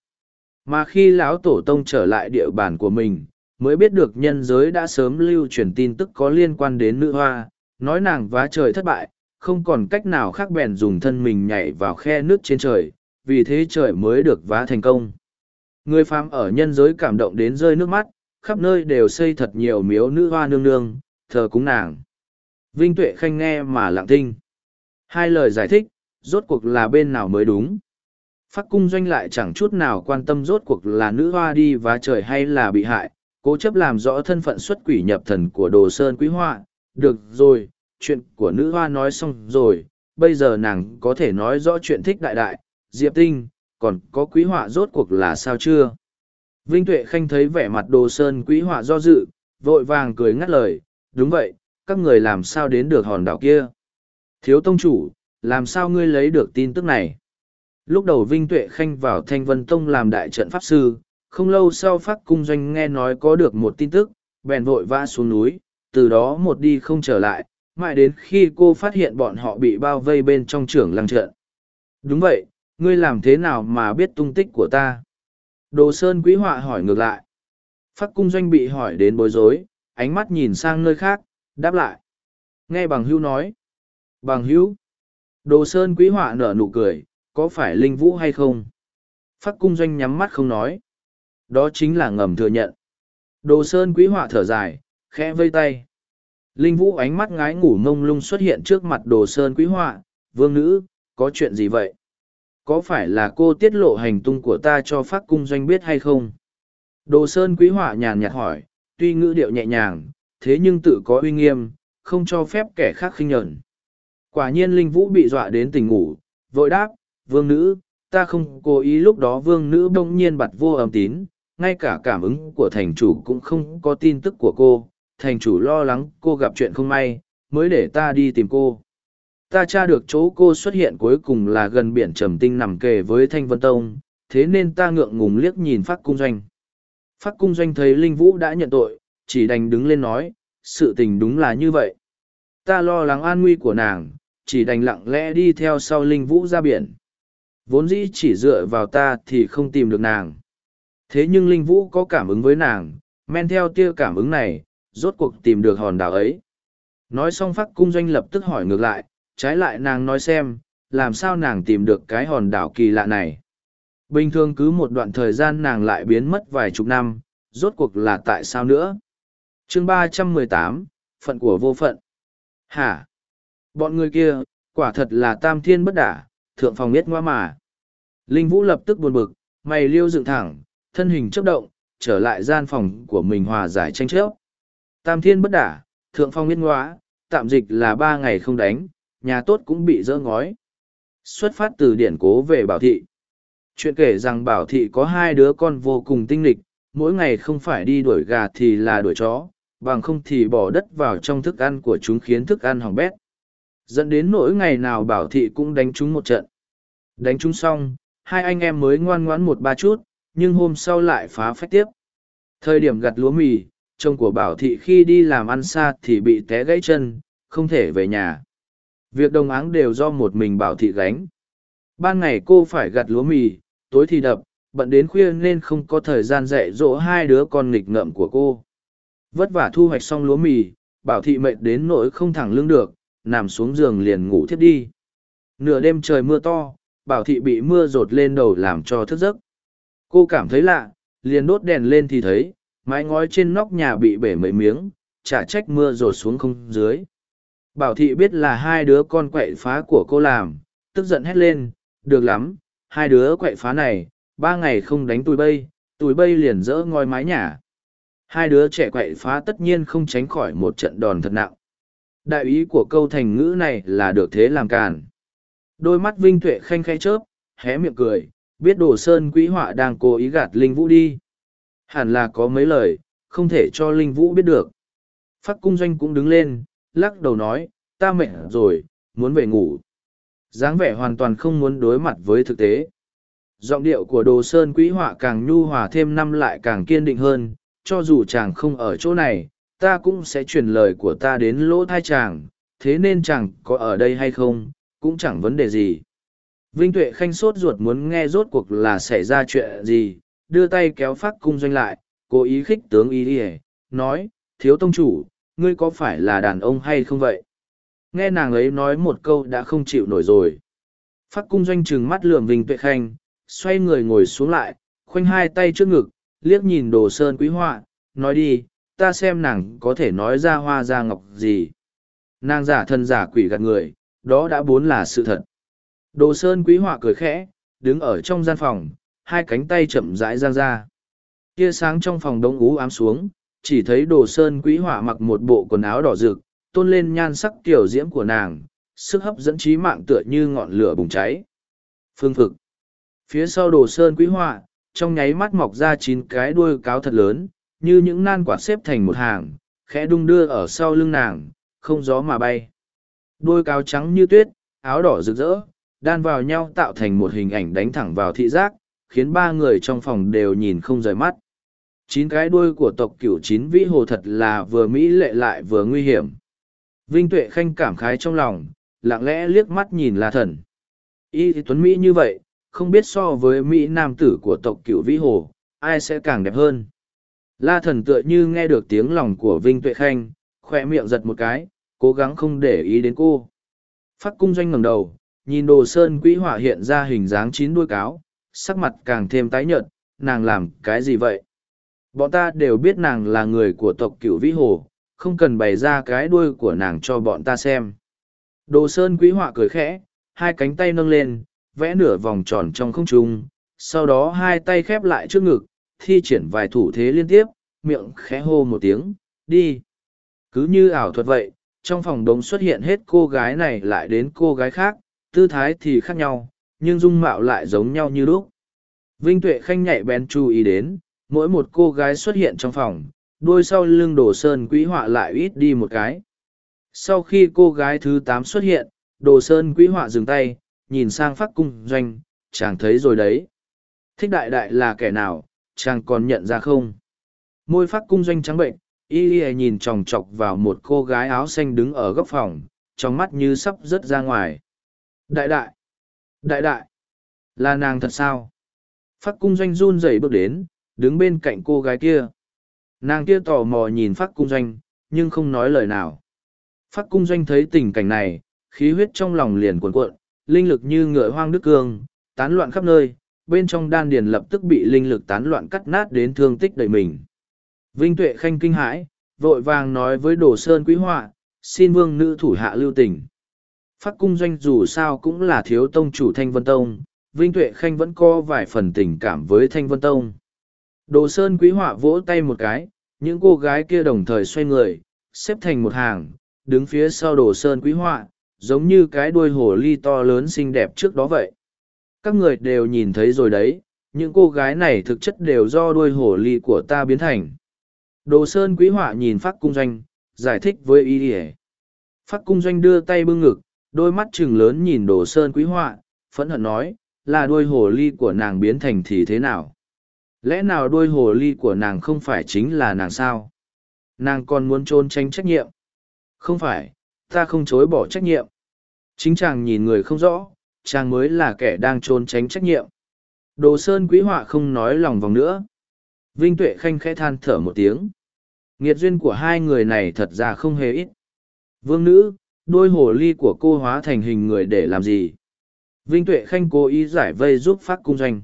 A: Mà khi lão tổ tông trở lại địa bàn của mình, mới biết được nhân giới đã sớm lưu truyền tin tức có liên quan đến nữ hoa, nói nàng vá trời thất bại, không còn cách nào khác bèn dùng thân mình nhảy vào khe nước trên trời, vì thế trời mới được vá thành công. Người phàm ở nhân giới cảm động đến rơi nước mắt, khắp nơi đều xây thật nhiều miếu nữ hoa nương nương, thờ cúng nàng. Vinh Tuệ Khanh nghe mà lặng thinh. Hai lời giải thích, rốt cuộc là bên nào mới đúng. Phát cung doanh lại chẳng chút nào quan tâm rốt cuộc là nữ hoa đi vá trời hay là bị hại, cố chấp làm rõ thân phận xuất quỷ nhập thần của đồ sơn quý họa được rồi chuyện của nữ hoa nói xong rồi bây giờ nàng có thể nói rõ chuyện thích đại đại diệp tinh còn có quý họa rốt cuộc là sao chưa? Vinh tuệ khanh thấy vẻ mặt đồ sơn quý họa do dự vội vàng cười ngắt lời đúng vậy các người làm sao đến được hòn đảo kia? Thiếu tông chủ làm sao ngươi lấy được tin tức này? Lúc đầu vinh tuệ khanh vào thanh vân tông làm đại trận pháp sư không lâu sau phát cung doanh nghe nói có được một tin tức bèn vội vã xuống núi từ đó một đi không trở lại mãi đến khi cô phát hiện bọn họ bị bao vây bên trong trưởng lăng trận. Đúng vậy, ngươi làm thế nào mà biết tung tích của ta? Đồ Sơn Quý Họa hỏi ngược lại. Phát cung doanh bị hỏi đến bối rối, ánh mắt nhìn sang nơi khác, đáp lại. Nghe bằng hữu nói. Bằng hữu. Đồ Sơn Quý Họa nở nụ cười, có phải Linh Vũ hay không? Phát cung doanh nhắm mắt không nói. Đó chính là ngầm thừa nhận. Đồ Sơn Quý Họa thở dài, khẽ vây tay. Linh Vũ ánh mắt ngái ngủ mông lung xuất hiện trước mặt Đồ Sơn Quý Họa. Vương nữ, có chuyện gì vậy? Có phải là cô tiết lộ hành tung của ta cho phát cung doanh biết hay không? Đồ Sơn Quý Họa nhàn nhạt hỏi, tuy ngữ điệu nhẹ nhàng, thế nhưng tự có uy nghiêm, không cho phép kẻ khác khinh nhẫn. Quả nhiên Linh Vũ bị dọa đến tỉnh ngủ, vội đáp, vương nữ, ta không cố ý lúc đó vương nữ bỗng nhiên bặt vô âm tín, ngay cả cảm ứng của thành chủ cũng không có tin tức của cô, thành chủ lo lắng cô gặp chuyện không may, mới để ta đi tìm cô. Ta tra được chỗ cô xuất hiện cuối cùng là gần biển Trầm Tinh nằm kề với Thanh Vân Tông, thế nên ta ngượng ngùng liếc nhìn Phát Cung Doanh. Phát Cung Doanh thấy Linh Vũ đã nhận tội, chỉ đành đứng lên nói, sự tình đúng là như vậy. Ta lo lắng an nguy của nàng, chỉ đành lặng lẽ đi theo sau Linh Vũ ra biển. Vốn dĩ chỉ dựa vào ta thì không tìm được nàng. Thế nhưng Linh Vũ có cảm ứng với nàng, men theo tia cảm ứng này, rốt cuộc tìm được hòn đảo ấy. Nói xong phát cung doanh lập tức hỏi ngược lại, trái lại nàng nói xem, làm sao nàng tìm được cái hòn đảo kỳ lạ này. Bình thường cứ một đoạn thời gian nàng lại biến mất vài chục năm, rốt cuộc là tại sao nữa? chương ba trăm mười tám phận của vô phận. Hả? Bọn người kia, quả thật là tam thiên bất đả, thượng phòng biết ngoa mà. Linh Vũ lập tức buồn bực, mày liêu dựng thẳng, thân hình chấp động, trở lại gian phòng của mình hòa giải tranh chấp. Tam thiên bất đả, thượng phong yên ngoa, tạm dịch là ba ngày không đánh, nhà tốt cũng bị dỡ ngói. Xuất phát từ điển cố về Bảo Thị. Chuyện kể rằng Bảo Thị có hai đứa con vô cùng tinh lịch, mỗi ngày không phải đi đuổi gà thì là đuổi chó, bằng không thì bỏ đất vào trong thức ăn của chúng khiến thức ăn hỏng bét. Dẫn đến nỗi ngày nào Bảo Thị cũng đánh chúng một trận. Đánh chúng xong, hai anh em mới ngoan ngoãn một ba chút, nhưng hôm sau lại phá phách tiếp. Thời điểm gặt lúa mì, chồng của Bảo Thị khi đi làm ăn xa thì bị té gãy chân, không thể về nhà. Việc đồng áng đều do một mình bảo thị gánh. Ban ngày cô phải gặt lúa mì, tối thì đập, bận đến khuya nên không có thời gian dạy dỗ hai đứa con nghịch ngợm của cô. Vất vả thu hoạch xong lúa mì, bảo thị mệt đến nỗi không thẳng lưng được, nằm xuống giường liền ngủ thiếp đi. Nửa đêm trời mưa to, bảo thị bị mưa rột lên đầu làm cho thức giấc. Cô cảm thấy lạ, liền đốt đèn lên thì thấy, mái ngói trên nóc nhà bị bể mấy miếng, chả trách mưa rột xuống không dưới. Bảo thị biết là hai đứa con quậy phá của cô làm, tức giận hét lên, được lắm, hai đứa quậy phá này, ba ngày không đánh tụi bây, tụi bây liền dỡ ngôi mái nhà. Hai đứa trẻ quậy phá tất nhiên không tránh khỏi một trận đòn thật nặng. Đại ý của câu thành ngữ này là được thế làm càn. Đôi mắt Vinh Tuệ khanh khai chớp, hé miệng cười, biết Đồ Sơn Quý Họa đang cố ý gạt Linh Vũ đi. Hẳn là có mấy lời, không thể cho Linh Vũ biết được. Phát cung doanh cũng đứng lên, lắc đầu nói, ta mệt rồi, muốn về ngủ. dáng vẻ hoàn toàn không muốn đối mặt với thực tế. Giọng điệu của đồ sơn quý họa càng nhu hòa thêm năm lại càng kiên định hơn, cho dù chàng không ở chỗ này, ta cũng sẽ truyền lời của ta đến lỗ thai chàng, thế nên chàng có ở đây hay không, cũng chẳng vấn đề gì. Vinh Tuệ Khanh sốt ruột muốn nghe rốt cuộc là xảy ra chuyện gì, đưa tay kéo phát cung doanh lại, cố ý khích tướng ý đi nói, thiếu tông chủ, ngươi có phải là đàn ông hay không vậy? Nghe nàng ấy nói một câu đã không chịu nổi rồi. Phát cung doanh trừng mắt lườm Vinh Tuệ Khanh, xoay người ngồi xuống lại, khoanh hai tay trước ngực, liếc nhìn đồ sơn quý họa, nói đi, ta xem nàng có thể nói ra hoa ra ngọc gì. Nàng giả thân giả quỷ gạt người, đó đã bốn là sự thật. Đồ sơn quý họa cười khẽ, đứng ở trong gian phòng, hai cánh tay chậm rãi giang ra. Tia sáng trong phòng đông ú ám xuống, chỉ thấy đồ sơn quý hỏa mặc một bộ quần áo đỏ rực, tôn lên nhan sắc tiểu diễm của nàng, sức hấp dẫn trí mạng tựa như ngọn lửa bùng cháy. Phương phực. Phía sau đồ sơn quý hỏa, trong nháy mắt mọc ra chín cái đuôi cáo thật lớn, như những nan quả xếp thành một hàng, khẽ đung đưa ở sau lưng nàng, không gió mà bay. Đuôi cáo trắng như tuyết, áo đỏ rực rỡ, đan vào nhau tạo thành một hình ảnh đánh thẳng vào thị giác, khiến ba người trong phòng đều nhìn không rời mắt chín cái đuôi của tộc cửu chín vĩ hồ thật là vừa mỹ lệ lại vừa nguy hiểm Vinh Tuệ Khanh cảm khái trong lòng, lặng lẽ liếc mắt nhìn La Thần. Y Tuấn Mỹ như vậy, không biết so với Mỹ nam tử của tộc cửu Vĩ Hồ, ai sẽ càng đẹp hơn. La Thần tựa như nghe được tiếng lòng của Vinh Tuệ Khanh, khoe miệng giật một cái, cố gắng không để ý đến cô. Phát cung doanh ngẩng đầu, nhìn đồ sơn quỹ họa hiện ra hình dáng chín đuôi cáo, sắc mặt càng thêm tái nhợt, nàng làm cái gì vậy? Bọn ta đều biết nàng là người của tộc cửu vĩ hồ, không cần bày ra cái đuôi của nàng cho bọn ta xem. Đồ sơn quý họa cười khẽ, hai cánh tay nâng lên, vẽ nửa vòng tròn trong không trung, sau đó hai tay khép lại trước ngực, thi triển vài thủ thế liên tiếp, miệng khẽ hô một tiếng, đi. Cứ như ảo thuật vậy, trong phòng đống xuất hiện hết cô gái này lại đến cô gái khác, tư thái thì khác nhau, nhưng dung mạo lại giống nhau như lúc. Vinh Tuệ Khanh nhạy bén chú ý đến, mỗi một cô gái xuất hiện trong phòng, đôi sau lưng đồ sơn quý họa lại ít đi một cái. Sau khi cô gái thứ tám xuất hiện, đồ sơn quý họa dừng tay, nhìn sang phát cung doanh, chàng thấy rồi đấy. Thích đại đại là kẻ nào, chàng còn nhận ra không? Môi phát cung doanh trắng bệnh, y y nhìn chòng chọc vào một cô gái áo xanh đứng ở góc phòng, trong mắt như sắp rớt ra ngoài. Đại đại! Đại đại! Là nàng thật sao? Phát cung doanh run rẩy bước đến, đứng bên cạnh cô gái kia. Nàng kia tò mò nhìn phát cung doanh, nhưng không nói lời nào. Phát cung doanh thấy tình cảnh này, khí huyết trong lòng liền cuộn cuộn, linh lực như ngựa hoang đức cương, tán loạn khắp nơi, bên trong đan điền lập tức bị linh lực tán loạn cắt nát đến thương tích đầy mình. Vinh Tuệ Khanh kinh hãi, vội vàng nói với Đồ Sơn Quý Họa, xin vương nữ thủ hạ lưu tình. Phát cung doanh dù sao cũng là thiếu tông chủ Thanh Vân Tông, Vinh Tuệ Khanh vẫn có vài phần tình cảm với Thanh Vân Tông. Đồ Sơn Quý Họa vỗ tay một cái, những cô gái kia đồng thời xoay người, xếp thành một hàng, đứng phía sau Đồ Sơn Quý Họa, giống như cái đuôi hồ ly to lớn xinh đẹp trước đó vậy. Các người đều nhìn thấy rồi đấy, những cô gái này thực chất đều do đuôi hồ ly của ta biến thành. Đồ Sơn Quý Họa nhìn Phát Cung Doanh, giải thích với y ỉa Phát Cung Doanh đưa tay bưng ngực, đôi mắt trừng lớn nhìn Đồ Sơn Quý Họa, phẫn hận nói, là đuôi hồ ly của nàng biến thành thì thế nào? Lẽ nào đôi hồ ly của nàng không phải chính là nàng sao? Nàng còn muốn trốn tránh trách nhiệm? Không phải, ta không chối bỏ trách nhiệm. Chính chàng nhìn người không rõ, chàng mới là kẻ đang trốn tránh trách nhiệm. Đồ Sơn Quý Họa không nói lòng vòng nữa. Vinh Tuệ Khanh khẽ than thở một tiếng. Nghiệt duyên của hai người này thật ra không hề ít. Vương nữ, đôi hồ ly của cô hóa thành hình người để làm gì? Vinh Tuệ Khanh cố ý giải vây giúp phát cung doanh.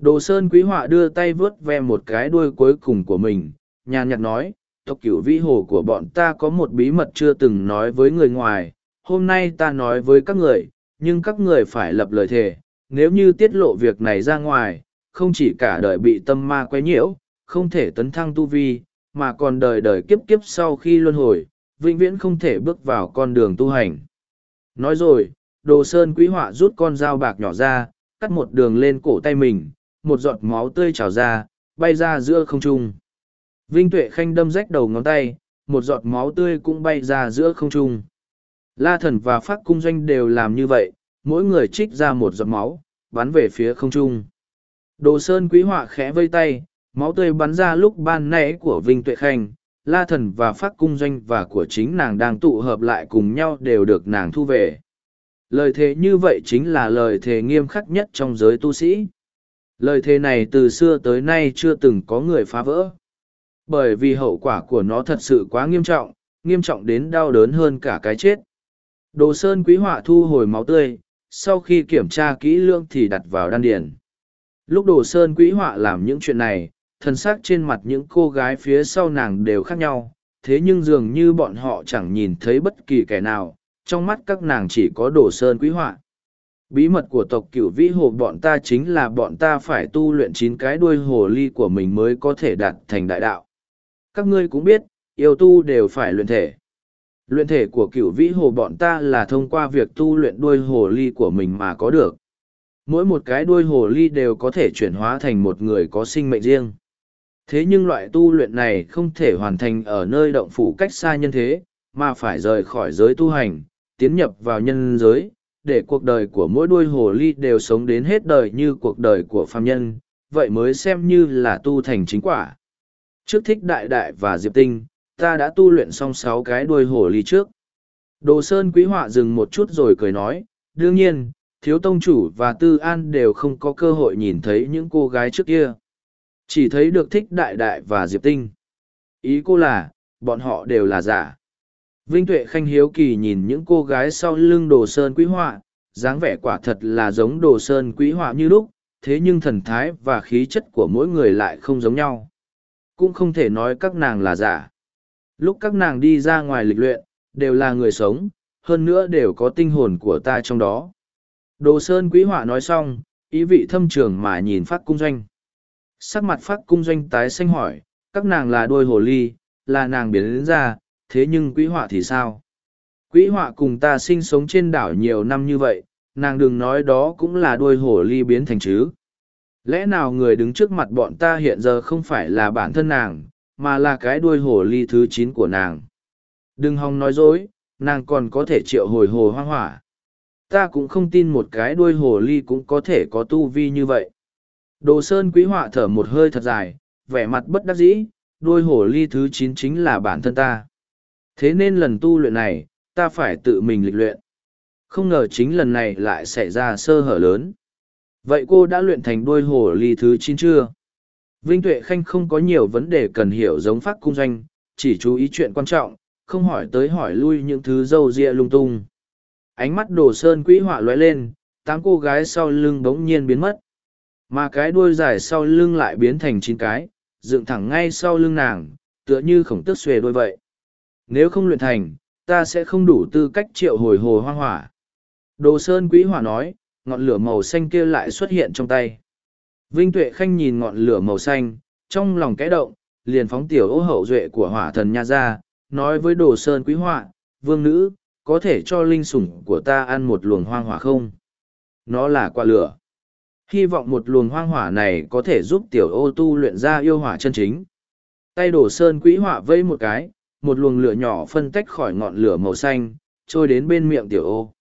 A: Đồ Sơn Quý Họa đưa tay vớt ve một cái đuôi cuối cùng của mình, nhàn nhạt nói, tộc cửu vĩ hồ của bọn ta có một bí mật chưa từng nói với người ngoài, hôm nay ta nói với các người, nhưng các người phải lập lời thề, nếu như tiết lộ việc này ra ngoài, không chỉ cả đời bị tâm ma quấy nhiễu, không thể tấn thăng tu vi, mà còn đời đời kiếp kiếp sau khi luân hồi, vĩnh viễn không thể bước vào con đường tu hành. Nói rồi, đồ sơn quý họa rút con dao bạc nhỏ ra, cắt một đường lên cổ tay mình, một giọt máu tươi trào ra, bay ra giữa không trung. Vinh Tuệ Khanh đâm rách đầu ngón tay, một giọt máu tươi cũng bay ra giữa không trung. La thần và phát cung doanh đều làm như vậy, mỗi người trích ra một giọt máu, bắn về phía không trung. Đồ Sơn Quý Họa khẽ vây tay, máu tươi bắn ra lúc ban nãy của Vinh Tuệ Khanh, La Thần và Phát Cung Doanh và của chính nàng đang tụ hợp lại cùng nhau đều được nàng thu về. Lời thề như vậy chính là lời thề nghiêm khắc nhất trong giới tu sĩ. Lời thề này từ xưa tới nay chưa từng có người phá vỡ. Bởi vì hậu quả của nó thật sự quá nghiêm trọng, nghiêm trọng đến đau đớn hơn cả cái chết. Đồ Sơn Quý Họa thu hồi máu tươi, sau khi kiểm tra kỹ lưỡng thì đặt vào đan điền. Lúc Đồ Sơn Quý Họa làm những chuyện này, thân xác trên mặt những cô gái phía sau nàng đều khác nhau, thế nhưng dường như bọn họ chẳng nhìn thấy bất kỳ kẻ nào, trong mắt các nàng chỉ có Đồ Sơn Quý Họa. Bí mật của tộc cửu vĩ hồ bọn ta chính là bọn ta phải tu luyện chín cái đuôi hồ ly của mình mới có thể đạt thành đại đạo. Các ngươi cũng biết, yêu tu đều phải luyện thể. Luyện thể của cửu vĩ hồ bọn ta là thông qua việc tu luyện đuôi hồ ly của mình mà có được. Mỗi một cái đuôi hồ ly đều có thể chuyển hóa thành một người có sinh mệnh riêng. Thế nhưng loại tu luyện này không thể hoàn thành ở nơi động phủ cách xa nhân thế, mà phải rời khỏi giới tu hành, tiến nhập vào nhân giới, để cuộc đời của mỗi đuôi hồ ly đều sống đến hết đời như cuộc đời của phàm nhân, vậy mới xem như là tu thành chính quả. Trước thích đại đại và diệp tinh, ta đã tu luyện xong sáu cái đuôi hồ ly trước. Đồ Sơn Quý Họa dừng một chút rồi cười nói, đương nhiên, thiếu tông chủ và tư an đều không có cơ hội nhìn thấy những cô gái trước kia. Chỉ thấy được thích đại đại và diệp tinh. Ý cô là, bọn họ đều là giả. Vinh Tuệ Khanh hiếu kỳ nhìn những cô gái sau lưng đồ sơn quý họa, dáng vẻ quả thật là giống đồ sơn quý họa như lúc, thế nhưng thần thái và khí chất của mỗi người lại không giống nhau. Cũng không thể nói các nàng là giả. Lúc các nàng đi ra ngoài lịch luyện, đều là người sống, hơn nữa đều có tinh hồn của ta trong đó. Đồ Sơn Quý Họa nói xong, ý vị thâm trường mà nhìn Phát Cung Doanh. Sắc mặt Phát Cung Doanh tái xanh hỏi, các nàng là đôi hồ ly, là nàng biến đến ra, thế nhưng Quý Họa thì sao? Quý Họa cùng ta sinh sống trên đảo nhiều năm như vậy, nàng đừng nói đó cũng là đôi hổ ly biến thành chứ. Lẽ nào người đứng trước mặt bọn ta hiện giờ không phải là bản thân nàng, mà là cái đuôi hổ ly thứ chín của nàng? Đừng hòng nói dối, nàng còn có thể triệu hồi hồ hoang hỏa ta cũng không tin một cái đuôi hồ ly cũng có thể có tu vi như vậy. Đồ Sơn Quý Họa thở một hơi thật dài, vẻ mặt bất đắc dĩ, đuôi hồ ly thứ chín chính là bản thân ta. Thế nên lần tu luyện này, ta phải tự mình lịch luyện. Không ngờ chính lần này lại xảy ra sơ hở lớn. Vậy cô đã luyện thành đôi hồ ly thứ chín chưa? Vinh Tuệ Khanh không có nhiều vấn đề cần hiểu giống phát cung doanh, chỉ chú ý chuyện quan trọng, không hỏi tới hỏi lui những thứ dâu ria lung tung ánh mắt đồ sơn quỹ họa lóe lên tám cô gái sau lưng bỗng nhiên biến mất mà cái đuôi dài sau lưng lại biến thành chín cái dựng thẳng ngay sau lưng nàng tựa như khổng tước xuề đôi vậy nếu không luyện thành ta sẽ không đủ tư cách triệu hồi hồ hoang hỏa đồ sơn quý hỏa nói ngọn lửa màu xanh kia lại xuất hiện trong tay vinh tuệ khanh nhìn ngọn lửa màu xanh trong lòng kẽ động liền phóng tiểu ô hậu duệ của hỏa thần nha ra nói với đồ sơn quý hỏa, vương nữ có thể cho linh sủng của ta ăn một luồng hoang hỏa không? Nó là quả lửa. Hy vọng một luồng hoang hỏa này có thể giúp tiểu ô tu luyện ra yêu hỏa chân chính. Tay đồ sơn quý hỏa vây một cái, một luồng lửa nhỏ phân tách khỏi ngọn lửa màu xanh, trôi đến bên miệng tiểu ô.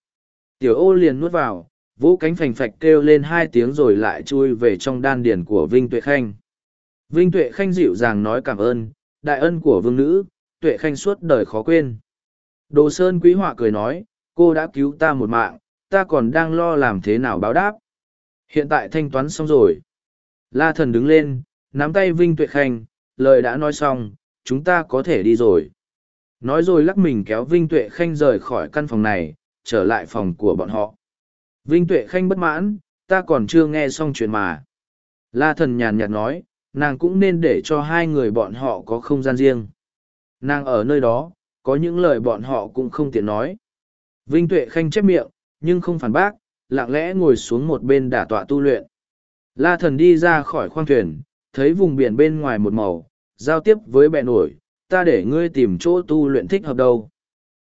A: Tiểu ô liền nuốt vào, vũ cánh phành phạch kêu lên hai tiếng rồi lại chui về trong đan điển của Vinh Tuệ Khanh. Vinh Tuệ Khanh dịu dàng nói cảm ơn, đại ân của vương nữ, Tuệ Khanh suốt đời khó quên. Đồ Sơn Quý Họa cười nói, cô đã cứu ta một mạng, ta còn đang lo làm thế nào báo đáp. Hiện tại thanh toán xong rồi. La thần đứng lên, nắm tay Vinh Tuệ Khanh, lời đã nói xong, chúng ta có thể đi rồi. Nói rồi lắc mình kéo Vinh Tuệ Khanh rời khỏi căn phòng này, trở lại phòng của bọn họ. Vinh Tuệ Khanh bất mãn, ta còn chưa nghe xong chuyện mà. La thần nhàn nhạt nói, nàng cũng nên để cho hai người bọn họ có không gian riêng. Nàng ở nơi đó, có những lời bọn họ cũng không tiện nói. Vinh Tuệ Khanh chép miệng, nhưng không phản bác, lặng lẽ ngồi xuống một bên đả tọa tu luyện. La thần đi ra khỏi khoang thuyền, thấy vùng biển bên ngoài một màu, giao tiếp với bệ nổi, ta để ngươi tìm chỗ tu luyện thích hợp đâu.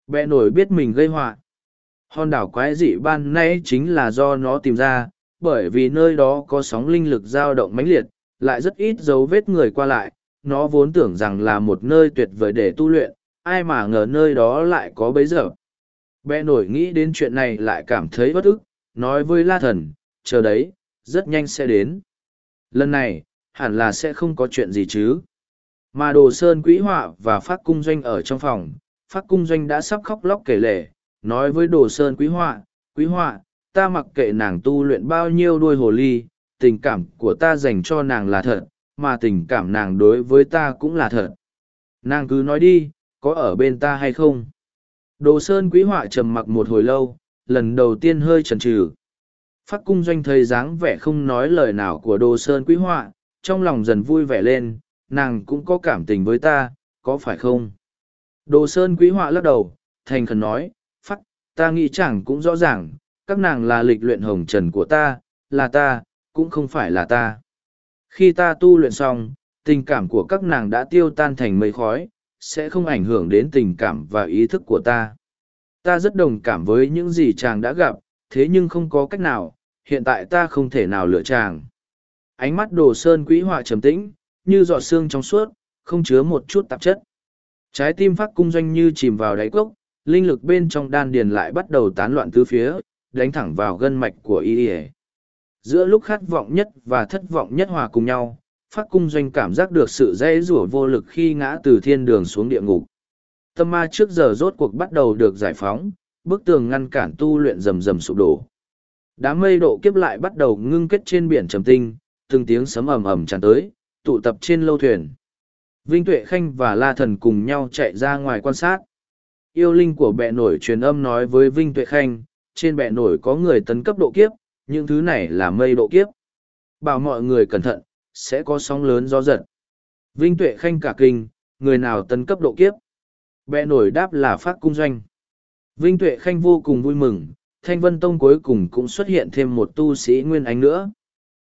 A: Bệ nổi biết mình gây họa. Hòn đảo quái dị ban nay chính là do nó tìm ra, bởi vì nơi đó có sóng linh lực dao động mãnh liệt, lại rất ít dấu vết người qua lại, nó vốn tưởng rằng là một nơi tuyệt vời để tu luyện, ai mà ngờ nơi đó lại có bấy giờ. Bẹ nổi nghĩ đến chuyện này lại cảm thấy bất ức, nói với la thần, chờ đấy, rất nhanh sẽ đến. Lần này, hẳn là sẽ không có chuyện gì chứ. Mà đồ sơn quý họa và phát cung doanh ở trong phòng, phát cung doanh đã sắp khóc lóc kể lể, nói với đồ sơn quý họa, quý họa, ta mặc kệ nàng tu luyện bao nhiêu đuôi hồ ly, tình cảm của ta dành cho nàng là thật, mà tình cảm nàng đối với ta cũng là thật. Nàng cứ nói đi, có ở bên ta hay không? Đồ Sơn Quý Họa trầm mặc một hồi lâu, lần đầu tiên hơi chần chừ. Phát cung doanh thấy dáng vẻ không nói lời nào của Đồ Sơn Quý Họa, trong lòng dần vui vẻ lên, nàng cũng có cảm tình với ta, có phải không? Đồ Sơn Quý Họa lắc đầu, thành khẩn nói, Phát, ta nghĩ chẳng cũng rõ ràng, các nàng là lịch luyện hồng trần của ta, là ta, cũng không phải là ta. Khi ta tu luyện xong, tình cảm của các nàng đã tiêu tan thành mây khói, sẽ không ảnh hưởng đến tình cảm và ý thức của ta. Ta rất đồng cảm với những gì chàng đã gặp, thế nhưng không có cách nào, hiện tại ta không thể nào lựa chàng. Ánh mắt đồ sơn quý họa trầm tĩnh, như giọt xương trong suốt, không chứa một chút tạp chất. Trái tim phát cung doanh như chìm vào đáy cốc, linh lực bên trong đan điền lại bắt đầu tán loạn tứ phía, đánh thẳng vào gân mạch của y Giữa lúc khát vọng nhất và thất vọng nhất hòa cùng nhau, phát cung doanh cảm giác được sự dễ rủa vô lực khi ngã từ thiên đường xuống địa ngục. tâm ma trước giờ rốt cuộc bắt đầu được giải phóng, bức tường ngăn cản tu luyện rầm rầm sụp đổ. Đám mây độ kiếp lại bắt đầu ngưng kết trên biển trầm tinh, từng tiếng sấm ầm ầm tràn tới, tụ tập trên lâu thuyền. Vinh Tuệ Khanh và La Thần cùng nhau chạy ra ngoài quan sát. Yêu linh của bệ nổi truyền âm nói với Vinh Tuệ Khanh, trên bệ nổi có người tấn cấp độ kiếp, những thứ này là mây độ kiếp. Bảo mọi người cẩn thận, sẽ có sóng lớn gió giật. Vinh Tuệ Khanh cả kinh, người nào tấn cấp độ kiếp? Bệ nổi đáp là phát cung doanh. Vinh Tuệ Khanh vô cùng vui mừng, Thanh Vân Tông cuối cùng cũng xuất hiện thêm một tu sĩ Nguyên Ánh nữa.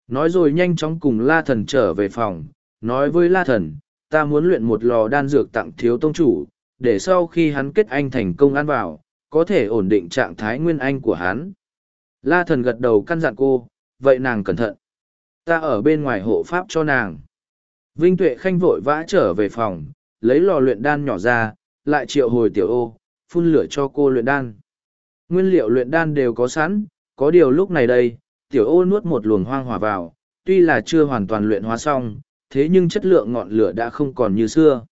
A: Nói rồi nhanh chóng cùng La Thần trở về phòng, nói với La Thần, ta muốn luyện một lò đan dược tặng thiếu tông chủ, để sau khi hắn kết anh thành công ăn vào, có thể ổn định trạng thái Nguyên Anh của hắn. La Thần gật đầu căn dặn cô, vậy nàng cẩn thận. Ta ở bên ngoài hộ pháp cho nàng. Vinh Tuệ Khanh vội vã trở về phòng, lấy lò luyện đan nhỏ ra, lại triệu hồi tiểu ô, phun lửa cho cô luyện đan. Nguyên liệu luyện đan đều có sẵn, có điều lúc này đây, tiểu ô nuốt một luồng hoang hỏa vào, tuy là chưa hoàn toàn luyện hóa xong, thế nhưng chất lượng ngọn lửa đã không còn như xưa.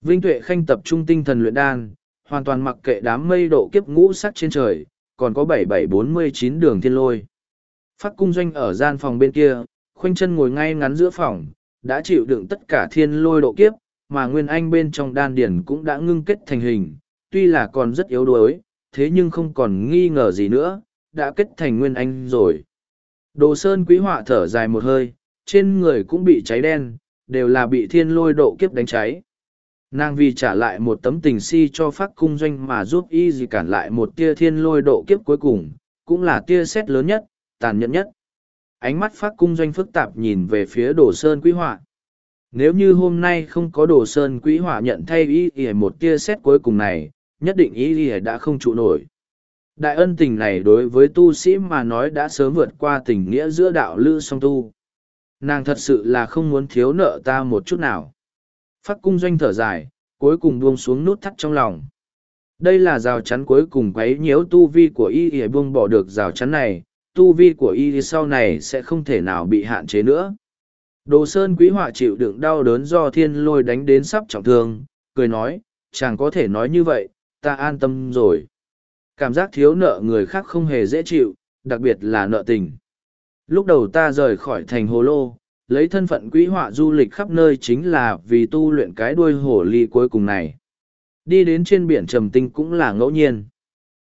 A: Vinh Tuệ Khanh tập trung tinh thần luyện đan, hoàn toàn mặc kệ đám mây độ kiếp ngũ sắc trên trời, còn có 7749 đường thiên lôi. Phát cung doanh ở gian phòng bên kia, khoanh chân ngồi ngay ngắn giữa phòng, đã chịu đựng tất cả thiên lôi độ kiếp, mà Nguyên Anh bên trong đan điển cũng đã ngưng kết thành hình, tuy là còn rất yếu đuối, thế nhưng không còn nghi ngờ gì nữa, đã kết thành Nguyên Anh rồi. Đồ Sơn quý họa thở dài một hơi, trên người cũng bị cháy đen, đều là bị thiên lôi độ kiếp đánh cháy. Nàng vì trả lại một tấm tình si cho phát cung doanh mà giúp y gì cản lại một tia thiên lôi độ kiếp cuối cùng, cũng là tia xét lớn nhất, tàn nhẫn nhất. Ánh mắt phát cung doanh phức tạp nhìn về phía đồ sơn quý họa. Nếu như hôm nay không có đồ sơn quý họa nhận thay y y một tia xét cuối cùng này, nhất định y y đã không trụ nổi. Đại ân tình này đối với tu sĩ mà nói đã sớm vượt qua tình nghĩa giữa đạo lữ song tu. Nàng thật sự là không muốn thiếu nợ ta một chút nào. Phát cung doanh thở dài, cuối cùng buông xuống nút thắt trong lòng. Đây là rào chắn cuối cùng quấy nhiễu tu vi của y ỉa buông bỏ được rào chắn này, tu vi của y sau này sẽ không thể nào bị hạn chế nữa. Đồ Sơn Quý Họa chịu đựng đau đớn do thiên lôi đánh đến sắp trọng thương, cười nói, chàng có thể nói như vậy, ta an tâm rồi. Cảm giác thiếu nợ người khác không hề dễ chịu, đặc biệt là nợ tình. Lúc đầu ta rời khỏi thành hồ lô, lấy thân phận quỹ họa du lịch khắp nơi chính là vì tu luyện cái đuôi hổ ly cuối cùng này. Đi đến trên biển trầm tinh cũng là ngẫu nhiên.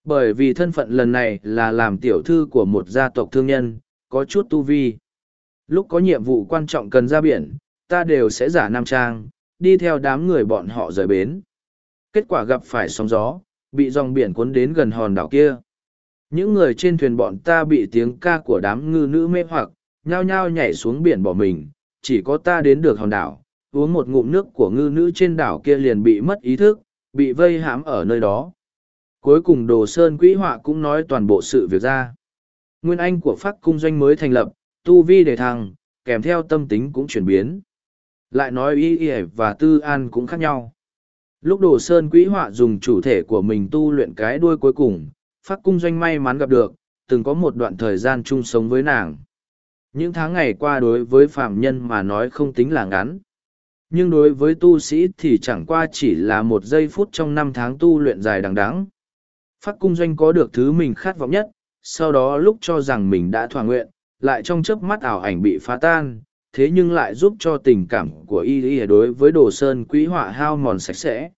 A: Bởi vì thân phận lần này là làm tiểu thư của một gia tộc thương nhân, có chút tu vi. Lúc có nhiệm vụ quan trọng cần ra biển, ta đều sẽ giả nam trang, đi theo đám người bọn họ rời bến. Kết quả gặp phải sóng gió, bị dòng biển cuốn đến gần hòn đảo kia. Những người trên thuyền bọn ta bị tiếng ca của đám ngư nữ mê hoặc, nhao nhao nhảy xuống biển bỏ mình, chỉ có ta đến được hòn đảo, uống một ngụm nước của ngư nữ trên đảo kia liền bị mất ý thức, bị vây hãm ở nơi đó. Cuối cùng Đồ Sơn Quỹ Họa cũng nói toàn bộ sự việc ra. Nguyên Anh của Pháp Cung Doanh mới thành lập, tu vi đề thăng, kèm theo tâm tính cũng chuyển biến. Lại nói Y Y và Tư An cũng khác nhau. Lúc Đồ Sơn Quỹ Họa dùng chủ thể của mình tu luyện cái đuôi cuối cùng, phát Cung Doanh may mắn gặp được, từng có một đoạn thời gian chung sống với nàng. Những tháng ngày qua đối với phạm nhân mà nói không tính là ngắn. Nhưng đối với tu sĩ thì chẳng qua chỉ là một giây phút trong năm tháng tu luyện dài đằng đẵng. Phát cung doanh có được thứ mình khát vọng nhất, sau đó lúc cho rằng mình đã thỏa nguyện, lại trong chớp mắt ảo ảnh bị phá tan, thế nhưng lại giúp cho tình cảm của y y đối với đồ sơn quý họa hao mòn sạch sẽ.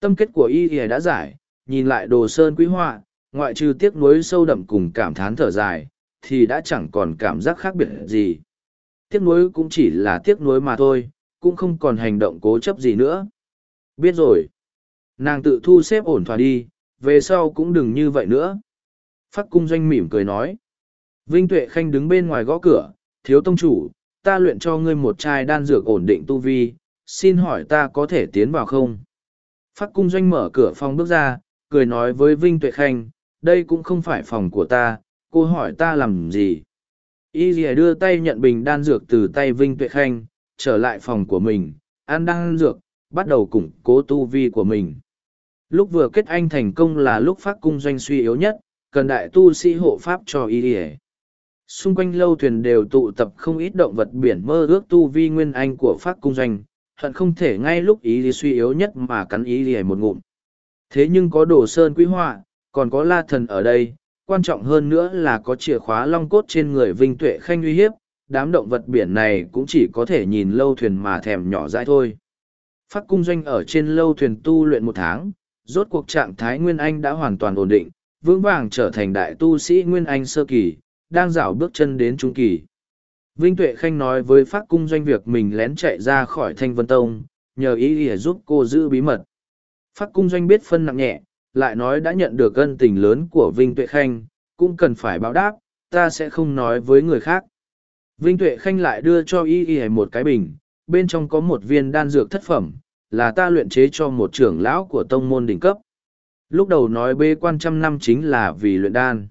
A: Tâm kết của y y đã giải, nhìn lại đồ sơn quý họa, ngoại trừ tiếc nuối sâu đậm cùng cảm thán thở dài, thì đã chẳng còn cảm giác khác biệt gì. Tiếc nuối cũng chỉ là tiếc nuối mà thôi, cũng không còn hành động cố chấp gì nữa. Biết rồi. Nàng tự thu xếp ổn thỏa đi, về sau cũng đừng như vậy nữa. Phát cung doanh mỉm cười nói. Vinh Tuệ Khanh đứng bên ngoài gõ cửa, thiếu tông chủ, ta luyện cho ngươi một chai đan dược ổn định tu vi, xin hỏi ta có thể tiến vào không? Phát cung doanh mở cửa phòng bước ra, cười nói với Vinh Tuệ Khanh, đây cũng không phải phòng của ta, cô hỏi ta làm gì? Y dì đưa tay nhận bình đan dược từ tay Vinh Tuệ Khanh, trở lại phòng của mình, ăn đan dược, bắt đầu củng cố tu vi của mình. Lúc vừa kết anh thành công là lúc phát cung doanh suy yếu nhất, cần đại tu sĩ hộ pháp cho y dì Xung quanh lâu thuyền đều tụ tập không ít động vật biển mơ ước tu vi nguyên anh của pháp cung doanh, hận không thể ngay lúc ý suy yếu nhất mà cắn ý lìa một ngụm. Thế nhưng có đồ sơn quý họa, còn có la thần ở đây, quan trọng hơn nữa là có chìa khóa long cốt trên người Vinh Tuệ Khanh uy hiếp, đám động vật biển này cũng chỉ có thể nhìn lâu thuyền mà thèm nhỏ dãi thôi. Phát cung doanh ở trên lâu thuyền tu luyện một tháng, rốt cuộc trạng thái Nguyên Anh đã hoàn toàn ổn định, vững vàng trở thành đại tu sĩ Nguyên Anh sơ kỳ, đang dạo bước chân đến trung kỳ. Vinh Tuệ Khanh nói với Pháp cung doanh việc mình lén chạy ra khỏi Thanh Vân Tông, nhờ ý để giúp cô giữ bí mật. Pháp cung doanh biết phân nặng nhẹ, lại nói đã nhận được ân tình lớn của Vinh Tuệ Khanh, cũng cần phải báo đáp, ta sẽ không nói với người khác. Vinh Tuệ Khanh lại đưa cho y y một cái bình, bên trong có một viên đan dược thất phẩm, là ta luyện chế cho một trưởng lão của tông môn đỉnh cấp. Lúc đầu nói bê quan trăm năm chính là vì luyện đan.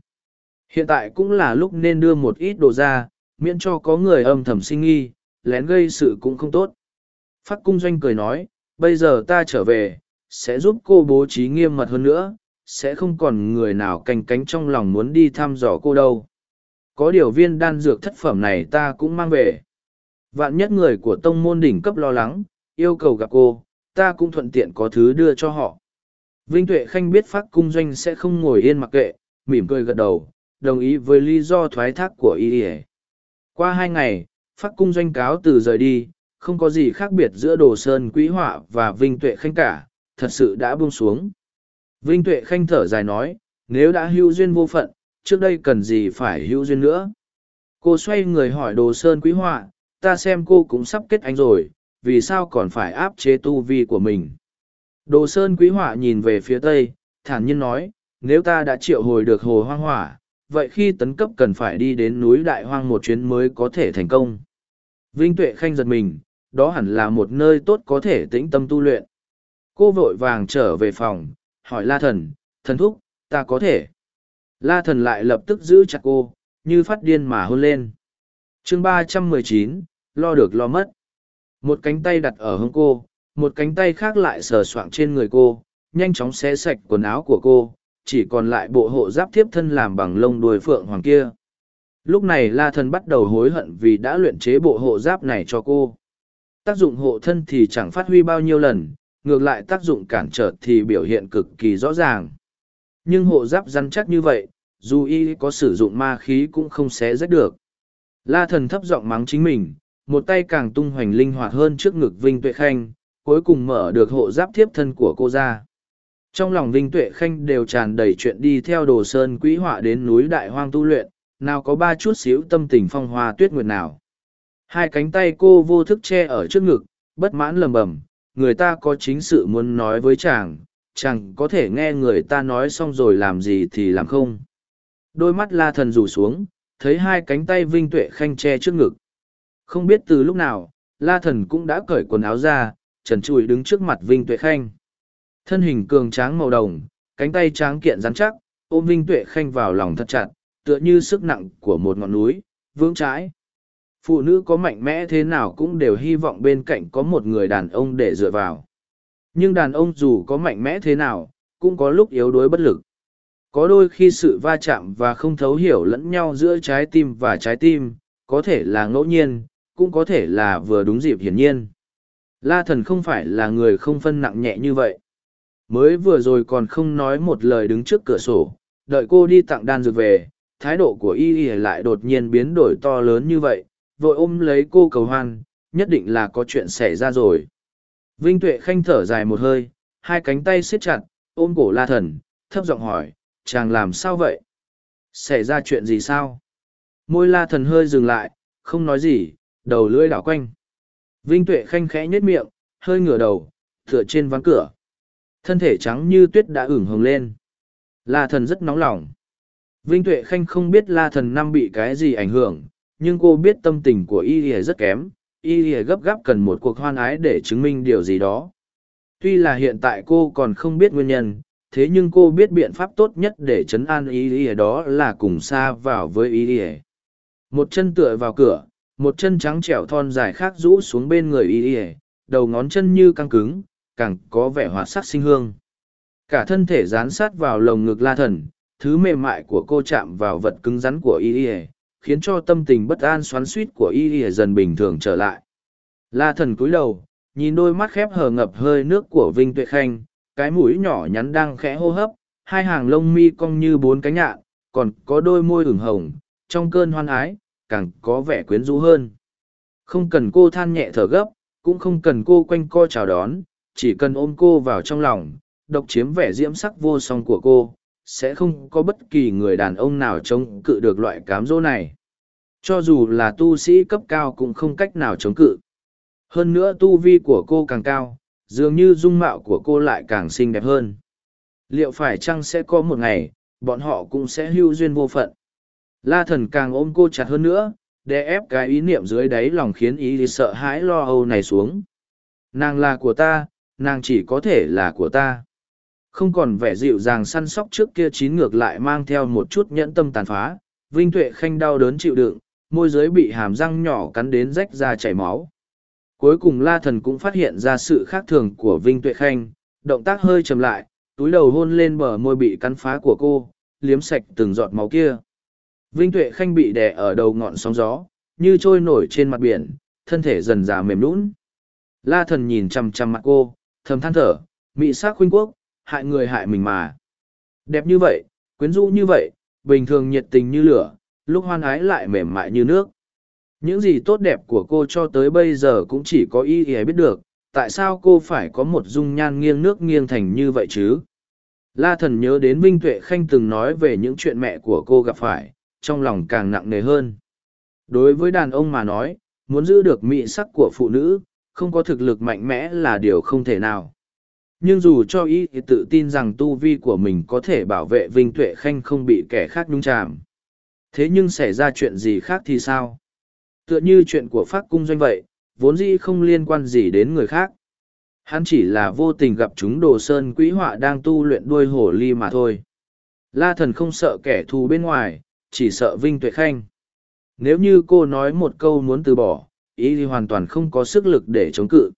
A: Hiện tại cũng là lúc nên đưa một ít đồ ra, miễn cho có người âm thầm sinh nghi, lén gây sự cũng không tốt. Phát cung doanh cười nói, bây giờ ta trở về, sẽ giúp cô bố trí nghiêm mật hơn nữa, sẽ không còn người nào canh cánh trong lòng muốn đi thăm dò cô đâu. Có điều viên đan dược thất phẩm này ta cũng mang về. Vạn nhất người của tông môn đỉnh cấp lo lắng, yêu cầu gặp cô, ta cũng thuận tiện có thứ đưa cho họ. Vinh Tuệ Khanh biết phát cung doanh sẽ không ngồi yên mặc kệ, mỉm cười gật đầu, đồng ý với lý do thoái thác của y Qua hai ngày, phát cung doanh cáo từ rời đi, không có gì khác biệt giữa Đồ Sơn Quý Họa và Vinh Tuệ Khanh cả, thật sự đã buông xuống. Vinh Tuệ Khanh thở dài nói, nếu đã hữu duyên vô phận, trước đây cần gì phải hữu duyên nữa. Cô xoay người hỏi Đồ Sơn Quý Họa, ta xem cô cũng sắp kết anh rồi, vì sao còn phải áp chế tu vi của mình. Đồ Sơn Quý Họa nhìn về phía Tây, thản nhiên nói, nếu ta đã triệu hồi được hồ hoang hỏa, vậy khi tấn cấp cần phải đi đến núi Đại Hoang một chuyến mới có thể thành công. Vinh Tuệ Khanh giật mình, đó hẳn là một nơi tốt có thể tĩnh tâm tu luyện. Cô vội vàng trở về phòng, hỏi La Thần, thần thúc, ta có thể. La Thần lại lập tức giữ chặt cô, như phát điên mà hôn lên. chương ba trăm mười chín, lo được lo mất. Một cánh tay đặt ở hông cô, một cánh tay khác lại sờ soạng trên người cô, nhanh chóng xé sạch quần áo của cô, chỉ còn lại bộ hộ giáp thiếp thân làm bằng lông đuôi phượng hoàng kia. Lúc này La Thần bắt đầu hối hận vì đã luyện chế bộ hộ giáp này cho cô. Tác dụng hộ thân thì chẳng phát huy bao nhiêu lần, ngược lại tác dụng cản trở thì biểu hiện cực kỳ rõ ràng. Nhưng hộ giáp rắn chắc như vậy, dù y có sử dụng ma khí cũng không xé rách được. La thần thấp giọng mắng chính mình, một tay càng tung hoành linh hoạt hơn trước ngực Vinh Tuệ Khanh, cuối cùng mở được hộ giáp thiếp thân của cô ra. Trong lòng Vinh Tuệ Khanh đều tràn đầy chuyện đi theo đồ sơn quỹ họa đến núi Đại Hoang tu luyện, nào có ba chút xíu tâm tình phong hoa tuyết nguyệt nào. Hai cánh tay cô vô thức che ở trước ngực, bất mãn lầm bầm, người ta có chính sự muốn nói với chàng, chàng có thể nghe người ta nói xong rồi làm gì thì làm không. Đôi mắt la thần rủ xuống, thấy hai cánh tay Vinh Tuệ Khanh che trước ngực. Không biết từ lúc nào, la thần cũng đã cởi quần áo ra, trần trụi đứng trước mặt Vinh Tuệ Khanh. Thân hình cường tráng màu đồng, cánh tay tráng kiện rắn chắc, ôm Vinh Tuệ Khanh vào lòng thật chặt, tựa như sức nặng của một ngọn núi, vững chãi. Phụ nữ có mạnh mẽ thế nào cũng đều hy vọng bên cạnh có một người đàn ông để dựa vào. Nhưng đàn ông dù có mạnh mẽ thế nào, cũng có lúc yếu đuối bất lực. Có đôi khi sự va chạm và không thấu hiểu lẫn nhau giữa trái tim và trái tim, có thể là ngẫu nhiên, cũng có thể là vừa đúng dịp hiển nhiên. La thần không phải là người không phân nặng nhẹ như vậy. Mới vừa rồi còn không nói một lời đứng trước cửa sổ, đợi cô đi tặng đan dược về, thái độ của y y lại đột nhiên biến đổi to lớn như vậy, vội ôm lấy cô cầu hoan, nhất định là có chuyện xảy ra rồi. Vinh Tuệ Khanh thở dài một hơi, hai cánh tay siết chặt, ôm cổ la thần, thấp giọng hỏi, chàng làm sao vậy? Xảy ra chuyện gì sao? Môi la thần hơi dừng lại, không nói gì, đầu lưỡi đảo quanh. Vinh Tuệ Khanh khẽ nhếch miệng, hơi ngửa đầu, tựa trên ván cửa. Thân thể trắng như tuyết đã ửng hồng lên. La thần rất nóng lòng. Vinh Tuệ Khanh không biết la thần năm bị cái gì ảnh hưởng, nhưng cô biết tâm tình của y y rất kém y y gấp gáp cần một cuộc hoan ái để chứng minh điều gì đó tuy là hiện tại cô còn không biết nguyên nhân thế nhưng cô biết biện pháp tốt nhất để chấn an y y đó là cùng xa vào với y y. một chân tựa vào cửa một chân trắng trẻo thon dài khác rũ xuống bên người y y, đầu ngón chân như căng cứng càng có vẻ hoạt sắc sinh hương cả thân thể dán sát vào lồng ngực la thần thứ mềm mại của cô chạm vào vật cứng rắn của y ỉa khiến cho tâm tình bất an xoắn suýt của y ỉa dần bình thường trở lại la thần cúi đầu nhìn đôi mắt khép hờ ngập hơi nước của vinh tuệ khanh cái mũi nhỏ nhắn đang khẽ hô hấp, hai hàng lông mi cong như bốn cánh nhạn, còn có đôi môi ửng hồng, trong cơn hoan ái, càng có vẻ quyến rũ hơn. Không cần cô than nhẹ thở gấp, cũng không cần cô quanh co chào đón, chỉ cần ôm cô vào trong lòng, độc chiếm vẻ diễm sắc vô song của cô, sẽ không có bất kỳ người đàn ông nào chống cự được loại cám dỗ này. Cho dù là tu sĩ cấp cao cũng không cách nào chống cự. Hơn nữa tu vi của cô càng cao, dường như dung mạo của cô lại càng xinh đẹp hơn. Liệu phải chăng sẽ có một ngày, bọn họ cũng sẽ hưu duyên vô phận. La thần càng ôm cô chặt hơn nữa, để ép cái ý niệm dưới đáy lòng khiến ý sợ hãi lo âu này xuống. Nàng là của ta, nàng chỉ có thể là của ta. Không còn vẻ dịu dàng săn sóc trước kia chín ngược lại mang theo một chút nhẫn tâm tàn phá, Vinh Tuệ Khanh đau đớn chịu đựng, môi dưới bị hàm răng nhỏ cắn đến rách ra chảy máu. Cuối cùng La Thần cũng phát hiện ra sự khác thường của Vinh Tuệ Khanh, động tác hơi chậm lại, túi đầu hôn lên bờ môi bị cắn phá của cô, liếm sạch từng giọt máu kia. Vinh Tuệ Khanh bị đè ở đầu ngọn sóng gió, như trôi nổi trên mặt biển, thân thể dần già mềm nũng. La thần nhìn chằm chằm mặt cô, thầm than thở, mị sắc khuynh quốc, hại người hại mình mà. Đẹp như vậy, quyến rũ như vậy, bình thường nhiệt tình như lửa, lúc hoan ái lại mềm mại như nước. Những gì tốt đẹp của cô cho tới bây giờ cũng chỉ có ý ý biết được, tại sao cô phải có một dung nhan nghiêng nước nghiêng thành như vậy chứ? La thần nhớ đến Vinh Tuệ Khanh từng nói về những chuyện mẹ của cô gặp phải, trong lòng càng nặng nề hơn. Đối với đàn ông mà nói, muốn giữ được mị sắc của phụ nữ, không có thực lực mạnh mẽ là điều không thể nào. Nhưng dù cho y thì tự tin rằng tu vi của mình có thể bảo vệ Vinh Tuệ Khanh không bị kẻ khác nhung chạm. Thế nhưng xảy ra chuyện gì khác thì sao? Tựa như chuyện của Pháp Cung Doanh vậy, vốn dĩ không liên quan gì đến người khác. Hắn chỉ là vô tình gặp chúng đồ sơn quý họa đang tu luyện đuôi hổ ly mà thôi. La thần không sợ kẻ thù bên ngoài, chỉ sợ Vinh Tuệ Khanh. Nếu như cô nói một câu muốn từ bỏ, ý thì hoàn toàn không có sức lực để chống cự.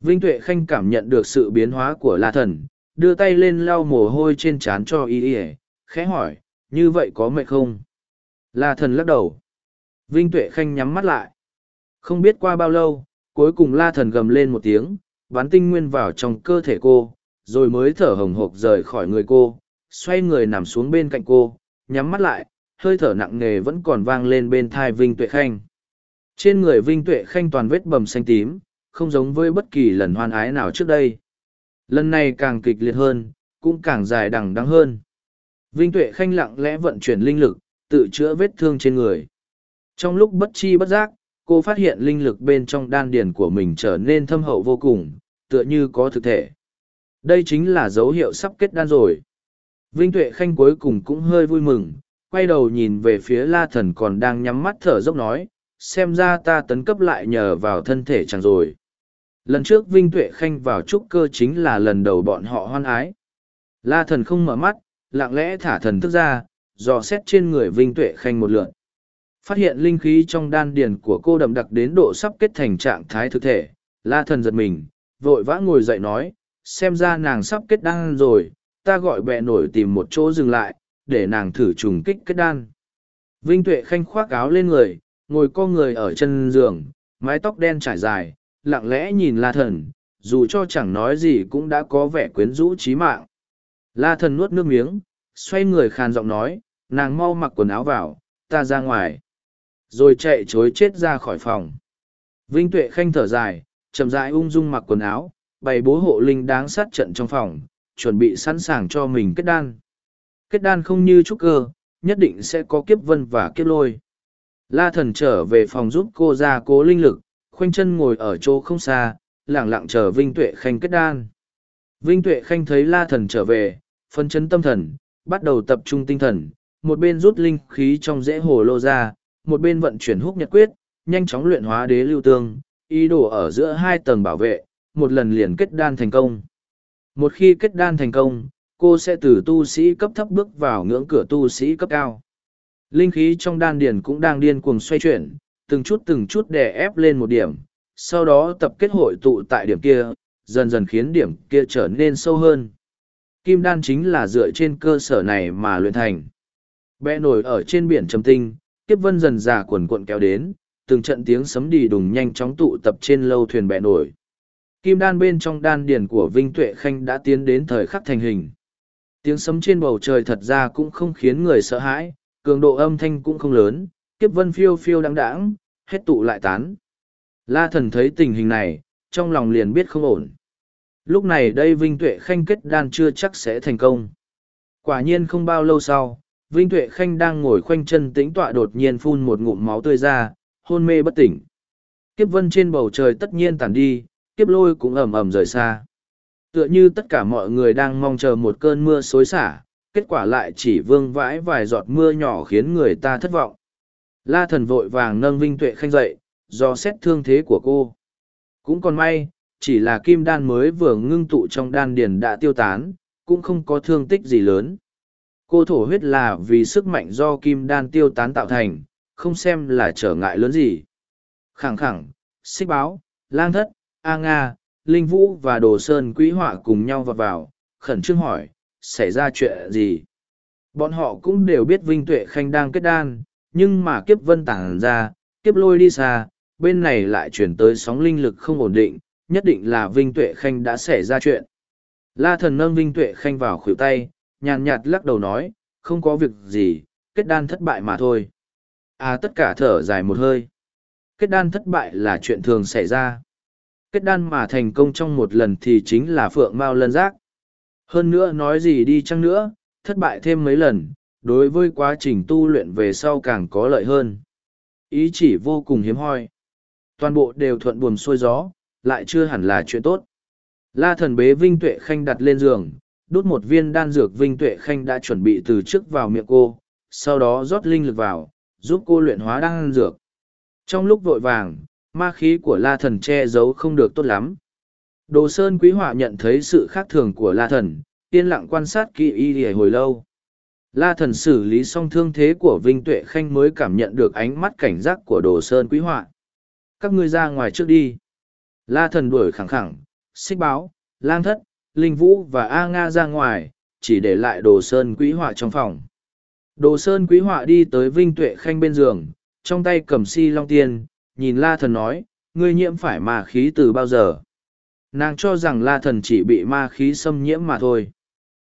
A: Vinh Tuệ Khanh cảm nhận được sự biến hóa của La Thần, đưa tay lên lau mồ hôi trên trán cho y y, khẽ hỏi, như vậy có mệt không? La Thần lắc đầu. Vinh Tuệ Khanh nhắm mắt lại. Không biết qua bao lâu, cuối cùng La Thần gầm lên một tiếng, bắn tinh nguyên vào trong cơ thể cô, rồi mới thở hồng hộc rời khỏi người cô, xoay người nằm xuống bên cạnh cô, nhắm mắt lại, hơi thở nặng nề vẫn còn vang lên bên thai Vinh Tuệ Khanh. Trên người Vinh Tuệ Khanh toàn vết bầm xanh tím, không giống với bất kỳ lần hoan ái nào trước đây. Lần này càng kịch liệt hơn, cũng càng dài đằng đắng hơn. Vinh Tuệ Khanh lặng lẽ vận chuyển linh lực, tự chữa vết thương trên người. Trong lúc bất chi bất giác, cô phát hiện linh lực bên trong đan điền của mình trở nên thâm hậu vô cùng, tựa như có thực thể. Đây chính là dấu hiệu sắp kết đan rồi. Vinh Tuệ Khanh cuối cùng cũng hơi vui mừng, quay đầu nhìn về phía la thần còn đang nhắm mắt thở dốc nói, xem ra ta tấn cấp lại nhờ vào thân thể chẳng rồi. Lần trước Vinh Tuệ Khanh vào trúc cơ chính là lần đầu bọn họ hoan ái. La thần không mở mắt, lặng lẽ thả thần thức ra, dò xét trên người Vinh Tuệ Khanh một lượt. Phát hiện linh khí trong đan điền của cô đậm đặc đến độ sắp kết thành trạng thái thực thể. La thần giật mình, vội vã ngồi dậy nói, xem ra nàng sắp kết đan rồi, ta gọi bẹ nổi tìm một chỗ dừng lại, để nàng thử trùng kích kết đan. Vinh Tuệ Khanh khoác áo lên người, ngồi co người ở chân giường, mái tóc đen trải dài, lặng lẽ nhìn La Thần, dù cho chẳng nói gì cũng đã có vẻ quyến rũ trí mạng. La Thần nuốt nước miếng, xoay người khàn giọng nói, nàng mau mặc quần áo vào, ta ra ngoài. Rồi chạy chối chết ra khỏi phòng. Vinh Tuệ Khanh thở dài, chậm rãi ung dung mặc quần áo, bày bố hộ linh đáng sát trận trong phòng, chuẩn bị sẵn sàng cho mình kết đan. Kết đan không như trúc cơ, nhất định sẽ có kiếp vân và kiếp lôi. La thần trở về phòng giúp cô ra cố linh lực, khoanh chân ngồi ở chỗ không xa, lẳng lặng chờ Vinh Tuệ Khanh kết đan. Vinh Tuệ Khanh thấy La thần trở về, phân chấn tâm thần, bắt đầu tập trung tinh thần, một bên rút linh khí trong rễ hồ lô ra, một bên vận chuyển húc nhật quyết, nhanh chóng luyện hóa đế lưu tương, ý đồ ở giữa hai tầng bảo vệ, một lần liền kết đan thành công. Một khi kết đan thành công, cô sẽ từ tu sĩ cấp thấp bước vào ngưỡng cửa tu sĩ cấp cao. Linh khí trong đan điền cũng đang điên cuồng xoay chuyển, từng chút từng chút đè ép lên một điểm, sau đó tập kết hội tụ tại điểm kia, dần dần khiến điểm kia trở nên sâu hơn. Kim đan chính là dựa trên cơ sở này mà luyện thành. Bẽ nổi ở trên biển trầm tinh, kiếp vân dần già cuộn cuộn kéo đến, từng trận tiếng sấm đi đùng nhanh chóng tụ tập trên lâu thuyền bẹ nổi. Kim đan bên trong đan điển của Vinh Tuệ Khanh đã tiến đến thời khắc thành hình. Tiếng sấm trên bầu trời thật ra cũng không khiến người sợ hãi, cường độ âm thanh cũng không lớn, kiếp vân phiêu phiêu đáng đãng, hết tụ lại tán. La thần thấy tình hình này, trong lòng liền biết không ổn. Lúc này đây Vinh Tuệ Khanh kết đan chưa chắc sẽ thành công. Quả nhiên không bao lâu sau, Vinh Tuệ Khanh đang ngồi khoanh chân tĩnh tọa đột nhiên phun một ngụm máu tươi ra, hôn mê bất tỉnh. Kiếp vân trên bầu trời tất nhiên tản đi, kiếp lôi cũng ầm ầm rời xa. Tựa như tất cả mọi người đang mong chờ một cơn mưa xối xả, kết quả lại chỉ vương vãi vài giọt mưa nhỏ khiến người ta thất vọng. La thần vội vàng nâng Vinh Tuệ Khanh dậy, do xét thương thế của cô. Cũng còn may, chỉ là kim đan mới vừa ngưng tụ trong đan điền đã tiêu tán, cũng không có thương tích gì lớn. Cô thổ huyết là vì sức mạnh do kim đan tiêu tán tạo thành, không xem là trở ngại lớn gì. Khẳng khẳng, xích báo, lang thất, A Nga, Linh Vũ và Đồ Sơn Quý Họa cùng nhau vào vào, khẩn trương hỏi, xảy ra chuyện gì? Bọn họ cũng đều biết Vinh Tuệ Khanh đang kết đan, nhưng mà kiếp vân tản ra, kiếp lôi đi xa, bên này lại chuyển tới sóng linh lực không ổn định, nhất định là Vinh Tuệ Khanh đã xảy ra chuyện. La thần nâng Vinh Tuệ Khanh vào khuỷu tay, nhàn nhạt lắc đầu nói, không có việc gì, kết đan thất bại mà thôi. À tất cả thở dài một hơi. Kết đan thất bại là chuyện thường xảy ra. Kết đan mà thành công trong một lần thì chính là phượng mao lân giác. Hơn nữa nói gì đi chăng nữa, thất bại thêm mấy lần, đối với quá trình tu luyện về sau càng có lợi hơn. Ý chỉ vô cùng hiếm hoi. Toàn bộ đều thuận buồm xuôi gió, lại chưa hẳn là chuyện tốt. La thần bế Vinh Tuệ Khanh đặt lên giường, đút một viên đan dược Vinh Tuệ Khanh đã chuẩn bị từ trước vào miệng cô, sau đó rót linh lực vào, giúp cô luyện hóa đan dược. Trong lúc vội vàng, ma khí của La thần che giấu không được tốt lắm. Đồ Sơn Quý Họa nhận thấy sự khác thường của La thần, yên lặng quan sát kỹ y hồi lâu. La thần xử lý xong thương thế của Vinh Tuệ Khanh mới cảm nhận được ánh mắt cảnh giác của Đồ Sơn Quý Họa. Các ngươi ra ngoài trước đi. La thần đuổi khẳng khẳng, xích báo, lang thất, linh vũ và A Nga ra ngoài, chỉ để lại Đồ Sơn Quý Họa trong phòng. Đồ Sơn Quý Họa đi tới Vinh Tuệ Khanh bên giường, trong tay cầm si long tiên, nhìn La thần nói, ngươi nhiễm phải ma khí từ bao giờ? Nàng cho rằng La thần chỉ bị ma khí xâm nhiễm mà thôi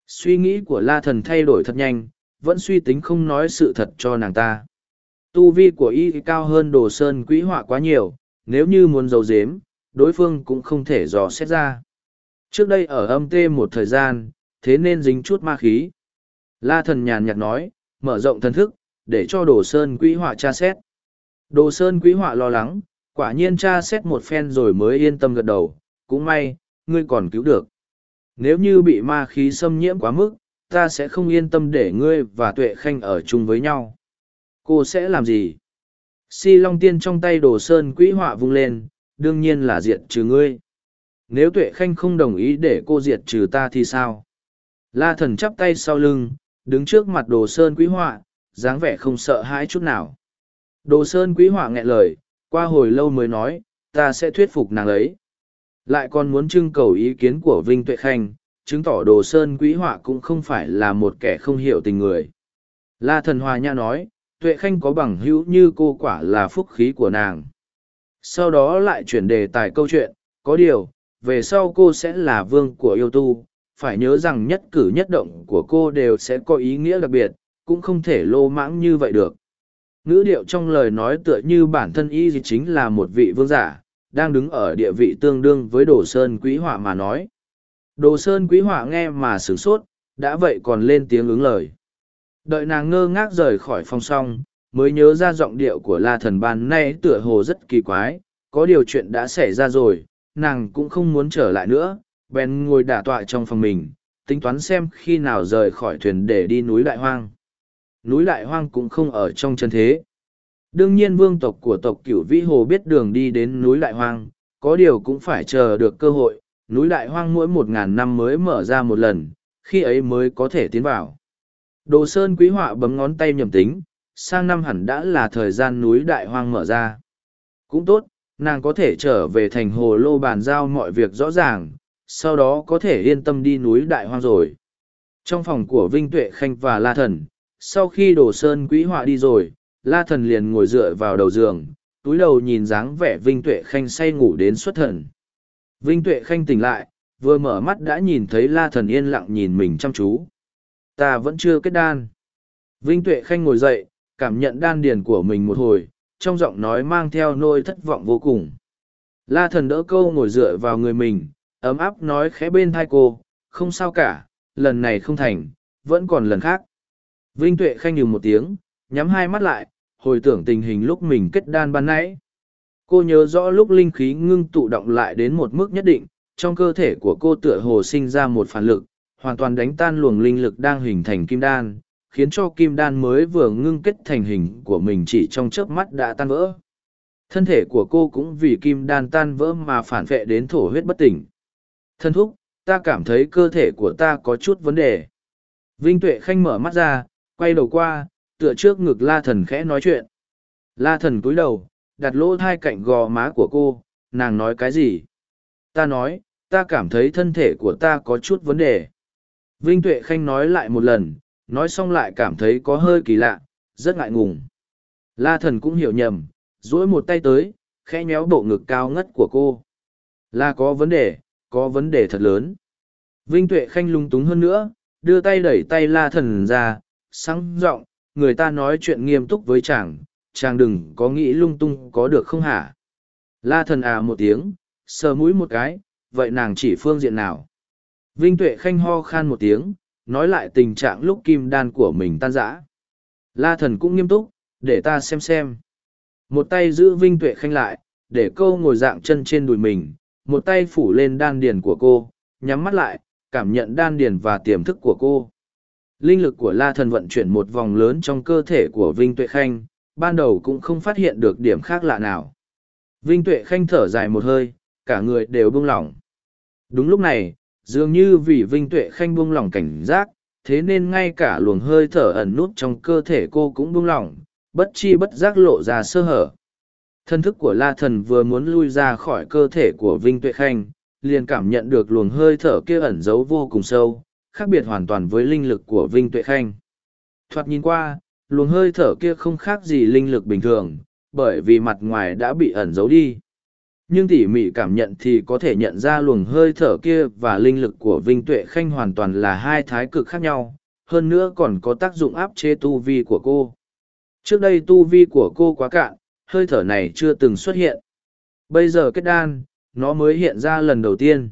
A: Suy nghĩ của la thần thay đổi thật nhanh, vẫn suy tính không nói sự thật cho nàng ta. Tu vi của y cao hơn đồ sơn quỹ họa quá nhiều, nếu như muốn giấu dếm đối phương cũng không thể dò xét ra. Trước đây ở âm tê một thời gian, thế nên dính chút ma khí. La thần nhàn nhạt nói, mở rộng thần thức, để cho đồ sơn quỹ họa tra xét. Đồ sơn quỹ họa lo lắng, quả nhiên tra xét một phen rồi mới yên tâm gật đầu, cũng may, ngươi còn cứu được. Nếu như bị ma khí xâm nhiễm quá mức ta sẽ không yên tâm để ngươi và tuệ khanh ở chung với nhau. Cô sẽ làm gì? Si long tiên trong tay đồ sơn quỹ họa vung lên đương nhiên là diệt trừ ngươi. Nếu tuệ khanh không đồng ý để cô diệt trừ ta thì sao? La thần chắp tay sau lưng đứng trước mặt đồ sơn quý họa dáng vẻ không sợ hãi chút nào. Đồ sơn quý họa nghẹn lời qua hồi lâu mới nói ta sẽ thuyết phục nàng ấy lại còn muốn trưng cầu ý kiến của Vinh Tuệ Khanh, chứng tỏ Đồ Sơn Quý Họa cũng không phải là một kẻ không hiểu tình người. La Thần Hòa Nha nói, Tuệ Khanh có bằng hữu như cô quả là phúc khí của nàng. Sau đó lại chuyển đề tài câu chuyện, có điều, về sau cô sẽ là vương của yêu tu, phải nhớ rằng nhất cử nhất động của cô đều sẽ có ý nghĩa đặc biệt, cũng không thể lô mãng như vậy được. Ngữ điệu trong lời nói tựa như bản thân y chính là một vị vương giả, đang đứng ở địa vị tương đương với đồ sơn quý họa mà nói. Đồ sơn quý họa nghe mà sửng sốt, đã vậy còn lên tiếng ứng lời. Đợi nàng ngơ ngác rời khỏi phòng xong, mới nhớ ra giọng điệu của la thần ban nay tựa hồ rất kỳ quái, có điều chuyện đã xảy ra rồi, nàng cũng không muốn trở lại nữa, bèn ngồi đả tọa trong phòng mình, tính toán xem khi nào rời khỏi thuyền để đi núi đại hoang. Núi đại hoang cũng không ở trong chân thế. Đương nhiên vương tộc của tộc cửu vĩ hồ biết đường đi đến núi Đại Hoang, có điều cũng phải chờ được cơ hội, núi Đại Hoang mỗi một ngàn năm mới mở ra một lần, khi ấy mới có thể tiến vào. Đồ Sơn Quý Họa bấm ngón tay nhầm tính, sang năm hẳn đã là thời gian núi Đại Hoang mở ra. Cũng tốt, nàng có thể trở về thành hồ lô bàn giao mọi việc rõ ràng, sau đó có thể yên tâm đi núi Đại Hoang rồi. Trong phòng của Vinh Tuệ Khanh và La Thần, sau khi Đồ Sơn Quý Họa đi rồi, La thần liền ngồi dựa vào đầu giường, túi đầu nhìn dáng vẻ vinh tuệ khanh say ngủ đến xuất thần. Vinh Tuệ Khanh tỉnh lại, vừa mở mắt đã nhìn thấy La Thần yên lặng nhìn mình chăm chú. Ta vẫn chưa kết đan. Vinh Tuệ Khanh ngồi dậy, cảm nhận đan điền của mình một hồi, trong giọng nói mang theo nỗi thất vọng vô cùng. La Thần đỡ câu ngồi dựa vào người mình, ấm áp nói khẽ bên thai cô, không sao cả, lần này không thành, vẫn còn lần khác. Vinh Tuệ Khanh nhường một tiếng, nhắm hai mắt lại, hồi tưởng tình hình lúc mình kết đan ban nãy. Cô nhớ rõ lúc linh khí ngưng tụ động lại đến một mức nhất định, trong cơ thể của cô tựa hồ sinh ra một phản lực, hoàn toàn đánh tan luồng linh lực đang hình thành kim đan, khiến cho kim đan mới vừa ngưng kết thành hình của mình chỉ trong chớp mắt đã tan vỡ. Thân thể của cô cũng vì kim đan tan vỡ mà phản vệ đến thổ huyết bất tỉnh. Thân thúc, ta cảm thấy cơ thể của ta có chút vấn đề. Vinh Tuệ Khanh mở mắt ra, quay đầu qua, tựa trước ngực la thần khẽ nói chuyện. La thần cúi đầu, đặt lỗ thai cạnh gò má của cô, nàng nói cái gì? Ta nói, ta cảm thấy thân thể của ta có chút vấn đề. Vinh Tuệ Khanh nói lại một lần, nói xong lại cảm thấy có hơi kỳ lạ, rất ngại ngùng. La thần cũng hiểu nhầm, duỗi một tay tới, khẽ nhéo bộ ngực cao ngất của cô. Là có vấn đề, có vấn đề thật lớn. Vinh Tuệ Khanh lung túng hơn nữa, đưa tay đẩy tay la thần ra, sáng giọng người ta nói chuyện nghiêm túc với chàng, chàng đừng có nghĩ lung tung có được không hả? La thần à một tiếng, sờ mũi một cái, vậy nàng chỉ phương diện nào? Vinh Tuệ Khanh ho khan một tiếng, nói lại tình trạng lúc kim đan của mình tan rã. La thần cũng nghiêm túc, để ta xem xem. Một tay giữ Vinh Tuệ Khanh lại, để cô ngồi dạng chân trên đùi mình, một tay phủ lên đan điền của cô, nhắm mắt lại, cảm nhận đan điền và tiềm thức của cô. Linh lực của La Thần vận chuyển một vòng lớn trong cơ thể của Vinh Tuệ Khanh, ban đầu cũng không phát hiện được điểm khác lạ nào. Vinh Tuệ Khanh thở dài một hơi, cả người đều buông lỏng. Đúng lúc này, dường như vì Vinh Tuệ Khanh buông lỏng cảnh giác, thế nên ngay cả luồng hơi thở ẩn nút trong cơ thể cô cũng buông lỏng, bất chi bất giác lộ ra sơ hở. Thân thức của La Thần vừa muốn lui ra khỏi cơ thể của Vinh Tuệ Khanh, liền cảm nhận được luồng hơi thở kia ẩn giấu vô cùng sâu, khác biệt hoàn toàn với linh lực của Vinh Tuệ Khanh. Thoạt nhìn qua, luồng hơi thở kia không khác gì linh lực bình thường, bởi vì mặt ngoài đã bị ẩn giấu đi. Nhưng tỉ mỉ cảm nhận thì có thể nhận ra luồng hơi thở kia và linh lực của Vinh Tuệ Khanh hoàn toàn là hai thái cực khác nhau, hơn nữa còn có tác dụng áp chế tu vi của cô. Trước đây tu vi của cô quá cạn, hơi thở này chưa từng xuất hiện. Bây giờ kết đan, nó mới hiện ra lần đầu tiên.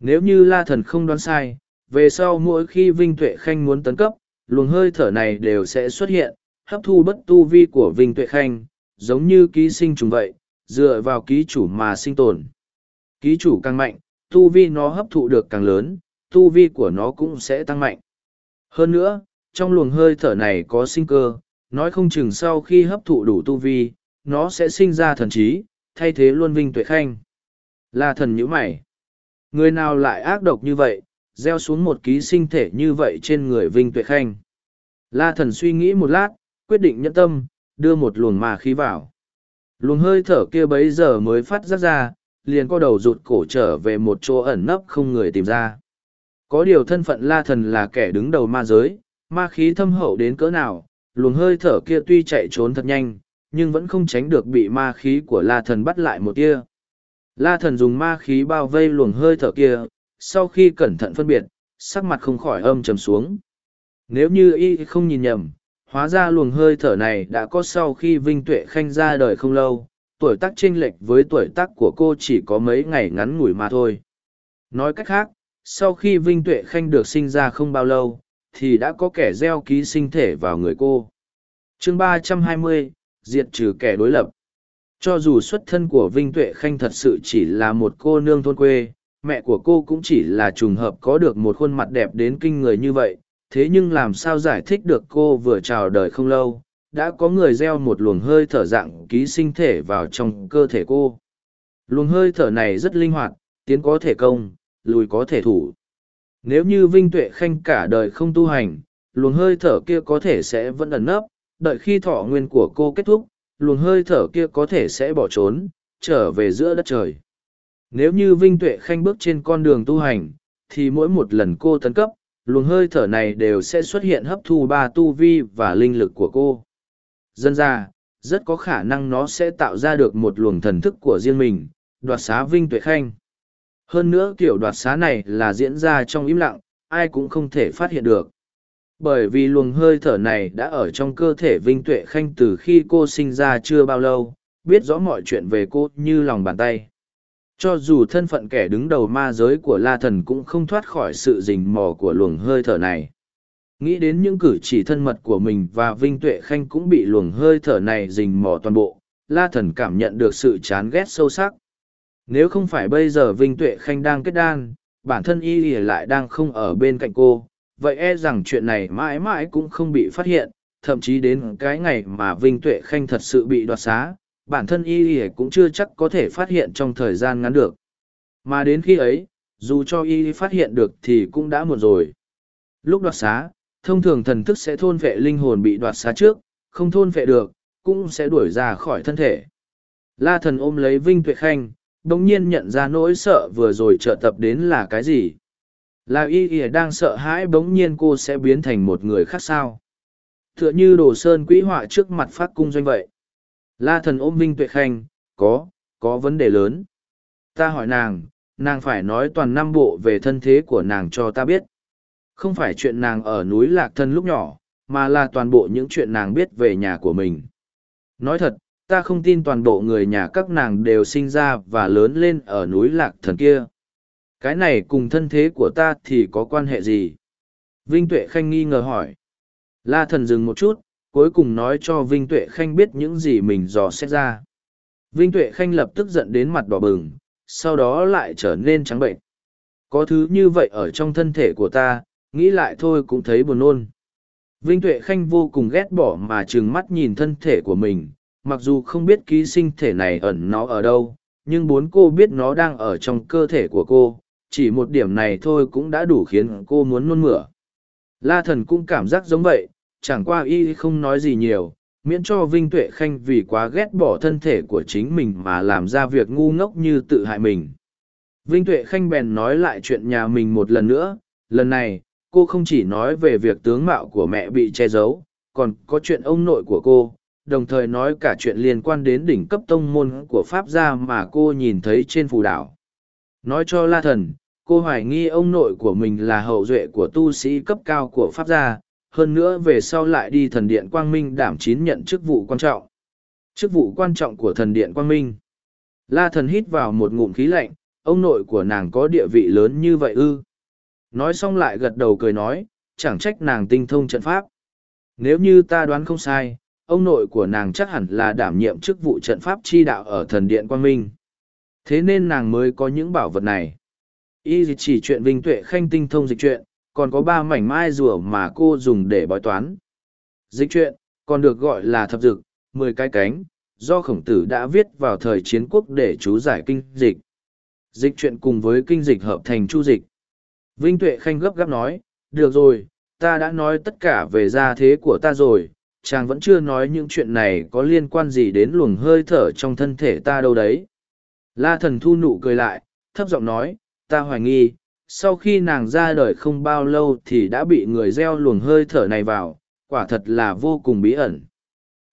A: Nếu như La Thần không đoán sai, về sau mỗi khi Vinh Tuệ Khanh muốn tấn cấp, luồng hơi thở này đều sẽ xuất hiện, hấp thu bất tu vi của Vinh Tuệ Khanh, giống như ký sinh trùng vậy, dựa vào ký chủ mà sinh tồn. Ký chủ càng mạnh, tu vi nó hấp thụ được càng lớn, tu vi của nó cũng sẽ tăng mạnh. Hơn nữa, trong luồng hơi thở này có sinh cơ, nói không chừng sau khi hấp thụ đủ tu vi, nó sẽ sinh ra thần trí, thay thế luôn Vinh Tuệ Khanh. Là thần nhữ mày. Người nào lại ác độc như vậy, gieo xuống một ký sinh thể như vậy trên người Vinh Tuệ Khanh. La thần suy nghĩ một lát, quyết định nhẫn tâm, đưa một luồng ma khí vào. Luồng hơi thở kia bấy giờ mới phát ra ra, liền co đầu rụt cổ trở về một chỗ ẩn nấp không người tìm ra. Có điều thân phận la thần là kẻ đứng đầu ma giới, ma khí thâm hậu đến cỡ nào, luồng hơi thở kia tuy chạy trốn thật nhanh, nhưng vẫn không tránh được bị ma khí của la thần bắt lại một tia. La thần dùng ma khí bao vây luồng hơi thở kia, sau khi cẩn thận phân biệt, sắc mặt không khỏi âm trầm xuống. Nếu như y không nhìn nhầm, hóa ra luồng hơi thở này đã có sau khi Vinh Tuệ Khanh ra đời không lâu, tuổi tác chênh lệch với tuổi tác của cô chỉ có mấy ngày ngắn ngủi mà thôi. Nói cách khác, sau khi Vinh Tuệ Khanh được sinh ra không bao lâu, thì đã có kẻ gieo ký sinh thể vào người cô. chương ba trăm hai mươi, diệt trừ kẻ đối lập. Cho dù xuất thân của Vinh Tuệ Khanh thật sự chỉ là một cô nương thôn quê, mẹ của cô cũng chỉ là trùng hợp có được một khuôn mặt đẹp đến kinh người như vậy, thế nhưng làm sao giải thích được cô vừa chào đời không lâu, đã có người gieo một luồng hơi thở dạng ký sinh thể vào trong cơ thể cô. Luồng hơi thở này rất linh hoạt, tiến có thể công, lùi có thể thủ. Nếu như Vinh Tuệ Khanh cả đời không tu hành, luồng hơi thở kia có thể sẽ vẫn ẩn nấp, đợi khi thọ nguyên của cô kết thúc, luồng hơi thở kia có thể sẽ bỏ trốn, trở về giữa đất trời. Nếu như Vinh Tuệ Khanh bước trên con đường tu hành, thì mỗi một lần cô tấn cấp, luồng hơi thở này đều sẽ xuất hiện hấp thu ba tu vi và linh lực của cô. Dân ra, rất có khả năng nó sẽ tạo ra được một luồng thần thức của riêng mình, đoạt xá Vinh Tuệ Khanh. Hơn nữa kiểu đoạt xá này là diễn ra trong im lặng, ai cũng không thể phát hiện được. Bởi vì luồng hơi thở này đã ở trong cơ thể Vinh Tuệ Khanh từ khi cô sinh ra chưa bao lâu, biết rõ mọi chuyện về cô như lòng bàn tay. Cho dù thân phận kẻ đứng đầu ma giới của La Thần cũng không thoát khỏi sự rình mò của luồng hơi thở này. Nghĩ đến những cử chỉ thân mật của mình và Vinh Tuệ Khanh cũng bị luồng hơi thở này rình mò toàn bộ, La Thần cảm nhận được sự chán ghét sâu sắc. Nếu không phải bây giờ Vinh Tuệ Khanh đang kết đan, bản thân y lại đang không ở bên cạnh cô, vậy e rằng chuyện này mãi mãi cũng không bị phát hiện, thậm chí đến cái ngày mà Vinh Tuệ Khanh thật sự bị đoạt xá, bản thân y y cũng chưa chắc có thể phát hiện trong thời gian ngắn được. Mà đến khi ấy, dù cho y phát hiện được thì cũng đã muộn rồi. Lúc đoạt xá, thông thường thần thức sẽ thôn vệ linh hồn bị đoạt xá trước, không thôn vệ được, cũng sẽ đuổi ra khỏi thân thể. La thần ôm lấy Vinh Tuệ Khanh, đồng nhiên nhận ra nỗi sợ vừa rồi trợ tập đến là cái gì. Là y y đang sợ hãi bỗng nhiên cô sẽ biến thành một người khác sao. Tựa như đồ sơn quỹ họa trước mặt phát cung doanh vậy. La thần ôm Vinh Tuệ Khanh, có, có vấn đề lớn. Ta hỏi nàng, nàng phải nói toàn năm bộ về thân thế của nàng cho ta biết. Không phải chuyện nàng ở núi Lạc Thân lúc nhỏ, mà là toàn bộ những chuyện nàng biết về nhà của mình. Nói thật, ta không tin toàn bộ người nhà các nàng đều sinh ra và lớn lên ở núi Lạc Thần kia. Cái này cùng thân thế của ta thì có quan hệ gì? Vinh Tuệ Khanh nghi ngờ hỏi. La Thần dừng một chút, cuối cùng nói cho Vinh Tuệ Khanh biết những gì mình dò xét ra. Vinh Tuệ Khanh lập tức giận đến mặt đỏ bừng, sau đó lại trở nên trắng bệnh. Có thứ như vậy ở trong thân thể của ta, nghĩ lại thôi cũng thấy buồn nôn. Vinh Tuệ Khanh vô cùng ghét bỏ mà trừng mắt nhìn thân thể của mình, mặc dù không biết ký sinh thể này ẩn nó ở đâu, nhưng bốn cô biết nó đang ở trong cơ thể của cô, chỉ một điểm này thôi cũng đã đủ khiến cô muốn nôn mửa. La thần cũng cảm giác giống vậy, chẳng qua y không nói gì nhiều, miễn cho Vinh Tuệ Khanh vì quá ghét bỏ thân thể của chính mình mà làm ra việc ngu ngốc như tự hại mình. Vinh Tuệ Khanh bèn nói lại chuyện nhà mình một lần nữa, lần này, cô không chỉ nói về việc tướng mạo của mẹ bị che giấu, còn có chuyện ông nội của cô, đồng thời nói cả chuyện liên quan đến đỉnh cấp tông môn của Pháp gia mà cô nhìn thấy trên phù đảo. Nói cho La Thần, cô hoài nghi ông nội của mình là hậu duệ của tu sĩ cấp cao của Pháp gia, hơn nữa về sau lại đi thần điện quang minh đảm chín nhận chức vụ quan trọng. Chức vụ quan trọng của thần điện quang minh. La thần hít vào một ngụm khí lạnh, ông nội của nàng có địa vị lớn như vậy ư? Nói xong lại gật đầu cười nói, chẳng trách nàng tinh thông trận pháp. Nếu như ta đoán không sai, ông nội của nàng chắc hẳn là đảm nhiệm chức vụ trận pháp chi đạo ở thần điện quang minh. Thế nên nàng mới có những bảo vật này. Y chỉ chuyện vinh tuệ khanh tinh thông dịch chuyện còn có ba mảnh mai rùa mà cô dùng để bói toán. Dịch chuyện, còn được gọi là thập dực, mười cái cánh, do khổng tử đã viết vào thời chiến quốc để chú giải kinh dịch. Dịch chuyện cùng với kinh dịch hợp thành chu dịch. Vinh Tuệ Khanh gấp gáp nói, được rồi, ta đã nói tất cả về gia thế của ta rồi, chàng vẫn chưa nói những chuyện này có liên quan gì đến luồng hơi thở trong thân thể ta đâu đấy. La thần thu nụ cười lại, thấp giọng nói, ta hoài nghi, sau khi nàng ra đời không bao lâu thì đã bị người gieo luồng hơi thở này vào, quả thật là vô cùng bí ẩn.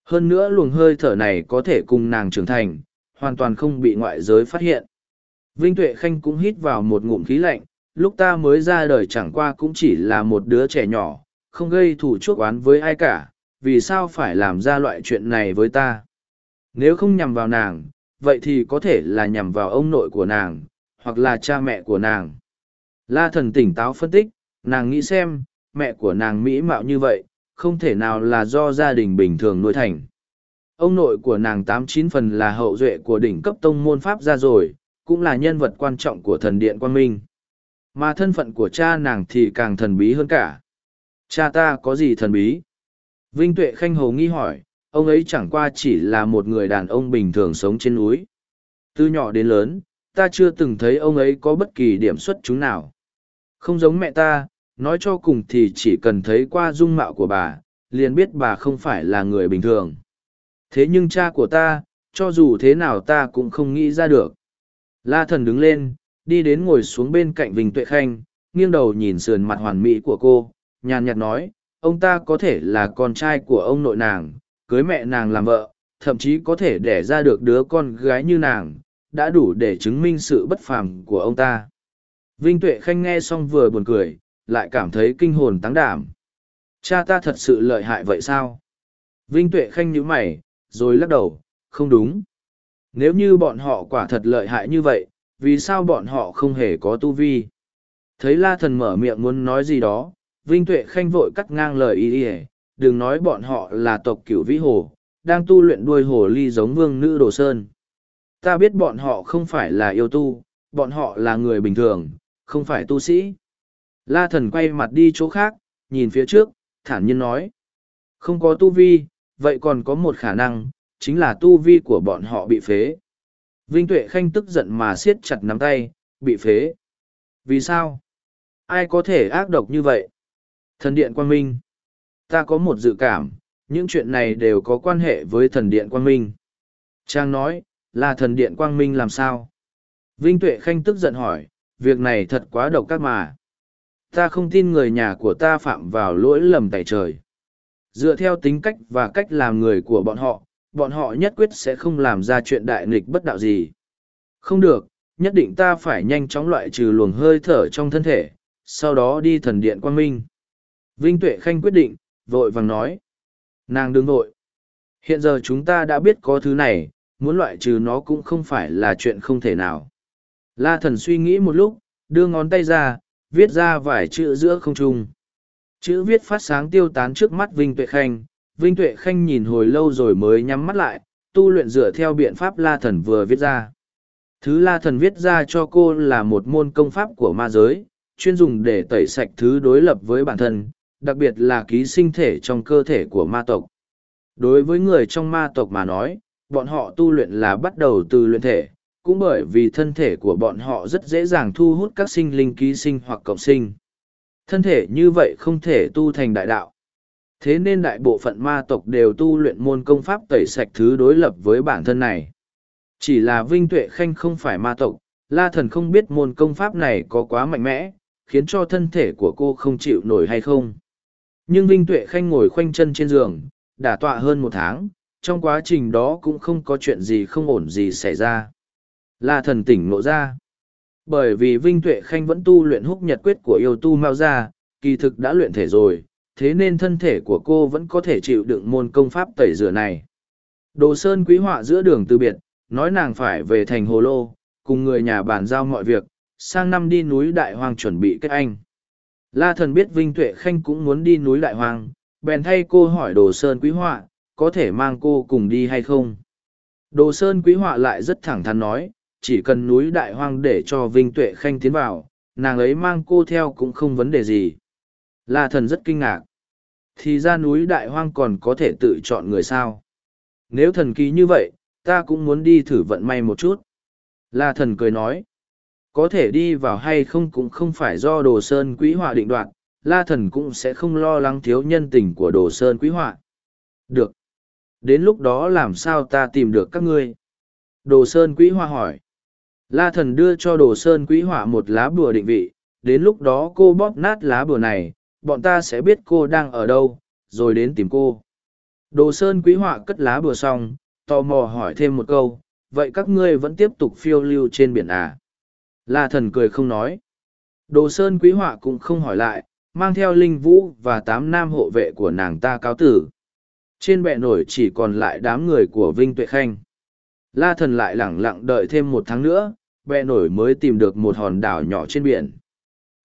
A: Hơn nữa luồng hơi thở này có thể cùng nàng trưởng thành, hoàn toàn không bị ngoại giới phát hiện. Vinh tuệ khanh cũng hít vào một ngụm khí lạnh, lúc ta mới ra đời chẳng qua cũng chỉ là một đứa trẻ nhỏ, không gây thủ chuốc oán với ai cả, vì sao phải làm ra loại chuyện này với ta? Nếu không nhằm vào nàng, vậy thì có thể là nhằm vào ông nội của nàng, hoặc là cha mẹ của nàng. La thần tỉnh táo phân tích, nàng nghĩ xem, mẹ của nàng mỹ mạo như vậy, không thể nào là do gia đình bình thường nuôi thành. Ông nội của nàng tám chín phần là hậu duệ của đỉnh cấp tông môn Pháp ra rồi, cũng là nhân vật quan trọng của thần điện quan minh. Mà thân phận của cha nàng thì càng thần bí hơn cả. Cha ta có gì thần bí? Vinh Tuệ Khanh Hồ nghi hỏi, ông ấy chẳng qua chỉ là một người đàn ông bình thường sống trên núi. Từ nhỏ đến lớn, ta chưa từng thấy ông ấy có bất kỳ điểm xuất chúng nào. Không giống mẹ ta, nói cho cùng thì chỉ cần thấy qua dung mạo của bà, liền biết bà không phải là người bình thường. Thế nhưng cha của ta, cho dù thế nào ta cũng không nghĩ ra được. La thần đứng lên, đi đến ngồi xuống bên cạnh Vinh Tuệ Khanh, nghiêng đầu nhìn sườn mặt hoàn mỹ của cô, nhàn nhạt nói, ông ta có thể là con trai của ông nội nàng, cưới mẹ nàng làm vợ, thậm chí có thể đẻ ra được đứa con gái như nàng, đã đủ để chứng minh sự bất phàm của ông ta. Vinh Tuệ Khanh nghe xong vừa buồn cười, lại cảm thấy kinh hồn tăng đảm. Cha ta thật sự lợi hại vậy sao? Vinh Tuệ Khanh nhíu mày, rồi lắc đầu, không đúng. Nếu như bọn họ quả thật lợi hại như vậy, vì sao bọn họ không hề có tu vi? Thấy La Thần mở miệng muốn nói gì đó, Vinh Tuệ Khanh vội cắt ngang lời y y, đừng nói bọn họ là tộc cửu vĩ hồ, đang tu luyện đuôi hồ ly giống vương nữ đồ sơn. Ta biết bọn họ không phải là yêu tu, bọn họ là người bình thường, không phải tu sĩ. La thần quay mặt đi chỗ khác, nhìn phía trước, thản nhiên nói. Không có tu vi, vậy còn có một khả năng, chính là tu vi của bọn họ bị phế. Vinh Tuệ Khanh tức giận mà siết chặt nắm tay, bị phế. Vì sao? Ai có thể ác độc như vậy? Thần Điện Quang Minh. Ta có một dự cảm, những chuyện này đều có quan hệ với thần Điện Quang Minh. Trang nói, là thần Điện Quang Minh làm sao? Vinh Tuệ Khanh tức giận hỏi, việc này thật quá độc các mà. Ta không tin người nhà của ta phạm vào lỗi lầm tại trời. Dựa theo tính cách và cách làm người của bọn họ, bọn họ nhất quyết sẽ không làm ra chuyện đại nghịch bất đạo gì. Không được, nhất định ta phải nhanh chóng loại trừ luồng hơi thở trong thân thể, sau đó đi thần điện quang minh. Vinh Tuệ Khanh quyết định, vội vàng nói. Nàng đừng vội. Hiện giờ chúng ta đã biết có thứ này, muốn loại trừ nó cũng không phải là chuyện không thể nào. La thần suy nghĩ một lúc, đưa ngón tay ra, viết ra vài chữ giữa không trung. Chữ viết phát sáng tiêu tán trước mắt Vinh Tuệ Khanh, Vinh Tuệ Khanh nhìn hồi lâu rồi mới nhắm mắt lại, tu luyện dựa theo biện pháp La Thần vừa viết ra. Thứ La Thần viết ra cho cô là một môn công pháp của ma giới, chuyên dùng để tẩy sạch thứ đối lập với bản thân, đặc biệt là ký sinh thể trong cơ thể của ma tộc. Đối với người trong ma tộc mà nói, bọn họ tu luyện là bắt đầu từ luyện thể, cũng bởi vì thân thể của bọn họ rất dễ dàng thu hút các sinh linh ký sinh hoặc cộng sinh. Thân thể như vậy không thể tu thành đại đạo. Thế nên đại bộ phận ma tộc đều tu luyện môn công pháp tẩy sạch thứ đối lập với bản thân này. Chỉ là Vinh Tuệ Khanh không phải ma tộc, La Thần không biết môn công pháp này có quá mạnh mẽ, khiến cho thân thể của cô không chịu nổi hay không. Nhưng Vinh Tuệ Khanh ngồi khoanh chân trên giường, đã tọa hơn một tháng, trong quá trình đó cũng không có chuyện gì không ổn gì xảy ra. La Thần tỉnh ngộ ra. Bởi vì Vinh Tuệ Khanh vẫn tu luyện húc nhật quyết của yêu tu Mao Gia, kỳ thực đã luyện thể rồi, thế nên thân thể của cô vẫn có thể chịu đựng môn công pháp tẩy rửa này. Đồ Sơn quý họa giữa đường từ biệt, nói nàng phải về thành Hồ Lô, cùng người nhà bàn giao mọi việc, sang năm đi núi Đại Hoàng chuẩn bị kết anh. La thần biết Vinh Tuệ Khanh cũng muốn đi núi Đại Hoàng, bèn thay cô hỏi Đồ Sơn quý họa, có thể mang cô cùng đi hay không? Đồ Sơn quý họa lại rất thẳng thắn nói, chỉ cần núi Đại Hoang để cho Vinh Tuệ Khanh tiến vào, nàng ấy mang cô theo cũng không vấn đề gì. La thần rất kinh ngạc. Thì ra núi Đại Hoang còn có thể tự chọn người sao. Nếu thần kỳ như vậy, ta cũng muốn đi thử vận may một chút. La thần cười nói. Có thể đi vào hay không cũng không phải do đồ sơn quý họa định đoạt, la thần cũng sẽ không lo lắng thiếu nhân tình của đồ sơn quý họa. Được. Đến lúc đó làm sao ta tìm được các ngươi? Đồ sơn quý hoa hỏi. La thần đưa cho đồ sơn quý hỏa một lá bùa định vị, đến lúc đó cô bóp nát lá bùa này, bọn ta sẽ biết cô đang ở đâu, rồi đến tìm cô. Đồ sơn quý họa cất lá bùa xong, tò mò hỏi thêm một câu, vậy các ngươi vẫn tiếp tục phiêu lưu trên biển à? La thần cười không nói. Đồ sơn quý họa cũng không hỏi lại, mang theo linh vũ và tám nam hộ vệ của nàng ta cáo tử. Trên bệ nổi chỉ còn lại đám người của Vinh Tuệ Khanh. La thần lại lẳng lặng đợi thêm một tháng nữa, bệ nổi mới tìm được một hòn đảo nhỏ trên biển.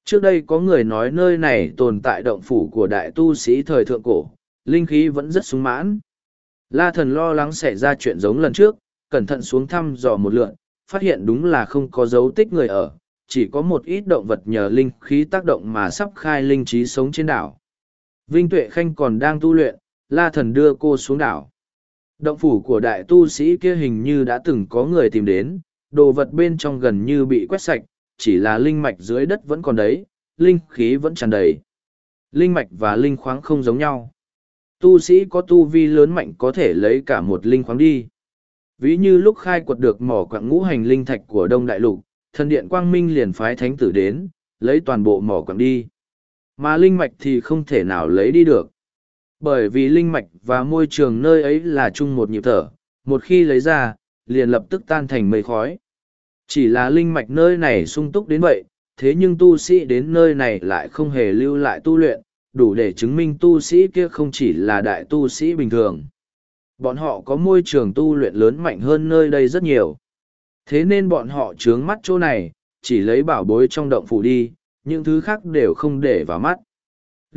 A: Trước đây có người nói nơi này tồn tại động phủ của đại tu sĩ thời thượng cổ, linh khí vẫn rất sung mãn. La thần lo lắng xảy ra chuyện giống lần trước, cẩn thận xuống thăm dò một lượn, phát hiện đúng là không có dấu tích người ở, chỉ có một ít động vật nhờ linh khí tác động mà sắp khai linh trí sống trên đảo. Vinh Tuệ Khanh còn đang tu luyện, La thần đưa cô xuống đảo. Động phủ của đại tu sĩ kia hình như đã từng có người tìm đến, đồ vật bên trong gần như bị quét sạch, chỉ là linh mạch dưới đất vẫn còn đấy, linh khí vẫn tràn đầy. Linh mạch và linh khoáng không giống nhau. Tu sĩ có tu vi lớn mạnh có thể lấy cả một linh khoáng đi. Ví như lúc khai quật được mỏ quặng ngũ hành linh thạch của Đông Đại Lục, thần điện Quang Minh liền phái thánh tử đến, lấy toàn bộ mỏ quặng đi. Mà linh mạch thì không thể nào lấy đi được. Bởi vì linh mạch và môi trường nơi ấy là chung một nhịp thở, một khi lấy ra, liền lập tức tan thành mây khói. Chỉ là linh mạch nơi này sung túc đến vậy, thế nhưng tu sĩ đến nơi này lại không hề lưu lại tu luyện, đủ để chứng minh tu sĩ kia không chỉ là đại tu sĩ bình thường. Bọn họ có môi trường tu luyện lớn mạnh hơn nơi đây rất nhiều. Thế nên bọn họ trướng mắt chỗ này, chỉ lấy bảo bối trong động phủ đi, những thứ khác đều không để vào mắt.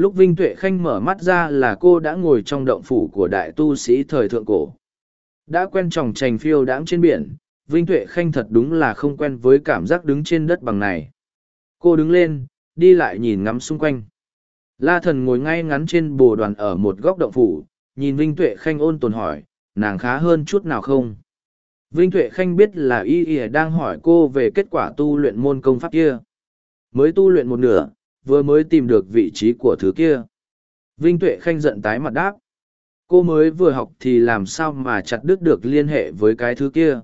A: Lúc Vinh Tuệ Khanh mở mắt ra là cô đã ngồi trong động phủ của đại tu sĩ thời thượng cổ. Đã quen tròng trành phiêu đãng trên biển, Vinh Tuệ Khanh thật đúng là không quen với cảm giác đứng trên đất bằng này. Cô đứng lên, đi lại nhìn ngắm xung quanh. La thần ngồi ngay ngắn trên bồ đoàn ở một góc động phủ, nhìn Vinh Tuệ Khanh ôn tồn hỏi, nàng khá hơn chút nào không? Vinh Tuệ Khanh biết là y y đang hỏi cô về kết quả tu luyện môn công pháp kia. Mới tu luyện một nửa, vừa mới tìm được vị trí của thứ kia. Vinh Tuệ Khanh giận tái mặt đáp. Cô mới vừa học thì làm sao mà chặt đứt được liên hệ với cái thứ kia.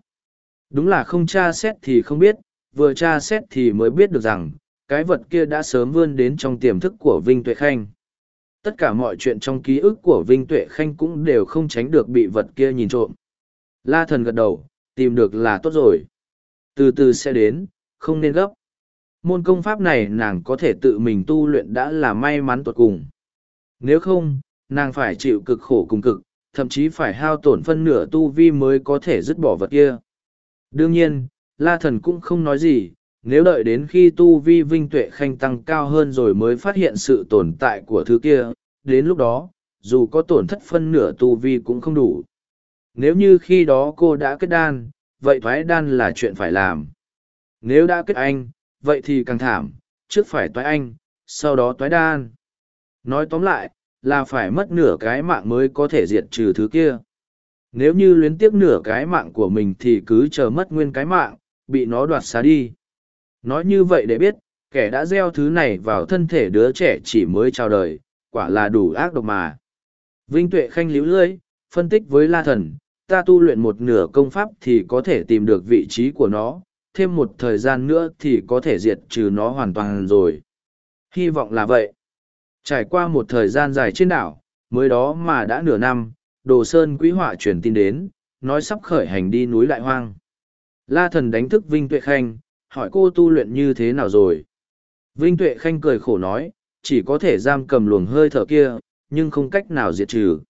A: Đúng là không tra xét thì không biết, vừa tra xét thì mới biết được rằng, cái vật kia đã sớm vươn đến trong tiềm thức của Vinh Tuệ Khanh. Tất cả mọi chuyện trong ký ức của Vinh Tuệ Khanh cũng đều không tránh được bị vật kia nhìn trộm. La thần gật đầu, tìm được là tốt rồi. Từ từ sẽ đến, không nên gấp. Môn công pháp này nàng có thể tự mình tu luyện đã là may mắn tuột cùng. Nếu không, nàng phải chịu cực khổ cùng cực, thậm chí phải hao tổn phân nửa tu vi mới có thể dứt bỏ vật kia. Đương nhiên, La Thần cũng không nói gì, nếu đợi đến khi tu vi vinh tuệ khanh tăng cao hơn rồi mới phát hiện sự tồn tại của thứ kia, đến lúc đó, dù có tổn thất phân nửa tu vi cũng không đủ. Nếu như khi đó cô đã kết đan, vậy thoái đan là chuyện phải làm. Nếu đã kết anh, vậy thì càng thảm, trước phải toái anh, sau đó toái đan. Nói tóm lại, là phải mất nửa cái mạng mới có thể diệt trừ thứ kia. Nếu như luyến tiếc nửa cái mạng của mình thì cứ chờ mất nguyên cái mạng, bị nó đoạt xá đi. Nói như vậy để biết, kẻ đã gieo thứ này vào thân thể đứa trẻ chỉ mới chào đời, quả là đủ ác độc mà. Vinh Tuệ Khanh liễu lưỡi, phân tích với La Thần, ta tu luyện một nửa công pháp thì có thể tìm được vị trí của nó, thêm một thời gian nữa thì có thể diệt trừ nó hoàn toàn rồi. Hy vọng là vậy. Trải qua một thời gian dài trên đảo, mới đó mà đã nửa năm, Đồ Sơn Quý Họa truyền tin đến, nói sắp khởi hành đi núi Lại Hoang. La thần đánh thức Vinh Tuệ Khanh, hỏi cô tu luyện như thế nào rồi. Vinh Tuệ Khanh cười khổ nói, chỉ có thể giam cầm luồng hơi thở kia, nhưng không cách nào diệt trừ.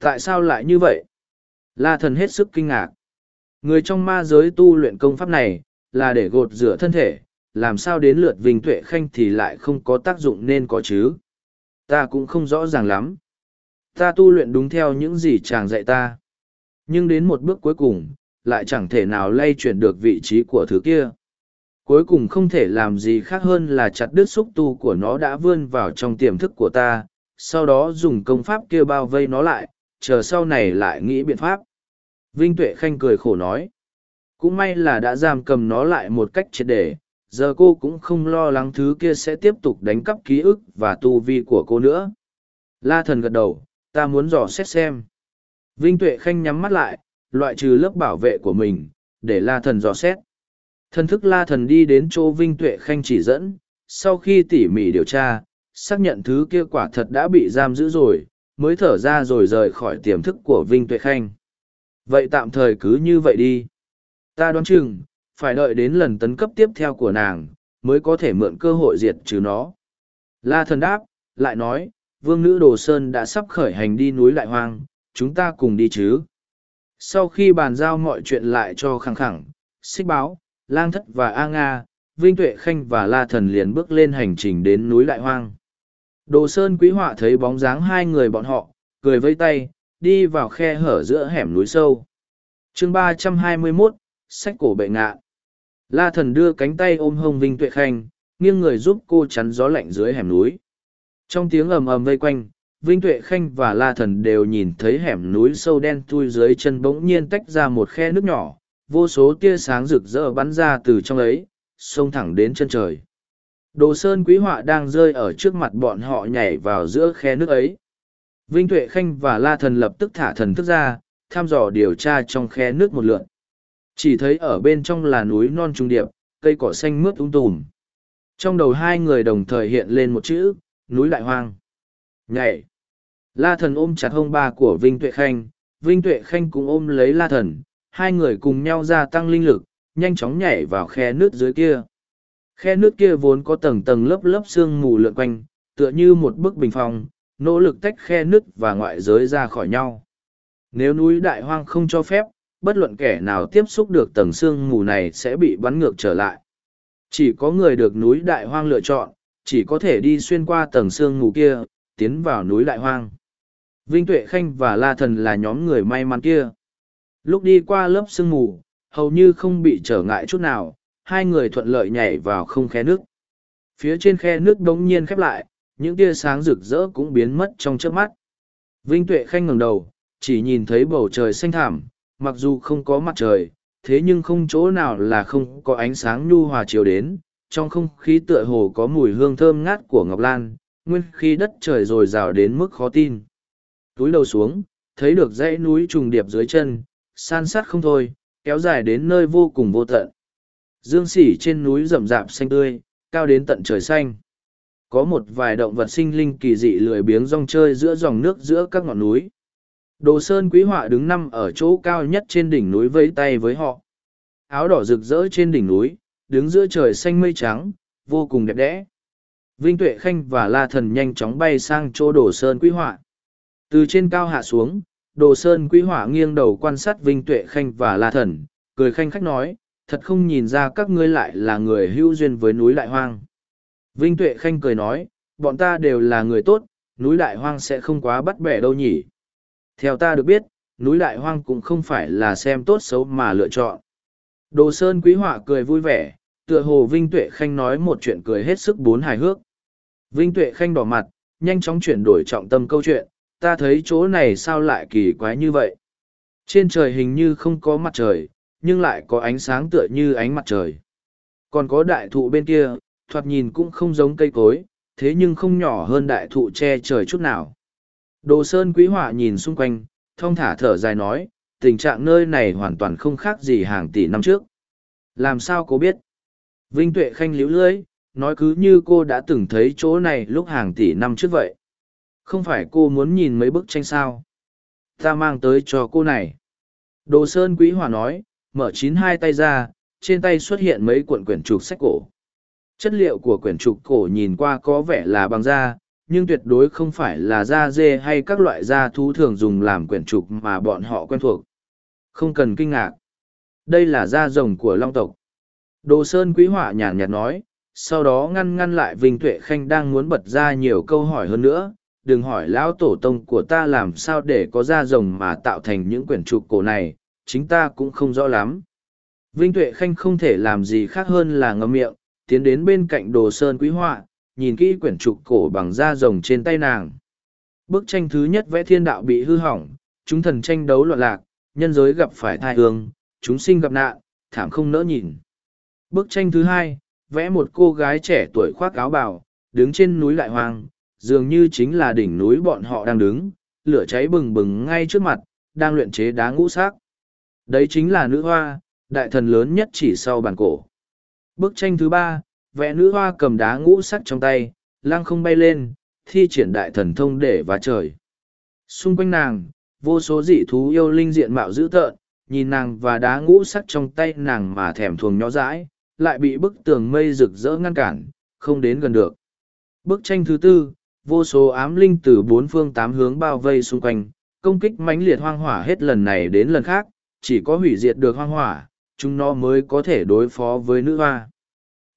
A: Tại sao lại như vậy? La thần hết sức kinh ngạc. Người trong ma giới tu luyện công pháp này, là để gột rửa thân thể, làm sao đến lượt Vinh Tuệ Khanh thì lại không có tác dụng nên có chứ. Ta cũng không rõ ràng lắm. Ta tu luyện đúng theo những gì chàng dạy ta. Nhưng đến một bước cuối cùng, lại chẳng thể nào lay chuyển được vị trí của thứ kia. Cuối cùng không thể làm gì khác hơn là chặt đứt xúc tu của nó đã vươn vào trong tiềm thức của ta, sau đó dùng công pháp kia bao vây nó lại, chờ sau này lại nghĩ biện pháp. Vinh Tuệ Khanh cười khổ nói. Cũng may là đã giam cầm nó lại một cách triệt để, giờ cô cũng không lo lắng thứ kia sẽ tiếp tục đánh cắp ký ức và tu vi của cô nữa. La thần gật đầu, ta muốn dò xét xem. Vinh Tuệ Khanh nhắm mắt lại, loại trừ lớp bảo vệ của mình, để La thần dò xét. Thần thức La thần đi đến chỗ Vinh Tuệ Khanh chỉ dẫn, sau khi tỉ mỉ điều tra, xác nhận thứ kia quả thật đã bị giam giữ rồi, mới thở ra rồi rời khỏi tiềm thức của Vinh Tuệ Khanh. Vậy tạm thời cứ như vậy đi. Ta đoán chừng, phải đợi đến lần tấn cấp tiếp theo của nàng, mới có thể mượn cơ hội diệt trừ nó. La thần đáp, lại nói, vương nữ Đồ Sơn đã sắp khởi hành đi núi Lại Hoang, chúng ta cùng đi chứ. Sau khi bàn giao mọi chuyện lại cho khẳng khẳng, xích báo, lang thất và A Nga, Vinh Tuệ Khanh và La Thần liền bước lên hành trình đến núi Lại Hoang. Đồ Sơn Quý Họa thấy bóng dáng hai người bọn họ, cười vây tay, đi vào khe hở giữa hẻm núi sâu. chương ba trăm hai mươi 321, sách cổ bệ ngạ. La thần đưa cánh tay ôm hông Vinh Tuệ Khanh, nghiêng người giúp cô chắn gió lạnh dưới hẻm núi. Trong tiếng ầm ầm vây quanh, Vinh Tuệ Khanh và La Thần đều nhìn thấy hẻm núi sâu đen thui dưới chân bỗng nhiên tách ra một khe nước nhỏ, vô số tia sáng rực rỡ bắn ra từ trong ấy, xông thẳng đến chân trời. Đồ sơn quý họa đang rơi ở trước mặt bọn họ nhảy vào giữa khe nước ấy. Vinh Tuệ Khanh và La Thần lập tức thả thần thức ra, tham dò điều tra trong khe nước một lượn. Chỉ thấy ở bên trong là núi non trung điệp, cây cỏ xanh mướt ung tùm. Trong đầu hai người đồng thời hiện lên một chữ, núi đại hoang. Nhảy! La thần ôm chặt hông ba của Vinh Tuệ Khanh, Vinh Tuệ Khanh cũng ôm lấy La thần, hai người cùng nhau gia tăng linh lực, nhanh chóng nhảy vào khe nước dưới kia. Khe nước kia vốn có tầng tầng lớp lớp sương mù lượn quanh, tựa như một bức bình phong, nỗ lực tách khe nước và ngoại giới ra khỏi nhau. Nếu núi đại hoang không cho phép, bất luận kẻ nào tiếp xúc được tầng sương mù này sẽ bị bắn ngược trở lại. Chỉ có người được núi đại hoang lựa chọn, chỉ có thể đi xuyên qua tầng sương mù kia, tiến vào núi đại hoang. Vinh Tuệ Khanh và La Thần là nhóm người may mắn kia. Lúc đi qua lớp sương mù, hầu như không bị trở ngại chút nào, hai người thuận lợi nhảy vào không khe nước. Phía trên khe nước đống nhiên khép lại, những tia sáng rực rỡ cũng biến mất trong trước mắt. Vinh Tuệ Khanh ngẩng đầu, chỉ nhìn thấy bầu trời xanh thảm, mặc dù không có mặt trời, thế nhưng không chỗ nào là không có ánh sáng nhu hòa chiều đến, trong không khí tựa hồ có mùi hương thơm ngát của ngọc lan, nguyên khí đất trời rồi rào đến mức khó tin. Túi đầu xuống, thấy được dãy núi trùng điệp dưới chân, san sát không thôi, kéo dài đến nơi vô cùng vô tận. Dương sỉ trên núi rậm rạp xanh tươi, cao đến tận trời xanh. Có một vài động vật sinh linh kỳ dị lười biếng rong chơi giữa dòng nước giữa các ngọn núi. Đồ Sơn Quý Họa đứng năm ở chỗ cao nhất trên đỉnh núi vẫy tay với họ. Áo đỏ rực rỡ trên đỉnh núi, đứng giữa trời xanh mây trắng, vô cùng đẹp đẽ. Vinh Tuệ Khanh và La Thần nhanh chóng bay sang chỗ Đồ Sơn Quý Họa. Từ trên cao hạ xuống, Đồ Sơn Quý Họa nghiêng đầu quan sát Vinh Tuệ Khanh và La Thần, cười khanh khách nói, thật không nhìn ra các ngươi lại là người hữu duyên với núi lại Hoang. Vinh Tuệ Khanh cười nói, bọn ta đều là người tốt, núi Đại Hoang sẽ không quá bắt bẻ đâu nhỉ. Theo ta được biết, núi Đại Hoang cũng không phải là xem tốt xấu mà lựa chọn. Đồ Sơn Quý Họa cười vui vẻ, tựa hồ Vinh Tuệ Khanh nói một chuyện cười hết sức bốn hài hước. Vinh Tuệ Khanh đỏ mặt, nhanh chóng chuyển đổi trọng tâm câu chuyện, ta thấy chỗ này sao lại kỳ quái như vậy. Trên trời hình như không có mặt trời, nhưng lại có ánh sáng tựa như ánh mặt trời. Còn có đại thụ bên kia, thoạt nhìn cũng không giống cây cối, thế nhưng không nhỏ hơn đại thụ che trời chút nào. Đồ Sơn Quý Họa nhìn xung quanh, thong thả thở dài nói, tình trạng nơi này hoàn toàn không khác gì hàng tỷ năm trước. Làm sao cô biết? Vinh Tuệ Khanh liễu lưới, nói cứ như cô đã từng thấy chỗ này lúc hàng tỷ năm trước vậy. Không phải cô muốn nhìn mấy bức tranh sao? Ta mang tới cho cô này. Đồ Sơn Quý Họa nói, mở chín hai tay ra, trên tay xuất hiện mấy cuộn quyển trục sách cổ. Chất liệu của quyển trục cổ nhìn qua có vẻ là bằng da, nhưng tuyệt đối không phải là da dê hay các loại da thú thường dùng làm quyển trục mà bọn họ quen thuộc. Không cần kinh ngạc. Đây là da rồng của long tộc. Đồ Sơn Quý Họa nhàn nhạt nói, sau đó ngăn ngăn lại Vinh Tuệ Khanh đang muốn bật ra nhiều câu hỏi hơn nữa. Đừng hỏi lão tổ tông của ta làm sao để có da rồng mà tạo thành những quyển trục cổ này, chính ta cũng không rõ lắm. Vinh Tuệ Khanh không thể làm gì khác hơn là ngậm miệng, tiến đến bên cạnh đồ sơn quý họa, nhìn kỹ quyển trục cổ bằng da rồng trên tay nàng. Bức tranh thứ nhất vẽ thiên đạo bị hư hỏng, chúng thần tranh đấu loạn lạc, nhân giới gặp phải thai hương, chúng sinh gặp nạn, thảm không nỡ nhìn. Bức tranh thứ hai, vẽ một cô gái trẻ tuổi khoác áo bào, đứng trên núi Đại Hoang, dường như chính là đỉnh núi bọn họ đang đứng, lửa cháy bừng bừng ngay trước mặt, đang luyện chế đá ngũ sắc. Đấy chính là nữ hoa, đại thần lớn nhất chỉ sau bàn cổ. Bức tranh thứ ba, vẽ nữ hoa cầm đá ngũ sắc trong tay, lăng không bay lên, thi triển đại thần thông để và trời. Xung quanh nàng, vô số dị thú yêu linh diện mạo dữ tợn, nhìn nàng và đá ngũ sắc trong tay nàng mà thèm thuồng nhỏ dãi, lại bị bức tường mây rực rỡ ngăn cản, không đến gần được. Bức tranh thứ tư, vô số ám linh từ bốn phương tám hướng bao vây xung quanh, công kích mãnh liệt hoang hỏa hết lần này đến lần khác, chỉ có hủy diệt được hoang hỏa, chúng nó mới có thể đối phó với nữ hoa.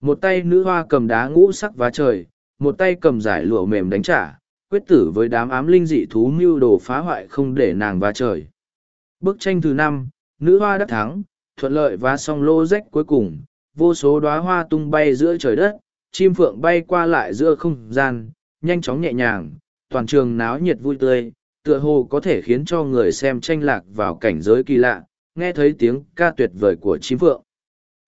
A: Một tay nữ hoa cầm đá ngũ sắc vá trời, một tay cầm giải lụa mềm đánh trả, quyết tử với đám ám linh dị thú mưu đồ phá hoại không để nàng vá trời. Bức tranh thứ năm, nữ hoa đắc thắng, thuận lợi và xong lô rách cuối cùng, vô số đóa hoa tung bay giữa trời đất, chim phượng bay qua lại giữa không gian, nhanh chóng nhẹ nhàng, toàn trường náo nhiệt vui tươi, tựa hồ có thể khiến cho người xem tranh lạc vào cảnh giới kỳ lạ, nghe thấy tiếng ca tuyệt vời của chim phượng.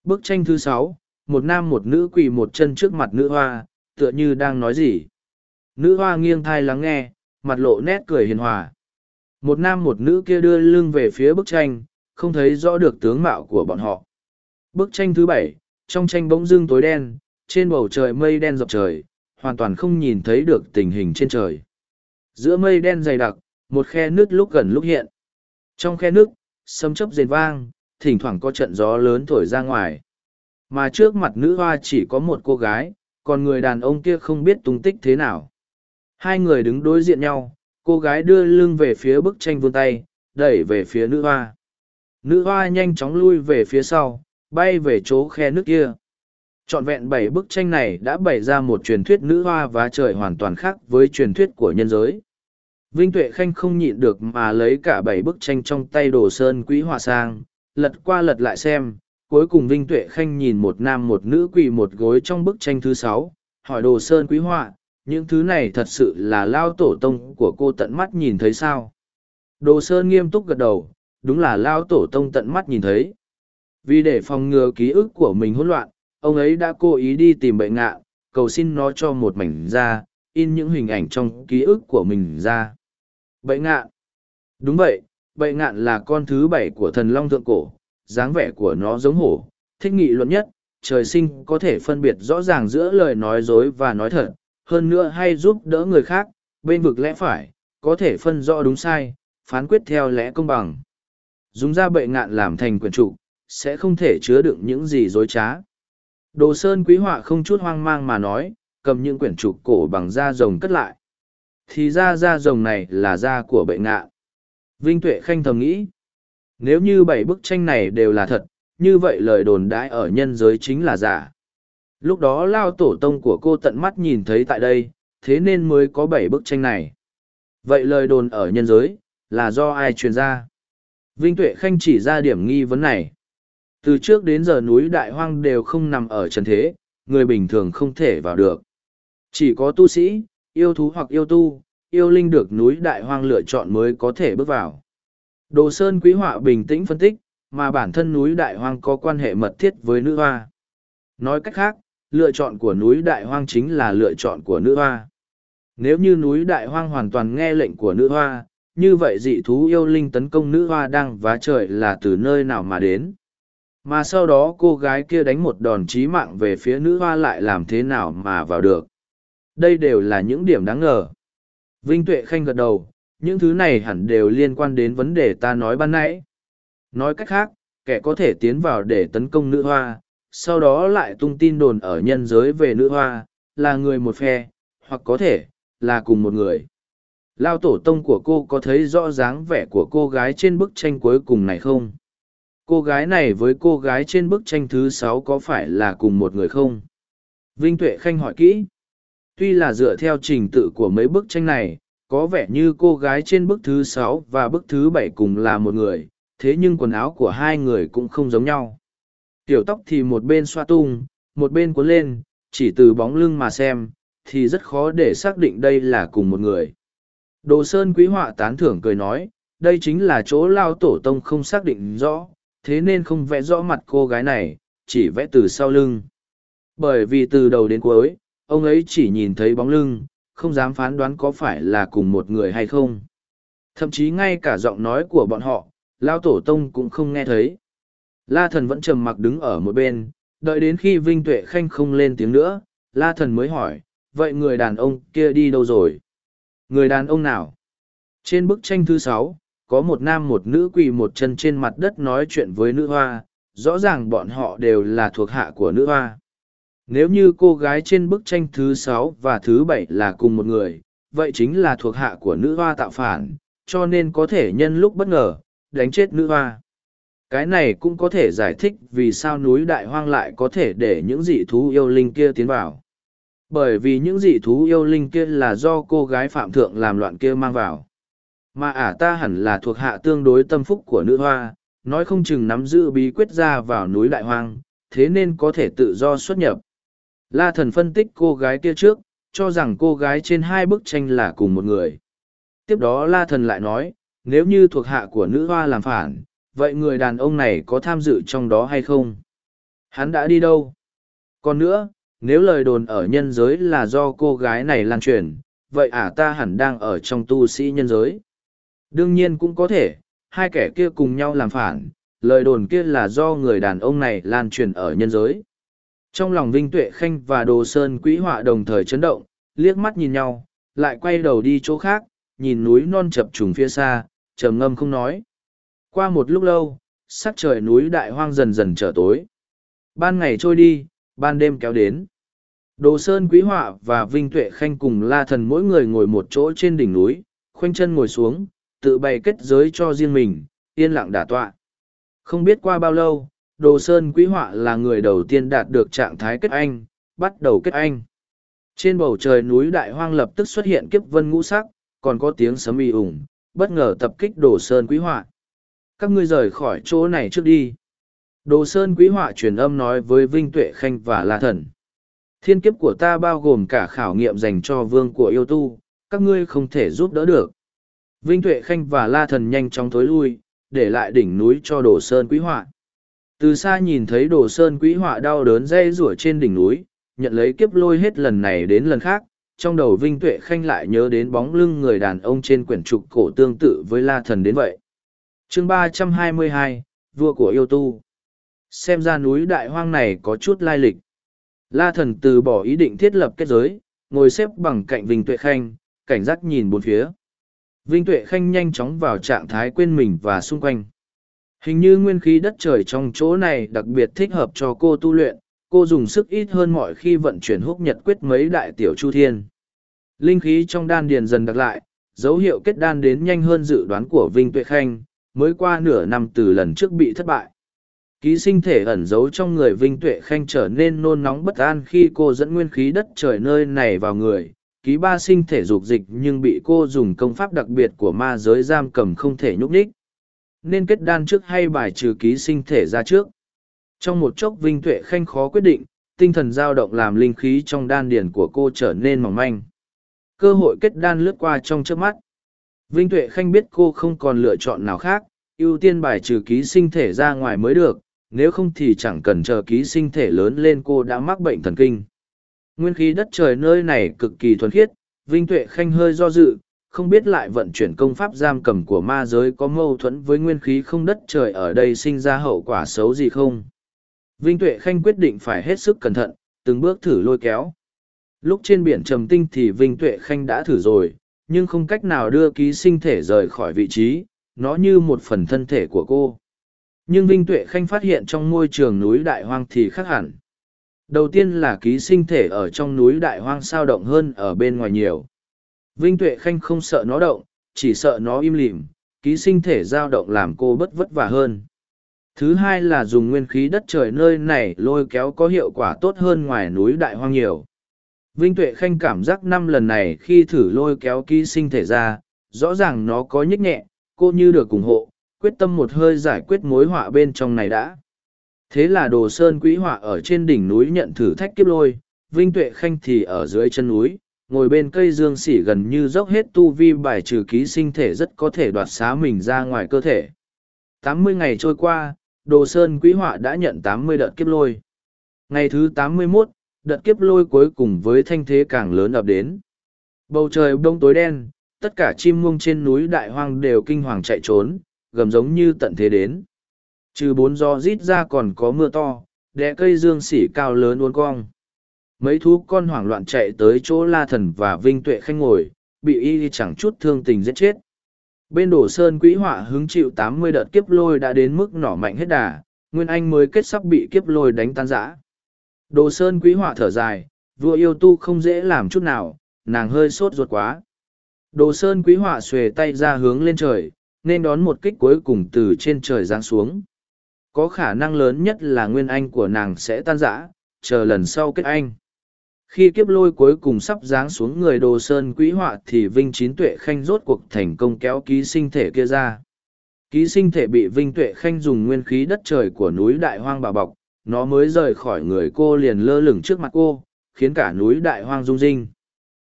A: Bức tranh thứ sáu, một nam một nữ quỳ một chân trước mặt nữ hoa, tựa như đang nói gì. Nữ hoa nghiêng thai lắng nghe, mặt lộ nét cười hiền hòa. Một nam một nữ kia đưa lưng về phía bức tranh, không thấy rõ được tướng mạo của bọn họ. Bức tranh thứ bảy, trong tranh bỗng dưng tối đen, trên bầu trời mây đen dọc trời, hoàn toàn không nhìn thấy được tình hình trên trời. Giữa mây đen dày đặc, một khe nước lúc gần lúc hiện. Trong khe nước, sấm chớp rền vang, thỉnh thoảng có trận gió lớn thổi ra ngoài. Mà trước mặt nữ hoa chỉ có một cô gái, còn người đàn ông kia không biết tung tích thế nào. Hai người đứng đối diện nhau, cô gái đưa lưng về phía bức tranh vươn tay, đẩy về phía nữ hoa. Nữ hoa nhanh chóng lui về phía sau, bay về chỗ khe nước kia. Trọn vẹn bảy bức tranh này đã bày ra một truyền thuyết nữ hoa và trời hoàn toàn khác với truyền thuyết của nhân giới. Vinh Tuệ Khanh không nhịn được mà lấy cả bảy bức tranh trong tay đồ sơn quý hòa sang, lật qua lật lại xem, cuối cùng Vinh Tuệ Khanh nhìn một nam một nữ quỳ một gối trong bức tranh thứ sáu, hỏi đồ sơn quý họa, những thứ này thật sự là lao tổ tông của cô tận mắt nhìn thấy sao? Đồ sơn nghiêm túc gật đầu, đúng là lao tổ tông tận mắt nhìn thấy. Vì để phòng ngừa ký ức của mình hỗn loạn, ông ấy đã cố ý đi tìm bệnh ngạ, cầu xin nó cho một mảnh ra, in những hình ảnh trong ký ức của mình ra. Bậy ngạn. Đúng vậy, bậy ngạn là con thứ bảy của thần long thượng cổ, dáng vẻ của nó giống hổ, thích nghị luận nhất, trời sinh có thể phân biệt rõ ràng giữa lời nói dối và nói thật, hơn nữa hay giúp đỡ người khác, bên vực lẽ phải, có thể phân rõ đúng sai, phán quyết theo lẽ công bằng. Dùng ra bệ ngạn làm thành quyền trụ, sẽ không thể chứa đựng những gì dối trá. Đồ Sơn Quý Họa không chút hoang mang mà nói, cầm những quyển trục cổ bằng da rồng cất lại. Thì ra da rồng này là da của bệnh ngạ. Vinh Tuệ Khanh thầm nghĩ, nếu như bảy bức tranh này đều là thật, như vậy lời đồn đãi ở nhân giới chính là giả. Lúc đó Lao Tổ Tông của cô tận mắt nhìn thấy tại đây, thế nên mới có bảy bức tranh này. Vậy lời đồn ở nhân giới, là do ai truyền ra? Vinh Tuệ Khanh chỉ ra điểm nghi vấn này. Từ trước đến giờ núi Đại Hoang đều không nằm ở trần thế, người bình thường không thể vào được. Chỉ có tu sĩ, yêu thú hoặc yêu tu, yêu linh được núi Đại Hoang lựa chọn mới có thể bước vào. Đồ Sơn Quý Họa bình tĩnh phân tích, mà bản thân núi Đại Hoang có quan hệ mật thiết với nữ hoa. Nói cách khác, lựa chọn của núi Đại Hoang chính là lựa chọn của nữ hoa. Nếu như núi Đại Hoang hoàn toàn nghe lệnh của nữ hoa, như vậy dị thú yêu linh tấn công nữ hoa đang vá trời là từ nơi nào mà đến. Mà sau đó cô gái kia đánh một đòn chí mạng về phía nữ hoa lại làm thế nào mà vào được. Đây đều là những điểm đáng ngờ. Vinh Tuệ Khanh gật đầu, những thứ này hẳn đều liên quan đến vấn đề ta nói ban nãy. Nói cách khác, kẻ có thể tiến vào để tấn công nữ hoa, sau đó lại tung tin đồn ở nhân giới về nữ hoa, là người một phe, hoặc có thể, là cùng một người. Lao tổ tông của cô có thấy rõ dáng vẻ của cô gái trên bức tranh cuối cùng này không? Cô gái này với cô gái trên bức tranh thứ sáu có phải là cùng một người không? Vinh Tuệ Khanh hỏi kỹ. Tuy là dựa theo trình tự của mấy bức tranh này, có vẻ như cô gái trên bức thứ sáu và bức thứ bảy cùng là một người, thế nhưng quần áo của hai người cũng không giống nhau. Tiểu tóc thì một bên xoa tung, một bên cuốn lên, chỉ từ bóng lưng mà xem, thì rất khó để xác định đây là cùng một người. Đồ Sơn Quý Họa tán thưởng cười nói, đây chính là chỗ lao tổ tông không xác định rõ, thế nên không vẽ rõ mặt cô gái này, chỉ vẽ từ sau lưng. Bởi vì từ đầu đến cuối, ông ấy chỉ nhìn thấy bóng lưng, không dám phán đoán có phải là cùng một người hay không. Thậm chí ngay cả giọng nói của bọn họ, Lao Tổ Tông cũng không nghe thấy. La Thần vẫn trầm mặc đứng ở một bên, đợi đến khi Vinh Tuệ Khanh không lên tiếng nữa, La Thần mới hỏi, vậy người đàn ông kia đi đâu rồi? Người đàn ông nào? Trên bức tranh thứ sáu, có một nam một nữ quỳ một chân trên mặt đất nói chuyện với nữ hoa, rõ ràng bọn họ đều là thuộc hạ của nữ hoa. Nếu như cô gái trên bức tranh thứ sáu và thứ bảy là cùng một người, vậy chính là thuộc hạ của nữ hoa tạo phản, cho nên có thể nhân lúc bất ngờ, đánh chết nữ hoa. Cái này cũng có thể giải thích vì sao núi đại hoang lại có thể để những dị thú yêu linh kia tiến vào. Bởi vì những dị thú yêu linh kia là do cô gái phạm thượng làm loạn kia mang vào. Mà ả ta hẳn là thuộc hạ tương đối tâm phúc của nữ hoa, nói không chừng nắm giữ bí quyết ra vào núi đại hoang, thế nên có thể tự do xuất nhập. La thần phân tích cô gái kia trước, cho rằng cô gái trên hai bức tranh là cùng một người. Tiếp đó La thần lại nói, nếu như thuộc hạ của nữ hoa làm phản, vậy người đàn ông này có tham dự trong đó hay không? Hắn đã đi đâu? Còn nữa, nếu lời đồn ở nhân giới là do cô gái này lan truyền, vậy ả ta hẳn đang ở trong tu sĩ nhân giới. Đương nhiên cũng có thể, hai kẻ kia cùng nhau làm phản, lời đồn kia là do người đàn ông này lan truyền ở nhân giới. Trong lòng Vinh Tuệ Khanh và Đồ Sơn Quý Họa đồng thời chấn động, liếc mắt nhìn nhau, lại quay đầu đi chỗ khác, nhìn núi non chập trùng phía xa, trầm ngâm không nói. Qua một lúc lâu, sắc trời núi đại hoang dần dần trở tối. Ban ngày trôi đi, ban đêm kéo đến. Đồ Sơn Quý Họa và Vinh Tuệ Khanh cùng La Thần mỗi người ngồi một chỗ trên đỉnh núi, khoanh chân ngồi xuống, tự bày kết giới cho riêng mình, yên lặng đả tọa. Không biết qua bao lâu, Đồ Sơn Quý Họa là người đầu tiên đạt được trạng thái kết anh, bắt đầu kết anh. Trên bầu trời núi Đại Hoang lập tức xuất hiện kiếp vân ngũ sắc, còn có tiếng sấm y ủng, bất ngờ tập kích Đồ Sơn Quý Họa. Các ngươi rời khỏi chỗ này trước đi. Đồ Sơn Quý Họa truyền âm nói với Vinh Tuệ Khanh và La Thần. Thiên kiếp của ta bao gồm cả khảo nghiệm dành cho vương của yêu tu, các ngươi không thể giúp đỡ được. Vinh Tuệ Khanh và La Thần nhanh chóng thối lui, để lại đỉnh núi cho Đồ Sơn Quý Họa. Từ xa nhìn thấy Đồ Sơn Quý Họa đau đớn dây rủa trên đỉnh núi, nhận lấy kiếp lôi hết lần này đến lần khác, trong đầu Vinh Tuệ Khanh lại nhớ đến bóng lưng người đàn ông trên quyển trục cổ tương tự với La Thần đến vậy. chương ba trăm hai mươi hai, vua của yêu tu. Xem ra núi đại hoang này có chút lai lịch. La Thần từ bỏ ý định thiết lập kết giới, ngồi xếp bằng cạnh Vinh Tuệ Khanh, cảnh giác nhìn bốn phía. Vinh Tuệ Khanh nhanh chóng vào trạng thái quên mình và xung quanh. Hình như nguyên khí đất trời trong chỗ này đặc biệt thích hợp cho cô tu luyện, cô dùng sức ít hơn mọi khi vận chuyển húc nhật quyết mấy đại tiểu chu thiên. Linh khí trong đan điền dần đặc lại, dấu hiệu kết đan đến nhanh hơn dự đoán của Vinh Tuệ Khanh, mới qua nửa năm từ lần trước bị thất bại. Ký sinh thể ẩn giấu trong người Vinh Tuệ Khanh trở nên nôn nóng bất an khi cô dẫn nguyên khí đất trời nơi này vào người. Ký ba sinh thể dục dịch nhưng bị cô dùng công pháp đặc biệt của ma giới giam cầm không thể nhúc nhích. Nên kết đan trước hay bài trừ ký sinh thể ra trước. Trong một chốc Vinh Tuệ Khanh khó quyết định, tinh thần dao động làm linh khí trong đan điển của cô trở nên mỏng manh. Cơ hội kết đan lướt qua trong trước mắt. Vinh Tuệ Khanh biết cô không còn lựa chọn nào khác, ưu tiên bài trừ ký sinh thể ra ngoài mới được, nếu không thì chẳng cần chờ ký sinh thể lớn lên cô đã mắc bệnh thần kinh. Nguyên khí đất trời nơi này cực kỳ thuần khiết, Vinh Tuệ Khanh hơi do dự, không biết lại vận chuyển công pháp giam cầm của ma giới có mâu thuẫn với nguyên khí không đất trời ở đây sinh ra hậu quả xấu gì không. Vinh Tuệ Khanh quyết định phải hết sức cẩn thận, từng bước thử lôi kéo. Lúc trên biển trầm tinh thì Vinh Tuệ Khanh đã thử rồi, nhưng không cách nào đưa ký sinh thể rời khỏi vị trí, nó như một phần thân thể của cô. Nhưng Vinh Tuệ Khanh phát hiện trong môi trường núi Đại Hoang thì khác hẳn. Đầu tiên là ký sinh thể ở trong núi Đại Hoang sao động hơn ở bên ngoài nhiều. Vinh Tuệ Khanh không sợ nó động, chỉ sợ nó im lìm, ký sinh thể dao động làm cô bất vất vả hơn. Thứ hai là dùng nguyên khí đất trời nơi này lôi kéo có hiệu quả tốt hơn ngoài núi Đại Hoang nhiều. Vinh Tuệ Khanh cảm giác năm lần này khi thử lôi kéo ký sinh thể ra, rõ ràng nó có nhích nhẹ, cô như được ủng hộ, quyết tâm một hơi giải quyết mối họa bên trong này đã. Thế là đồ sơn quỹ họa ở trên đỉnh núi nhận thử thách kiếp lôi, Vinh Tuệ Khanh thì ở dưới chân núi, ngồi bên cây dương xỉ gần như dốc hết tu vi bài trừ ký sinh thể rất có thể đoạt xá mình ra ngoài cơ thể. Tám mươi ngày trôi qua, đồ sơn quý họa đã nhận tám mươi đợt kiếp lôi. Ngày thứ tám mươi 81, đợt kiếp lôi cuối cùng với thanh thế càng lớn ập đến. Bầu trời đông tối đen, tất cả chim muông trên núi đại hoang đều kinh hoàng chạy trốn, gầm giống như tận thế đến. Trừ bốn gió rít ra còn có mưa to, đẻ cây dương xỉ cao lớn uốn cong. Mấy thú con hoảng loạn chạy tới chỗ la thần và vinh tuệ khanh ngồi, bị y chẳng chút thương tình giết chết. Bên đổ sơn quỹ họa hứng chịu tám mươi đợt kiếp lôi đã đến mức nỏ mạnh hết đà, Nguyên Anh mới kết sắp bị kiếp lôi đánh tan rã. Đồ sơn quý họa thở dài, vua yêu tu không dễ làm chút nào, nàng hơi sốt ruột quá. Đồ sơn quý họa xuề tay ra hướng lên trời, nên đón một kích cuối cùng từ trên trời giáng xuống. Có khả năng lớn nhất là nguyên anh của nàng sẽ tan rã, chờ lần sau kết anh. Khi kiếp lôi cuối cùng sắp giáng xuống người đồ sơn quỹ họa thì Vinh Chín Tuệ Khanh rốt cuộc thành công kéo ký sinh thể kia ra. Ký sinh thể bị Vinh Tuệ Khanh dùng nguyên khí đất trời của núi Đại Hoang bà bọc, nó mới rời khỏi người cô liền lơ lửng trước mặt cô, khiến cả núi Đại Hoang rung rinh.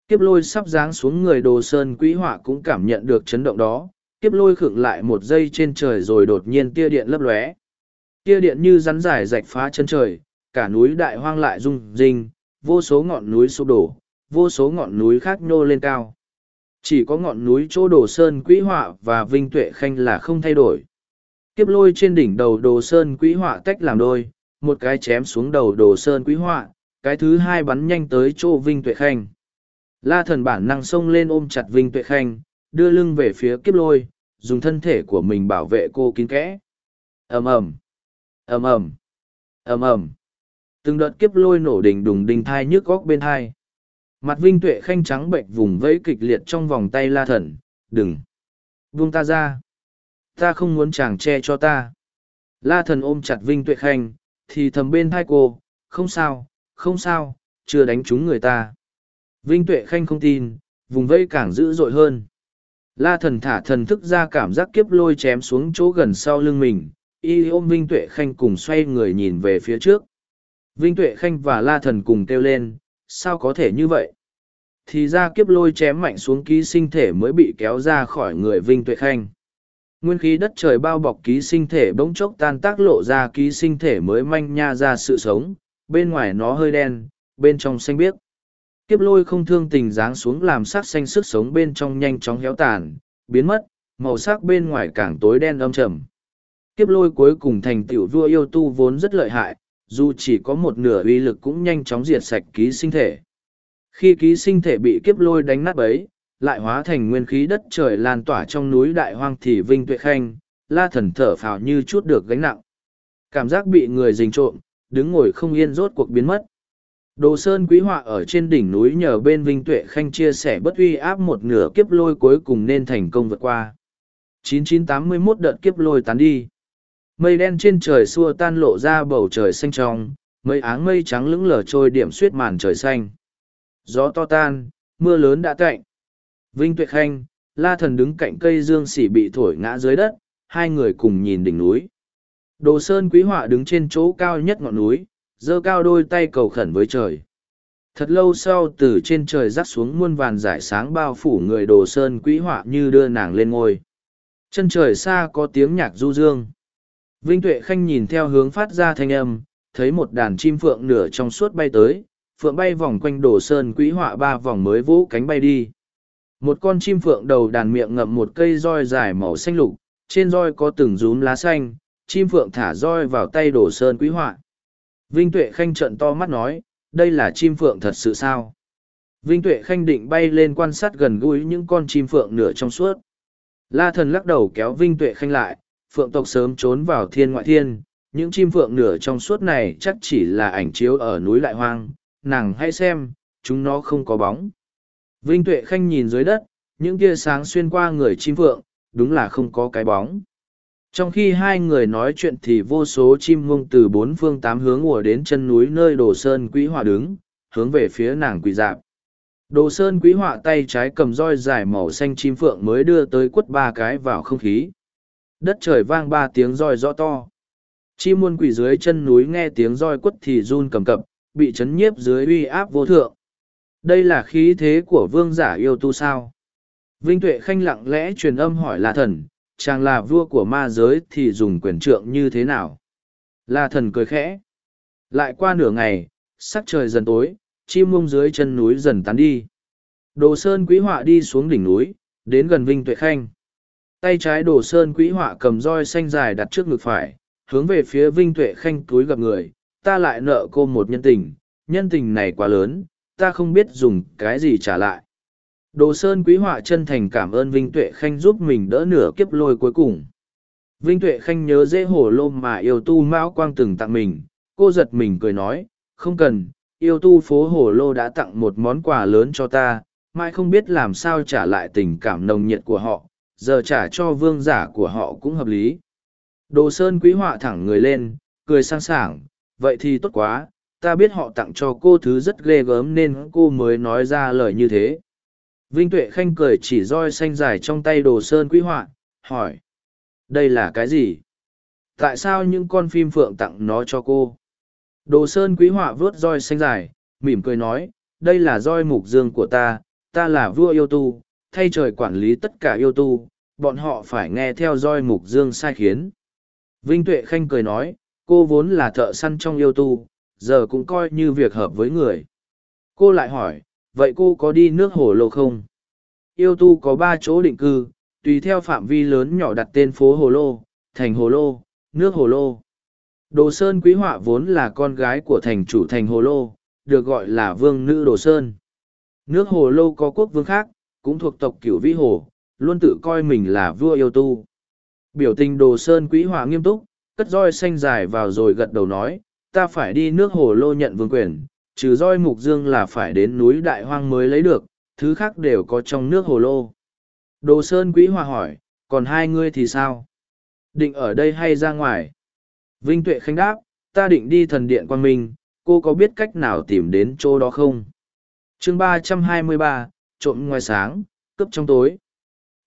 A: Kiếp lôi sắp giáng xuống người đồ sơn quỹ họa cũng cảm nhận được chấn động đó, kiếp lôi khựng lại một giây trên trời rồi đột nhiên tia điện lấp lóe tia điện như rắn dài rạch phá chân trời cả núi đại hoang lại rung rinh vô số ngọn núi sụp đổ, vô số ngọn núi khác nhô lên cao. Chỉ có ngọn núi chỗ đồ sơn quỹ họa và vinh tuệ khanh là không thay đổi. Kiếp lôi trên đỉnh đầu đồ sơn quỹ họa tách làm đôi, một cái chém xuống đầu đồ sơn quỹ họa, cái thứ hai bắn nhanh tới chỗ vinh tuệ khanh. La thần bản năng xông lên ôm chặt vinh tuệ khanh, đưa lưng về phía kiếp lôi, dùng thân thể của mình bảo vệ cô kín kẽ. Ầm ầm. Ầm ầm. Ầm ầm từng đợt kiếp lôi nổ đỉnh đùng đinh thai nhức góc bên thai mặt vinh tuệ khanh trắng bệnh vùng vẫy kịch liệt trong vòng tay la thần, đừng, buông ta ra. Ta không muốn chàng che cho ta. La thần ôm chặt vinh tuệ khanh, thì thầm bên thai cô, không sao không sao, chưa đánh trúng người ta. Vinh tuệ khanh không tin, vùng vẫy càng dữ dội hơn. La thần thả thần thức ra cảm giác kiếp lôi chém xuống chỗ gần sau lưng mình, y ôm vinh tuệ khanh cùng xoay người nhìn về phía trước vinh tuệ khanh và la thần cùng kêu lên, sao có thể như vậy? Thì ra kiếp lôi chém mạnh xuống ký sinh thể mới bị kéo ra khỏi người vinh tuệ khanh. Nguyên khí đất trời bao bọc ký sinh thể bỗng chốc tan tác lộ ra ký sinh thể mới manh nha ra sự sống, bên ngoài nó hơi đen, bên trong xanh biếc. Kiếp lôi không thương tình dáng xuống làm sắc xanh sức sống bên trong nhanh chóng héo tàn, biến mất, màu sắc bên ngoài càng tối đen âm trầm. Kiếp lôi cuối cùng thành tiểu vua yêu tu vốn rất lợi hại dù chỉ có một nửa uy lực cũng nhanh chóng diệt sạch ký sinh thể. Khi ký sinh thể bị kiếp lôi đánh nát bấy, lại hóa thành nguyên khí đất trời lan tỏa trong núi đại hoang thì vinh tuệ khanh, la thần thở phào như chút được gánh nặng. Cảm giác bị người dình trộm, đứng ngồi không yên rốt cuộc biến mất. Đồ sơn quý họa ở trên đỉnh núi nhờ bên vinh tuệ khanh chia sẻ bất uy áp một nửa kiếp lôi cuối cùng nên thành công vượt qua. 9981 đợt kiếp lôi tán đi mây đen trên trời xua tan lộ ra bầu trời xanh trong, mấy áng mây trắng lững lờ trôi điểm suýt màn trời xanh. Gió to tan, mưa lớn đã cạnh vinh tuệ khanh, la thần đứng cạnh cây dương xỉ bị thổi ngã dưới đất, hai người cùng nhìn đỉnh núi. Đồ sơn quý họa đứng trên chỗ cao nhất ngọn núi, giơ cao đôi tay cầu khẩn với trời. Thật lâu sau từ trên trời rắc xuống muôn vàn giải sáng bao phủ người đồ sơn quý họa như đưa nàng lên ngôi. Chân trời xa có tiếng nhạc du dương. Vinh Tuệ Khanh nhìn theo hướng phát ra thanh âm, thấy một đàn chim phượng nửa trong suốt bay tới, phượng bay vòng quanh đồ sơn quỹ họa ba vòng mới vũ cánh bay đi. Một con chim phượng đầu đàn miệng ngậm một cây roi dài màu xanh lục, trên roi có từng rúm lá xanh, chim phượng thả roi vào tay đồ sơn quý họa. Vinh Tuệ Khanh trận to mắt nói, đây là chim phượng thật sự sao? Vinh Tuệ Khanh định bay lên quan sát gần gũi những con chim phượng nửa trong suốt. La thần lắc đầu kéo Vinh Tuệ Khanh lại, phượng tộc sớm trốn vào thiên ngoại thiên, những chim phượng nửa trong suốt này chắc chỉ là ảnh chiếu ở núi lại hoang, nàng hãy xem, chúng nó không có bóng. Vinh Tuệ Khanh nhìn dưới đất, những tia sáng xuyên qua người chim phượng, đúng là không có cái bóng. Trong khi hai người nói chuyện thì vô số chim ngông từ bốn phương tám hướng ùa đến chân núi nơi Đồ Sơn Quý Họa đứng, hướng về phía nàng quỳ dạp. Đồ Sơn Quý Họa tay trái cầm roi dài màu xanh chim phượng mới đưa tới quất ba cái vào không khí. Đất trời vang ba tiếng roi rõ to. Chi muôn quỷ dưới chân núi nghe tiếng roi quất thì run cầm cập, bị chấn nhiếp dưới uy áp vô thượng. Đây là khí thế của vương giả yêu tu sao? Vinh Tuệ Khanh lặng lẽ truyền âm hỏi La Thần, chàng là vua của ma giới thì dùng quyền trượng như thế nào? La Thần cười khẽ. Lại qua nửa ngày, sắc trời dần tối, chim mông dưới chân núi dần tán đi. Đồ Sơn Quý Họa đi xuống đỉnh núi, đến gần Vinh Tuệ Khanh. Tay trái đồ sơn quỹ họa cầm roi xanh dài đặt trước ngực phải, hướng về phía Vinh Tuệ Khanh túi gặp người, ta lại nợ cô một nhân tình, nhân tình này quá lớn, ta không biết dùng cái gì trả lại. Đồ Sơn Quý Họa chân thành cảm ơn Vinh Tuệ Khanh giúp mình đỡ nửa kiếp lôi cuối cùng. Vinh Tuệ Khanh nhớ dễ hổ lôm mà yêu tu Mão Quang từng tặng mình, cô giật mình cười nói, không cần, yêu tu phố hổ lô đã tặng một món quà lớn cho ta, mai không biết làm sao trả lại tình cảm nồng nhiệt của họ, giờ trả cho vương giả của họ cũng hợp lý. Đồ Sơn quý họa thẳng người lên, cười sang sảng, vậy thì tốt quá, ta biết họ tặng cho cô thứ rất ghê gớm nên cô mới nói ra lời như thế. Vinh Tuệ Khanh cười chỉ roi xanh dài trong tay Đồ Sơn quý họa, hỏi. Đây là cái gì? Tại sao những con phim phượng tặng nó cho cô? Đồ Sơn quý họa vớt roi xanh dài, mỉm cười nói, đây là roi mục dương của ta, ta là vua yêu tu, thay trời quản lý tất cả yêu tu, bọn họ phải nghe theo roi mục dương sai khiến. Vinh Tuệ Khanh cười nói, cô vốn là thợ săn trong yêu tu, giờ cũng coi như việc hợp với người. Cô lại hỏi, vậy cô có đi nước hồ lô không? Yêu tu có ba chỗ định cư, tùy theo phạm vi lớn nhỏ đặt tên phố hồ lô, thành hồ lô, nước hồ lô. Đồ Sơn Quý Họa vốn là con gái của thành chủ thành hồ lô, được gọi là vương nữ Đồ Sơn. Nước hồ lô có quốc vương khác, cũng thuộc tộc cửu vĩ hồ, luôn tự coi mình là vua yêu tu. Biểu tình đồ sơn quý hòa nghiêm túc, cất roi xanh dài vào rồi gật đầu nói, ta phải đi nước hồ lô nhận vương quyền, trừ roi mục dương là phải đến núi đại hoang mới lấy được, thứ khác đều có trong nước hồ lô. Đồ Sơn Quý Hòa hỏi, còn hai ngươi thì sao? Định ở đây hay ra ngoài? Vinh Tuệ Khánh đáp, ta định đi thần điện quan minh, cô có biết cách nào tìm đến chỗ đó không? chương ba trăm hai mươi ba, trộm ngoài sáng, cướp trong tối.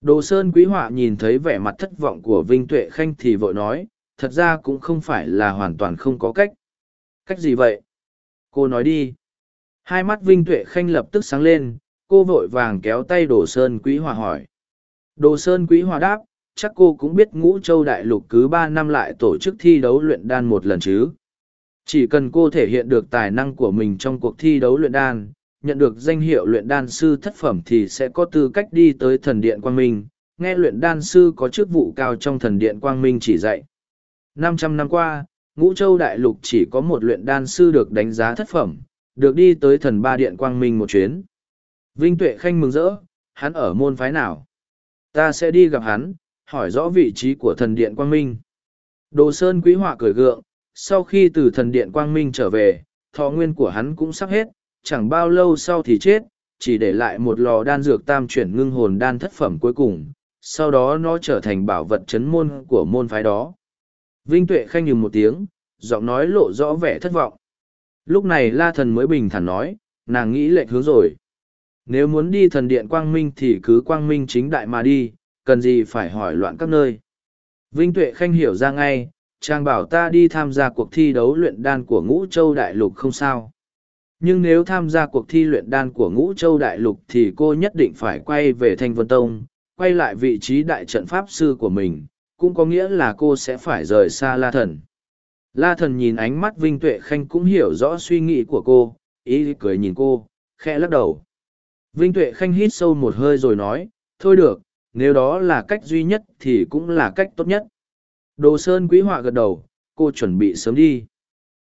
A: Đồ Sơn Quý Họa nhìn thấy vẻ mặt thất vọng của Vinh Tuệ Khanh thì vội nói, thật ra cũng không phải là hoàn toàn không có cách. Cách gì vậy? Cô nói đi. Hai mắt Vinh Tuệ Khanh lập tức sáng lên, cô vội vàng kéo tay Đồ Sơn Quý Họa hỏi. Đồ Sơn Quý Họa đáp, chắc cô cũng biết ngũ châu đại lục cứ ba năm lại tổ chức thi đấu luyện đan một lần chứ. Chỉ cần cô thể hiện được tài năng của mình trong cuộc thi đấu luyện đan, nhận được danh hiệu luyện đan sư thất phẩm thì sẽ có tư cách đi tới thần điện quang minh. Nghe luyện đan sư có chức vụ cao trong thần điện quang minh chỉ dạy. Năm trăm năm qua, ngũ châu đại lục chỉ có một luyện đan sư được đánh giá thất phẩm, được đi tới thần ba điện quang minh một chuyến. Vinh tuệ khanh mừng rỡ, hắn ở môn phái nào? Ta sẽ đi gặp hắn, hỏi rõ vị trí của thần điện quang minh. Đồ sơn quý họa cười gượng, sau khi từ thần điện quang minh trở về, thọ nguyên của hắn cũng sắp hết chẳng bao lâu sau thì chết, chỉ để lại một lò đan dược tam chuyển ngưng hồn đan thất phẩm cuối cùng, sau đó nó trở thành bảo vật chấn môn của môn phái đó. Vinh Tuệ khanh nhừng một tiếng, giọng nói lộ rõ vẻ thất vọng. Lúc này La Thần mới bình thản nói, nàng nghĩ lệch hướng rồi. Nếu muốn đi thần điện quang minh thì cứ quang minh chính đại mà đi, cần gì phải hỏi loạn các nơi. Vinh Tuệ khanh hiểu ra ngay, chàng bảo ta đi tham gia cuộc thi đấu luyện đan của ngũ châu đại lục không sao nhưng nếu tham gia cuộc thi luyện đan của ngũ châu đại lục thì cô nhất định phải quay về thanh vân tông, quay lại vị trí đại trận pháp sư của mình, cũng có nghĩa là cô sẽ phải rời xa la thần. La thần nhìn ánh mắt vinh tuệ khanh cũng hiểu rõ suy nghĩ của cô, ý cười nhìn cô, khẽ lắc đầu. Vinh tuệ khanh hít sâu một hơi rồi nói, thôi được, nếu đó là cách duy nhất thì cũng là cách tốt nhất. Đồ sơn quý họa gật đầu, cô chuẩn bị sớm đi.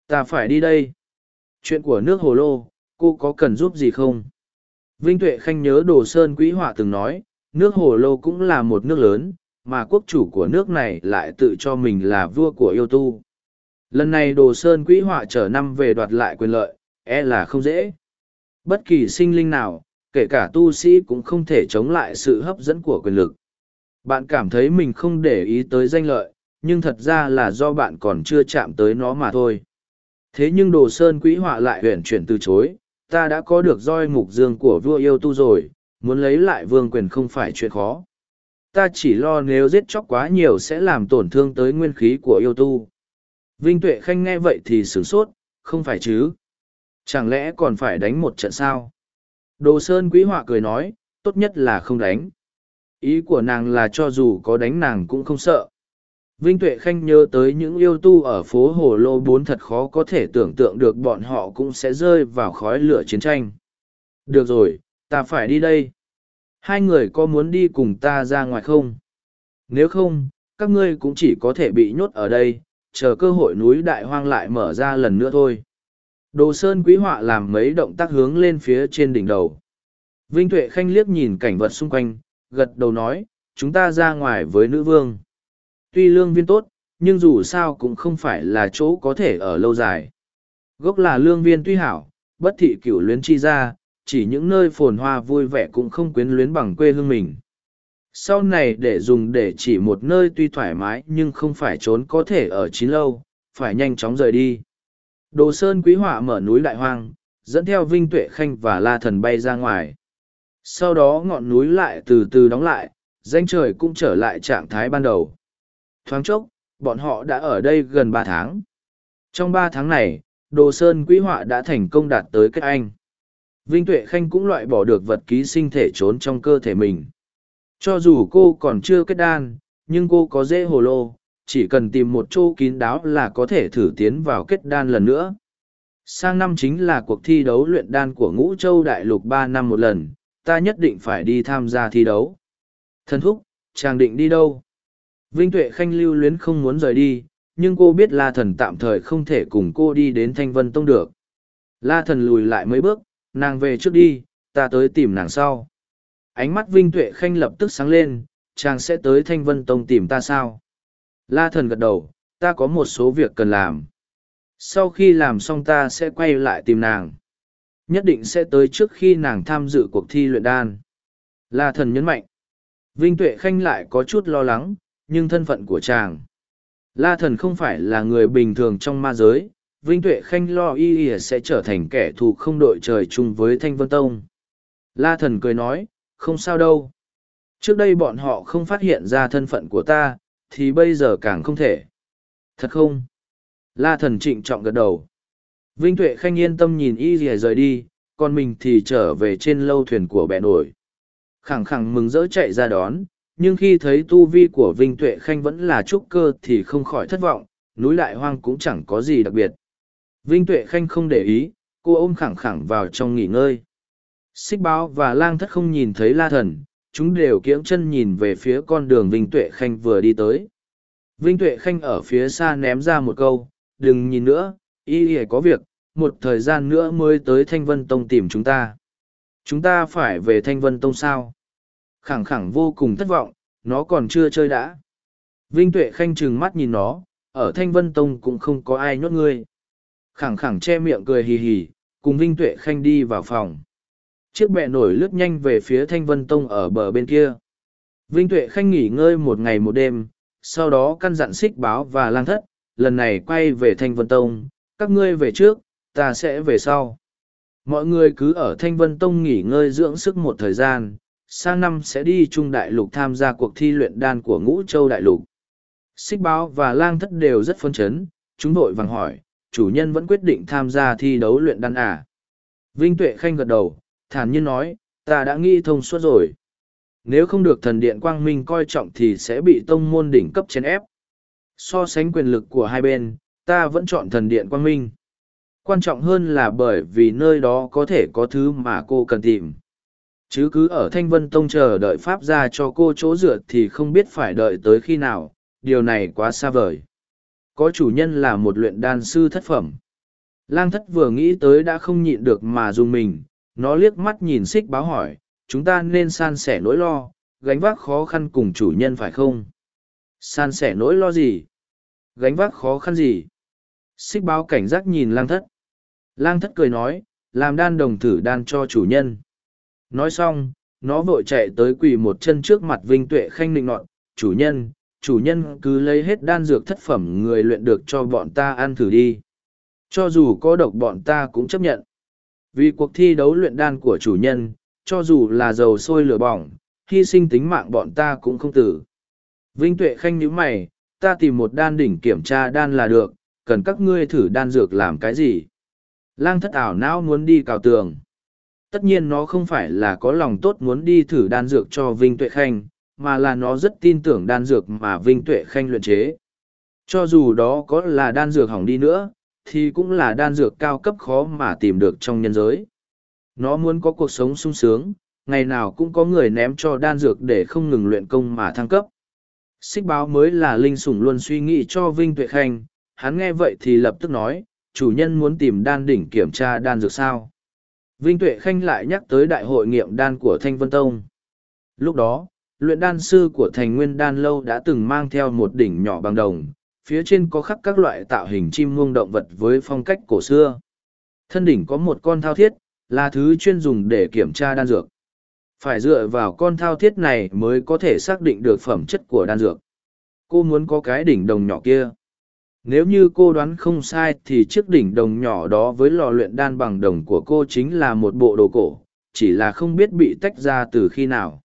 A: Ta phải đi đây chuyện của nước hồ lô, cô có cần giúp gì không? Vinh tuệ khanh nhớ đồ sơn quý họa từng nói, nước hồ lô cũng là một nước lớn, mà quốc chủ của nước này lại tự cho mình là vua của yêu tu. Lần này đồ sơn quý họa trở năm về đoạt lại quyền lợi e là không dễ. Bất kỳ sinh linh nào, kể cả tu sĩ cũng không thể chống lại sự hấp dẫn của quyền lực. Bạn cảm thấy mình không để ý tới danh lợi, nhưng thật ra là do bạn còn chưa chạm tới nó mà thôi. Thế nhưng đồ sơn quỹ họa lại huyện chuyển từ chối, ta đã có được roi mục dương của vua yêu tu rồi, muốn lấy lại vương quyền không phải chuyện khó. Ta chỉ lo nếu giết chóc quá nhiều sẽ làm tổn thương tới nguyên khí của yêu tu. Vinh Tuệ Khanh nghe vậy thì sửng sốt, không phải chứ. Chẳng lẽ còn phải đánh một trận sao? Đồ Sơn Quý Họa cười nói, tốt nhất là không đánh. Ý của nàng là cho dù có đánh nàng cũng không sợ. Vinh Tuệ Khanh nhớ tới những yêu tu ở phố Hồ Lô Bốn thật khó có thể tưởng tượng được bọn họ cũng sẽ rơi vào khói lửa chiến tranh. Được rồi, ta phải đi đây. Hai người có muốn đi cùng ta ra ngoài không? Nếu không, các ngươi cũng chỉ có thể bị nhốt ở đây, chờ cơ hội núi đại hoang lại mở ra lần nữa thôi. Đồ Sơn Quý Họa làm mấy động tác hướng lên phía trên đỉnh đầu. Vinh Tuệ Khanh liếc nhìn cảnh vật xung quanh, gật đầu nói, chúng ta ra ngoài với nữ vương tuy lương viên tốt, nhưng dù sao cũng không phải là chỗ có thể ở lâu dài. Gốc là lương viên tuy hảo, bất thị cửu luyến chi ra, chỉ những nơi phồn hoa vui vẻ cũng không quyến luyến bằng quê hương mình. Sau này để dùng để chỉ một nơi tuy thoải mái nhưng không phải trốn có thể ở chín lâu, phải nhanh chóng rời đi. Đồ Sơn Quý Họa mở núi Đại Hoang, dẫn theo Vinh Tuệ Khanh và La Thần bay ra ngoài. Sau đó ngọn núi lại từ từ đóng lại, danh trời cũng trở lại trạng thái ban đầu. Thoáng chốc, bọn họ đã ở đây gần ba tháng. Trong ba tháng này, Đồ Sơn Quý Họa đã thành công đạt tới kết anh. Vinh Tuệ Khanh cũng loại bỏ được vật ký sinh thể trốn trong cơ thể mình. Cho dù cô còn chưa kết đan, nhưng cô có dễ hồ lô, chỉ cần tìm một chỗ kín đáo là có thể thử tiến vào kết đan lần nữa. Sang năm chính là cuộc thi đấu luyện đan của Ngũ Châu Đại Lục ba năm một lần, ta nhất định phải đi tham gia thi đấu. Thần thúc, chàng định đi đâu? Vinh Tuệ Khanh lưu luyến không muốn rời đi, nhưng cô biết La Thần tạm thời không thể cùng cô đi đến Thanh Vân Tông được. La Thần lùi lại mấy bước, nàng về trước đi, ta tới tìm nàng sau. Ánh mắt Vinh Tuệ Khanh lập tức sáng lên, chàng sẽ tới Thanh Vân Tông tìm ta sao? La Thần gật đầu, ta có một số việc cần làm. Sau khi làm xong ta sẽ quay lại tìm nàng. Nhất định sẽ tới trước khi nàng tham dự cuộc thi luyện đan. La thần nhấn mạnh. Vinh Tuệ Khanh lại có chút lo lắng, nhưng thân phận của chàng. La thần không phải là người bình thường trong ma giới, Vinh Tuệ Khanh lo y y sẽ trở thành kẻ thù không đội trời chung với Thanh Vân Tông. La thần cười nói, không sao đâu. Trước đây bọn họ không phát hiện ra thân phận của ta, thì bây giờ càng không thể. Thật không? La thần trịnh trọng gật đầu. Vinh Tuệ Khanh yên tâm nhìn y y rời đi, còn mình thì trở về trên lâu thuyền của bè nổi. Khẳng khẳng mừng rỡ chạy ra đón, nhưng khi thấy tu vi của Vinh Tuệ Khanh vẫn là trúc cơ thì không khỏi thất vọng, núi lại hoang cũng chẳng có gì đặc biệt. Vinh Tuệ Khanh không để ý, cô ôm khẳng khẳng vào trong nghỉ ngơi. Xích báo và lang thất không nhìn thấy la thần, chúng đều kiễng chân nhìn về phía con đường Vinh Tuệ Khanh vừa đi tới. Vinh Tuệ Khanh ở phía xa ném ra một câu, đừng nhìn nữa, y y có việc, một thời gian nữa mới tới Thanh Vân Tông tìm chúng ta. Chúng ta phải về Thanh Vân Tông sao? Khẳng khẳng vô cùng thất vọng, nó còn chưa chơi đã. Vinh Tuệ Khanh trừng mắt nhìn nó, ở Thanh Vân Tông cũng không có ai nhốt ngươi. Khẳng khẳng che miệng cười hì hì, cùng Vinh Tuệ Khanh đi vào phòng. Chiếc bẹ nổi lướt nhanh về phía Thanh Vân Tông ở bờ bên kia. Vinh Tuệ Khanh nghỉ ngơi một ngày một đêm, sau đó căn dặn xích báo và lang thất, lần này quay về Thanh Vân Tông, các ngươi về trước, ta sẽ về sau. Mọi người cứ ở Thanh Vân Tông nghỉ ngơi dưỡng sức một thời gian, sang năm sẽ đi Trung Đại Lục tham gia cuộc thi luyện đan của Ngũ Châu Đại Lục. Xích báo và lang thất đều rất phấn chấn, chúng vội vàng hỏi, chủ nhân vẫn quyết định tham gia thi đấu luyện đan à. Vinh Tuệ Khanh gật đầu, thản nhiên nói, ta đã nghĩ thông suốt rồi. Nếu không được thần điện quang minh coi trọng thì sẽ bị tông môn đỉnh cấp chèn ép. So sánh quyền lực của hai bên, ta vẫn chọn thần điện quang minh. Quan trọng hơn là bởi vì nơi đó có thể có thứ mà cô cần tìm. Chứ cứ ở Thanh Vân Tông chờ đợi Pháp ra cho cô chỗ dựa thì không biết phải đợi tới khi nào, điều này quá xa vời. Có chủ nhân là một luyện đan sư thất phẩm. Lang thất vừa nghĩ tới đã không nhịn được mà dùng mình, nó liếc mắt nhìn xích báo hỏi, chúng ta nên san sẻ nỗi lo, gánh vác khó khăn cùng chủ nhân phải không? San sẻ nỗi lo gì? Gánh vác khó khăn gì? Xích báo cảnh giác nhìn lang thất. Lang thất cười nói, làm đan đồng thử đan cho chủ nhân. Nói xong, nó vội chạy tới quỳ một chân trước mặt Vinh Tuệ Khanh nịnh nọt, chủ nhân, chủ nhân cứ lấy hết đan dược thất phẩm người luyện được cho bọn ta ăn thử đi. Cho dù có độc bọn ta cũng chấp nhận. Vì cuộc thi đấu luyện đan của chủ nhân, cho dù là dầu sôi lửa bỏng, hy sinh tính mạng bọn ta cũng không tử. Vinh Tuệ Khanh nhíu mày, ta tìm một đan đỉnh kiểm tra đan là được, cần các ngươi thử đan dược làm cái gì. Lang thất ảo não muốn đi cào tường. Tất nhiên nó không phải là có lòng tốt muốn đi thử đan dược cho Vinh Tuệ Khanh, mà là nó rất tin tưởng đan dược mà Vinh Tuệ Khanh luyện chế. Cho dù đó có là đan dược hỏng đi nữa, thì cũng là đan dược cao cấp khó mà tìm được trong nhân giới. Nó muốn có cuộc sống sung sướng, ngày nào cũng có người ném cho đan dược để không ngừng luyện công mà thăng cấp. Xích báo mới là linh sủng luôn suy nghĩ cho Vinh Tuệ Khanh, hắn nghe vậy thì lập tức nói, chủ nhân muốn tìm đan đỉnh kiểm tra đan dược sao. Vinh Tuệ Khanh lại nhắc tới đại hội nghiệm đan của Thanh Vân Tông. Lúc đó, luyện đan sư của thành nguyên đan lâu đã từng mang theo một đỉnh nhỏ bằng đồng, phía trên có khắc các loại tạo hình chim muông động vật với phong cách cổ xưa. Thân đỉnh có một con thao thiết, là thứ chuyên dùng để kiểm tra đan dược. Phải dựa vào con thao thiết này mới có thể xác định được phẩm chất của đan dược. Cô muốn có cái đỉnh đồng nhỏ kia. Nếu như cô đoán không sai thì chiếc đỉnh đồng nhỏ đó với lò luyện đan bằng đồng của cô chính là một bộ đồ cổ, chỉ là không biết bị tách ra từ khi nào.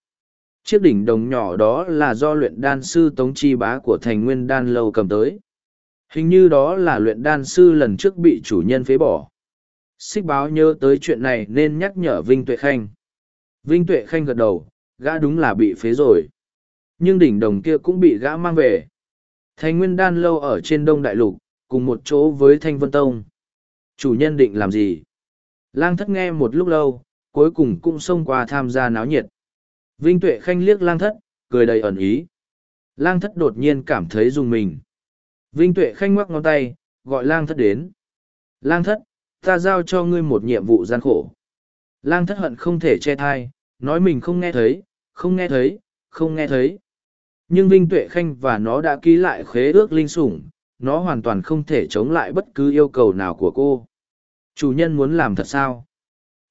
A: Chiếc đỉnh đồng nhỏ đó là do luyện đan sư Tống Chi Bá của thành nguyên đan lâu cầm tới. Hình như đó là luyện đan sư lần trước bị chủ nhân phế bỏ. Xích báo nhớ tới chuyện này nên nhắc nhở Vinh Tuệ Khanh. Vinh Tuệ Khanh gật đầu, gã đúng là bị phế rồi. Nhưng đỉnh đồng kia cũng bị gã mang về. Thành nguyên đan lâu ở trên đông đại lục, cùng một chỗ với Thanh Vân Tông. Chủ nhân định làm gì? Lang thất nghe một lúc lâu, cuối cùng cũng xông qua tham gia náo nhiệt. Vinh Tuệ Khanh liếc lang thất, cười đầy ẩn ý. Lang thất đột nhiên cảm thấy dùng mình. Vinh Tuệ Khanh ngoắc ngón tay, gọi lang thất đến. Lang thất, ta giao cho ngươi một nhiệm vụ gian khổ. Lang thất hận không thể che thai, nói mình không nghe thấy, không nghe thấy, không nghe thấy. Nhưng Vinh Tuệ Khanh và nó đã ký lại khế ước linh sủng, nó hoàn toàn không thể chống lại bất cứ yêu cầu nào của cô. Chủ nhân muốn làm thật sao?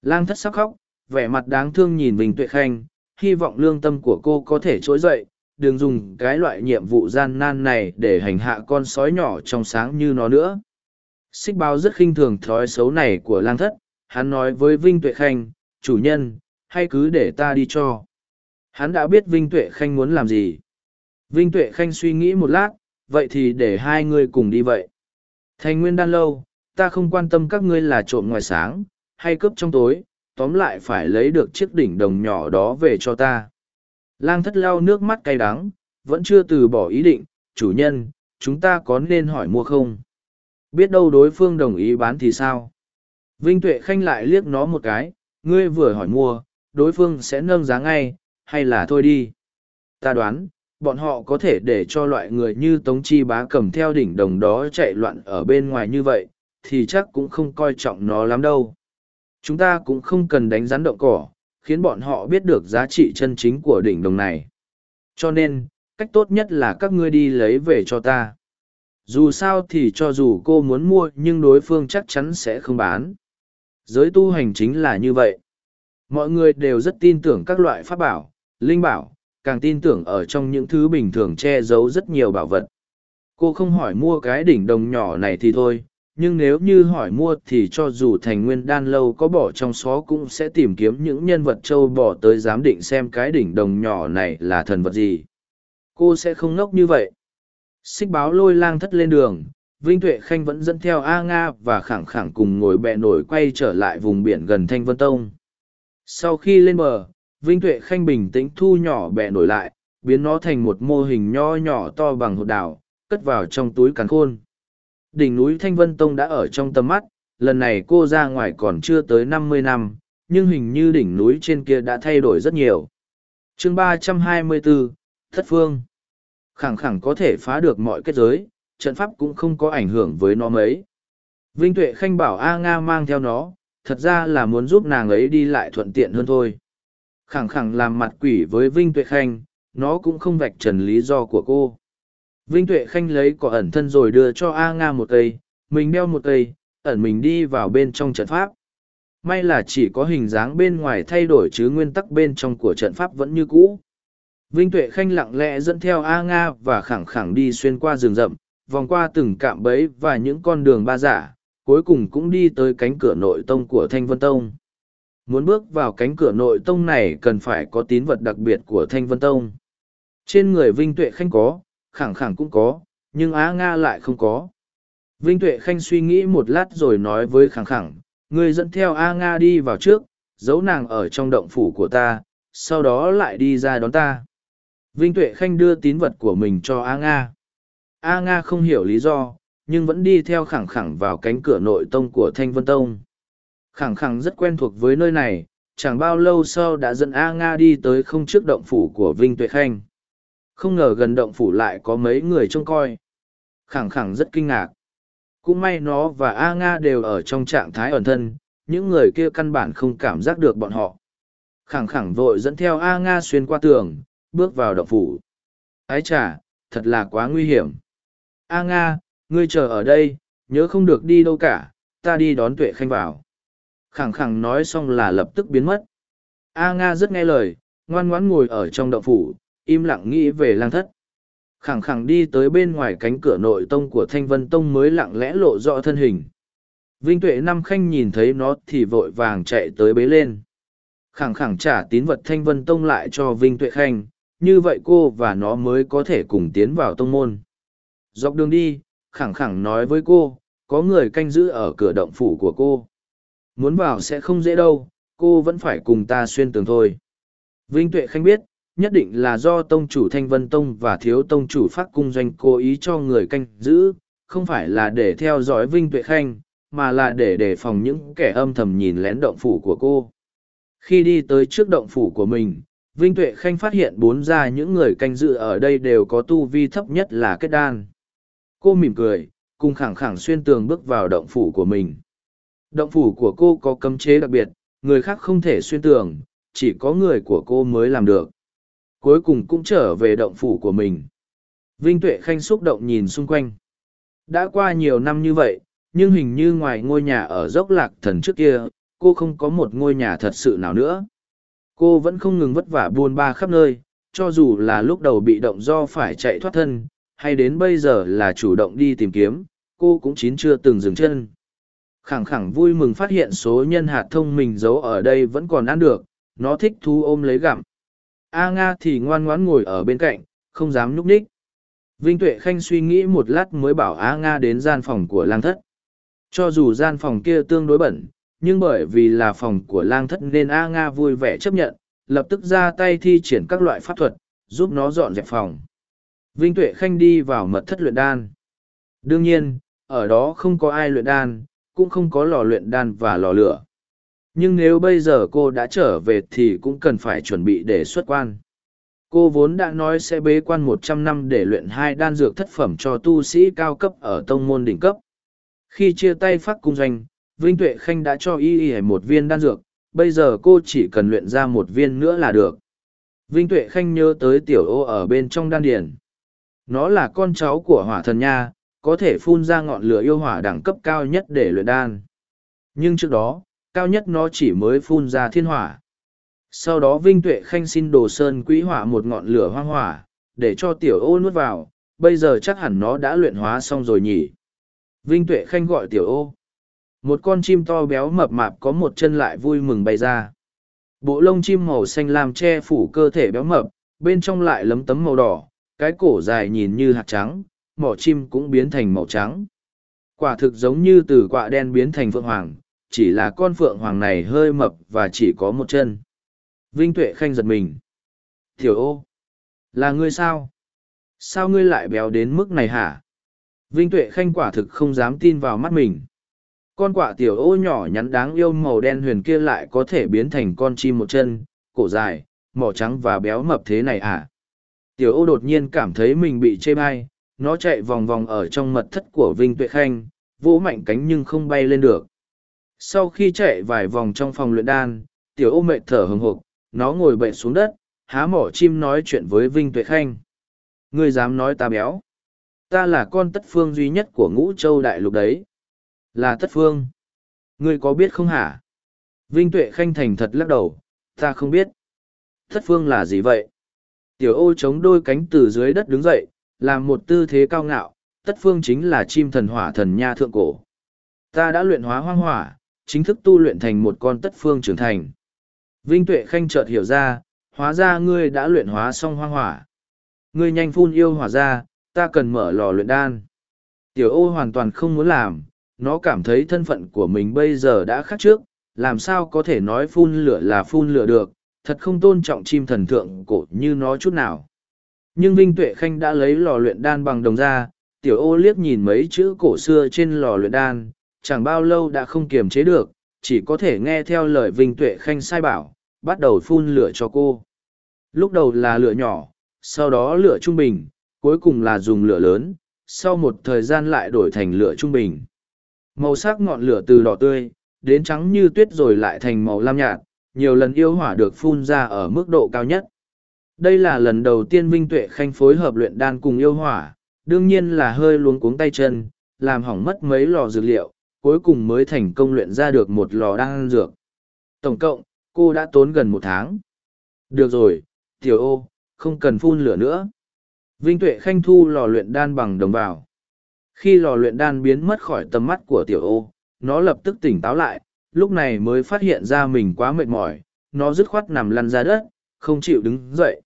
A: Lang thất sắc khóc vẻ mặt đáng thương nhìn vinh tuệ khanh hy vọng lương tâm của cô có thể trỗi dậy đừng dùng cái loại nhiệm vụ gian nan này để hành hạ con sói nhỏ trong sáng như nó nữa. Xích bao rất khinh thường thói xấu này của lang thất hắn nói với vinh tuệ khanh chủ nhân hay cứ để ta đi cho. Hắn đã biết vinh tuệ khanh muốn làm gì vinh tuệ khanh suy nghĩ một lát, vậy thì để hai người cùng đi vậy. Thành nguyên đan lâu, ta không quan tâm các ngươi là trộm ngoài sáng, hay cướp trong tối, tóm lại phải lấy được chiếc đỉnh đồng nhỏ đó về cho ta. Lang thất lau nước mắt cay đắng, vẫn chưa từ bỏ ý định, chủ nhân, chúng ta có nên hỏi mua không? Biết đâu đối phương đồng ý bán thì sao? Vinh tuệ khanh lại liếc nó một cái, ngươi vừa hỏi mua, đối phương sẽ nâng giá ngay, hay là thôi đi? Ta đoán bọn họ có thể để cho loại người như tống chi bá cầm theo đỉnh đồng đó chạy loạn ở bên ngoài như vậy, thì chắc cũng không coi trọng nó lắm đâu. Chúng ta cũng không cần đánh rắn động cỏ, khiến bọn họ biết được giá trị chân chính của đỉnh đồng này. Cho nên, cách tốt nhất là các ngươi đi lấy về cho ta. Dù sao thì cho dù cô muốn mua, nhưng đối phương chắc chắn sẽ không bán. Giới tu hành chính là như vậy. Mọi người đều rất tin tưởng các loại pháp bảo, linh bảo càng tin tưởng ở trong những thứ bình thường che giấu rất nhiều bảo vật. Cô không hỏi mua cái đỉnh đồng nhỏ này thì thôi, nhưng nếu như hỏi mua thì cho dù thành nguyên đan lâu có bỏ trong xó cũng sẽ tìm kiếm những nhân vật châu bỏ tới giám định xem cái đỉnh đồng nhỏ này là thần vật gì. Cô sẽ không ngốc như vậy. Xích báo lôi lang thất lên đường, vinh tuệ khanh vẫn dẫn theo a nga và khẳng khẳng cùng ngồi bẹ nổi quay trở lại vùng biển gần thanh vân tông. Sau khi lên bờ vinh tuệ khanh bình tĩnh thu nhỏ bẹ nổi lại, biến nó thành một mô hình nho nhỏ to bằng hột đảo cất vào trong túi càn khôn. Đỉnh núi thanh vân tông đã ở trong tầm mắt, lần này cô ra ngoài còn chưa tới năm mươi năm, nhưng hình như đỉnh núi trên kia đã thay đổi rất nhiều. Chương ba trăm hai mươi bốn thất phương. Khẳng khẳng có thể phá được mọi kết giới, trận pháp cũng không có ảnh hưởng với nó mấy. Vinh tuệ khanh bảo a nga mang theo nó, thật ra là muốn giúp nàng ấy đi lại thuận tiện hơn thôi khẳng khẳng làm mặt quỷ với vinh tuệ khanh, nó cũng không vạch trần lý do của cô. Vinh tuệ khanh lấy cỏ ẩn thân rồi đưa cho a nga một cây, mình đeo một cây, ẩn mình đi vào bên trong trận pháp. May là chỉ có hình dáng bên ngoài thay đổi chứ nguyên tắc bên trong của trận pháp vẫn như cũ. Vinh tuệ khanh lặng lẽ dẫn theo a nga và khẳng khẳng đi xuyên qua rừng rậm, vòng qua từng cạm bẫy và những con đường ba giả, cuối cùng cũng đi tới cánh cửa nội tông của thanh vân tông muốn bước vào cánh cửa nội tông này cần phải có tín vật đặc biệt của thanh vân tông. Trên người vinh tuệ khanh có, khẳng khẳng cũng có, nhưng á nga lại không có. Vinh tuệ khanh suy nghĩ một lát rồi nói với khẳng khẳng người dẫn theo a nga đi vào trước, giấu nàng ở trong động phủ của ta, sau đó lại đi ra đón ta. Vinh tuệ khanh đưa tín vật của mình cho a nga. A nga không hiểu lý do, nhưng vẫn đi theo khẳng khẳng vào cánh cửa nội tông của thanh vân tông khẳng khẳng rất quen thuộc với nơi này, chẳng bao lâu sau đã dẫn a nga đi tới không trước động phủ của vinh tuệ khanh. Không ngờ gần động phủ lại có mấy người trông coi. Khẳng khẳng rất kinh ngạc. Cũng may nó và a nga đều ở trong trạng thái ẩn thân, những người kia căn bản không cảm giác được bọn họ. Khẳng khẳng vội dẫn theo a nga xuyên qua tường, bước vào động phủ. Ái chả thật là quá nguy hiểm. A nga, ngươi chờ ở đây, nhớ không được đi đâu cả, ta đi đón tuệ khanh vào khẳng khẳng nói xong là lập tức biến mất. A nga rất nghe lời, ngoan ngoãn ngồi ở trong động phủ, im lặng nghĩ về lang thất. Khẳng khẳng đi tới bên ngoài cánh cửa nội tông của thanh vân tông mới lặng lẽ lộ rõ thân hình. Vinh tuệ năm khanh nhìn thấy nó thì vội vàng chạy tới bế lên. Khẳng khẳng trả tín vật thanh vân tông lại cho vinh tuệ khanh, như vậy cô và nó mới có thể cùng tiến vào tông môn. Dọc đường đi, khẳng khẳng nói với cô, có người canh giữ ở cửa động phủ của cô muốn vào sẽ không dễ đâu, cô vẫn phải cùng ta xuyên tường thôi. Vinh tuệ khanh biết, nhất định là do tông chủ thanh vân tông và thiếu tông chủ phát cung doanh cố ý cho người canh giữ, không phải là để theo dõi vinh tuệ khanh, mà là để đề phòng những kẻ âm thầm nhìn lén động phủ của cô. Khi đi tới trước động phủ của mình, vinh tuệ khanh phát hiện bốn ra những người canh giữ ở đây đều có tu vi thấp nhất là kết đan. Cô mỉm cười, cùng khẳng khẳng xuyên tường bước vào động phủ của mình động phủ của cô có cấm chế đặc biệt người khác không thể xuyên tường chỉ có người của cô mới làm được cuối cùng cũng trở về động phủ của mình vinh tuệ khanh xúc động nhìn xung quanh Đã qua nhiều năm như vậy, nhưng hình như ngoài ngôi nhà ở dốc lạc thần trước kia, cô không có một ngôi nhà thật sự nào nữa. Cô vẫn không ngừng vất vả buôn ba khắp nơi, cho dù là lúc đầu bị động do phải chạy thoát thân, hay đến bây giờ là chủ động đi tìm kiếm, cô cũng chín chưa từng dừng chân. Khẳng khẳng vui mừng phát hiện số nhân hạt thông mình giấu ở đây vẫn còn ăn được, nó thích thú ôm lấy gặm. A Nga thì ngoan ngoãn ngồi ở bên cạnh, không dám nhúc ních Vinh Tuệ Khanh suy nghĩ một lát mới bảo A Nga đến gian phòng của lang thất. Cho dù gian phòng kia tương đối bẩn, nhưng bởi vì là phòng của lang thất nên A Nga vui vẻ chấp nhận, lập tức ra tay thi triển các loại pháp thuật, giúp nó dọn dẹp phòng. Vinh Tuệ Khanh đi vào mật thất luyện đan. Đương nhiên, ở đó không có ai luyện đan, cũng không có lò luyện đan và lò lửa. Nhưng nếu bây giờ cô đã trở về thì cũng cần phải chuẩn bị để xuất quan. Cô vốn đã nói sẽ bế quan một trăm năm để luyện hai đan dược thất phẩm cho tu sĩ cao cấp ở tông môn đỉnh cấp. Khi chia tay phát cung doanh, Vinh Tuệ Khanh đã cho y y một viên đan dược, bây giờ cô chỉ cần luyện ra một viên nữa là được. Vinh Tuệ Khanh nhớ tới tiểu ô ở bên trong đan điển. Nó là con cháu của hỏa thần nha, có thể phun ra ngọn lửa yêu hỏa đẳng cấp cao nhất để luyện đan. Nhưng trước đó, cao nhất nó chỉ mới phun ra thiên hỏa. Sau đó Vinh Tuệ Khanh xin Đồ Sơn quỹ hỏa một ngọn lửa hoang hỏa, để cho tiểu ô nuốt vào, bây giờ chắc hẳn nó đã luyện hóa xong rồi nhỉ. Vinh Tuệ Khanh gọi tiểu ô. Một con chim to béo mập mạp có một chân lại vui mừng bay ra. Bộ lông chim màu xanh làm che phủ cơ thể béo mập, bên trong lại lấm tấm màu đỏ, cái cổ dài nhìn như hạt trắng, mỏ chim cũng biến thành màu trắng. Quả thực giống như từ quạ đen biến thành phượng hoàng, chỉ là con phượng hoàng này hơi mập và chỉ có một chân. Vinh Tuệ Khanh giật mình. Tiểu ô, là ngươi sao? Sao ngươi lại béo đến mức này hả? Vinh Tuệ Khanh quả thực không dám tin vào mắt mình. Con quả tiểu ô nhỏ nhắn đáng yêu màu đen huyền kia lại có thể biến thành con chim một chân, cổ dài, mỏ trắng và béo mập thế này à? Tiểu ô đột nhiên cảm thấy mình bị chê bai, nó chạy vòng vòng ở trong mật thất của Vinh Tuệ Khanh, vỗ mạnh cánh nhưng không bay lên được. Sau khi chạy vài vòng trong phòng luyện đan, tiểu ô mệt thở hừng hộp, nó ngồi bệnh xuống đất, há mỏ chim nói chuyện với Vinh Tuệ Khanh. Ngươi dám nói ta béo. Ta là con tất phương duy nhất của ngũ châu đại lục đấy. Là tất phương. Ngươi có biết không hả? Vinh Tuệ Khanh thành thật lắc đầu, ta không biết. Tất phương là gì vậy? Tiểu ô chống đôi cánh từ dưới đất đứng dậy, làm một tư thế cao ngạo, tất phương chính là chim thần hỏa thần nha thượng cổ. Ta đã luyện hóa hoang hỏa, chính thức tu luyện thành một con tất phương trưởng thành. Vinh Tuệ Khanh chợt hiểu ra, hóa ra ngươi đã luyện hóa xong hoang hỏa. Ngươi nhanh phun yêu hỏa ra, ta cần mở lò luyện đan. Tiểu ô hoàn toàn không muốn làm, nó cảm thấy thân phận của mình bây giờ đã khác trước, làm sao có thể nói phun lửa là phun lửa được, thật không tôn trọng chim thần thượng cổ như nó chút nào. Nhưng Vinh Tuệ Khanh đã lấy lò luyện đan bằng đồng ra, tiểu ô liếc nhìn mấy chữ cổ xưa trên lò luyện đan, chẳng bao lâu đã không kiềm chế được, chỉ có thể nghe theo lời Vinh Tuệ Khanh sai bảo, bắt đầu phun lửa cho cô. Lúc đầu là lửa nhỏ, sau đó lửa trung bình, cuối cùng là dùng lửa lớn, sau một thời gian lại đổi thành lửa trung bình. Màu sắc ngọn lửa từ đỏ tươi, đến trắng như tuyết rồi lại thành màu lam nhạt, nhiều lần yêu hỏa được phun ra ở mức độ cao nhất. Đây là lần đầu tiên Vinh Tuệ Khanh phối hợp luyện đan cùng yêu hỏa, đương nhiên là hơi luống cuống tay chân, làm hỏng mất mấy lò dược liệu, cuối cùng mới thành công luyện ra được một lò đan dược. Tổng cộng, cô đã tốn gần một tháng. Được rồi, tiểu ô, không cần phun lửa nữa. Vinh Tuệ Khanh thu lò luyện đan bằng đồng vào. Khi lò luyện đan biến mất khỏi tầm mắt của tiểu ô, nó lập tức tỉnh táo lại, lúc này mới phát hiện ra mình quá mệt mỏi, nó dứt khoát nằm lăn ra đất, không chịu đứng dậy.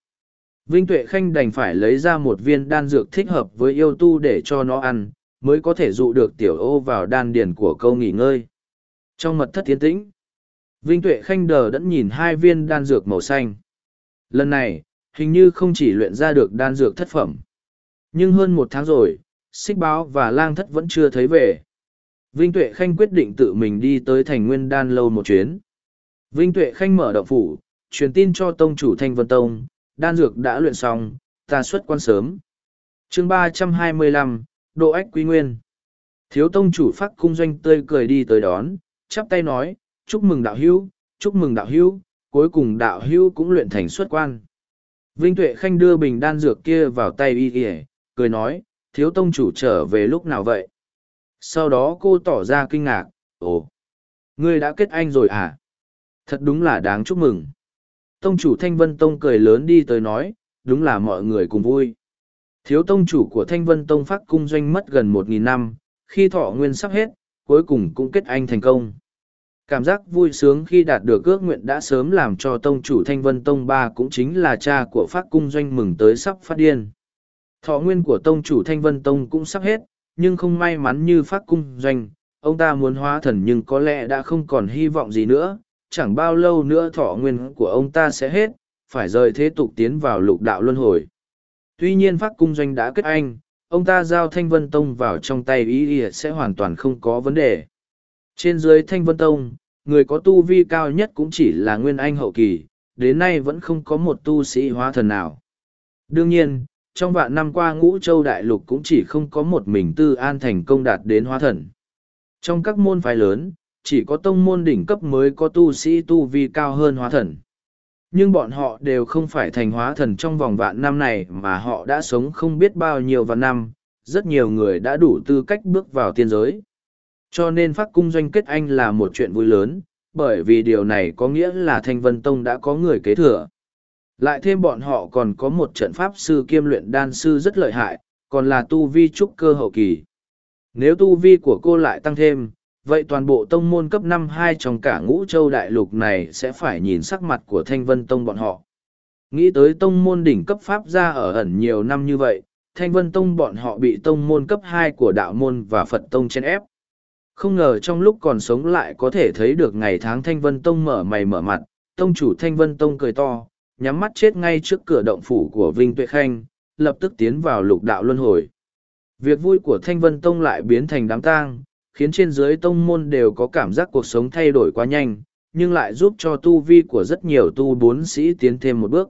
A: Vinh Tuệ Khanh đành phải lấy ra một viên đan dược thích hợp với yêu tu để cho nó ăn, mới có thể dụ được tiểu ô vào đan điển của câu nghỉ ngơi. Trong mật thất tiến tĩnh, Vinh Tuệ Khanh đờ đẫn nhìn hai viên đan dược màu xanh. Lần này, hình như không chỉ luyện ra được đan dược thất phẩm. Nhưng hơn một tháng rồi, xích báo và lang thất vẫn chưa thấy về. Vinh Tuệ Khanh quyết định tự mình đi tới thành nguyên đan lâu một chuyến. Vinh Tuệ Khanh mở động phủ, truyền tin cho tông chủ Thanh Vân Tông, đan dược đã luyện xong, ta xuất quan sớm. chương ba trăm hai mươi lăm, Độ Ách Quý Nguyên. Thiếu tông chủ phát cung doanh tươi cười đi tới đón, chắp tay nói, chúc mừng đạo hữu, chúc mừng đạo hữu, cuối cùng đạo hữu cũng luyện thành xuất quan. Vinh Tuệ Khanh đưa bình đan dược kia vào tay y y, cười nói, thiếu tông chủ trở về lúc nào vậy? Sau đó cô tỏ ra kinh ngạc, ồ, ngươi đã kết anh rồi à? Thật đúng là đáng chúc mừng. Tông chủ Thanh Vân Tông cười lớn đi tới nói, đúng là mọi người cùng vui. Thiếu tông chủ của Thanh Vân Tông phát cung doanh mất gần một nghìn năm, khi thọ nguyên sắp hết, cuối cùng cũng kết anh thành công. Cảm giác vui sướng khi đạt được ước nguyện đã sớm làm cho tông chủ Thanh Vân Tông ba cũng chính là cha của phát cung doanh mừng tới sắp phát điên. Thọ nguyên của tông chủ Thanh Vân Tông cũng sắp hết, nhưng không may mắn như phát cung doanh, ông ta muốn hóa thần nhưng có lẽ đã không còn hy vọng gì nữa, chẳng bao lâu nữa thọ nguyên của ông ta sẽ hết, phải rời thế tục tiến vào lục đạo luân hồi. Tuy nhiên phát cung doanh đã kết anh, ông ta giao Thanh Vân Tông vào trong tay ý ý sẽ hoàn toàn không có vấn đề. Trên dưới Thanh Vân Tông, người có tu vi cao nhất cũng chỉ là Nguyên Anh hậu kỳ, đến nay vẫn không có một tu sĩ hóa thần nào. Đương nhiên, trong vạn năm qua ngũ châu đại lục cũng chỉ không có một mình tư an thành công đạt đến hóa thần. Trong các môn phái lớn, chỉ có tông môn đỉnh cấp mới có tu sĩ tu vi cao hơn hóa thần. Nhưng bọn họ đều không phải thành hóa thần trong vòng vạn năm này mà họ đã sống không biết bao nhiêu vạn năm, rất nhiều người đã đủ tư cách bước vào tiên giới. Cho nên phát cung doanh kết anh là một chuyện vui lớn, bởi vì điều này có nghĩa là Thanh Vân Tông đã có người kế thừa. Lại thêm bọn họ còn có một trận pháp sư kiêm luyện đan sư rất lợi hại, còn là tu vi trúc cơ hậu kỳ. Nếu tu vi của cô lại tăng thêm, vậy toàn bộ tông môn cấp năm hai trong cả ngũ châu đại lục này sẽ phải nhìn sắc mặt của Thanh Vân Tông bọn họ. Nghĩ tới tông môn đỉnh cấp pháp ra ở ẩn nhiều năm như vậy, Thanh Vân Tông bọn họ bị tông môn cấp hai của đạo môn và Phật Tông chen ép. Không ngờ trong lúc còn sống lại có thể thấy được ngày tháng Thanh Vân Tông mở mày mở mặt, Tông chủ Thanh Vân Tông cười to, nhắm mắt chết ngay trước cửa động phủ của Vinh Tuệ Khanh, lập tức tiến vào lục đạo luân hồi. Việc vui của Thanh Vân Tông lại biến thành đám tang, khiến trên dưới tông môn đều có cảm giác cuộc sống thay đổi quá nhanh, nhưng lại giúp cho tu vi của rất nhiều tu bốn sĩ tiến thêm một bước.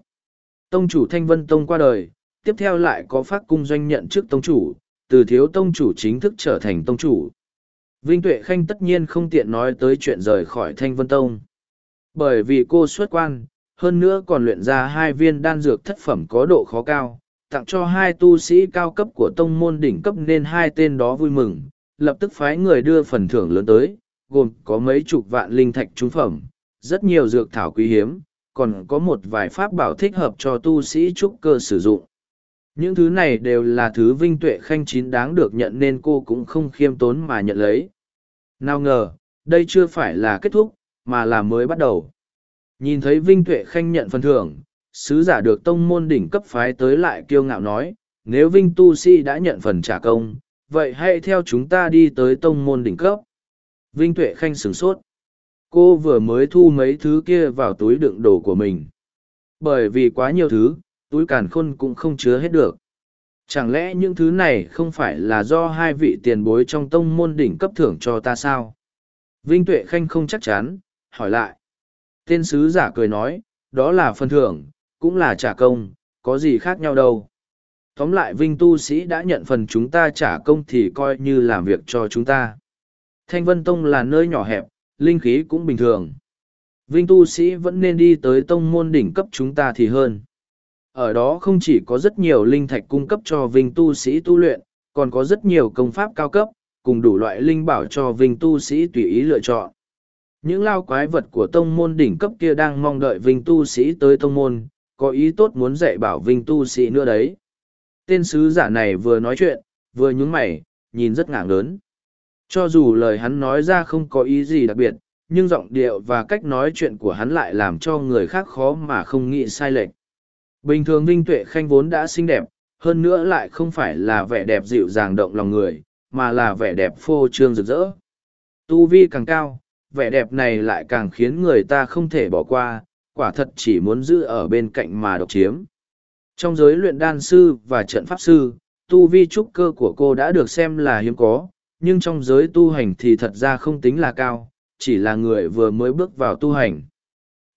A: Tông chủ Thanh Vân Tông qua đời, tiếp theo lại có phát cung doanh nhận chức tông chủ, từ thiếu tông chủ chính thức trở thành tông chủ. Vinh Tuệ Khanh tất nhiên không tiện nói tới chuyện rời khỏi Thanh Vân Tông. Bởi vì cô xuất quan, hơn nữa còn luyện ra hai viên đan dược thất phẩm có độ khó cao, tặng cho hai tu sĩ cao cấp của tông môn đỉnh cấp nên hai tên đó vui mừng, lập tức phái người đưa phần thưởng lớn tới, gồm có mấy chục vạn linh thạch trúng phẩm, rất nhiều dược thảo quý hiếm, còn có một vài pháp bảo thích hợp cho tu sĩ trúc cơ sử dụng. Những thứ này đều là thứ Vinh Tuệ Khanh chín đáng được nhận nên cô cũng không khiêm tốn mà nhận lấy. Nào ngờ, đây chưa phải là kết thúc, mà là mới bắt đầu. Nhìn thấy Vinh Tuệ Khanh nhận phần thưởng, sứ giả được tông môn đỉnh cấp phái tới lại kiêu ngạo nói, nếu Vinh Tu Si đã nhận phần trả công, vậy hãy theo chúng ta đi tới tông môn đỉnh cấp. Vinh Tuệ Khanh sửng sốt. Cô vừa mới thu mấy thứ kia vào túi đựng đồ của mình. Bởi vì quá nhiều thứ, túi càn khôn cũng không chứa hết được. Chẳng lẽ những thứ này không phải là do hai vị tiền bối trong tông môn đỉnh cấp thưởng cho ta sao? Vinh Tuệ Khanh không chắc chắn, hỏi lại. Tên sứ giả cười nói, đó là phần thưởng, cũng là trả công, có gì khác nhau đâu. Tóm lại Vinh tu sĩ đã nhận phần chúng ta trả công thì coi như làm việc cho chúng ta. Thanh Vân Tông là nơi nhỏ hẹp, linh khí cũng bình thường. Vinh tu sĩ vẫn nên đi tới tông môn đỉnh cấp chúng ta thì hơn. Ở đó không chỉ có rất nhiều linh thạch cung cấp cho Vinh tu sĩ tu luyện, còn có rất nhiều công pháp cao cấp, cùng đủ loại linh bảo cho Vinh tu sĩ tùy ý lựa chọn. Những lao quái vật của tông môn đỉnh cấp kia đang mong đợi Vinh tu sĩ tới tông môn, có ý tốt muốn dạy bảo Vinh tu sĩ nữa đấy. Tên sứ giả này vừa nói chuyện, vừa nhúng mày, nhìn rất ngạng lớn. Cho dù lời hắn nói ra không có ý gì đặc biệt, nhưng giọng điệu và cách nói chuyện của hắn lại làm cho người khác khó mà không nghĩ sai lệch. Bình thường Vinh Tuệ Khanh vốn đã xinh đẹp, hơn nữa lại không phải là vẻ đẹp dịu dàng động lòng người, mà là vẻ đẹp phô trương rực rỡ. Tu vi càng cao, vẻ đẹp này lại càng khiến người ta không thể bỏ qua, quả thật chỉ muốn giữ ở bên cạnh mà độc chiếm. Trong giới luyện đan sư và trận pháp sư, tu vi trúc cơ của cô đã được xem là hiếm có, nhưng trong giới tu hành thì thật ra không tính là cao, chỉ là người vừa mới bước vào tu hành.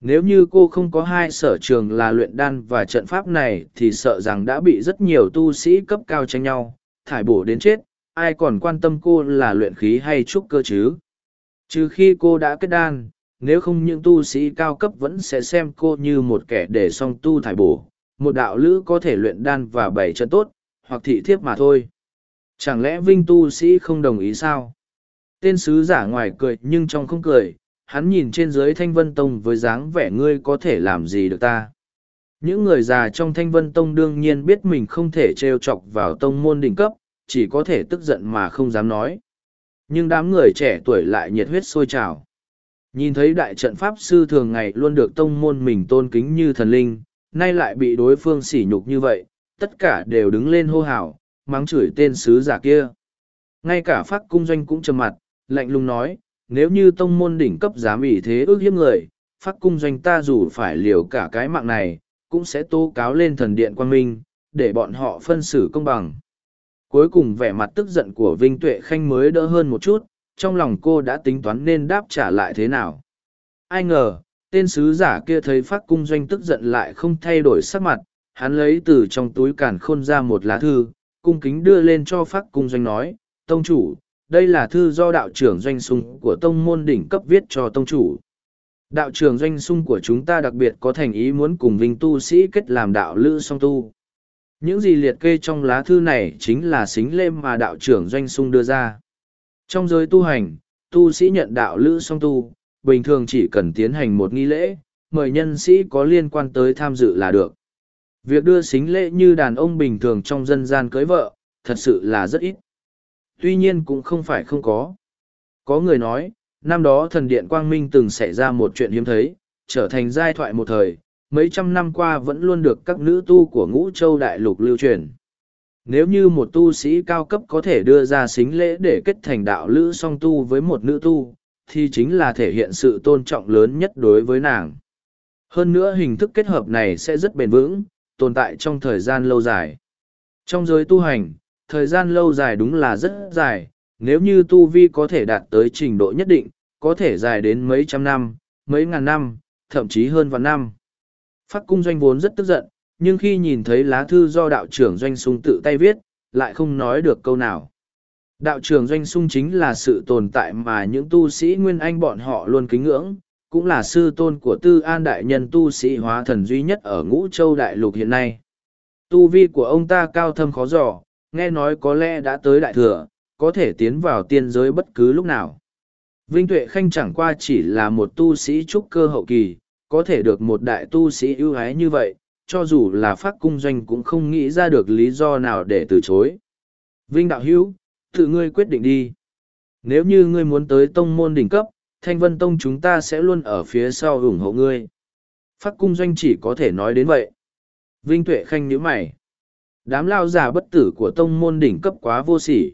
A: Nếu như cô không có hai sở trường là luyện đan và trận pháp này thì sợ rằng đã bị rất nhiều tu sĩ cấp cao tranh nhau, thải bổ đến chết, ai còn quan tâm cô là luyện khí hay trúc cơ chứ. Trừ khi cô đã kết đan, nếu không những tu sĩ cao cấp vẫn sẽ xem cô như một kẻ để song tu thải bổ, một đạo lữ có thể luyện đan và bảy trận tốt, hoặc thị thiếp mà thôi. Chẳng lẽ Vinh tu sĩ không đồng ý sao? Tên sứ giả ngoài cười nhưng trong không cười, hắn nhìn trên dưới Thanh Vân Tông với dáng vẻ ngươi có thể làm gì được ta. Những người già trong Thanh Vân Tông đương nhiên biết mình không thể trêu chọc vào tông môn đỉnh cấp, chỉ có thể tức giận mà không dám nói. Nhưng đám người trẻ tuổi lại nhiệt huyết sôi trào. Nhìn thấy đại trận pháp sư thường ngày luôn được tông môn mình tôn kính như thần linh, nay lại bị đối phương sỉ nhục như vậy, tất cả đều đứng lên hô hào, mắng chửi tên sứ giả kia. Ngay cả phát cung doanh cũng trầm mặt, lạnh lùng nói, nếu như tông môn đỉnh cấp dám ủy thế ước hiếp người, phát cung doanh ta dù phải liều cả cái mạng này, cũng sẽ tố cáo lên thần điện quan minh, để bọn họ phân xử công bằng. Cuối cùng vẻ mặt tức giận của Vinh Tuệ Khanh mới đỡ hơn một chút, trong lòng cô đã tính toán nên đáp trả lại thế nào. Ai ngờ, tên sứ giả kia thấy phát cung doanh tức giận lại không thay đổi sắc mặt, hắn lấy từ trong túi càn khôn ra một lá thư, cung kính đưa lên cho phát cung doanh nói, Tông chủ, đây là thư do đạo trưởng doanh sung của tông môn đỉnh cấp viết cho tông chủ. Đạo trưởng doanh sung của chúng ta đặc biệt có thành ý muốn cùng vinh tu sĩ kết làm đạo lữ song tu. Những gì liệt kê trong lá thư này chính là xính lêm mà đạo trưởng doanh sung đưa ra. Trong giới tu hành, tu sĩ nhận đạo lữ song tu, bình thường chỉ cần tiến hành một nghi lễ, mời nhân sĩ có liên quan tới tham dự là được. Việc đưa xính lễ như đàn ông bình thường trong dân gian cưới vợ, thật sự là rất ít. Tuy nhiên cũng không phải không có. Có người nói, năm đó thần điện Quang Minh từng xảy ra một chuyện hiếm thấy, trở thành giai thoại một thời, mấy trăm năm qua vẫn luôn được các nữ tu của ngũ châu đại lục lưu truyền. Nếu như một tu sĩ cao cấp có thể đưa ra xính lễ để kết thành đạo lữ song tu với một nữ tu, thì chính là thể hiện sự tôn trọng lớn nhất đối với nàng. Hơn nữa hình thức kết hợp này sẽ rất bền vững, tồn tại trong thời gian lâu dài. Trong giới tu hành, thời gian lâu dài đúng là rất dài, nếu như tu vi có thể đạt tới trình độ nhất định, có thể dài đến mấy trăm năm, mấy ngàn năm, thậm chí hơn vạn năm. Phát cung doanh vốn rất tức giận, nhưng khi nhìn thấy lá thư do đạo trưởng doanh sung tự tay viết, lại không nói được câu nào. Đạo trưởng doanh sung chính là sự tồn tại mà những tu sĩ nguyên anh bọn họ luôn kính ngưỡng, cũng là sư tôn của tư an đại nhân tu sĩ hóa thần duy nhất ở ngũ châu đại lục hiện nay. Tu vi của ông ta cao thâm khó dò, nghe nói có lẽ đã tới đại thừa, có thể tiến vào tiên giới bất cứ lúc nào. Vinh Tuệ Khanh chẳng qua chỉ là một tu sĩ trúc cơ hậu kỳ, có thể được một đại tu sĩ ưu ái như vậy, cho dù là phát cung doanh cũng không nghĩ ra được lý do nào để từ chối. Vinh Đạo Hữu tự ngươi quyết định đi. Nếu như ngươi muốn tới tông môn đỉnh cấp, Thanh Vân Tông chúng ta sẽ luôn ở phía sau ủng hộ ngươi. Phát cung doanh chỉ có thể nói đến vậy. Vinh Tuệ Khanh nhíu mày. Đám lao giả bất tử của tông môn đỉnh cấp quá vô sỉ.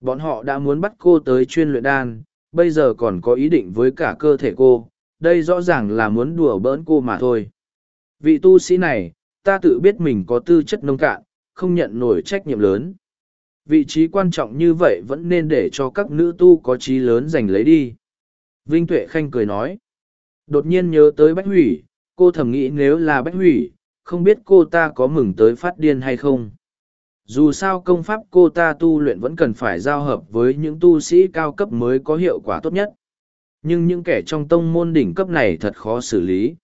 A: Bọn họ đã muốn bắt cô tới chuyên luyện đan, bây giờ còn có ý định với cả cơ thể cô, đây rõ ràng là muốn đùa bỡn cô mà thôi. Vị tu sĩ này, ta tự biết mình có tư chất nông cạn, không nhận nổi trách nhiệm lớn. Vị trí quan trọng như vậy vẫn nên để cho các nữ tu có trí lớn giành lấy đi. Vinh Tuệ Khanh cười nói. Đột nhiên nhớ tới Bách Hủy, cô thầm nghĩ nếu là Bách Hủy, không biết cô ta có mừng tới phát điên hay không. Dù sao công pháp cô ta tu luyện vẫn cần phải giao hợp với những tu sĩ cao cấp mới có hiệu quả tốt nhất. Nhưng những kẻ trong tông môn đỉnh cấp này thật khó xử lý.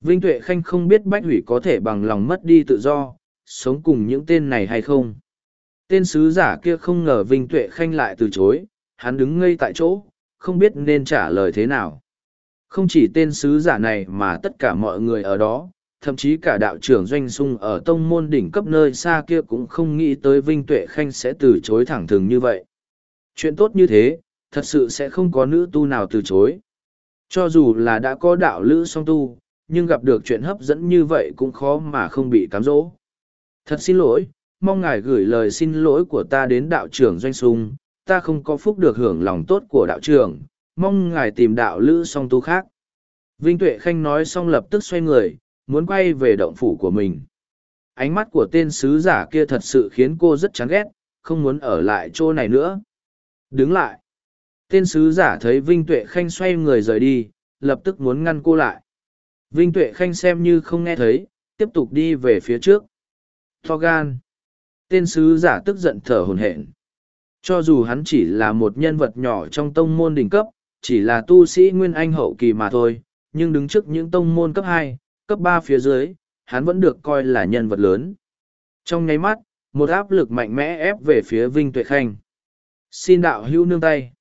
A: Vinh Tuệ Khanh không biết Bách Hủy có thể bằng lòng mất đi tự do, sống cùng những tên này hay không. Tên sứ giả kia không ngờ Vinh Tuệ Khanh lại từ chối, hắn đứng ngây tại chỗ, không biết nên trả lời thế nào. Không chỉ tên sứ giả này mà tất cả mọi người ở đó, thậm chí cả đạo trưởng doanh sung ở tông môn đỉnh cấp nơi xa kia cũng không nghĩ tới Vinh Tuệ Khanh sẽ từ chối thẳng thừng như vậy. Chuyện tốt như thế, thật sự sẽ không có nữ tu nào từ chối. Cho dù là đã có đạo lữ song tu, nhưng gặp được chuyện hấp dẫn như vậy cũng khó mà không bị cám dỗ. Thật xin lỗi, mong ngài gửi lời xin lỗi của ta đến đạo trưởng doanh sung, ta không có phúc được hưởng lòng tốt của đạo trưởng, mong ngài tìm đạo lữ song tu khác. Vinh Tuệ Khanh nói xong lập tức xoay người, muốn quay về động phủ của mình. Ánh mắt của tên sứ giả kia thật sự khiến cô rất chán ghét, không muốn ở lại chỗ này nữa. Đứng lại. Tên sứ giả thấy Vinh Tuệ Khanh xoay người rời đi, lập tức muốn ngăn cô lại. Vinh Tuệ Khanh xem như không nghe thấy, tiếp tục đi về phía trước. Tho gan. Tên sứ giả tức giận thở hồn hển. Cho dù hắn chỉ là một nhân vật nhỏ trong tông môn đỉnh cấp, chỉ là tu sĩ nguyên anh hậu kỳ mà thôi, nhưng đứng trước những tông môn cấp hai, cấp ba phía dưới, hắn vẫn được coi là nhân vật lớn. Trong nháy mắt, một áp lực mạnh mẽ ép về phía vinh tuệ khanh xin đạo hữu nương tay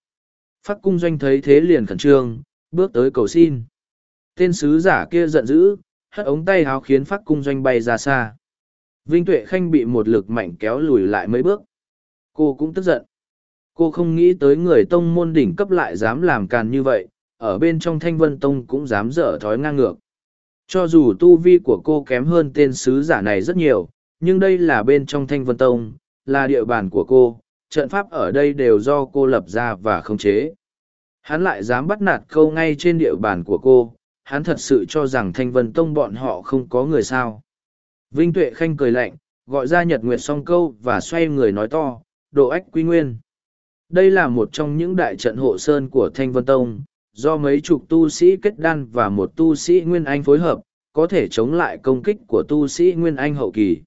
A: phát cung doanh thấy thế liền khẩn trương bước tới cầu xin tên sứ giả kia giận dữ hất ống tay háo khiến phát cung doanh bay ra xa vinh tuệ khanh bị một lực mạnh kéo lùi lại mấy bước. Cô cũng tức giận. Cô không nghĩ tới người tông môn đỉnh cấp lại dám làm càn như vậy, ở bên trong thanh vân tông cũng dám dở thói ngang ngược. Cho dù tu vi của cô kém hơn tên sứ giả này rất nhiều, nhưng đây là bên trong thanh vân tông, là địa bàn của cô, trận pháp ở đây đều do cô lập ra và khống chế. Hắn lại dám bắt nạt câu ngay trên địa bàn của cô, hắn thật sự cho rằng thanh vân tông bọn họ không có người sao vinh tuệ khanh cười lạnh, gọi ra nhật nguyệt song câu và xoay người nói to, độ ách quy nguyên. Đây là một trong những đại trận hộ sơn của thanh vân tông, do mấy chục tu sĩ kết đan và một tu sĩ nguyên anh phối hợp, có thể chống lại công kích của tu sĩ nguyên anh hậu kỳ.